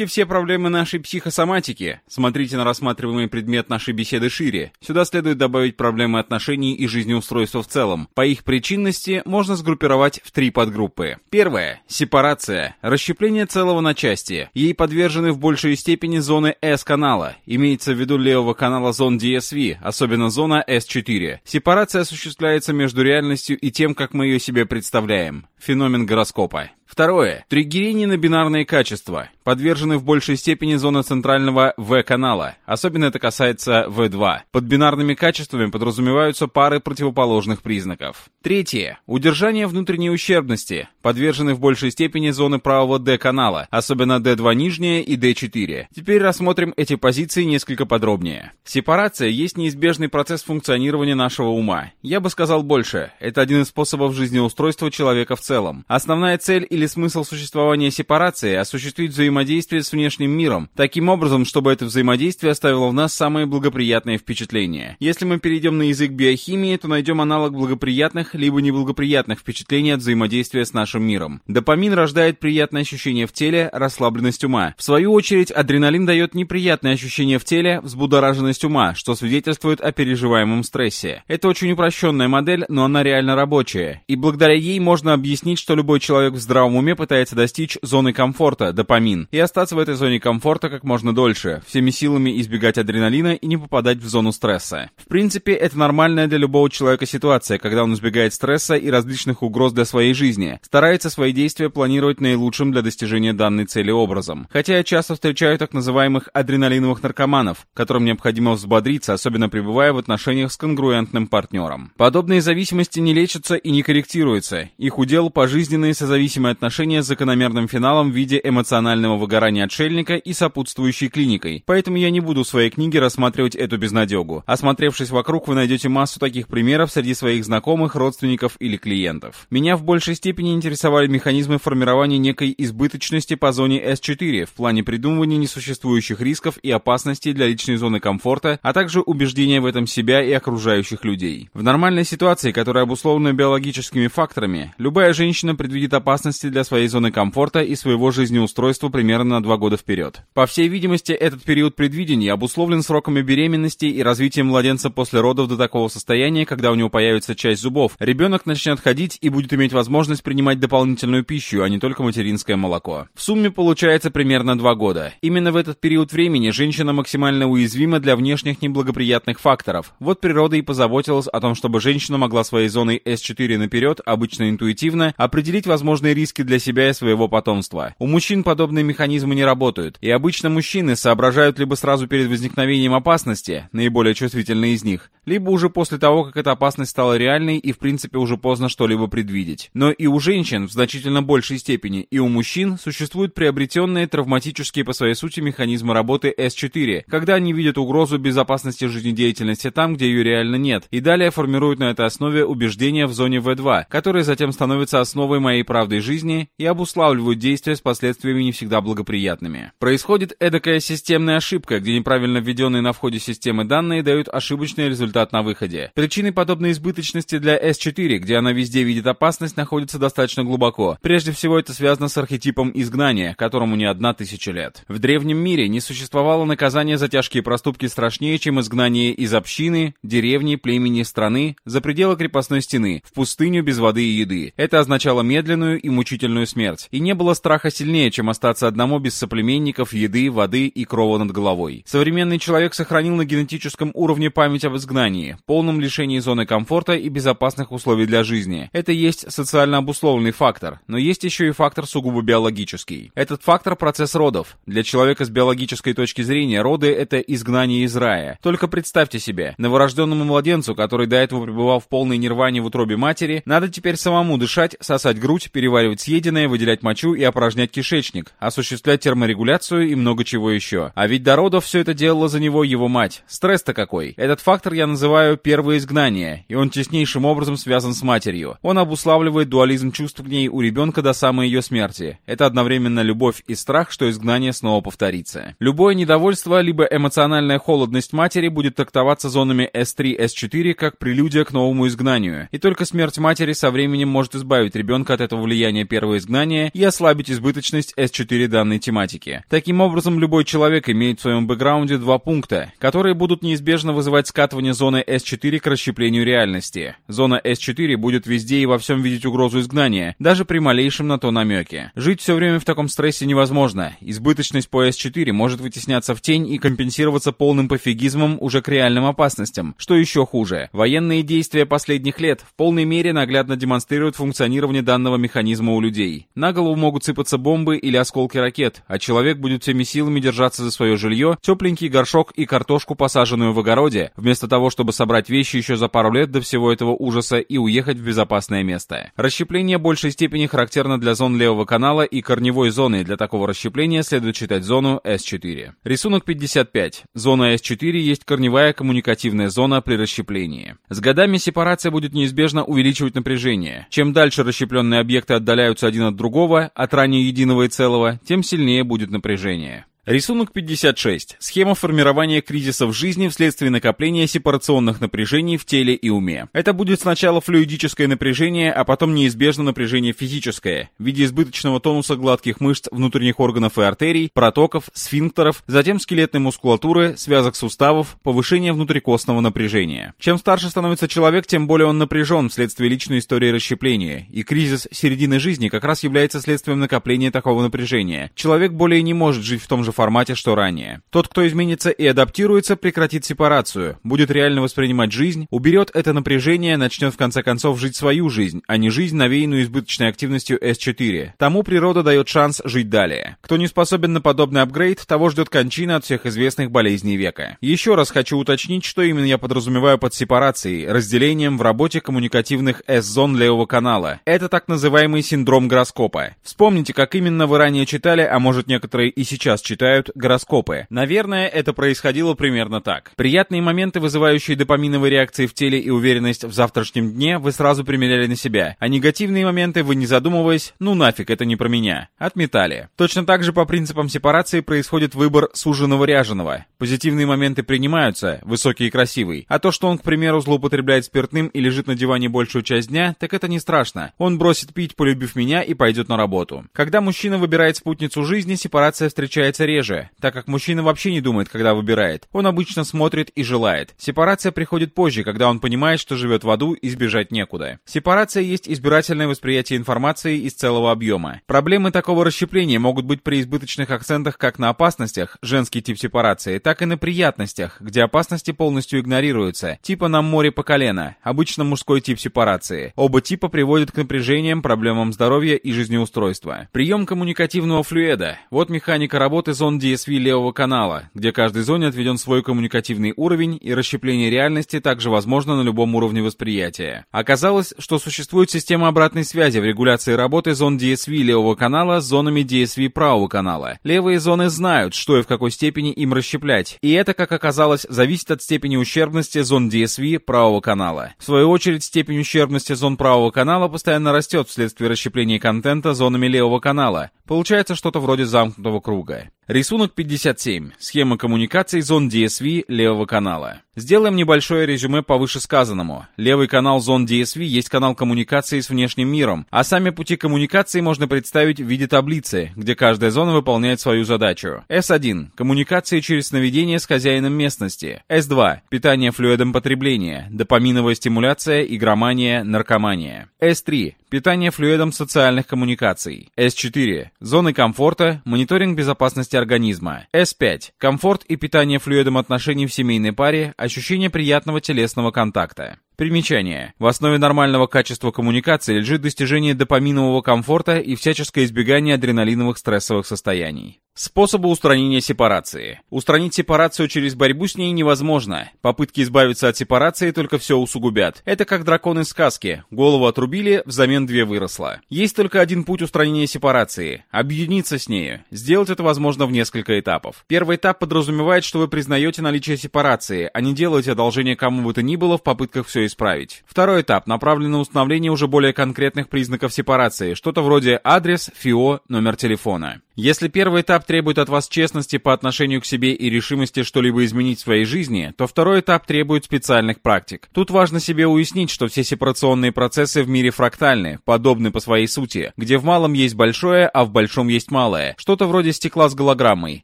A: Все проблемы нашей психосоматики. Смотрите на рассматриваемый предмет нашей беседы шире. Сюда следует добавить проблемы отношений и жизнеустройства в целом. По их причинности можно сгруппировать в три подгруппы. Первое. Сепарация. Расщепление целого на части. Ей подвержены в большей степени зоны S-канала, имеется в виду левого канала зон DSV, особенно зона S4. Сепарация осуществляется между реальностью и тем, как мы ее себе представляем. Феномен гороскопа. Второе. Триггерини-бинарные качества подвержены в большей степени зоны центрального В-канала. Особенно это касается В2. Под бинарными качествами подразумеваются пары противоположных признаков. Третье. Удержание внутренней ущербности подвержены в большей степени зоны правого D-канала, особенно D2 нижняя и D4. Теперь рассмотрим эти позиции несколько подробнее. Сепарация есть неизбежный процесс функционирования нашего ума. Я бы сказал больше. Это один из способов жизнеустройства человека в целом. Основная цель или смысл существования сепарации – осуществить взаимодействие с внешним миром, таким образом, чтобы это взаимодействие оставило в нас самые благоприятные впечатления. Если мы перейдем на язык биохимии, то найдем аналог благоприятных либо неблагоприятных впечатлений от взаимодействия с нашим миром. Допамин рождает приятное ощущение в теле, расслабленность ума. В свою очередь, адреналин дает неприятное ощущение в теле, взбудораженность ума, что свидетельствует о переживаемом стрессе. Это очень упрощенная модель, но она реально рабочая. И благодаря ей можно объяснить, что любой человек в здравом уме пытается достичь зоны комфорта, допамин, и остаться в этой зоне комфорта как можно дольше, всеми силами избегать адреналина и не попадать в зону стресса. В принципе, это нормальная для любого человека ситуация, когда он избегает стресса и различных угроз для своей жизни, старается свои действия планировать наилучшим для достижения данной цели образом. Хотя я часто встречаю так называемых адреналиновых наркоманов, которым необходимо взбодриться, особенно пребывая в отношениях с конгруентным партнером. Подобные зависимости не лечатся и не корректируются. Их удел пожизненные созависимые отношения с закономерным финалом в виде эмоционального выгорания отшельника и сопутствующей клиникой, поэтому я не буду в своей книге рассматривать эту безнадегу. Осмотревшись вокруг, вы найдете массу таких примеров среди своих знакомых, родственников или клиентов. Меня в большей степени интересовали механизмы формирования некой избыточности по зоне S4 в плане придумывания несуществующих рисков и опасностей для личной зоны комфорта, а также убеждения в этом себя и окружающих людей. В нормальной ситуации, которая обусловлена биологическими факторами, любая женщина предвидит опасности для своей зоны комфорта и своего жизнеустройства примерно примерно на два года вперед. По всей видимости, этот период предвидения обусловлен сроками беременности и развитием младенца после родов до такого состояния, когда у него появится часть зубов. Ребенок начнет ходить и будет иметь возможность принимать дополнительную пищу, а не только материнское молоко. В сумме получается примерно два года. Именно в этот период времени женщина максимально уязвима для внешних неблагоприятных факторов. Вот природа и позаботилась о том, чтобы женщина могла своей зоной S4 наперед, обычно интуитивно, определить возможные риски для себя и своего потомства. У мужчин подобные механизмы не работают, и обычно мужчины соображают либо сразу перед возникновением опасности, наиболее чувствительные из них, либо уже после того, как эта опасность стала реальной и в принципе уже поздно что-либо предвидеть. Но и у женщин в значительно большей степени, и у мужчин существуют приобретенные травматические по своей сути механизмы работы S4, когда они видят угрозу безопасности жизнедеятельности там, где ее реально нет, и далее формируют на этой основе убеждения в зоне V2, которые затем становятся основой моей правды жизни и обуславливают действия с последствиями не всегда благоприятными. Происходит эдакая системная ошибка, где неправильно введенные на входе системы данные дают ошибочный результат на выходе. Причиной подобной избыточности для S4, где она везде видит опасность, находится достаточно глубоко. Прежде всего это связано с архетипом изгнания, которому не одна тысяча лет. В древнем мире не существовало наказания за тяжкие проступки страшнее, чем изгнание из общины, деревни, племени, страны, за пределы крепостной стены, в пустыню без воды и еды. Это означало медленную и мучительную смерть. И не было страха сильнее, чем остаться одному без соплеменников, еды, воды и крова над головой. Современный человек сохранил на генетическом уровне память об изгнании, полном лишении зоны комфорта и безопасных условий для жизни. Это есть социально обусловленный фактор, но есть еще и фактор сугубо биологический. Этот фактор – процесс родов. Для человека с биологической точки зрения роды – это изгнание из рая. Только представьте себе, новорожденному младенцу, который до этого пребывал в полной нирване в утробе матери, надо теперь самому дышать, сосать грудь, переваривать съеденное, выделять мочу и опорожнять кишечник, осуществлять терморегуляцию и много чего еще. А ведь до родов все это делала за него его мать. Стресс-то какой. Этот фактор я называю первое изгнание, и он теснейшим образом связан с матерью. Он обуславливает дуализм чувств к ней у ребенка до самой ее смерти. Это одновременно любовь и страх, что изгнание снова повторится. Любое недовольство, либо эмоциональная холодность матери будет трактоваться зонами S3, S4 как прелюдия к новому изгнанию. И только смерть матери со временем может избавить ребенка от этого влияния первого изгнания и ослабить избыточность S4 данной тематики. Таким образом, любой человек имеет в своем бэкграунде два пункта, которые будут неизбежно вызывать скатывание зоны S4 к расщеплению реальности. Зона S4 будет везде и во всем видеть угрозу изгнания, даже при малейшем на то намеке. Жить все время в таком стрессе невозможно. Избыточность по S4 может вытесняться в тень и компенсироваться полным пофигизмом уже к реальным опасностям. Что еще хуже, военные действия последних лет в полной мере наглядно демонстрируют функционирование данного механизма у людей. На голову могут сыпаться бомбы или осколки ракет, а человек будет всеми силами держаться за свое жилье, тепленький горшок и картошку, посаженную в огороде, вместо того, чтобы собрать вещи еще за пару лет до всего этого ужаса и уехать в безопасное место. Расщепление большей степени характерно для зон левого канала и корневой зоны. Для такого расщепления следует считать зону S4. Рисунок 55. Зона S4 есть корневая коммуникативная зона при расщеплении. С годами сепарация будет неизбежно увеличивать напряжение. Чем дальше расщепленные объекты отдаляются один от другого, от ранее единого и целого, тем сильнее будет напряжение. Рисунок 56. Схема формирования кризиса в жизни вследствие накопления сепарационных напряжений в теле и уме. Это будет сначала флюидическое напряжение, а потом неизбежно напряжение физическое, в виде избыточного тонуса гладких мышц внутренних органов и артерий, протоков, сфинктеров, затем скелетной мускулатуры, связок суставов, повышение внутрикостного напряжения. Чем старше становится человек, тем более он напряжен вследствие личной истории расщепления, и кризис середины жизни как раз является следствием накопления такого напряжения. Человек более не может жить в том же формате, что ранее. Тот, кто изменится и адаптируется, прекратит сепарацию, будет реально воспринимать жизнь, уберет это напряжение, начнет в конце концов жить свою жизнь, а не жизнь, навеянную избыточной активностью S4. Тому природа дает шанс жить далее. Кто не способен на подобный апгрейд, того ждет кончина от всех известных болезней века. Еще раз хочу уточнить, что именно я подразумеваю под сепарацией, разделением в работе коммуникативных S-зон левого канала. Это так называемый синдром гороскопа. Вспомните, как именно вы ранее читали, а может некоторые и сейчас читают, читают гороскопы. Наверное, это происходило примерно так. Приятные моменты, вызывающие допаминовые реакции в теле и уверенность в завтрашнем дне, вы сразу примеряли на себя. А негативные моменты, вы не задумываясь, ну нафиг, это не про меня, отметали. Точно так же по принципам сепарации происходит выбор суженого ряженого. Позитивные моменты принимаются, высокий и красивый. А то, что он, к примеру, злоупотребляет спиртным и лежит на диване большую часть дня, так это не страшно. Он бросит пить, полюбив меня, и пойдет на работу. Когда мужчина выбирает спутницу жизни, сепарация встречается реже реже, так как мужчина вообще не думает, когда выбирает. Он обычно смотрит и желает. Сепарация приходит позже, когда он понимает, что живет в аду и сбежать некуда. Сепарация есть избирательное восприятие информации из целого объема. Проблемы такого расщепления могут быть при избыточных акцентах как на опасностях, женский тип сепарации, так и на приятностях, где опасности полностью игнорируются, типа на море по колено, обычно мужской тип сепарации. Оба типа приводят к напряжениям, проблемам здоровья и жизнеустройства. Прием коммуникативного флюида. Вот механика работы зон зон DSV левого канала, где каждой зоне отведен свой коммуникативный уровень, и расщепление реальности также возможно на любом уровне восприятия. Оказалось, что существует система обратной связи в регуляции работы зон DSV левого канала с зонами DSV правого канала. Левые зоны знают, что и в какой степени им расщеплять, и это, как оказалось, зависит от степени ущербности зон DSV правого канала. В свою очередь, степень ущербности зон правого канала постоянно растет вследствие расщепления контента зонами левого канала. Получается что-то вроде замкнутого круга. Рисунок 57. Схема коммуникаций зон DSV левого канала. Сделаем небольшое резюме по вышесказанному. Левый канал зон DSV есть канал коммуникации с внешним миром, а сами пути коммуникации можно представить в виде таблицы, где каждая зона выполняет свою задачу. S1. Коммуникации через сновидение с хозяином местности. S2. Питание флюидом потребления, допаминовая стимуляция, игромания, наркомания. S3. Питание флюидом социальных коммуникаций. S4. Зоны комфорта, мониторинг безопасности организма. S5. Комфорт и питание флюидом отношений в семейной паре, ощущение приятного телесного контакта. Примечание. В основе нормального качества коммуникации лежит достижение допаминового комфорта и всяческое избегание адреналиновых стрессовых состояний. Способы устранения сепарации. Устранить сепарацию через борьбу с ней невозможно. Попытки избавиться от сепарации только все усугубят. Это как дракон из сказки. Голову отрубили, взамен две выросло. Есть только один путь устранения сепарации. Объединиться с нею. Сделать это возможно в несколько этапов. Первый этап подразумевает, что вы признаете наличие сепарации, а не делаете одолжение кому бы то ни было в попытках все исправить. Второй этап направлен на установление уже более конкретных признаков сепарации, что-то вроде адрес, ФИО, номер телефона. Если первый этап требует от вас честности по отношению к себе и решимости что-либо изменить в своей жизни, то второй этап требует специальных практик. Тут важно себе уяснить, что все сепарационные процессы в мире фрактальны, подобны по своей сути, где в малом есть большое, а в большом есть малое. Что-то вроде стекла с голограммой.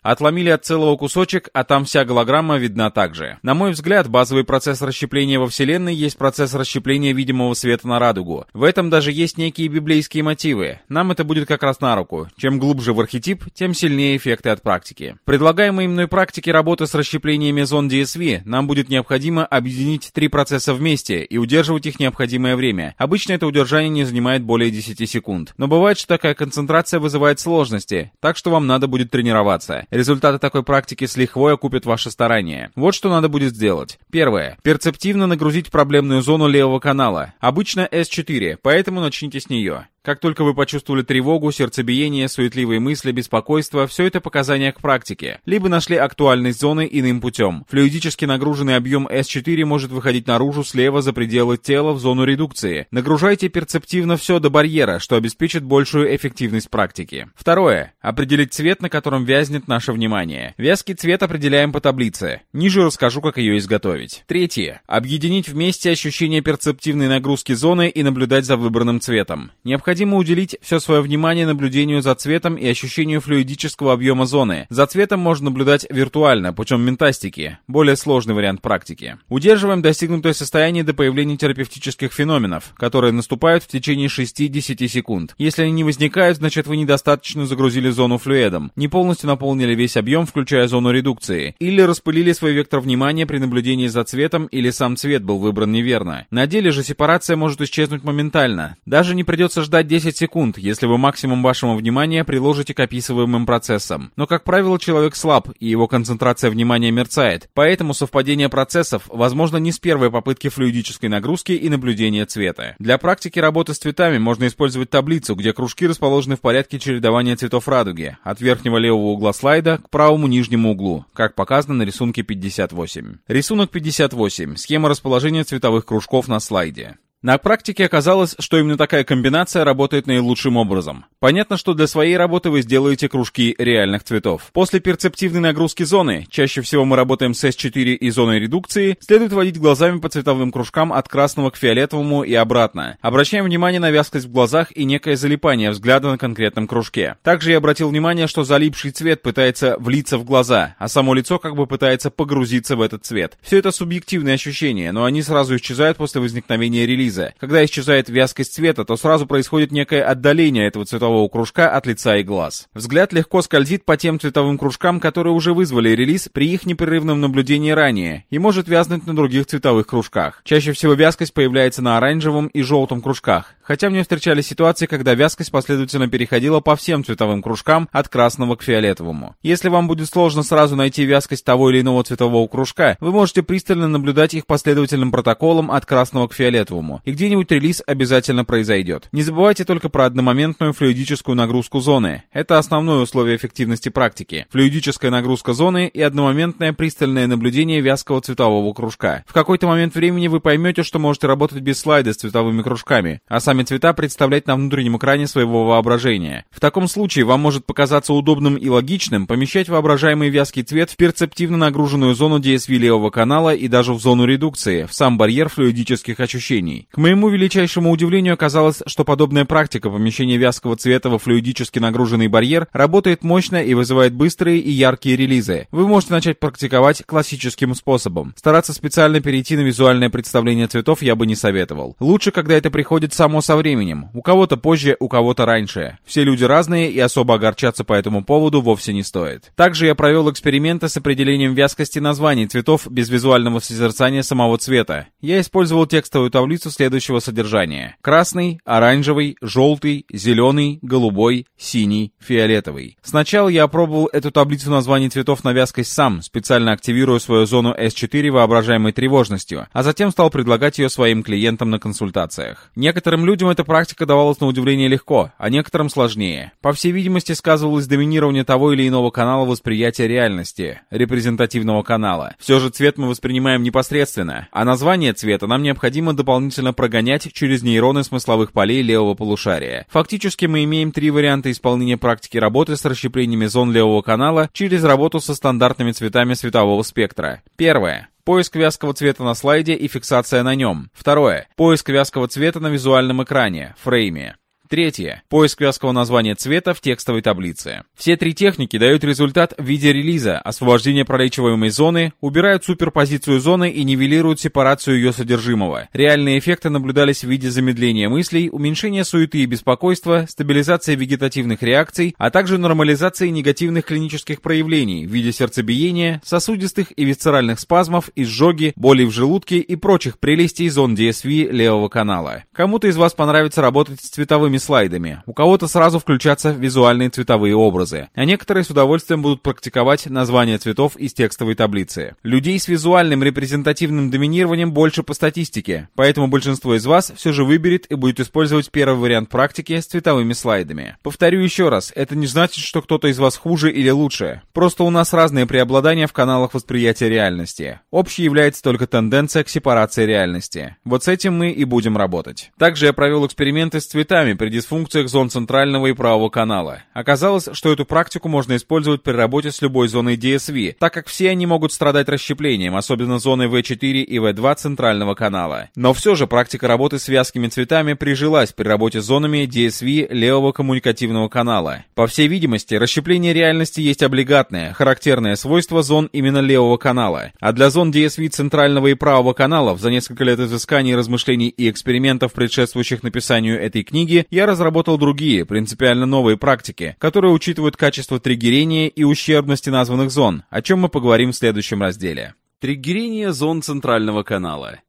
A: Отломили от целого кусочек, а там вся голограмма видна также. На мой взгляд, базовый процесс расщепления во Вселенной есть процесс расщепления видимого света на радугу. В этом даже есть некие библейские мотивы. Нам это будет как раз на руку. Чем глубже в архитектуре, тип, тем сильнее эффекты от практики. В предлагаемой мной практике работы с расщеплениями зон DSV нам будет необходимо объединить три процесса вместе и удерживать их необходимое время. Обычно это удержание не занимает более 10 секунд. Но бывает, что такая концентрация вызывает сложности, так что вам надо будет тренироваться. Результаты такой практики с лихвой окупят ваши старания. Вот что надо будет сделать. Первое. Перцептивно нагрузить проблемную зону левого канала. Обычно S4, поэтому начните с нее. Как только вы почувствовали тревогу, сердцебиение, суетливые мысли, беспокойство, все это показания к практике. Либо нашли актуальность зоны иным путем. Флюидически нагруженный объем S4 может выходить наружу слева за пределы тела в зону редукции. Нагружайте перцептивно все до барьера, что обеспечит большую эффективность практики. Второе. Определить цвет, на котором вязнет наше внимание. Вязкий цвет определяем по таблице. Ниже расскажу, как ее изготовить. Третье. Объединить вместе ощущение перцептивной нагрузки зоны и наблюдать за выбранным цветом. Необходимо Необходимо уделить все свое внимание наблюдению за цветом и ощущению флюидического объема зоны. За цветом можно наблюдать виртуально, путем ментастики, более сложный вариант практики. Удерживаем достигнутое состояние до появления терапевтических феноменов, которые наступают в течение 6-10 секунд. Если они не возникают, значит вы недостаточно загрузили зону флюидом, не полностью наполнили весь объем, включая зону редукции, или распылили свой вектор внимания при наблюдении за цветом, или сам цвет был выбран неверно. На деле же сепарация может исчезнуть моментально. Даже не придется ждать ждать 10 секунд, если вы максимум вашего внимания приложите к описываемым процессам. Но, как правило, человек слаб, и его концентрация внимания мерцает, поэтому совпадение процессов возможно не с первой попытки флюидической нагрузки и наблюдения цвета. Для практики работы с цветами можно использовать таблицу, где кружки расположены в порядке чередования цветов радуги, от верхнего левого угла слайда к правому нижнему углу, как показано на рисунке 58. Рисунок 58. Схема расположения цветовых кружков на слайде. На практике оказалось, что именно такая комбинация работает наилучшим образом. Понятно, что для своей работы вы сделаете кружки реальных цветов. После перцептивной нагрузки зоны, чаще всего мы работаем с S4 и зоной редукции, следует водить глазами по цветовым кружкам от красного к фиолетовому и обратно. Обращаем внимание на вязкость в глазах и некое залипание взгляда на конкретном кружке. Также я обратил внимание, что залипший цвет пытается влиться в глаза, а само лицо как бы пытается погрузиться в этот цвет. Все это субъективные ощущения, но они сразу исчезают после возникновения релиза линзы. Когда исчезает вязкость цвета, то сразу происходит некое отдаление этого цветового кружка от лица и глаз. Взгляд легко скользит по тем цветовым кружкам, которые уже вызвали релиз при их непрерывном наблюдении ранее, и может вязнуть на других цветовых кружках. Чаще всего вязкость появляется на оранжевом и желтом кружках, хотя мне встречались ситуации, когда вязкость последовательно переходила по всем цветовым кружкам от красного к фиолетовому. Если вам будет сложно сразу найти вязкость того или иного цветового кружка, вы можете пристально наблюдать их последовательным протоколом от красного к фиолетовому, и где-нибудь релиз обязательно произойдет. Не забывайте только про одномоментную флюидическую нагрузку зоны. Это основное условие эффективности практики. Флюидическая нагрузка зоны и одномоментное пристальное наблюдение вязкого цветового кружка. В какой-то момент времени вы поймете, что можете работать без слайда с цветовыми кружками, а сами цвета представлять на внутреннем экране своего воображения. В таком случае вам может показаться удобным и логичным помещать воображаемый вязкий цвет в перцептивно нагруженную зону DSV левого канала и даже в зону редукции, в сам барьер флюидических ощущений. К моему величайшему удивлению оказалось, что подобная практика помещения вязкого цвета во флюидически нагруженный барьер работает мощно и вызывает быстрые и яркие релизы. Вы можете начать практиковать классическим способом. Стараться специально перейти на визуальное представление цветов я бы не советовал. Лучше, когда это приходит само со временем. У кого-то позже, у кого-то раньше. Все люди разные и особо огорчаться по этому поводу вовсе не стоит. Также я провел эксперименты с определением вязкости названий цветов без визуального созерцания самого цвета. Я использовал текстовую таблицу с следующего содержания. Красный, оранжевый, желтый, зеленый, голубой, синий, фиолетовый. Сначала я опробовал эту таблицу названий цветов на вязкость сам, специально активируя свою зону S4 воображаемой тревожностью, а затем стал предлагать ее своим клиентам на консультациях. Некоторым людям эта практика давалась на удивление легко, а некоторым сложнее. По всей видимости, сказывалось доминирование того или иного канала восприятия реальности, репрезентативного канала. Все же цвет мы воспринимаем непосредственно, а название цвета нам необходимо дополнительно прогонять через нейроны смысловых полей левого полушария. Фактически мы имеем три варианта исполнения практики работы с расщеплениями зон левого канала через работу со стандартными цветами светового спектра. Первое. Поиск вязкого цвета на слайде и фиксация на нем. Второе. Поиск вязкого цвета на визуальном экране, фрейме. Третье. Поиск вязкого названия цвета в текстовой таблице. Все три техники дают результат в виде релиза, освобождения пролечиваемой зоны, убирают суперпозицию зоны и нивелируют сепарацию ее содержимого. Реальные эффекты наблюдались в виде замедления мыслей, уменьшения суеты и беспокойства, стабилизации вегетативных реакций, а также нормализации негативных клинических проявлений в виде сердцебиения, сосудистых и висцеральных спазмов, изжоги, болей в желудке и прочих прелестей зон DSV левого канала. Кому-то из вас понравится работать с цветовыми слайдами, у кого-то сразу включаться визуальные цветовые образы, а некоторые с удовольствием будут практиковать названия цветов из текстовой таблицы. Людей с визуальным репрезентативным доминированием больше по статистике, поэтому большинство из вас все же выберет и будет использовать первый вариант практики с цветовыми слайдами. Повторю еще раз, это не значит, что кто-то из вас хуже или лучше. Просто у нас разные преобладания в каналах восприятия реальности. Общей является только тенденция к сепарации реальности. Вот с этим мы и будем работать. Также я провел эксперименты с цветами дисфункциях зон центрального и правого канала. Оказалось, что эту практику можно использовать при работе с любой зоной DSV, так как все они могут страдать расщеплением, особенно зоной V4 и V2 центрального канала. Но все же практика работы с вязкими цветами прижилась при работе с зонами DSV левого коммуникативного канала. По всей видимости, расщепление реальности есть облигатное, характерное свойство зон именно левого канала. А для зон DSV центрального и правого каналов за несколько лет изысканий, размышлений и экспериментов, предшествующих написанию этой книги, я разработал другие, принципиально новые практики, которые учитывают качество триггерения и ущербности названных зон, о чем мы поговорим в следующем разделе.
B: Триггерение зон центрального канала.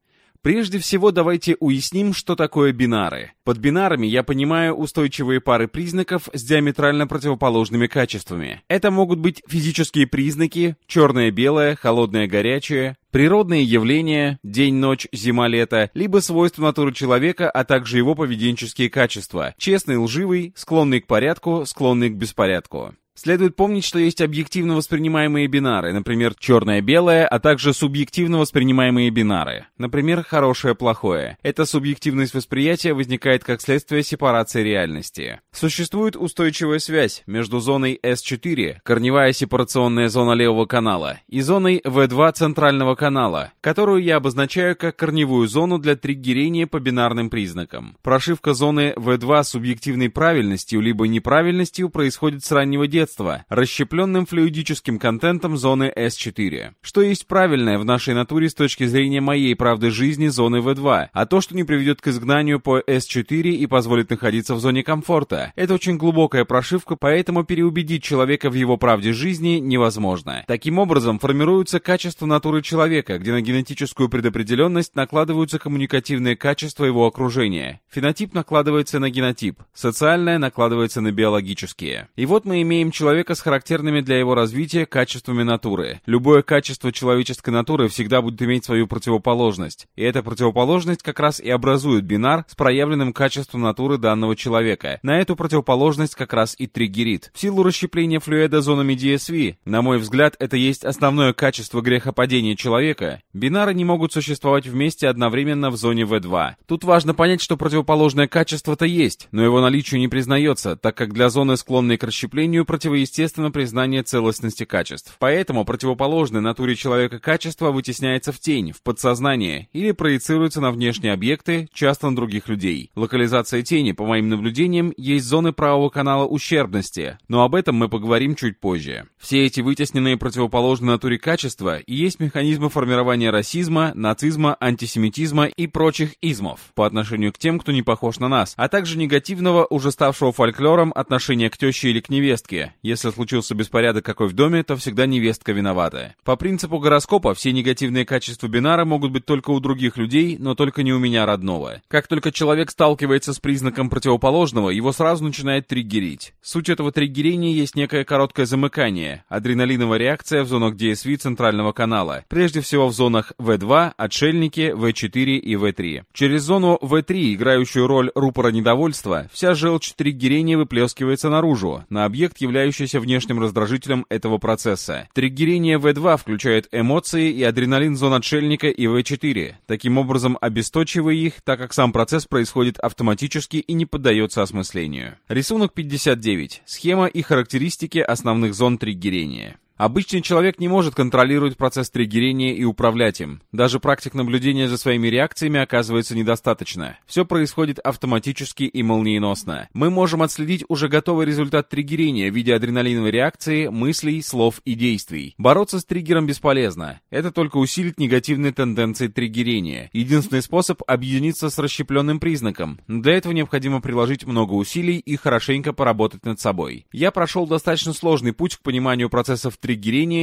B: Прежде всего, давайте уясним, что такое бинары. Под бинарами я понимаю устойчивые пары признаков с диаметрально противоположными качествами. Это могут быть физические признаки, черное-белое, холодное-горячее, природные явления, день-ночь, зима-лето, либо свойства натуры человека, а также его поведенческие качества, честный, лживый, склонный к порядку, склонный к беспорядку. Следует помнить, что есть объективно воспринимаемые бинары, например, черное-белое, а также субъективно воспринимаемые бинары, например, хорошее-плохое. Эта субъективность восприятия возникает как следствие сепарации реальности. Существует устойчивая связь между зоной S4, корневая сепарационная зона левого канала, и зоной V2 центрального канала, которую я обозначаю как корневую зону для триггерения по бинарным признакам. Прошивка зоны V2 субъективной правильностью либо неправильностью происходит с раннего детства, детства, расщепленным флюидическим контентом зоны S4. Что есть правильное в нашей натуре с точки зрения моей правды жизни зоны V2, а то, что не приведет к изгнанию по S4 и позволит находиться в зоне комфорта. Это очень глубокая прошивка, поэтому переубедить человека в его правде жизни невозможно. Таким образом, формируются качества натуры человека, где на генетическую предопределенность накладываются коммуникативные качества его окружения. Фенотип накладывается на генотип, социальное накладывается на биологические. И вот мы имеем человека с характерными для его развития качествами натуры. Любое качество человеческой натуры всегда будет иметь свою противоположность. И эта противоположность как раз и образует бинар с проявленным качеством натуры данного человека. На эту противоположность как раз и триггерит. В силу расщепления флюида зонами DSV, на мой взгляд, это есть основное качество грехопадения человека. Бинары не могут существовать вместе одновременно в зоне V2. Тут важно понять, что противоположное качество-то есть, но его наличие не признается, так как для зоны, склонной к расщеплению, противоестественно признание целостности качеств. Поэтому противоположное натуре человека качество вытесняется в тень, в подсознание или проецируется на внешние объекты, часто на других людей. Локализация тени, по моим наблюдениям, есть зоны правого канала ущербности, но об этом мы поговорим чуть позже. Все эти вытесненные противоположные натуре качества и есть механизмы формирования расизма, нацизма, антисемитизма и прочих измов по отношению к тем, кто не похож на нас, а также негативного, уже ставшего фольклором отношения к теще или к невестке, если случился беспорядок какой в доме, то всегда невестка виновата. По принципу гороскопа, все негативные качества бинара могут быть только у других людей, но только не у меня родного. Как только человек сталкивается с признаком противоположного, его сразу начинает триггерить. Суть этого триггерения есть некое короткое замыкание, адреналиновая реакция в зонах DSV центрального канала, прежде всего в зонах V2, отшельники, V4 и V3. Через зону V3, играющую роль рупора недовольства, вся желчь триггерения выплескивается наружу, на объект, являющийся внешним раздражителем этого процесса. Триггерение В2 включает эмоции и адреналин зон отшельника и В4, таким образом обесточивая их, так как сам процесс происходит автоматически и не поддается осмыслению. Рисунок 59. Схема и характеристики основных зон триггерения.
A: Обычный человек не может контролировать процесс триггерения и управлять им. Даже практик наблюдения за своими реакциями оказывается недостаточно. Все происходит автоматически и молниеносно. Мы можем отследить уже готовый результат триггерения в виде адреналиновой реакции, мыслей, слов и действий. Бороться с триггером бесполезно. Это только усилит негативные тенденции триггерения. Единственный способ — объединиться с расщепленным признаком. Для этого необходимо приложить много усилий и хорошенько поработать над собой. Я прошел достаточно сложный путь к пониманию процессов триггерения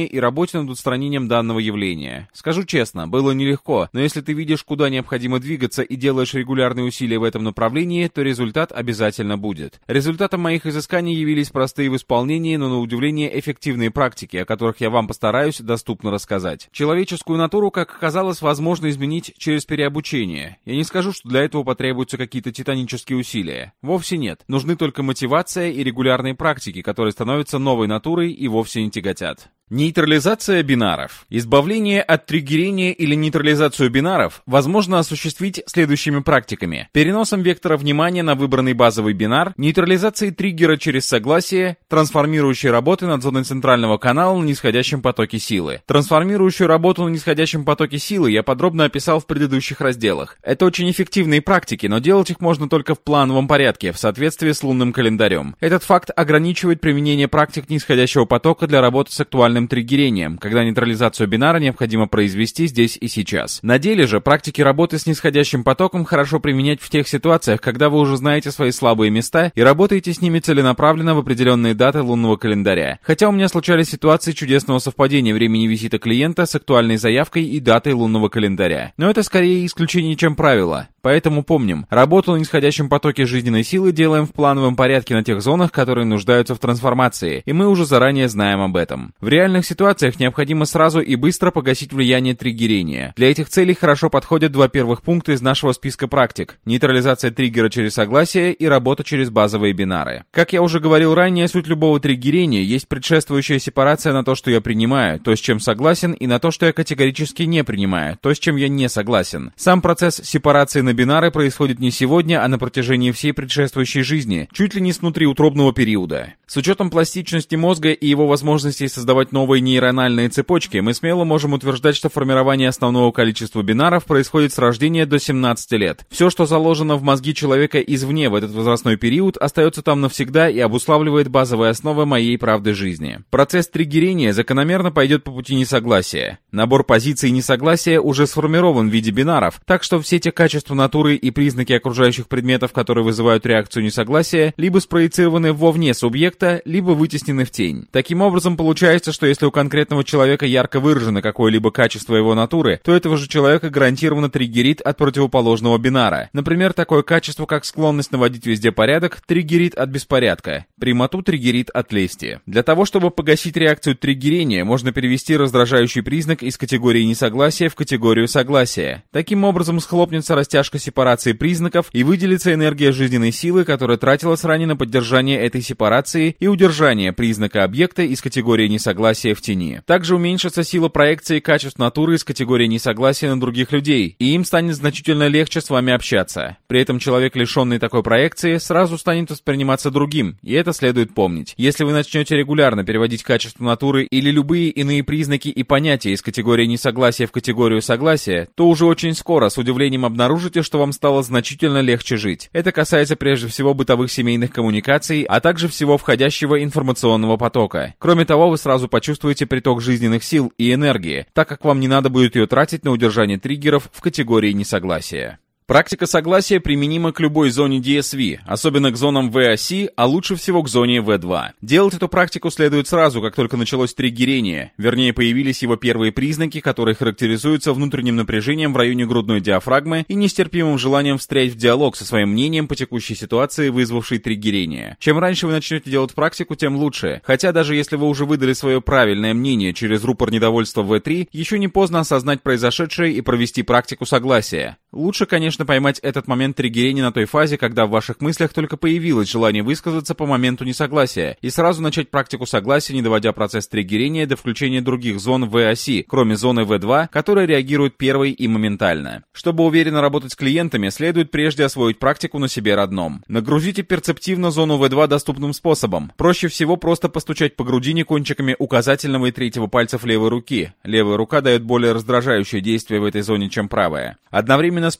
A: и работе над устранением данного явления. Скажу честно, было нелегко, но если ты видишь, куда необходимо двигаться и делаешь регулярные усилия в этом направлении, то результат обязательно будет. Результатом моих изысканий явились простые в исполнении, но на удивление эффективные практики, о которых я вам постараюсь доступно рассказать. Человеческую натуру, как оказалось, возможно изменить через переобучение. Я не скажу, что для этого потребуются какие-то титанические усилия. Вовсе нет. Нужны только мотивация и регулярные практики, которые становятся новой натурой и вовсе не тяготят. that. Нейтрализация бинаров. Избавление от триггерения или нейтрализацию бинаров возможно осуществить следующими практиками. Переносом вектора внимания на выбранный базовый бинар, нейтрализацией триггера через согласие, трансформирующей работы над зоной центрального канала на нисходящем потоке силы. Трансформирующую работу на нисходящем потоке силы я подробно описал в предыдущих разделах. Это очень эффективные практики, но делать их можно только в плановом порядке, в соответствии с лунным календарем. Этот факт ограничивает применение практик нисходящего потока для работы с актуальным бинарным триггерением, когда нейтрализацию бинара необходимо произвести здесь и сейчас. На деле же практики работы с нисходящим потоком хорошо применять в тех ситуациях, когда вы уже знаете свои слабые места и работаете с ними целенаправленно в определенные даты лунного календаря. Хотя у меня случались ситуации чудесного совпадения времени визита клиента с актуальной заявкой и датой лунного календаря. Но это скорее исключение, чем правило. Поэтому помним, работу на нисходящем потоке жизненной силы делаем в плановом порядке на тех зонах, которые нуждаются в трансформации, и мы уже заранее знаем об этом. В реальных ситуациях необходимо сразу и быстро погасить влияние триггерения. Для этих целей хорошо подходят два первых пункта из нашего списка практик – нейтрализация триггера через согласие и работа через базовые бинары. Как я уже говорил ранее, суть любого триггерения есть предшествующая сепарация на то, что я принимаю, то, с чем согласен, и на то, что я категорически не принимаю, то, с чем я не согласен. Сам процесс сепарации на на бинары происходит не сегодня, а на протяжении всей предшествующей жизни, чуть ли не с внутриутробного периода. С учетом пластичности мозга и его возможностей создавать новые нейрональные цепочки, мы смело можем утверждать, что формирование основного количества бинаров происходит с рождения до 17 лет. Все, что заложено в мозги человека извне в этот возрастной период, остается там навсегда и обуславливает базовые основы моей правды жизни. Процесс триггерения закономерно пойдет по пути несогласия. Набор позиций несогласия уже сформирован в виде бинаров, так что все те качества натуры и признаки окружающих предметов, которые вызывают реакцию несогласия, либо спроецированы вовне субъекта, либо вытеснены в тень. Таким образом, получается, что если у конкретного человека ярко выражено какое-либо качество его натуры, то этого же человека гарантированно триггерит от противоположного бинара. Например, такое качество, как склонность наводить везде порядок, триггерит от беспорядка. Прямоту триггерит от лести. Для того, чтобы погасить реакцию триггерения, можно перевести раздражающий признак из категории несогласия в категорию согласия. Таким образом, схлопнется растяжка сепарации признаков и выделится энергия жизненной силы, которая тратилась ранее на поддержание этой сепарации и удержание признака объекта из категории несогласия в тени. Также уменьшится сила проекции качеств натуры из категории несогласия на других людей, и им станет значительно легче с вами общаться. При этом человек, лишенный такой проекции, сразу станет восприниматься другим, и это следует помнить. Если вы начнете регулярно переводить качество натуры или любые иные признаки и понятия из категории несогласия в категорию согласия, то уже очень скоро с удивлением обнаружите, что вам стало значительно легче жить. Это касается прежде всего бытовых семейных коммуникаций, а также всего входящего информационного потока. Кроме того, вы сразу почувствуете приток жизненных сил и энергии, так как вам не надо будет ее тратить на удержание триггеров в категории несогласия. Практика согласия применима к любой зоне DSV, особенно к зонам V-оси, а лучше всего к зоне V2. Делать эту практику следует сразу, как только началось триггерение, вернее появились его первые признаки, которые характеризуются внутренним напряжением в районе грудной диафрагмы и нестерпимым желанием встрять в диалог со своим мнением по текущей ситуации, вызвавшей триггерение. Чем раньше вы начнете делать практику, тем лучше. Хотя даже если вы уже выдали свое правильное мнение через рупор недовольства V3, еще не поздно осознать произошедшее и провести практику согласия. Лучше, конечно, достаточно поймать этот момент триггерения на той фазе, когда в ваших мыслях только появилось желание высказаться по моменту несогласия, и сразу начать практику согласия, не доводя процесс триггерения до включения других зон В-оси, кроме зоны В2, которая реагирует первой и моментально. Чтобы уверенно работать с клиентами, следует прежде освоить практику на себе родном. Нагрузите перцептивно зону В2 доступным способом. Проще всего просто постучать по грудине кончиками указательного и третьего пальцев левой руки. Левая рука дает более раздражающее действие в этой зоне, чем правая. Одновременно с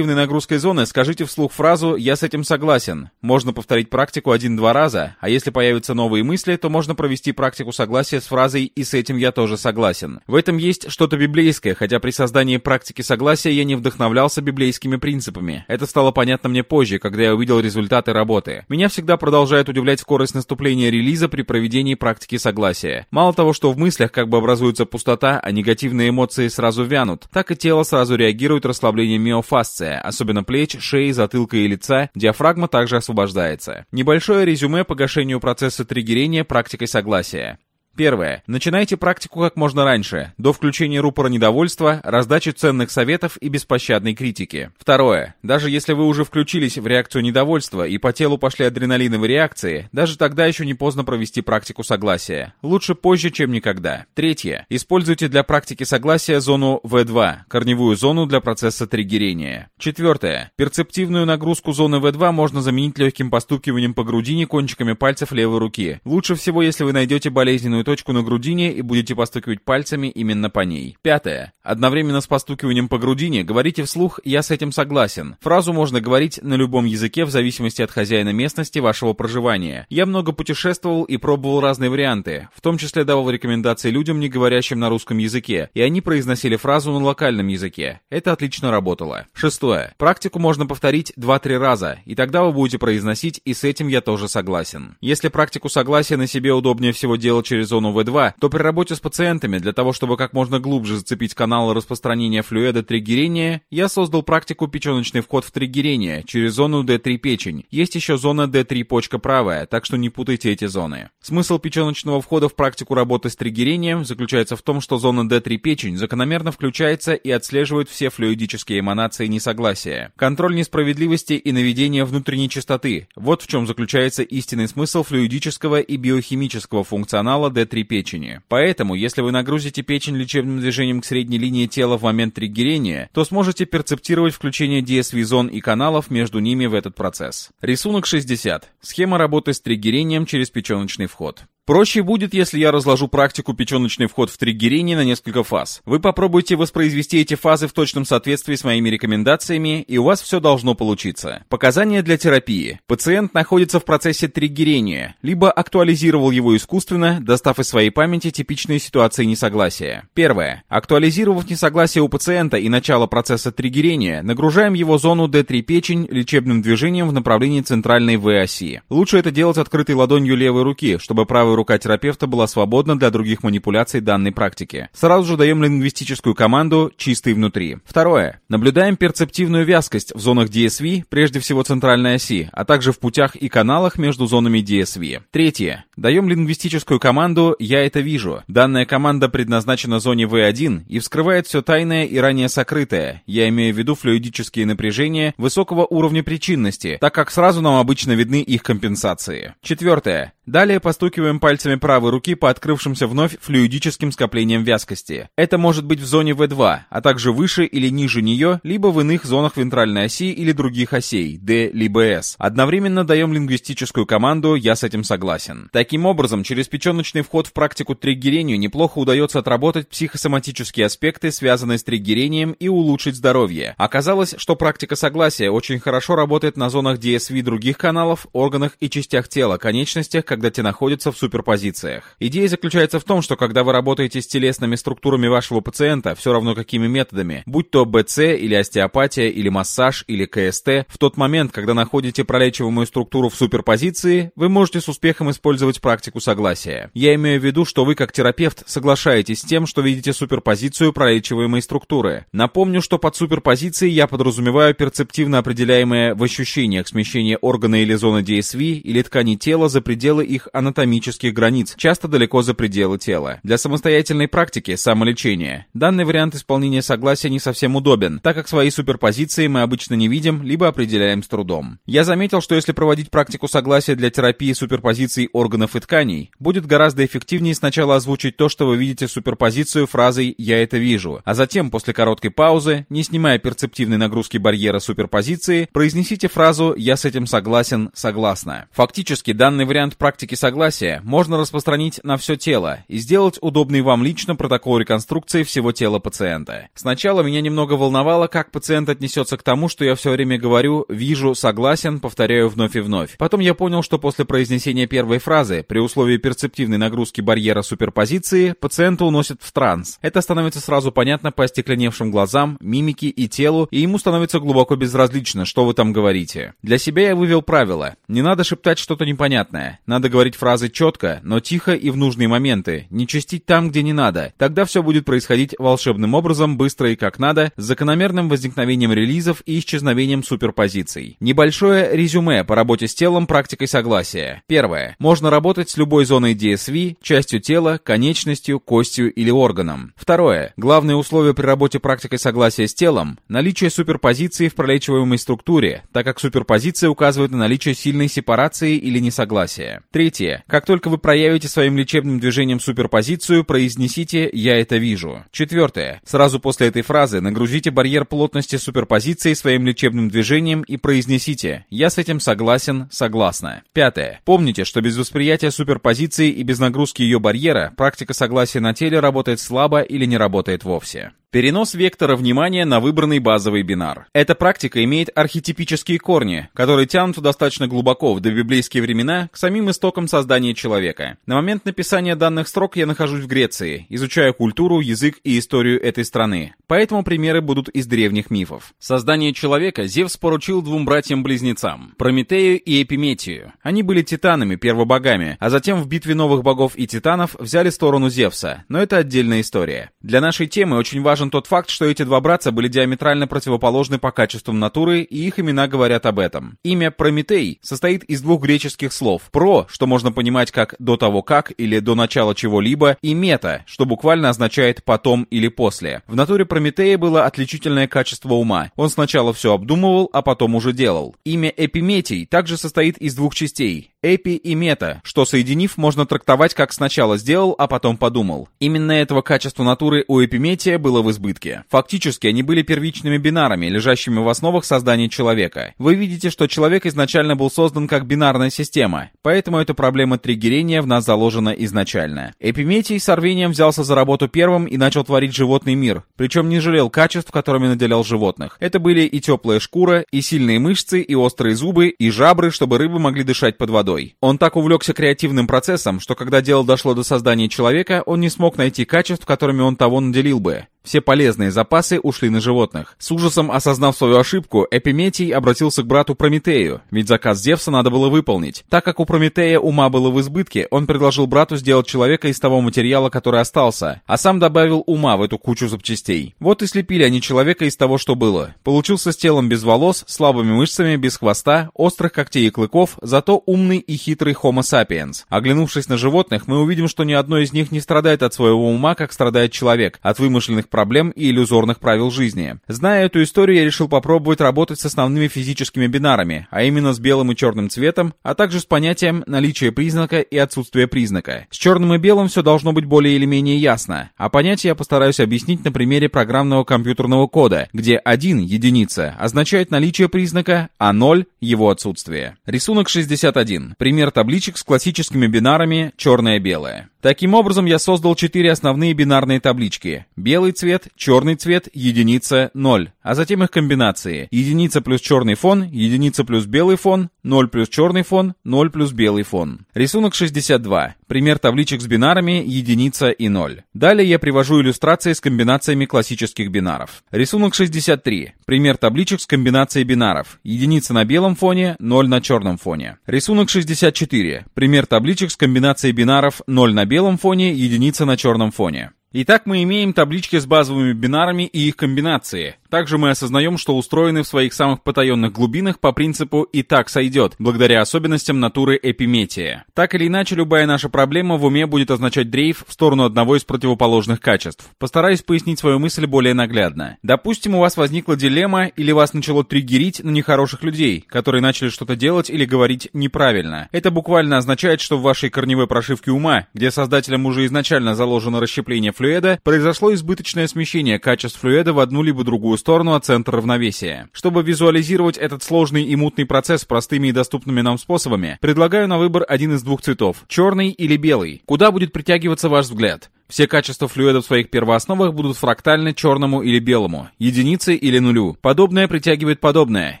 A: перцептивной нагрузкой зоны скажите вслух фразу «Я с этим согласен». Можно повторить практику один-два раза, а если появятся новые мысли, то можно провести практику согласия с фразой «И с этим я тоже согласен». В этом есть что-то библейское, хотя при создании практики согласия я не вдохновлялся библейскими принципами. Это стало понятно мне позже, когда я увидел результаты работы. Меня всегда продолжает удивлять скорость наступления релиза при проведении практики согласия. Мало того, что в мыслях как бы образуется пустота, а негативные эмоции сразу вянут, так и тело сразу реагирует расслаблением миофасция, особенно плеч, шеи, затылка и лица, диафрагма также освобождается. Небольшое резюме по гашению процесса триггерения практикой согласия. Первое. Начинайте практику как можно раньше, до включения рупора недовольства, раздачи ценных советов и беспощадной критики. Второе. Даже если вы уже включились в реакцию недовольства и по телу пошли адреналиновые реакции, даже тогда еще не поздно провести практику согласия. Лучше позже, чем никогда. Третье. Используйте для практики согласия зону В2, корневую зону для процесса триггерения. Четвертое. Перцептивную нагрузку зоны В2 можно заменить легким постукиванием по грудине кончиками пальцев левой руки. Лучше всего, если вы найдете болезненную точку на грудине и будете постукивать пальцами именно по ней. Пятое. Одновременно с постукиванием по грудине говорите вслух «я с этим согласен». Фразу можно говорить на любом языке в зависимости от хозяина местности вашего проживания. Я много путешествовал и пробовал разные варианты, в том числе давал рекомендации людям, не говорящим на русском языке, и они произносили фразу на локальном языке. Это отлично работало. Шестое. Практику можно повторить 2-3 раза, и тогда вы будете произносить «и с этим я тоже согласен». Если практику согласия на себе удобнее всего делать через зону В2, то при работе с пациентами для того, чтобы как можно глубже зацепить каналы распространения флюида триггерения, я создал практику печеночный вход в триггерение через зону D3 печень. Есть еще зона D3 почка правая, так что не путайте эти зоны. Смысл печеночного входа в практику работы с триггерением заключается в том, что зона D3 печень закономерно включается и отслеживает все флюидические эманации несогласия. Контроль несправедливости и наведение внутренней чистоты. Вот в чем заключается истинный смысл флюидического и биохимического функционала D3 D3 печени. Поэтому, если вы нагрузите печень лечебным движением к средней линии тела в момент триггерения, то сможете перцептировать включение DSV-зон и каналов между ними в этот процесс. Рисунок 60. Схема работы с триггерением через печеночный вход. Проще будет, если я разложу практику печеночный вход в триггерение на несколько фаз. Вы попробуйте воспроизвести эти фазы в точном соответствии с моими рекомендациями, и у вас все должно получиться. Показания для терапии. Пациент находится в процессе триггерения, либо актуализировал его искусственно, достав из своей памяти типичные ситуации несогласия. Первое. Актуализировав несогласие у пациента и начало процесса триггерения, нагружаем его зону D3 печень лечебным движением в направлении центральной В-оси. Лучше это делать открытой ладонью левой руки, чтобы правая рука терапевта была свободна для других манипуляций данной практики. Сразу же даем лингвистическую команду «чистый внутри». Второе. Наблюдаем перцептивную вязкость в зонах DSV, прежде всего центральной оси, а также в путях и каналах между зонами DSV. Третье. Даем лингвистическую команду «я это вижу». Данная команда предназначена зоне V1 и вскрывает все тайное и ранее сокрытое. Я имею в виду флюидические напряжения высокого уровня причинности, так как сразу нам обычно видны их компенсации. Четвертое. Далее постукиваем пальцами правой руки по открывшимся вновь флюидическим скоплениям вязкости. Это может быть в зоне V2, а также выше или ниже нее, либо в иных зонах вентральной оси или других осей, D либо S. Одновременно даем лингвистическую команду «Я с этим согласен». Таким образом, через печеночный вход в практику триггерению неплохо удается отработать психосоматические аспекты, связанные с триггерением, и улучшить здоровье. Оказалось, что практика согласия очень хорошо работает на зонах DSV других каналов, органах и частях тела, конечностях, когда те находятся в суперпозициях. Идея заключается в том, что когда вы работаете с телесными структурами вашего пациента, все равно какими методами, будь то БЦ или остеопатия, или массаж, или КСТ, в тот момент, когда находите пролечиваемую структуру в суперпозиции, вы можете с успехом использовать практику согласия. Я имею в виду, что вы как терапевт соглашаетесь с тем, что видите суперпозицию пролечиваемой структуры. Напомню, что под суперпозицией я подразумеваю перцептивно определяемое в ощущениях смещение органа или зоны DSV или ткани тела за пределы их анатомических физических границ, часто далеко за пределы тела. Для самостоятельной практики самолечения данный вариант исполнения согласия не совсем удобен, так как свои суперпозиции мы обычно не видим, либо определяем с трудом. Я заметил, что если проводить практику согласия для терапии суперпозиций органов и тканей, будет гораздо эффективнее сначала озвучить то, что вы видите суперпозицию фразой «я это вижу», а затем, после короткой паузы, не снимая перцептивной нагрузки барьера суперпозиции, произнесите фразу «я с этим согласен, согласна». Фактически, данный вариант практики согласия можно распространить на все тело и сделать удобный вам лично протокол реконструкции всего тела пациента. Сначала меня немного волновало, как пациент отнесется к тому, что я все время говорю «вижу, согласен», повторяю вновь и вновь. Потом я понял, что после произнесения первой фразы, при условии перцептивной нагрузки барьера суперпозиции, пациента уносит в транс. Это становится сразу понятно по остекленевшим глазам, мимике и телу, и ему становится глубоко безразлично, что вы там говорите. Для себя я вывел правило. Не надо шептать что-то непонятное. Надо говорить фразы четко, но тихо и в нужные моменты. Не чистить там, где не надо. Тогда все будет происходить волшебным образом, быстро и как надо, с закономерным возникновением релизов и исчезновением суперпозиций. Небольшое резюме по работе с телом практикой согласия. Первое. Можно работать с любой зоной DSV, частью тела, конечностью, костью или органом. Второе. Главное условие при работе практикой согласия с телом – наличие суперпозиции в пролечиваемой структуре, так как суперпозиция указывает на наличие сильной сепарации или несогласия. Третье. Как только вы проявите своим лечебным движением суперпозицию, произнесите «я это вижу». Четвертое. Сразу после этой фразы нагрузите барьер плотности суперпозиции своим лечебным движением и произнесите «я с этим согласен, согласна». Пятое. Помните, что без восприятия суперпозиции и без нагрузки ее барьера практика согласия на теле работает слабо или не работает вовсе. Перенос вектора внимания на выбранный базовый бинар. Эта практика имеет архетипические корни, которые тянутся достаточно глубоко в добиблейские времена к самим истокам создания человека. На момент написания данных строк я нахожусь в Греции, изучая культуру, язык и историю этой страны. Поэтому примеры будут из древних мифов. Создание человека Зевс поручил двум братьям-близнецам – Прометею и Эпиметию. Они были титанами, первобогами, а затем в битве новых богов и титанов взяли сторону Зевса, но это отдельная история. Для нашей темы очень важно важен тот факт, что эти два братца были диаметрально противоположны по качествам натуры, и их имена говорят об этом. Имя Прометей состоит из двух греческих слов. «Про», что можно понимать как «до того как» или «до начала чего-либо», и «мета», что буквально означает «потом» или «после». В натуре Прометея было отличительное качество ума. Он сначала все обдумывал, а потом уже делал. Имя Эпиметий также состоит из двух частей эпи и мета, что соединив, можно трактовать как сначала сделал, а потом подумал. Именно этого качества натуры у эпиметия было в избытке. Фактически они были первичными бинарами, лежащими в основах создания человека. Вы видите, что человек изначально был создан как бинарная система, поэтому эта проблема триггерения в нас заложена изначально. Эпиметий с рвением взялся за работу первым и начал творить животный мир, причем не жалел качеств, которыми наделял животных. Это были и теплая шкура, и сильные мышцы, и острые зубы, и жабры, чтобы рыбы могли дышать под водой водой. Он так увлекся креативным процессом, что когда дело дошло до создания человека, он не смог найти качеств, которыми он того наделил бы. Все полезные запасы ушли на животных. С ужасом осознав свою ошибку, Эпиметий обратился к брату Прометею, ведь заказ Зевса надо было выполнить. Так как у Прометея ума было в избытке, он предложил брату сделать человека из того материала, который остался, а сам добавил ума в эту кучу запчастей. Вот и слепили они человека из того, что было. Получился с телом без волос, слабыми мышцами, без хвоста, острых когтей и клыков, зато умный и хитрый Homo sapiens. Оглянувшись на животных, мы увидим, что ни одно из них не страдает от своего ума, как страдает человек, от вымышленных проблем и иллюзорных правил жизни. Зная эту историю, я решил попробовать работать с основными физическими бинарами, а именно с белым и черным цветом, а также с понятием наличия признака и отсутствия признака. С черным и белым все должно быть более или менее ясно, а понятие я постараюсь объяснить на примере программного компьютерного кода, где 1 единица означает наличие признака, а 0 его отсутствие. Рисунок 61. Пример табличек с классическими бинарами черное-белое. Таким образом, я создал четыре основные бинарные таблички. Белый цвет, черный цвет, единица, ноль. А затем их комбинации. Единица плюс черный фон, единица плюс белый фон, 0 плюс черный фон, 0 плюс белый фон. Рисунок 62. Пример табличек с бинарами единица и 0. Далее я привожу иллюстрации с комбинациями классических бинаров. Рисунок 63. Пример табличек с комбинацией бинаров. Единица на белом фоне, 0 на черном фоне. Рисунок 64. Пример табличек с комбинацией бинаров 0 на белом фоне, единица на черном фоне. Итак, мы имеем таблички с базовыми бинарами и их комбинации. Также мы осознаем, что устроены в своих самых потаенных глубинах по принципу «и так сойдет», благодаря особенностям натуры эпиметия. Так или иначе, любая наша проблема в уме будет означать дрейф в сторону одного из противоположных качеств. Постараюсь пояснить свою мысль более наглядно. Допустим, у вас возникла дилемма или вас начало триггерить на нехороших людей, которые начали что-то делать или говорить неправильно. Это буквально означает, что в вашей корневой прошивке ума, где создателем уже изначально заложено расщепление флюида, произошло избыточное смещение качеств флюида в одну либо другую сторону от центра равновесия. Чтобы визуализировать этот сложный и мутный процесс простыми и доступными нам способами, предлагаю на выбор один из двух цветов – черный или белый. Куда будет притягиваться ваш взгляд? Все качества флюида в своих первоосновах будут фрактальны черному или белому, единице или нулю. Подобное притягивает подобное,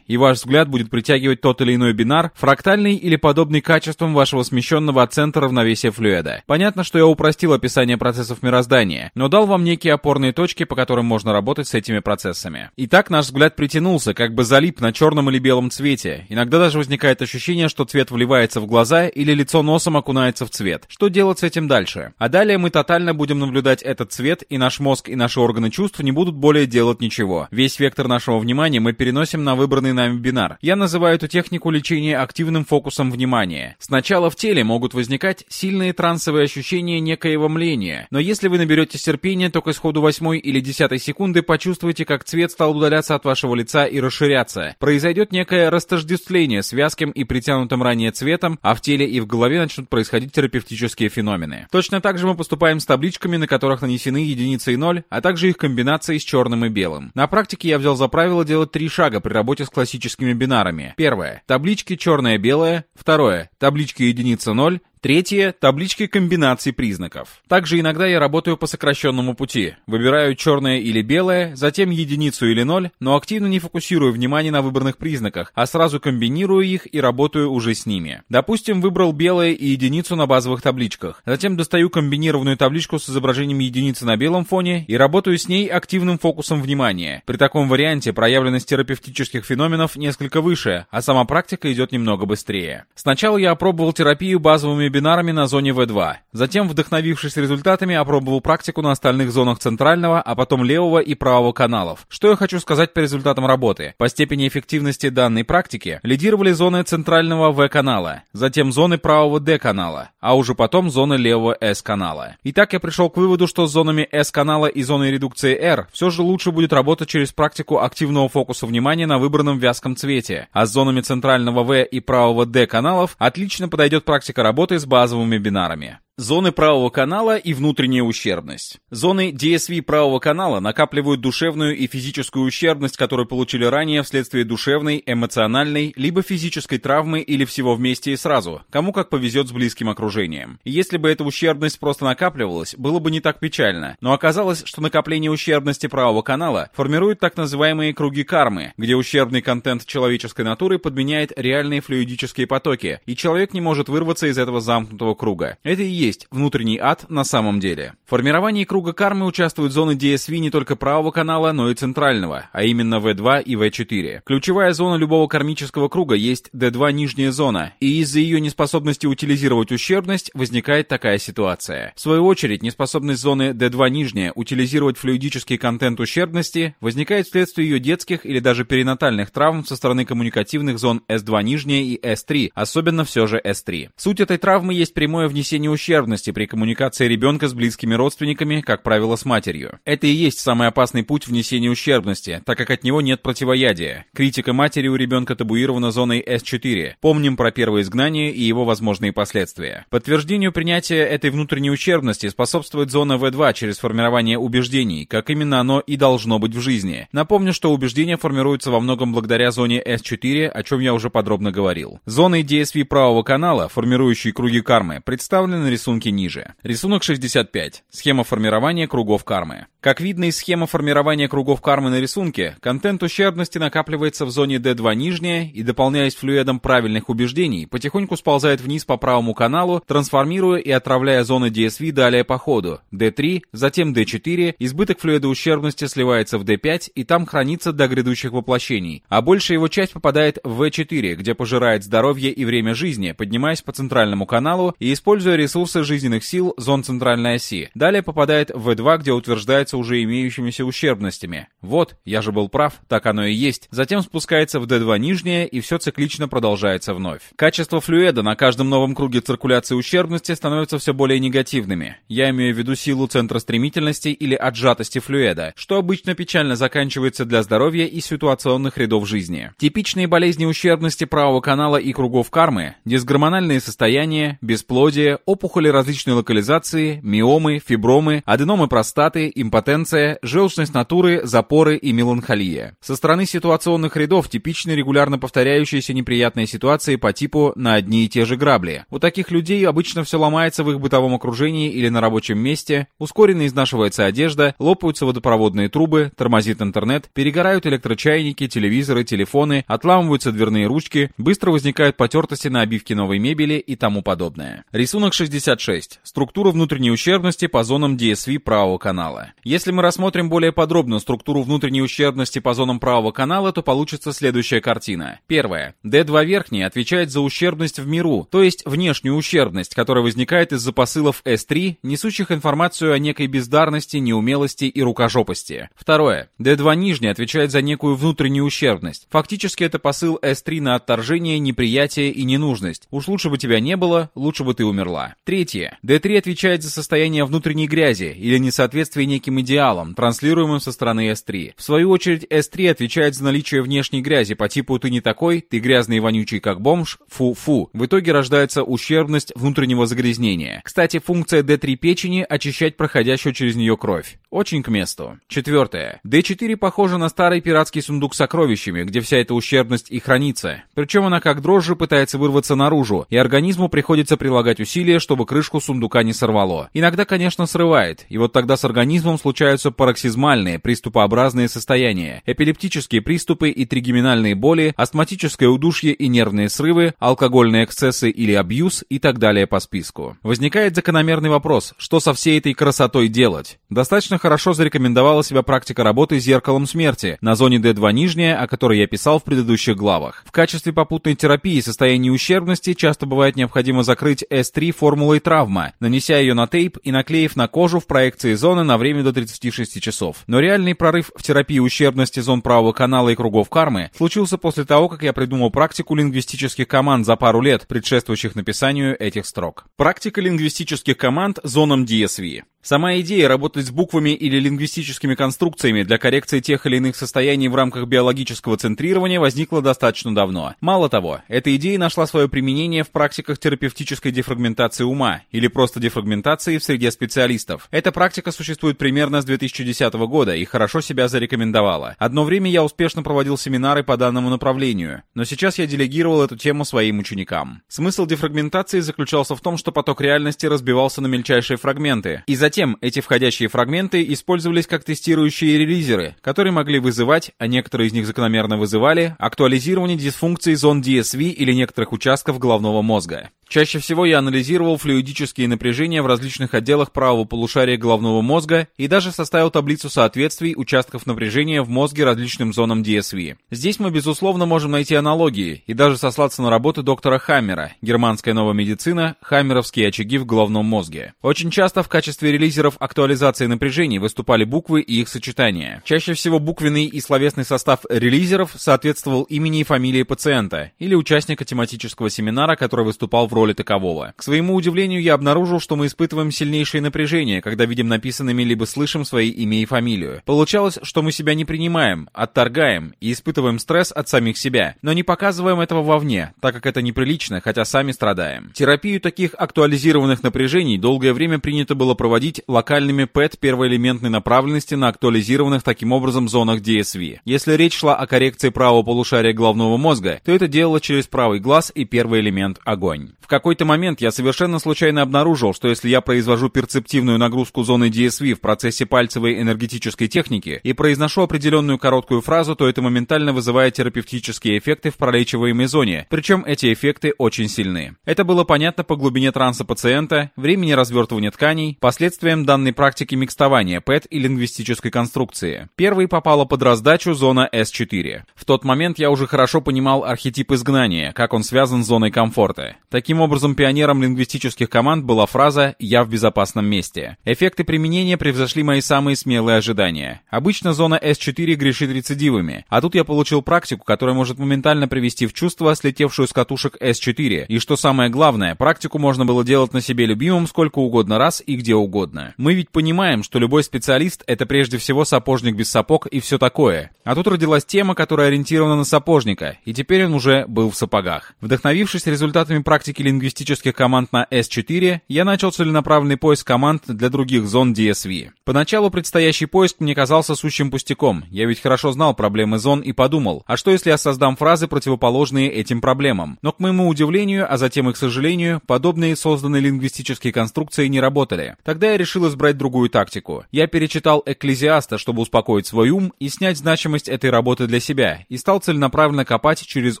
A: и ваш взгляд будет притягивать тот или иной бинар, фрактальный или подобный качествам вашего смещенного от центра равновесия флюида. Понятно, что я упростил описание процессов мироздания, но дал вам некие опорные точки, по которым можно работать с этими процессами. Итак, наш взгляд притянулся, как бы залип на черном или белом цвете. Иногда даже возникает ощущение, что цвет вливается в глаза или лицо носом окунается в цвет. Что делать с этим дальше? А далее мы тотально будем наблюдать этот цвет, и наш мозг и наши органы чувств не будут более делать ничего. Весь вектор нашего внимания мы переносим на выбранный нами бинар. Я называю эту технику лечения активным фокусом внимания. Сначала в теле могут возникать сильные трансовые ощущения некоего мления, но если вы наберете терпения, то к исходу восьмой или десятой секунды почувствуете, как цвет стал удаляться от вашего лица и расширяться. Произойдет некое растождествление с вязким и притянутым ранее цветом, а в теле и в голове начнут происходить терапевтические феномены. Точно так же мы поступаем с таблицей табличками, на которых нанесены единицы и ноль, а также их комбинации с черным и белым. На практике я взял за правило делать три шага при работе с классическими бинарами. Первое. Таблички черное-белое. Второе. Таблички единица 0. Третье — таблички комбинаций признаков. Также иногда я работаю по сокращенному пути. Выбираю черное или белое, затем единицу или ноль, но активно не фокусирую внимание на выбранных признаках, а сразу комбинирую их и работаю уже с ними. Допустим, выбрал белое и единицу на базовых табличках. Затем достаю комбинированную табличку с изображением единицы на белом фоне и работаю с ней активным фокусом внимания. При таком варианте проявленность терапевтических феноменов несколько выше, а сама практика идет немного быстрее. Сначала я опробовал терапию базовыми бинарами на зоне В2. Затем, вдохновившись результатами, опробовал практику на остальных зонах центрального, а потом левого и правого каналов. Что я хочу сказать по результатам работы? По степени эффективности данной практики лидировали зоны центрального В-канала, затем зоны правого Д-канала, а уже потом зоны левого С-канала. Итак, я пришел к выводу, что с зонами S-канала и зоной редукции R все же лучше будет работать через практику активного фокуса внимания на выбранном вязком цвете, а с зонами центрального В и правого D каналов отлично подойдет практика работы с базовыми бинарами. Зоны правого канала и внутренняя ущербность. Зоны DSV правого канала накапливают душевную и физическую ущербность, которую получили ранее вследствие душевной, эмоциональной, либо физической травмы или всего вместе и сразу, кому как повезет с близким окружением. Если бы эта ущербность просто накапливалась, было бы не так печально, но оказалось, что накопление ущербности правого канала формирует так называемые круги кармы, где ущербный контент человеческой натуры подменяет реальные флюидические потоки, и человек не может вырваться из этого замкнутого круга. Это и есть есть внутренний ад на самом деле. В формировании круга кармы участвуют зоны DSV не только правого канала, но и центрального, а именно V2 и V4. Ключевая зона любого кармического круга есть D2 нижняя зона, и из-за ее неспособности утилизировать ущербность возникает такая ситуация. В свою очередь, неспособность зоны D2 нижняя утилизировать флюидический контент ущербности возникает вследствие ее детских или даже перинатальных травм со стороны коммуникативных зон S2 нижняя и S3, особенно все же S3. Суть этой травмы есть прямое внесение ущербности ущербности при коммуникации ребенка с близкими родственниками, как правило, с матерью. Это и есть самый опасный путь внесения ущербности, так как от него нет противоядия. Критика матери у ребенка табуирована зоной S4. Помним про первое изгнание и его возможные последствия. Подтверждению принятия этой внутренней ущербности способствует зона V2 через формирование убеждений, как именно оно и должно быть в жизни. Напомню, что убеждения формируются во многом благодаря зоне S4, о чем я уже подробно говорил. Зоной DSV правого канала, формирующей круги кармы, представлены рисунки рисунке ниже. Рисунок 65. Схема формирования кругов кармы. Как видно из схемы формирования кругов кармы на рисунке, контент ущербности накапливается в зоне D2 нижняя и, дополняясь флюидом правильных убеждений, потихоньку сползает вниз по правому каналу, трансформируя и отравляя зоны DSV далее по ходу. D3, затем D4, избыток флюида ущербности сливается в D5 и там хранится до грядущих воплощений, а большая его часть попадает в V4, где пожирает здоровье и время жизни, поднимаясь по центральному каналу и используя ресурсы пульса жизненных сил зон центральной оси. Далее попадает в V2, где утверждается уже имеющимися ущербностями. Вот, я же был прав, так оно и есть. Затем спускается в D2 нижнее, и все циклично продолжается вновь. Качество флюида на каждом новом круге циркуляции ущербности становится все более негативными. Я имею в виду силу центра стремительности или отжатости флюида, что обычно печально заканчивается для здоровья и ситуационных рядов жизни. Типичные болезни ущербности правого канала и кругов кармы, дисгормональные состояния, бесплодие, опухоли различной локализации, миомы, фибромы, аденомы простаты, импотенция, желчность натуры, запоры и меланхолия. Со стороны ситуационных рядов типичны регулярно повторяющиеся неприятные ситуации по типу на одни и те же грабли. У таких людей обычно все ломается в их бытовом окружении или на рабочем месте, ускоренно изнашивается одежда, лопаются водопроводные трубы, тормозит интернет, перегорают электрочайники, телевизоры, телефоны, отламываются дверные ручки, быстро возникают потертости на обивке новой мебели и тому подобное. Рисунок 66. Структура внутренней ущербности по зонам DSV правого канала. Если мы рассмотрим более подробно структуру внутренней ущербности по зонам правого канала, то получится следующая картина. Первое. D2 верхний отвечает за ущербность в миру, то есть внешнюю ущербность, которая возникает из-за посылов S3, несущих информацию о некой бездарности, неумелости и рукожопости. Второе. D2 нижний отвечает за некую внутреннюю ущербность. Фактически это посыл S3 на отторжение, неприятие и ненужность. Уж лучше бы тебя не было, лучше бы ты умерла. Третье. D3 отвечает за состояние внутренней грязи или несоответствие неким идеалам, транслируемым со стороны S3. В свою очередь S3 отвечает за наличие внешней грязи по типу «ты не такой», «ты грязный и вонючий как бомж», «фу-фу». В итоге рождается ущербность внутреннего загрязнения. Кстати, функция D3 печени – очищать проходящую через нее кровь. Очень к месту. Четвертое. D4 похожа на старый пиратский сундук с сокровищами, где вся эта ущербность и хранится. Причем она как дрожжи пытается вырваться наружу, и организму приходится прилагать усилия, чтобы крышку сундука не сорвало. Иногда, конечно, срывает, и вот тогда с организмом случаются пароксизмальные, приступообразные состояния, эпилептические приступы и тригеминальные боли, астматическое удушье и нервные срывы, алкогольные эксцессы или абьюз и так далее по списку. Возникает закономерный вопрос, что со всей этой красотой делать? Достаточно хорошо зарекомендовала себя практика работы с зеркалом смерти на зоне D2 нижняя, о которой я писал в предыдущих главах. В качестве попутной терапии состояния ущербности часто бывает необходимо закрыть S3 формулой травма, нанеся ее на тейп и наклеив на кожу в проекции зоны на время до 36 часов. Но реальный прорыв в терапии ущербности зон правого канала и кругов кармы случился после того, как я придумал практику лингвистических команд за пару лет, предшествующих написанию этих строк. Практика лингвистических команд зонам DSV. Сама идея работать с буквами или лингвистическими конструкциями для коррекции тех или иных состояний в рамках биологического центрирования возникла достаточно давно. Мало того, эта идея нашла свое применение в практиках терапевтической дефрагментации ума или просто дефрагментации в среде специалистов. Эта практика существует примерно с 2010 года и хорошо себя зарекомендовала. Одно время я успешно проводил семинары по данному направлению, но сейчас я делегировал эту тему своим ученикам. Смысл дефрагментации заключался в том, что поток реальности разбивался на мельчайшие фрагменты, и затем Затем эти входящие фрагменты использовались как тестирующие релизеры, которые могли вызывать, а некоторые из них закономерно вызывали, актуализирование дисфункций зон DSV или некоторых участков головного мозга. Чаще всего я анализировал флюидические напряжения в различных отделах правого полушария головного мозга и даже составил таблицу соответствий участков напряжения в мозге различным зонам DSV. Здесь мы, безусловно, можем найти аналогии и даже сослаться на работы доктора Хаммера, германская новая медицина, хаммеровские очаги в головном мозге. Очень часто в качестве релизеров актуализации напряжений выступали буквы и их сочетания. Чаще всего буквенный и словесный состав релизеров соответствовал имени и фамилии пациента или участника тематического семинара, который выступал в роли такового. К своему удивлению, я обнаружил, что мы испытываем сильнейшее напряжение, когда видим написанными либо слышим свои имя и фамилию. Получалось, что мы себя не принимаем, отторгаем и испытываем стресс от самих себя, но не показываем этого вовне, так как это неприлично, хотя сами страдаем. Терапию таких актуализированных напряжений долгое время принято было проводить локальными ПЭТ первоэлементной направленности на актуализированных таким образом зонах DSV. Если речь шла о коррекции правого полушария головного мозга, то это делало через правый глаз и первый элемент огонь. В какой-то момент я совершенно случайно обнаружил, что если я произвожу перцептивную нагрузку зоны DSV в процессе пальцевой энергетической техники и произношу определенную короткую фразу, то это моментально вызывает терапевтические эффекты в пролечиваемой зоне, причем эти эффекты очень сильны. Это было понятно по глубине транса пациента, времени развертывания тканей, последствий последствиям данной практики микстования ПЭТ и лингвистической конструкции. Первой попала под раздачу зона S4. В тот момент я уже хорошо понимал архетип изгнания, как он связан с зоной комфорта. Таким образом, пионером лингвистических команд была фраза «я в безопасном месте». Эффекты применения превзошли мои самые смелые ожидания. Обычно зона S4 грешит рецидивами, а тут я получил практику, которая может моментально привести в чувство слетевшую с катушек S4. И что самое главное, практику можно было делать на себе любимым сколько угодно раз и где угодно. Мы ведь понимаем, что любой специалист — это прежде всего сапожник без сапог и все такое. А тут родилась тема, которая ориентирована на сапожника, и теперь он уже был в сапогах. Вдохновившись результатами практики лингвистических команд на S4, я начал целенаправленный поиск команд для других зон DSV. Поначалу предстоящий поиск мне казался сущим пустяком. Я ведь хорошо знал проблемы зон и подумал, а что если я создам фразы, противоположные этим проблемам? Но к моему удивлению, а затем и к сожалению, подобные созданные лингвистические конструкции не работали. Тогда я решил избрать другую тактику. Я перечитал Экклезиаста, чтобы успокоить свой ум и снять значимость этой работы для себя, и стал целенаправленно копать через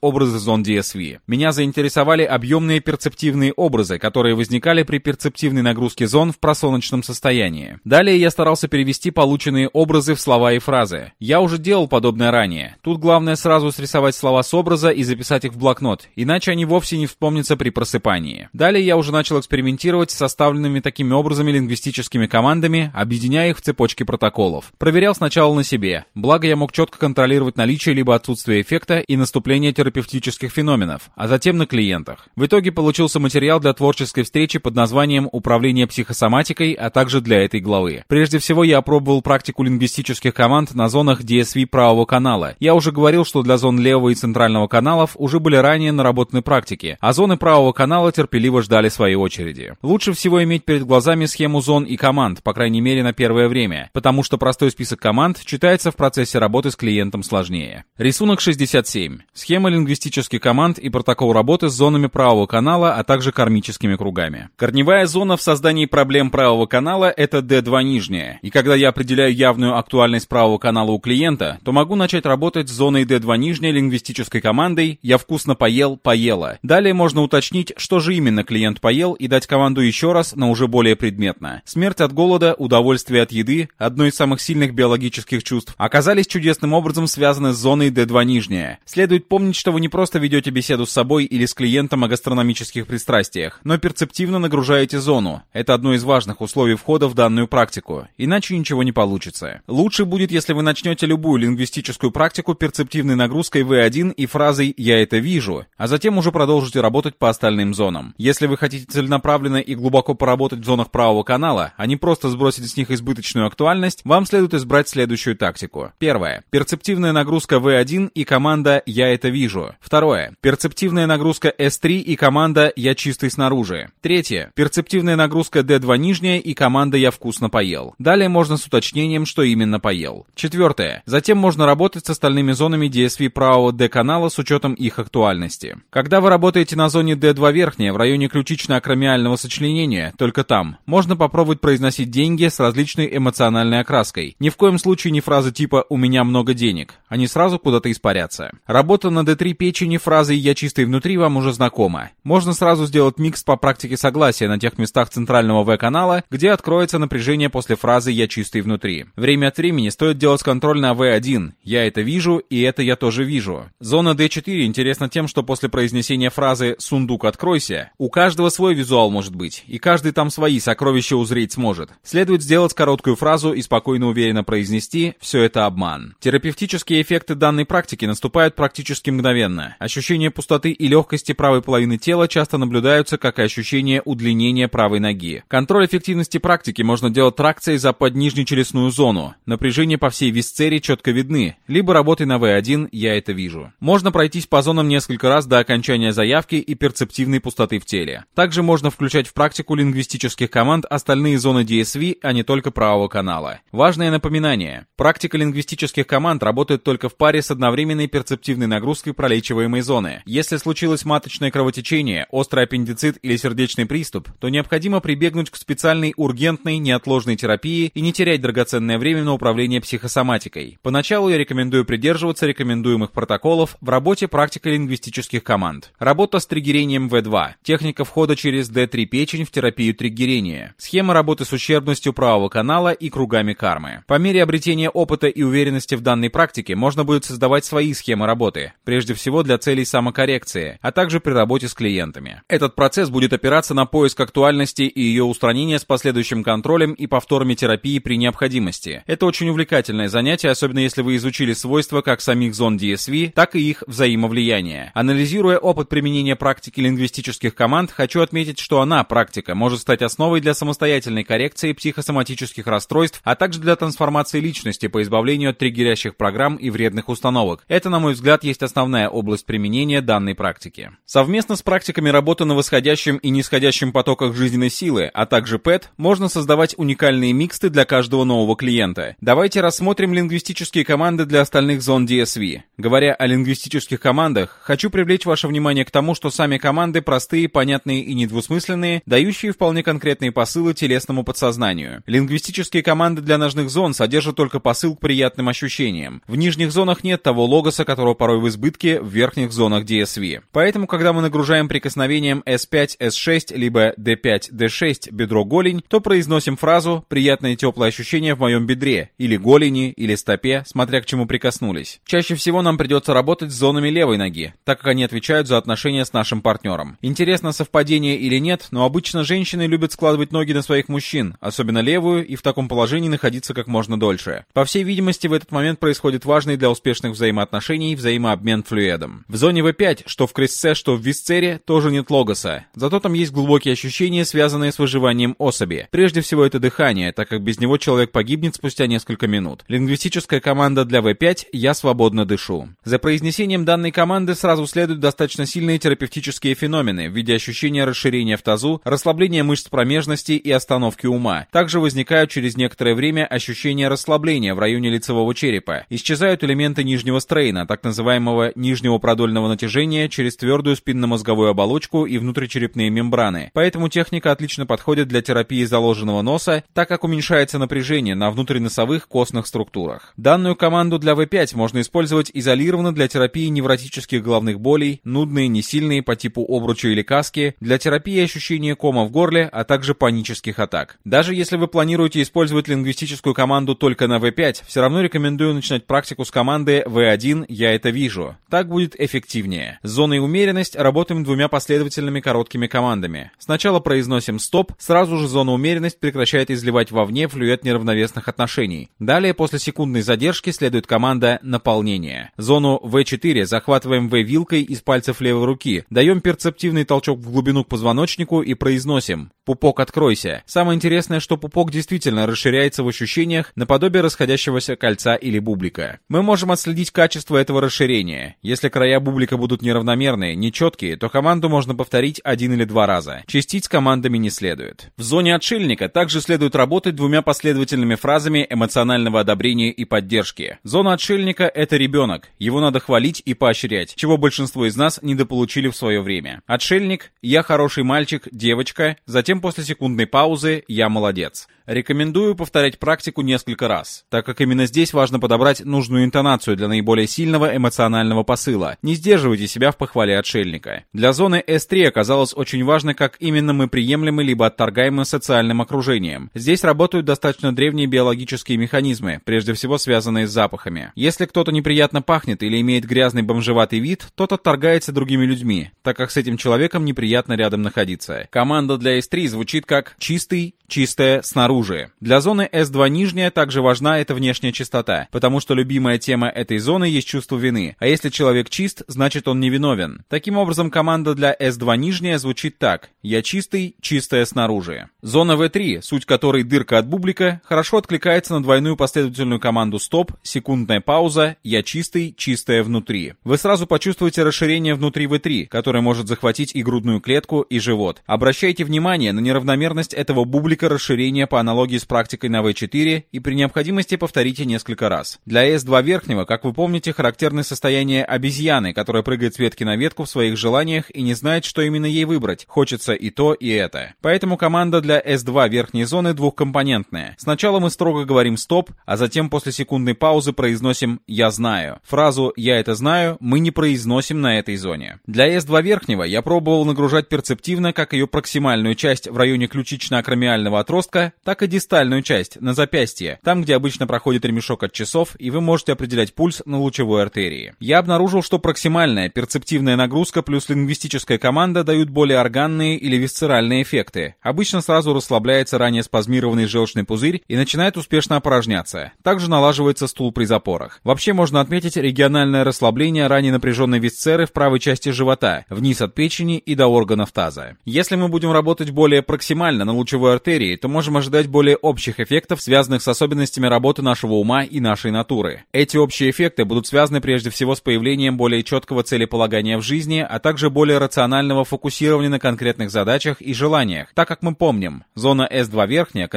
A: образы зон DSV. Меня заинтересовали объемные перцептивные образы, которые возникали при перцептивной нагрузке зон в просоночном состоянии. Далее я старался перевести полученные образы в слова и фразы. Я уже делал подобное ранее. Тут главное сразу срисовать слова с образа и записать их в блокнот, иначе они вовсе не вспомнятся при просыпании. Далее я уже начал экспериментировать с составленными такими образами лингвистическими командами, объединяя их в цепочки протоколов. Проверял сначала на себе, благо я мог четко контролировать наличие либо отсутствие эффекта и наступление терапевтических феноменов, а затем на клиентах. В итоге получился материал для творческой встречи под названием «Управление психосоматикой», а также для этой главы. Прежде всего, я опробовал практику лингвистических команд на зонах DSV правого канала. Я уже говорил, что для зон левого и центрального каналов уже были ранее наработаны практики, а зоны правого канала терпеливо ждали своей очереди. Лучше всего иметь перед глазами схему зон и команд, по крайней мере на первое время, потому что простой список команд читается в процессе работы с клиентом сложнее. Рисунок 67. Схема лингвистических команд и протокол работы с зонами правого канала, а также кармическими кругами. Корневая зона в создании проблем правого канала — это D2 нижняя, и когда я определяю явную актуальность правого канала у клиента, то могу начать работать с зоной D2 нижняя лингвистической командой «Я вкусно поел, поела». Далее можно уточнить, что же именно клиент поел и дать команду еще раз, но уже более предметно. Смерть от голода, удовольствие от еды, одно из самых сильных биологических чувств, оказались чудесным образом связаны с зоной D2 нижняя. Следует помнить, что вы не просто ведете беседу с собой или с клиентом о гастрономических пристрастиях, но перцептивно нагружаете зону. Это одно из важных условий входа в данную практику. Иначе ничего не получится. Лучше будет, если вы начнете любую лингвистическую практику перцептивной нагрузкой V1 и фразой «я это вижу», а затем уже продолжите работать по остальным зонам. Если вы хотите целенаправленно и глубоко поработать в зонах правого канала, а не просто сбросить с них избыточную актуальность, вам следует избрать следующую тактику. Первое. Перцептивная нагрузка V1 и команда «я это вижу». Второе. Перцептивная нагрузка S3 и команда «я чистый снаружи». Третье. Перцептивная нагрузка D2 нижняя и команда «я вкусно поел». Далее можно с уточнением, что именно поел. Четвертое. Затем можно работать с остальными зонами DSV правого D-канала с учетом их актуальности. Когда вы работаете на зоне D2 верхняя, в районе ключично-акромиального сочленения, только там, можно попробовать произносить деньги с различной эмоциональной окраской. Ни в коем случае не фразы типа «у меня много денег». Они сразу куда-то испарятся. Работа на D3 печени фразой «я чистый внутри» вам уже знакома. Можно сразу сделать микс по практике согласия на тех местах центрального V-канала, где откроется напряжение после фразы «я чистый внутри». Время от времени стоит делать контроль на V1. Я это вижу, и это я тоже вижу. Зона D4 интересна тем, что после произнесения фразы «сундук откройся», у каждого свой визуал может быть, и каждый там свои сокровища узреть сможет. Следует сделать короткую фразу и спокойно уверенно произнести «все это обман». Терапевтические эффекты данной практики наступают практически мгновенно. Ощущение пустоты и легкости правой половины тела часто наблюдаются, как и ощущение удлинения правой ноги. Контроль эффективности практики можно делать тракцией за поднижнечелюстную зону. Напряжение по всей висцере четко видны, либо работой на V1 «я это вижу». Можно пройтись по зонам несколько раз до окончания заявки и перцептивной пустоты в теле. Также можно включать в практику лингвистических команд остальные зоны DSV, а не только правого канала. Важное напоминание. Практика лингвистических команд работает только в паре с одновременной перцептивной нагрузкой пролечиваемой зоны. Если случилось маточное кровотечение, острый аппендицит или сердечный приступ, то необходимо прибегнуть к специальной ургентной неотложной терапии и не терять драгоценное время на управление психосоматикой. Поначалу я рекомендую придерживаться рекомендуемых протоколов в работе практика лингвистических команд. Работа с триггерением V2. Техника входа через D3 печень в терапию триггерения. Схема работы с ущербностью правого канала и кругами кармы. По мере обретения опыта и уверенности в данной практике можно будет создавать свои схемы работы, прежде всего для целей самокоррекции, а также при работе с клиентами. Этот процесс будет опираться на поиск актуальности и ее устранение с последующим контролем и повторами терапии при необходимости. Это очень увлекательное занятие, особенно если вы изучили свойства как самих зон DSV, так и их взаимовлияния. Анализируя опыт применения практики лингвистических команд, хочу отметить, что она, практика, может стать основой для самостоятельной коррекции психосоматических расстройств, а также для трансформации личности по избавлению от триггерящих программ и вредных установок. Это, на мой взгляд, есть основная область применения данной практики. Совместно с практиками работы на восходящем и нисходящем потоках жизненной силы, а также ПЭТ, можно создавать уникальные миксты для каждого нового клиента. Давайте рассмотрим лингвистические команды для остальных зон DSV. Говоря о лингвистических командах, хочу привлечь ваше внимание к тому, что сами команды простые, понятные и недвусмысленные, дающие вполне конкретные посылы телесному подсознанию. Лингвистические команды для ножных зон содержат только посыл к приятным ощущениям. В нижних зонах нет того логоса, которого порой в избытке в верхних зонах DSV. Поэтому, когда мы нагружаем прикосновением S5, S6, либо D5, D6 бедро-голень, то произносим фразу «приятное теплое ощущение в моем бедре» или голени, или стопе, смотря к чему прикоснулись. Чаще всего нам придется работать с зонами левой ноги, так как они отвечают за отношения с нашим партнером. Интересно, совпадение или нет, но обычно женщины любят складывать ноги на своих мужчин, особенно левую, и в таком положении находиться как можно дольше. По всей видимости, в этот момент происходит важный для успешных взаимоотношений взаимообмен флюидом. В зоне V5, что в крестце, что в висцере, тоже нет логоса. Зато там есть глубокие ощущения, связанные с выживанием особи. Прежде всего это дыхание, так как без него человек погибнет спустя несколько минут. Лингвистическая команда для V5 «Я свободно дышу». За произнесением данной команды сразу следуют достаточно сильные терапевтические феномены в виде ощущения расширения в тазу, расслабления мышц промежности и остановки ума. Также возникают через некоторое время ощущения расслабления в районе лицевого черепа. Исчезают элементы нижнего стрейна, так называемого нижнего продольного натяжения через твердую спинномозговую оболочку и внутричерепные мембраны. Поэтому техника отлично подходит для терапии заложенного носа, так как уменьшается напряжение на внутриносовых костных структурах. Данную команду для V5 можно использовать изолированно для терапии невротических головных болей, нудные, несильные по типу обруча или каски, для терапии ощущения кома в горле, а также панических атак. Даже если вы планируете использовать лингвистическую команду только на V5, все равно рекомендую начинать практику с команды V1 «Я это вижу». Так будет эффективнее. С зоной умеренность работаем двумя последовательными короткими командами. Сначала произносим «стоп», сразу же зона умеренность прекращает изливать вовне флюид неравновесных отношений. Далее, после секундной задержки, следует команда «наполнение». Зону V4 захватываем V-вилкой из пальцев левой руки, даем перцептивный толчок в глубину к позвоночнику и произносим «пупок, откройся». Самое интересное, что пупок действительно расширяется в ощущениях наподобие расходящегося кольца или бублика. Мы можем отследить качество этого расширения. Если края бублика будут неравномерные, нечеткие, то команду можно повторить один или два раза. Чистить с командами не следует. В зоне отшельника также следует работать двумя последовательными фразами эмоционального одобрения и поддержки. Зона отшельника — это ребенок. Его надо хвалить и поощрять, чего большинство из нас недополучили в свое время. Отшельник — я хороший мальчик, девочка, затем после секундной паузы «я молодец». Рекомендую повторять практику несколько раз, так как именно здесь важно подобрать нужную интонацию для наиболее сильного эмоционального посыла. Не сдерживайте себя в похвале отшельника. Для зоны S3 оказалось очень важно, как именно мы приемлемы либо отторгаемы социальным окружением. Здесь работают достаточно древние биологические механизмы, прежде всего связанные с запахами. Если кто-то неприятно пахнет или имеет грязный бомжеватый вид, тот отторгается другими людьми, так как с этим человеком неприятно рядом находиться. Команда для S3 звучит как «чистый, чистая, снаружи». Для зоны S2 нижняя также важна эта внешняя чистота, потому что любимая тема этой зоны есть чувство вины, а если человек чист, значит он невиновен. Таким образом, команда для S2 нижняя звучит так «Я чистый, чистая снаружи». Зона V3, суть которой дырка от бублика, хорошо откликается на двойную последовательную команду «Стоп», секундная пауза «Я чистый, чистая внутри». Вы сразу почувствуете расширение внутри V3, которое может захватить и грудную клетку, и живот. Обращайте внимание на неравномерность этого бублика расширения по аналогии с практикой на V4 и при необходимости повторите несколько раз. Для S2 верхнего, как вы помните, характерны состояние обезьяны, которая прыгает с ветки на ветку в своих желаниях и не знает, что именно ей выбрать. Хочется и то, и это. Поэтому команда для S2 верхней зоны двухкомпонентная. Сначала мы строго говорим «стоп», а затем после секундной паузы произносим «я знаю». Фразу «я это знаю» мы не произносим на этой зоне. Для S2 верхнего я пробовал нагружать перцептивно как ее проксимальную часть в районе ключичной точно акромиального отростка, так и дистальную часть, на запястье, там, где обычно проходит ремешок от часов, и вы можете определять пульс на лучевой артерии. Я обнаружил, что проксимальная, перцептивная нагрузка плюс лингвистическая команда дают более органные или висцеральные эффекты. Обычно сразу расслабляется ранее спазмированный желчный пузырь и начинает успешно опорожняться. Также налаживается стул при запорах. Вообще можно отметить региональное расслабление ранее напряженной висцеры в правой части живота, вниз от печени и до органов таза. Если мы будем работать более проксимально на лучевой артерии, то можем ожидать более общих эффектов, связанных с особенностями работы нашего ума и нашей натуры. Эти общие эффекты будут связаны прежде всего с появлением более четкого целеполагания в жизни, а также более рационального фокусирования на конкретных задачах и желаниях, так как мы помним, зона S2 верхняя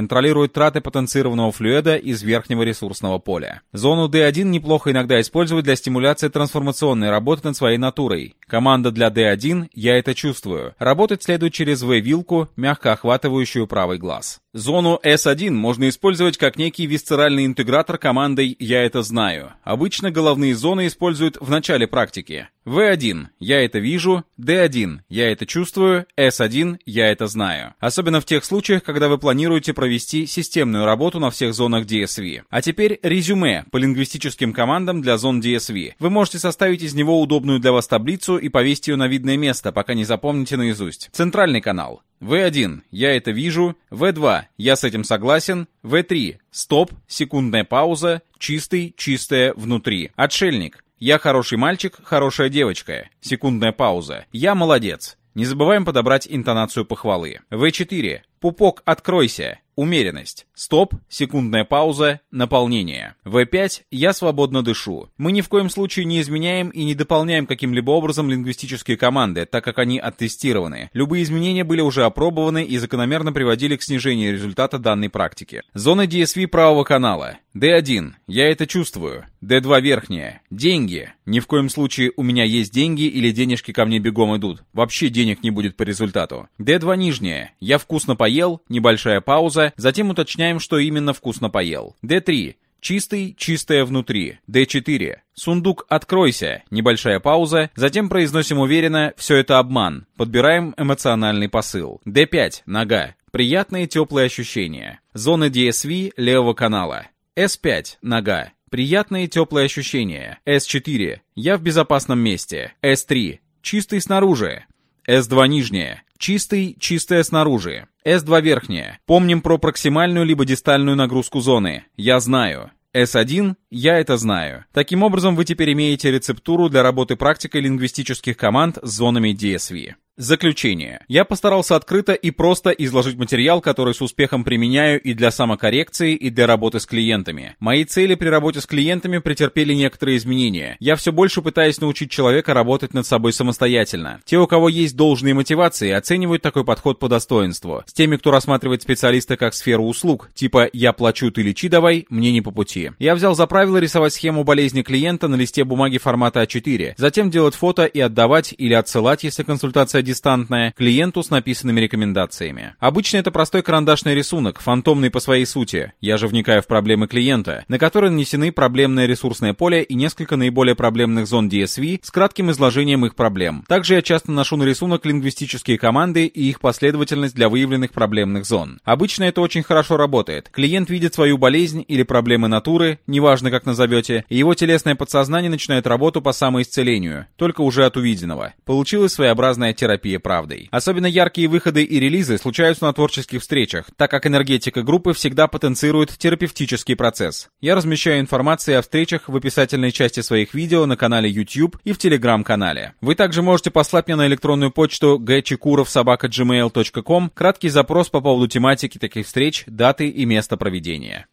A: траты потенцированного флюида из верхнего ресурсного поля. Зону D1 неплохо иногда использовать для стимуляции трансформационной работы над своей натурой. Команда для D1 «Я это чувствую». Работать следует через V-вилку, мягко охватывающую правый глаз. Зону S1 можно использовать как некий висцеральный интегратор командой «Я это знаю». Обычно головные зоны используют в начале практики. V1 – «Я это вижу», D1 – «Я это чувствую», S1 – «Я это знаю». Особенно в тех случаях, когда вы планируете провести системную работу на всех зонах DSV. А теперь резюме по лингвистическим командам для зон DSV. Вы можете составить из него удобную для вас таблицу и повесить ее на видное место, пока не запомните наизусть. Центральный канал. В1. Я это вижу. В2. Я с этим согласен. В3. Стоп. Секундная пауза. Чистый. Чистое. Внутри. Отшельник. Я хороший мальчик, хорошая девочка. Секундная пауза. Я молодец. Не забываем подобрать интонацию похвалы. В4. Пупок, откройся. Умеренность. Стоп, секундная пауза, наполнение. В5 «Я свободно дышу». Мы ни в коем случае не изменяем и не дополняем каким-либо образом лингвистические команды, так как они оттестированы. Любые изменения были уже опробованы и закономерно приводили к снижению результата данной практики. Зона DSV правого канала. D1. Я это чувствую. D2 верхняя. Деньги. Ни в коем случае у меня есть деньги или денежки ко мне бегом идут. Вообще денег не будет по результату. D2 нижняя. Я вкусно поел, небольшая пауза, затем уточняем, что именно вкусно поел. D3. Чистый, чистое внутри. D4. Сундук «Откройся». Небольшая пауза. Затем произносим уверенно «Все это обман». Подбираем эмоциональный посыл. D5. Нога. Приятные теплые ощущения. Зона DSV левого канала. S5. Нога. Приятные теплые ощущения. S4. Я в безопасном месте. S3. Чистый снаружи. S2 нижняя. Чистый, чистая снаружи. S2 верхняя. Помним про проксимальную либо дистальную нагрузку зоны. Я знаю. S1 «Я это знаю». Таким образом, вы теперь имеете рецептуру для работы практикой лингвистических команд с зонами DSV. Заключение. Я постарался открыто и просто изложить материал, который с успехом применяю и для самокоррекции, и для работы с клиентами. Мои цели при работе с клиентами претерпели некоторые изменения. Я все больше пытаюсь научить человека работать над собой самостоятельно. Те, у кого есть должные мотивации, оценивают такой подход по достоинству. С теми, кто рассматривает специалиста как сферу услуг, типа «я плачу, ты лечи давай», мне не по пути. Я взял за правило рисовать схему болезни клиента на листе бумаги формата А4, затем делать фото и отдавать или отсылать, если консультация дистантная, клиенту с написанными рекомендациями. Обычно это простой карандашный рисунок, фантомный по своей сути, я же вникаю в проблемы клиента, на который нанесены проблемное ресурсное поле и несколько наиболее проблемных зон DSV с кратким изложением их проблем. Также я часто ношу на рисунок лингвистические команды и их последовательность для выявленных проблемных зон. Обычно это очень хорошо работает. Клиент видит свою болезнь или проблемы натуры, неважно как назовете, и его телесное подсознание начинает работу по самоисцелению, только уже от увиденного. Получилась своеобразная терапия правдой. Особенно яркие выходы и релизы случаются на творческих встречах, так как энергетика группы всегда потенцирует терапевтический процесс. Я размещаю информацию о встречах в описательной части своих видео на канале YouTube и в Telegram-канале. Вы также можете послать мне на электронную почту gchikurov.gmail.com краткий запрос по поводу тематики таких встреч, даты и места проведения.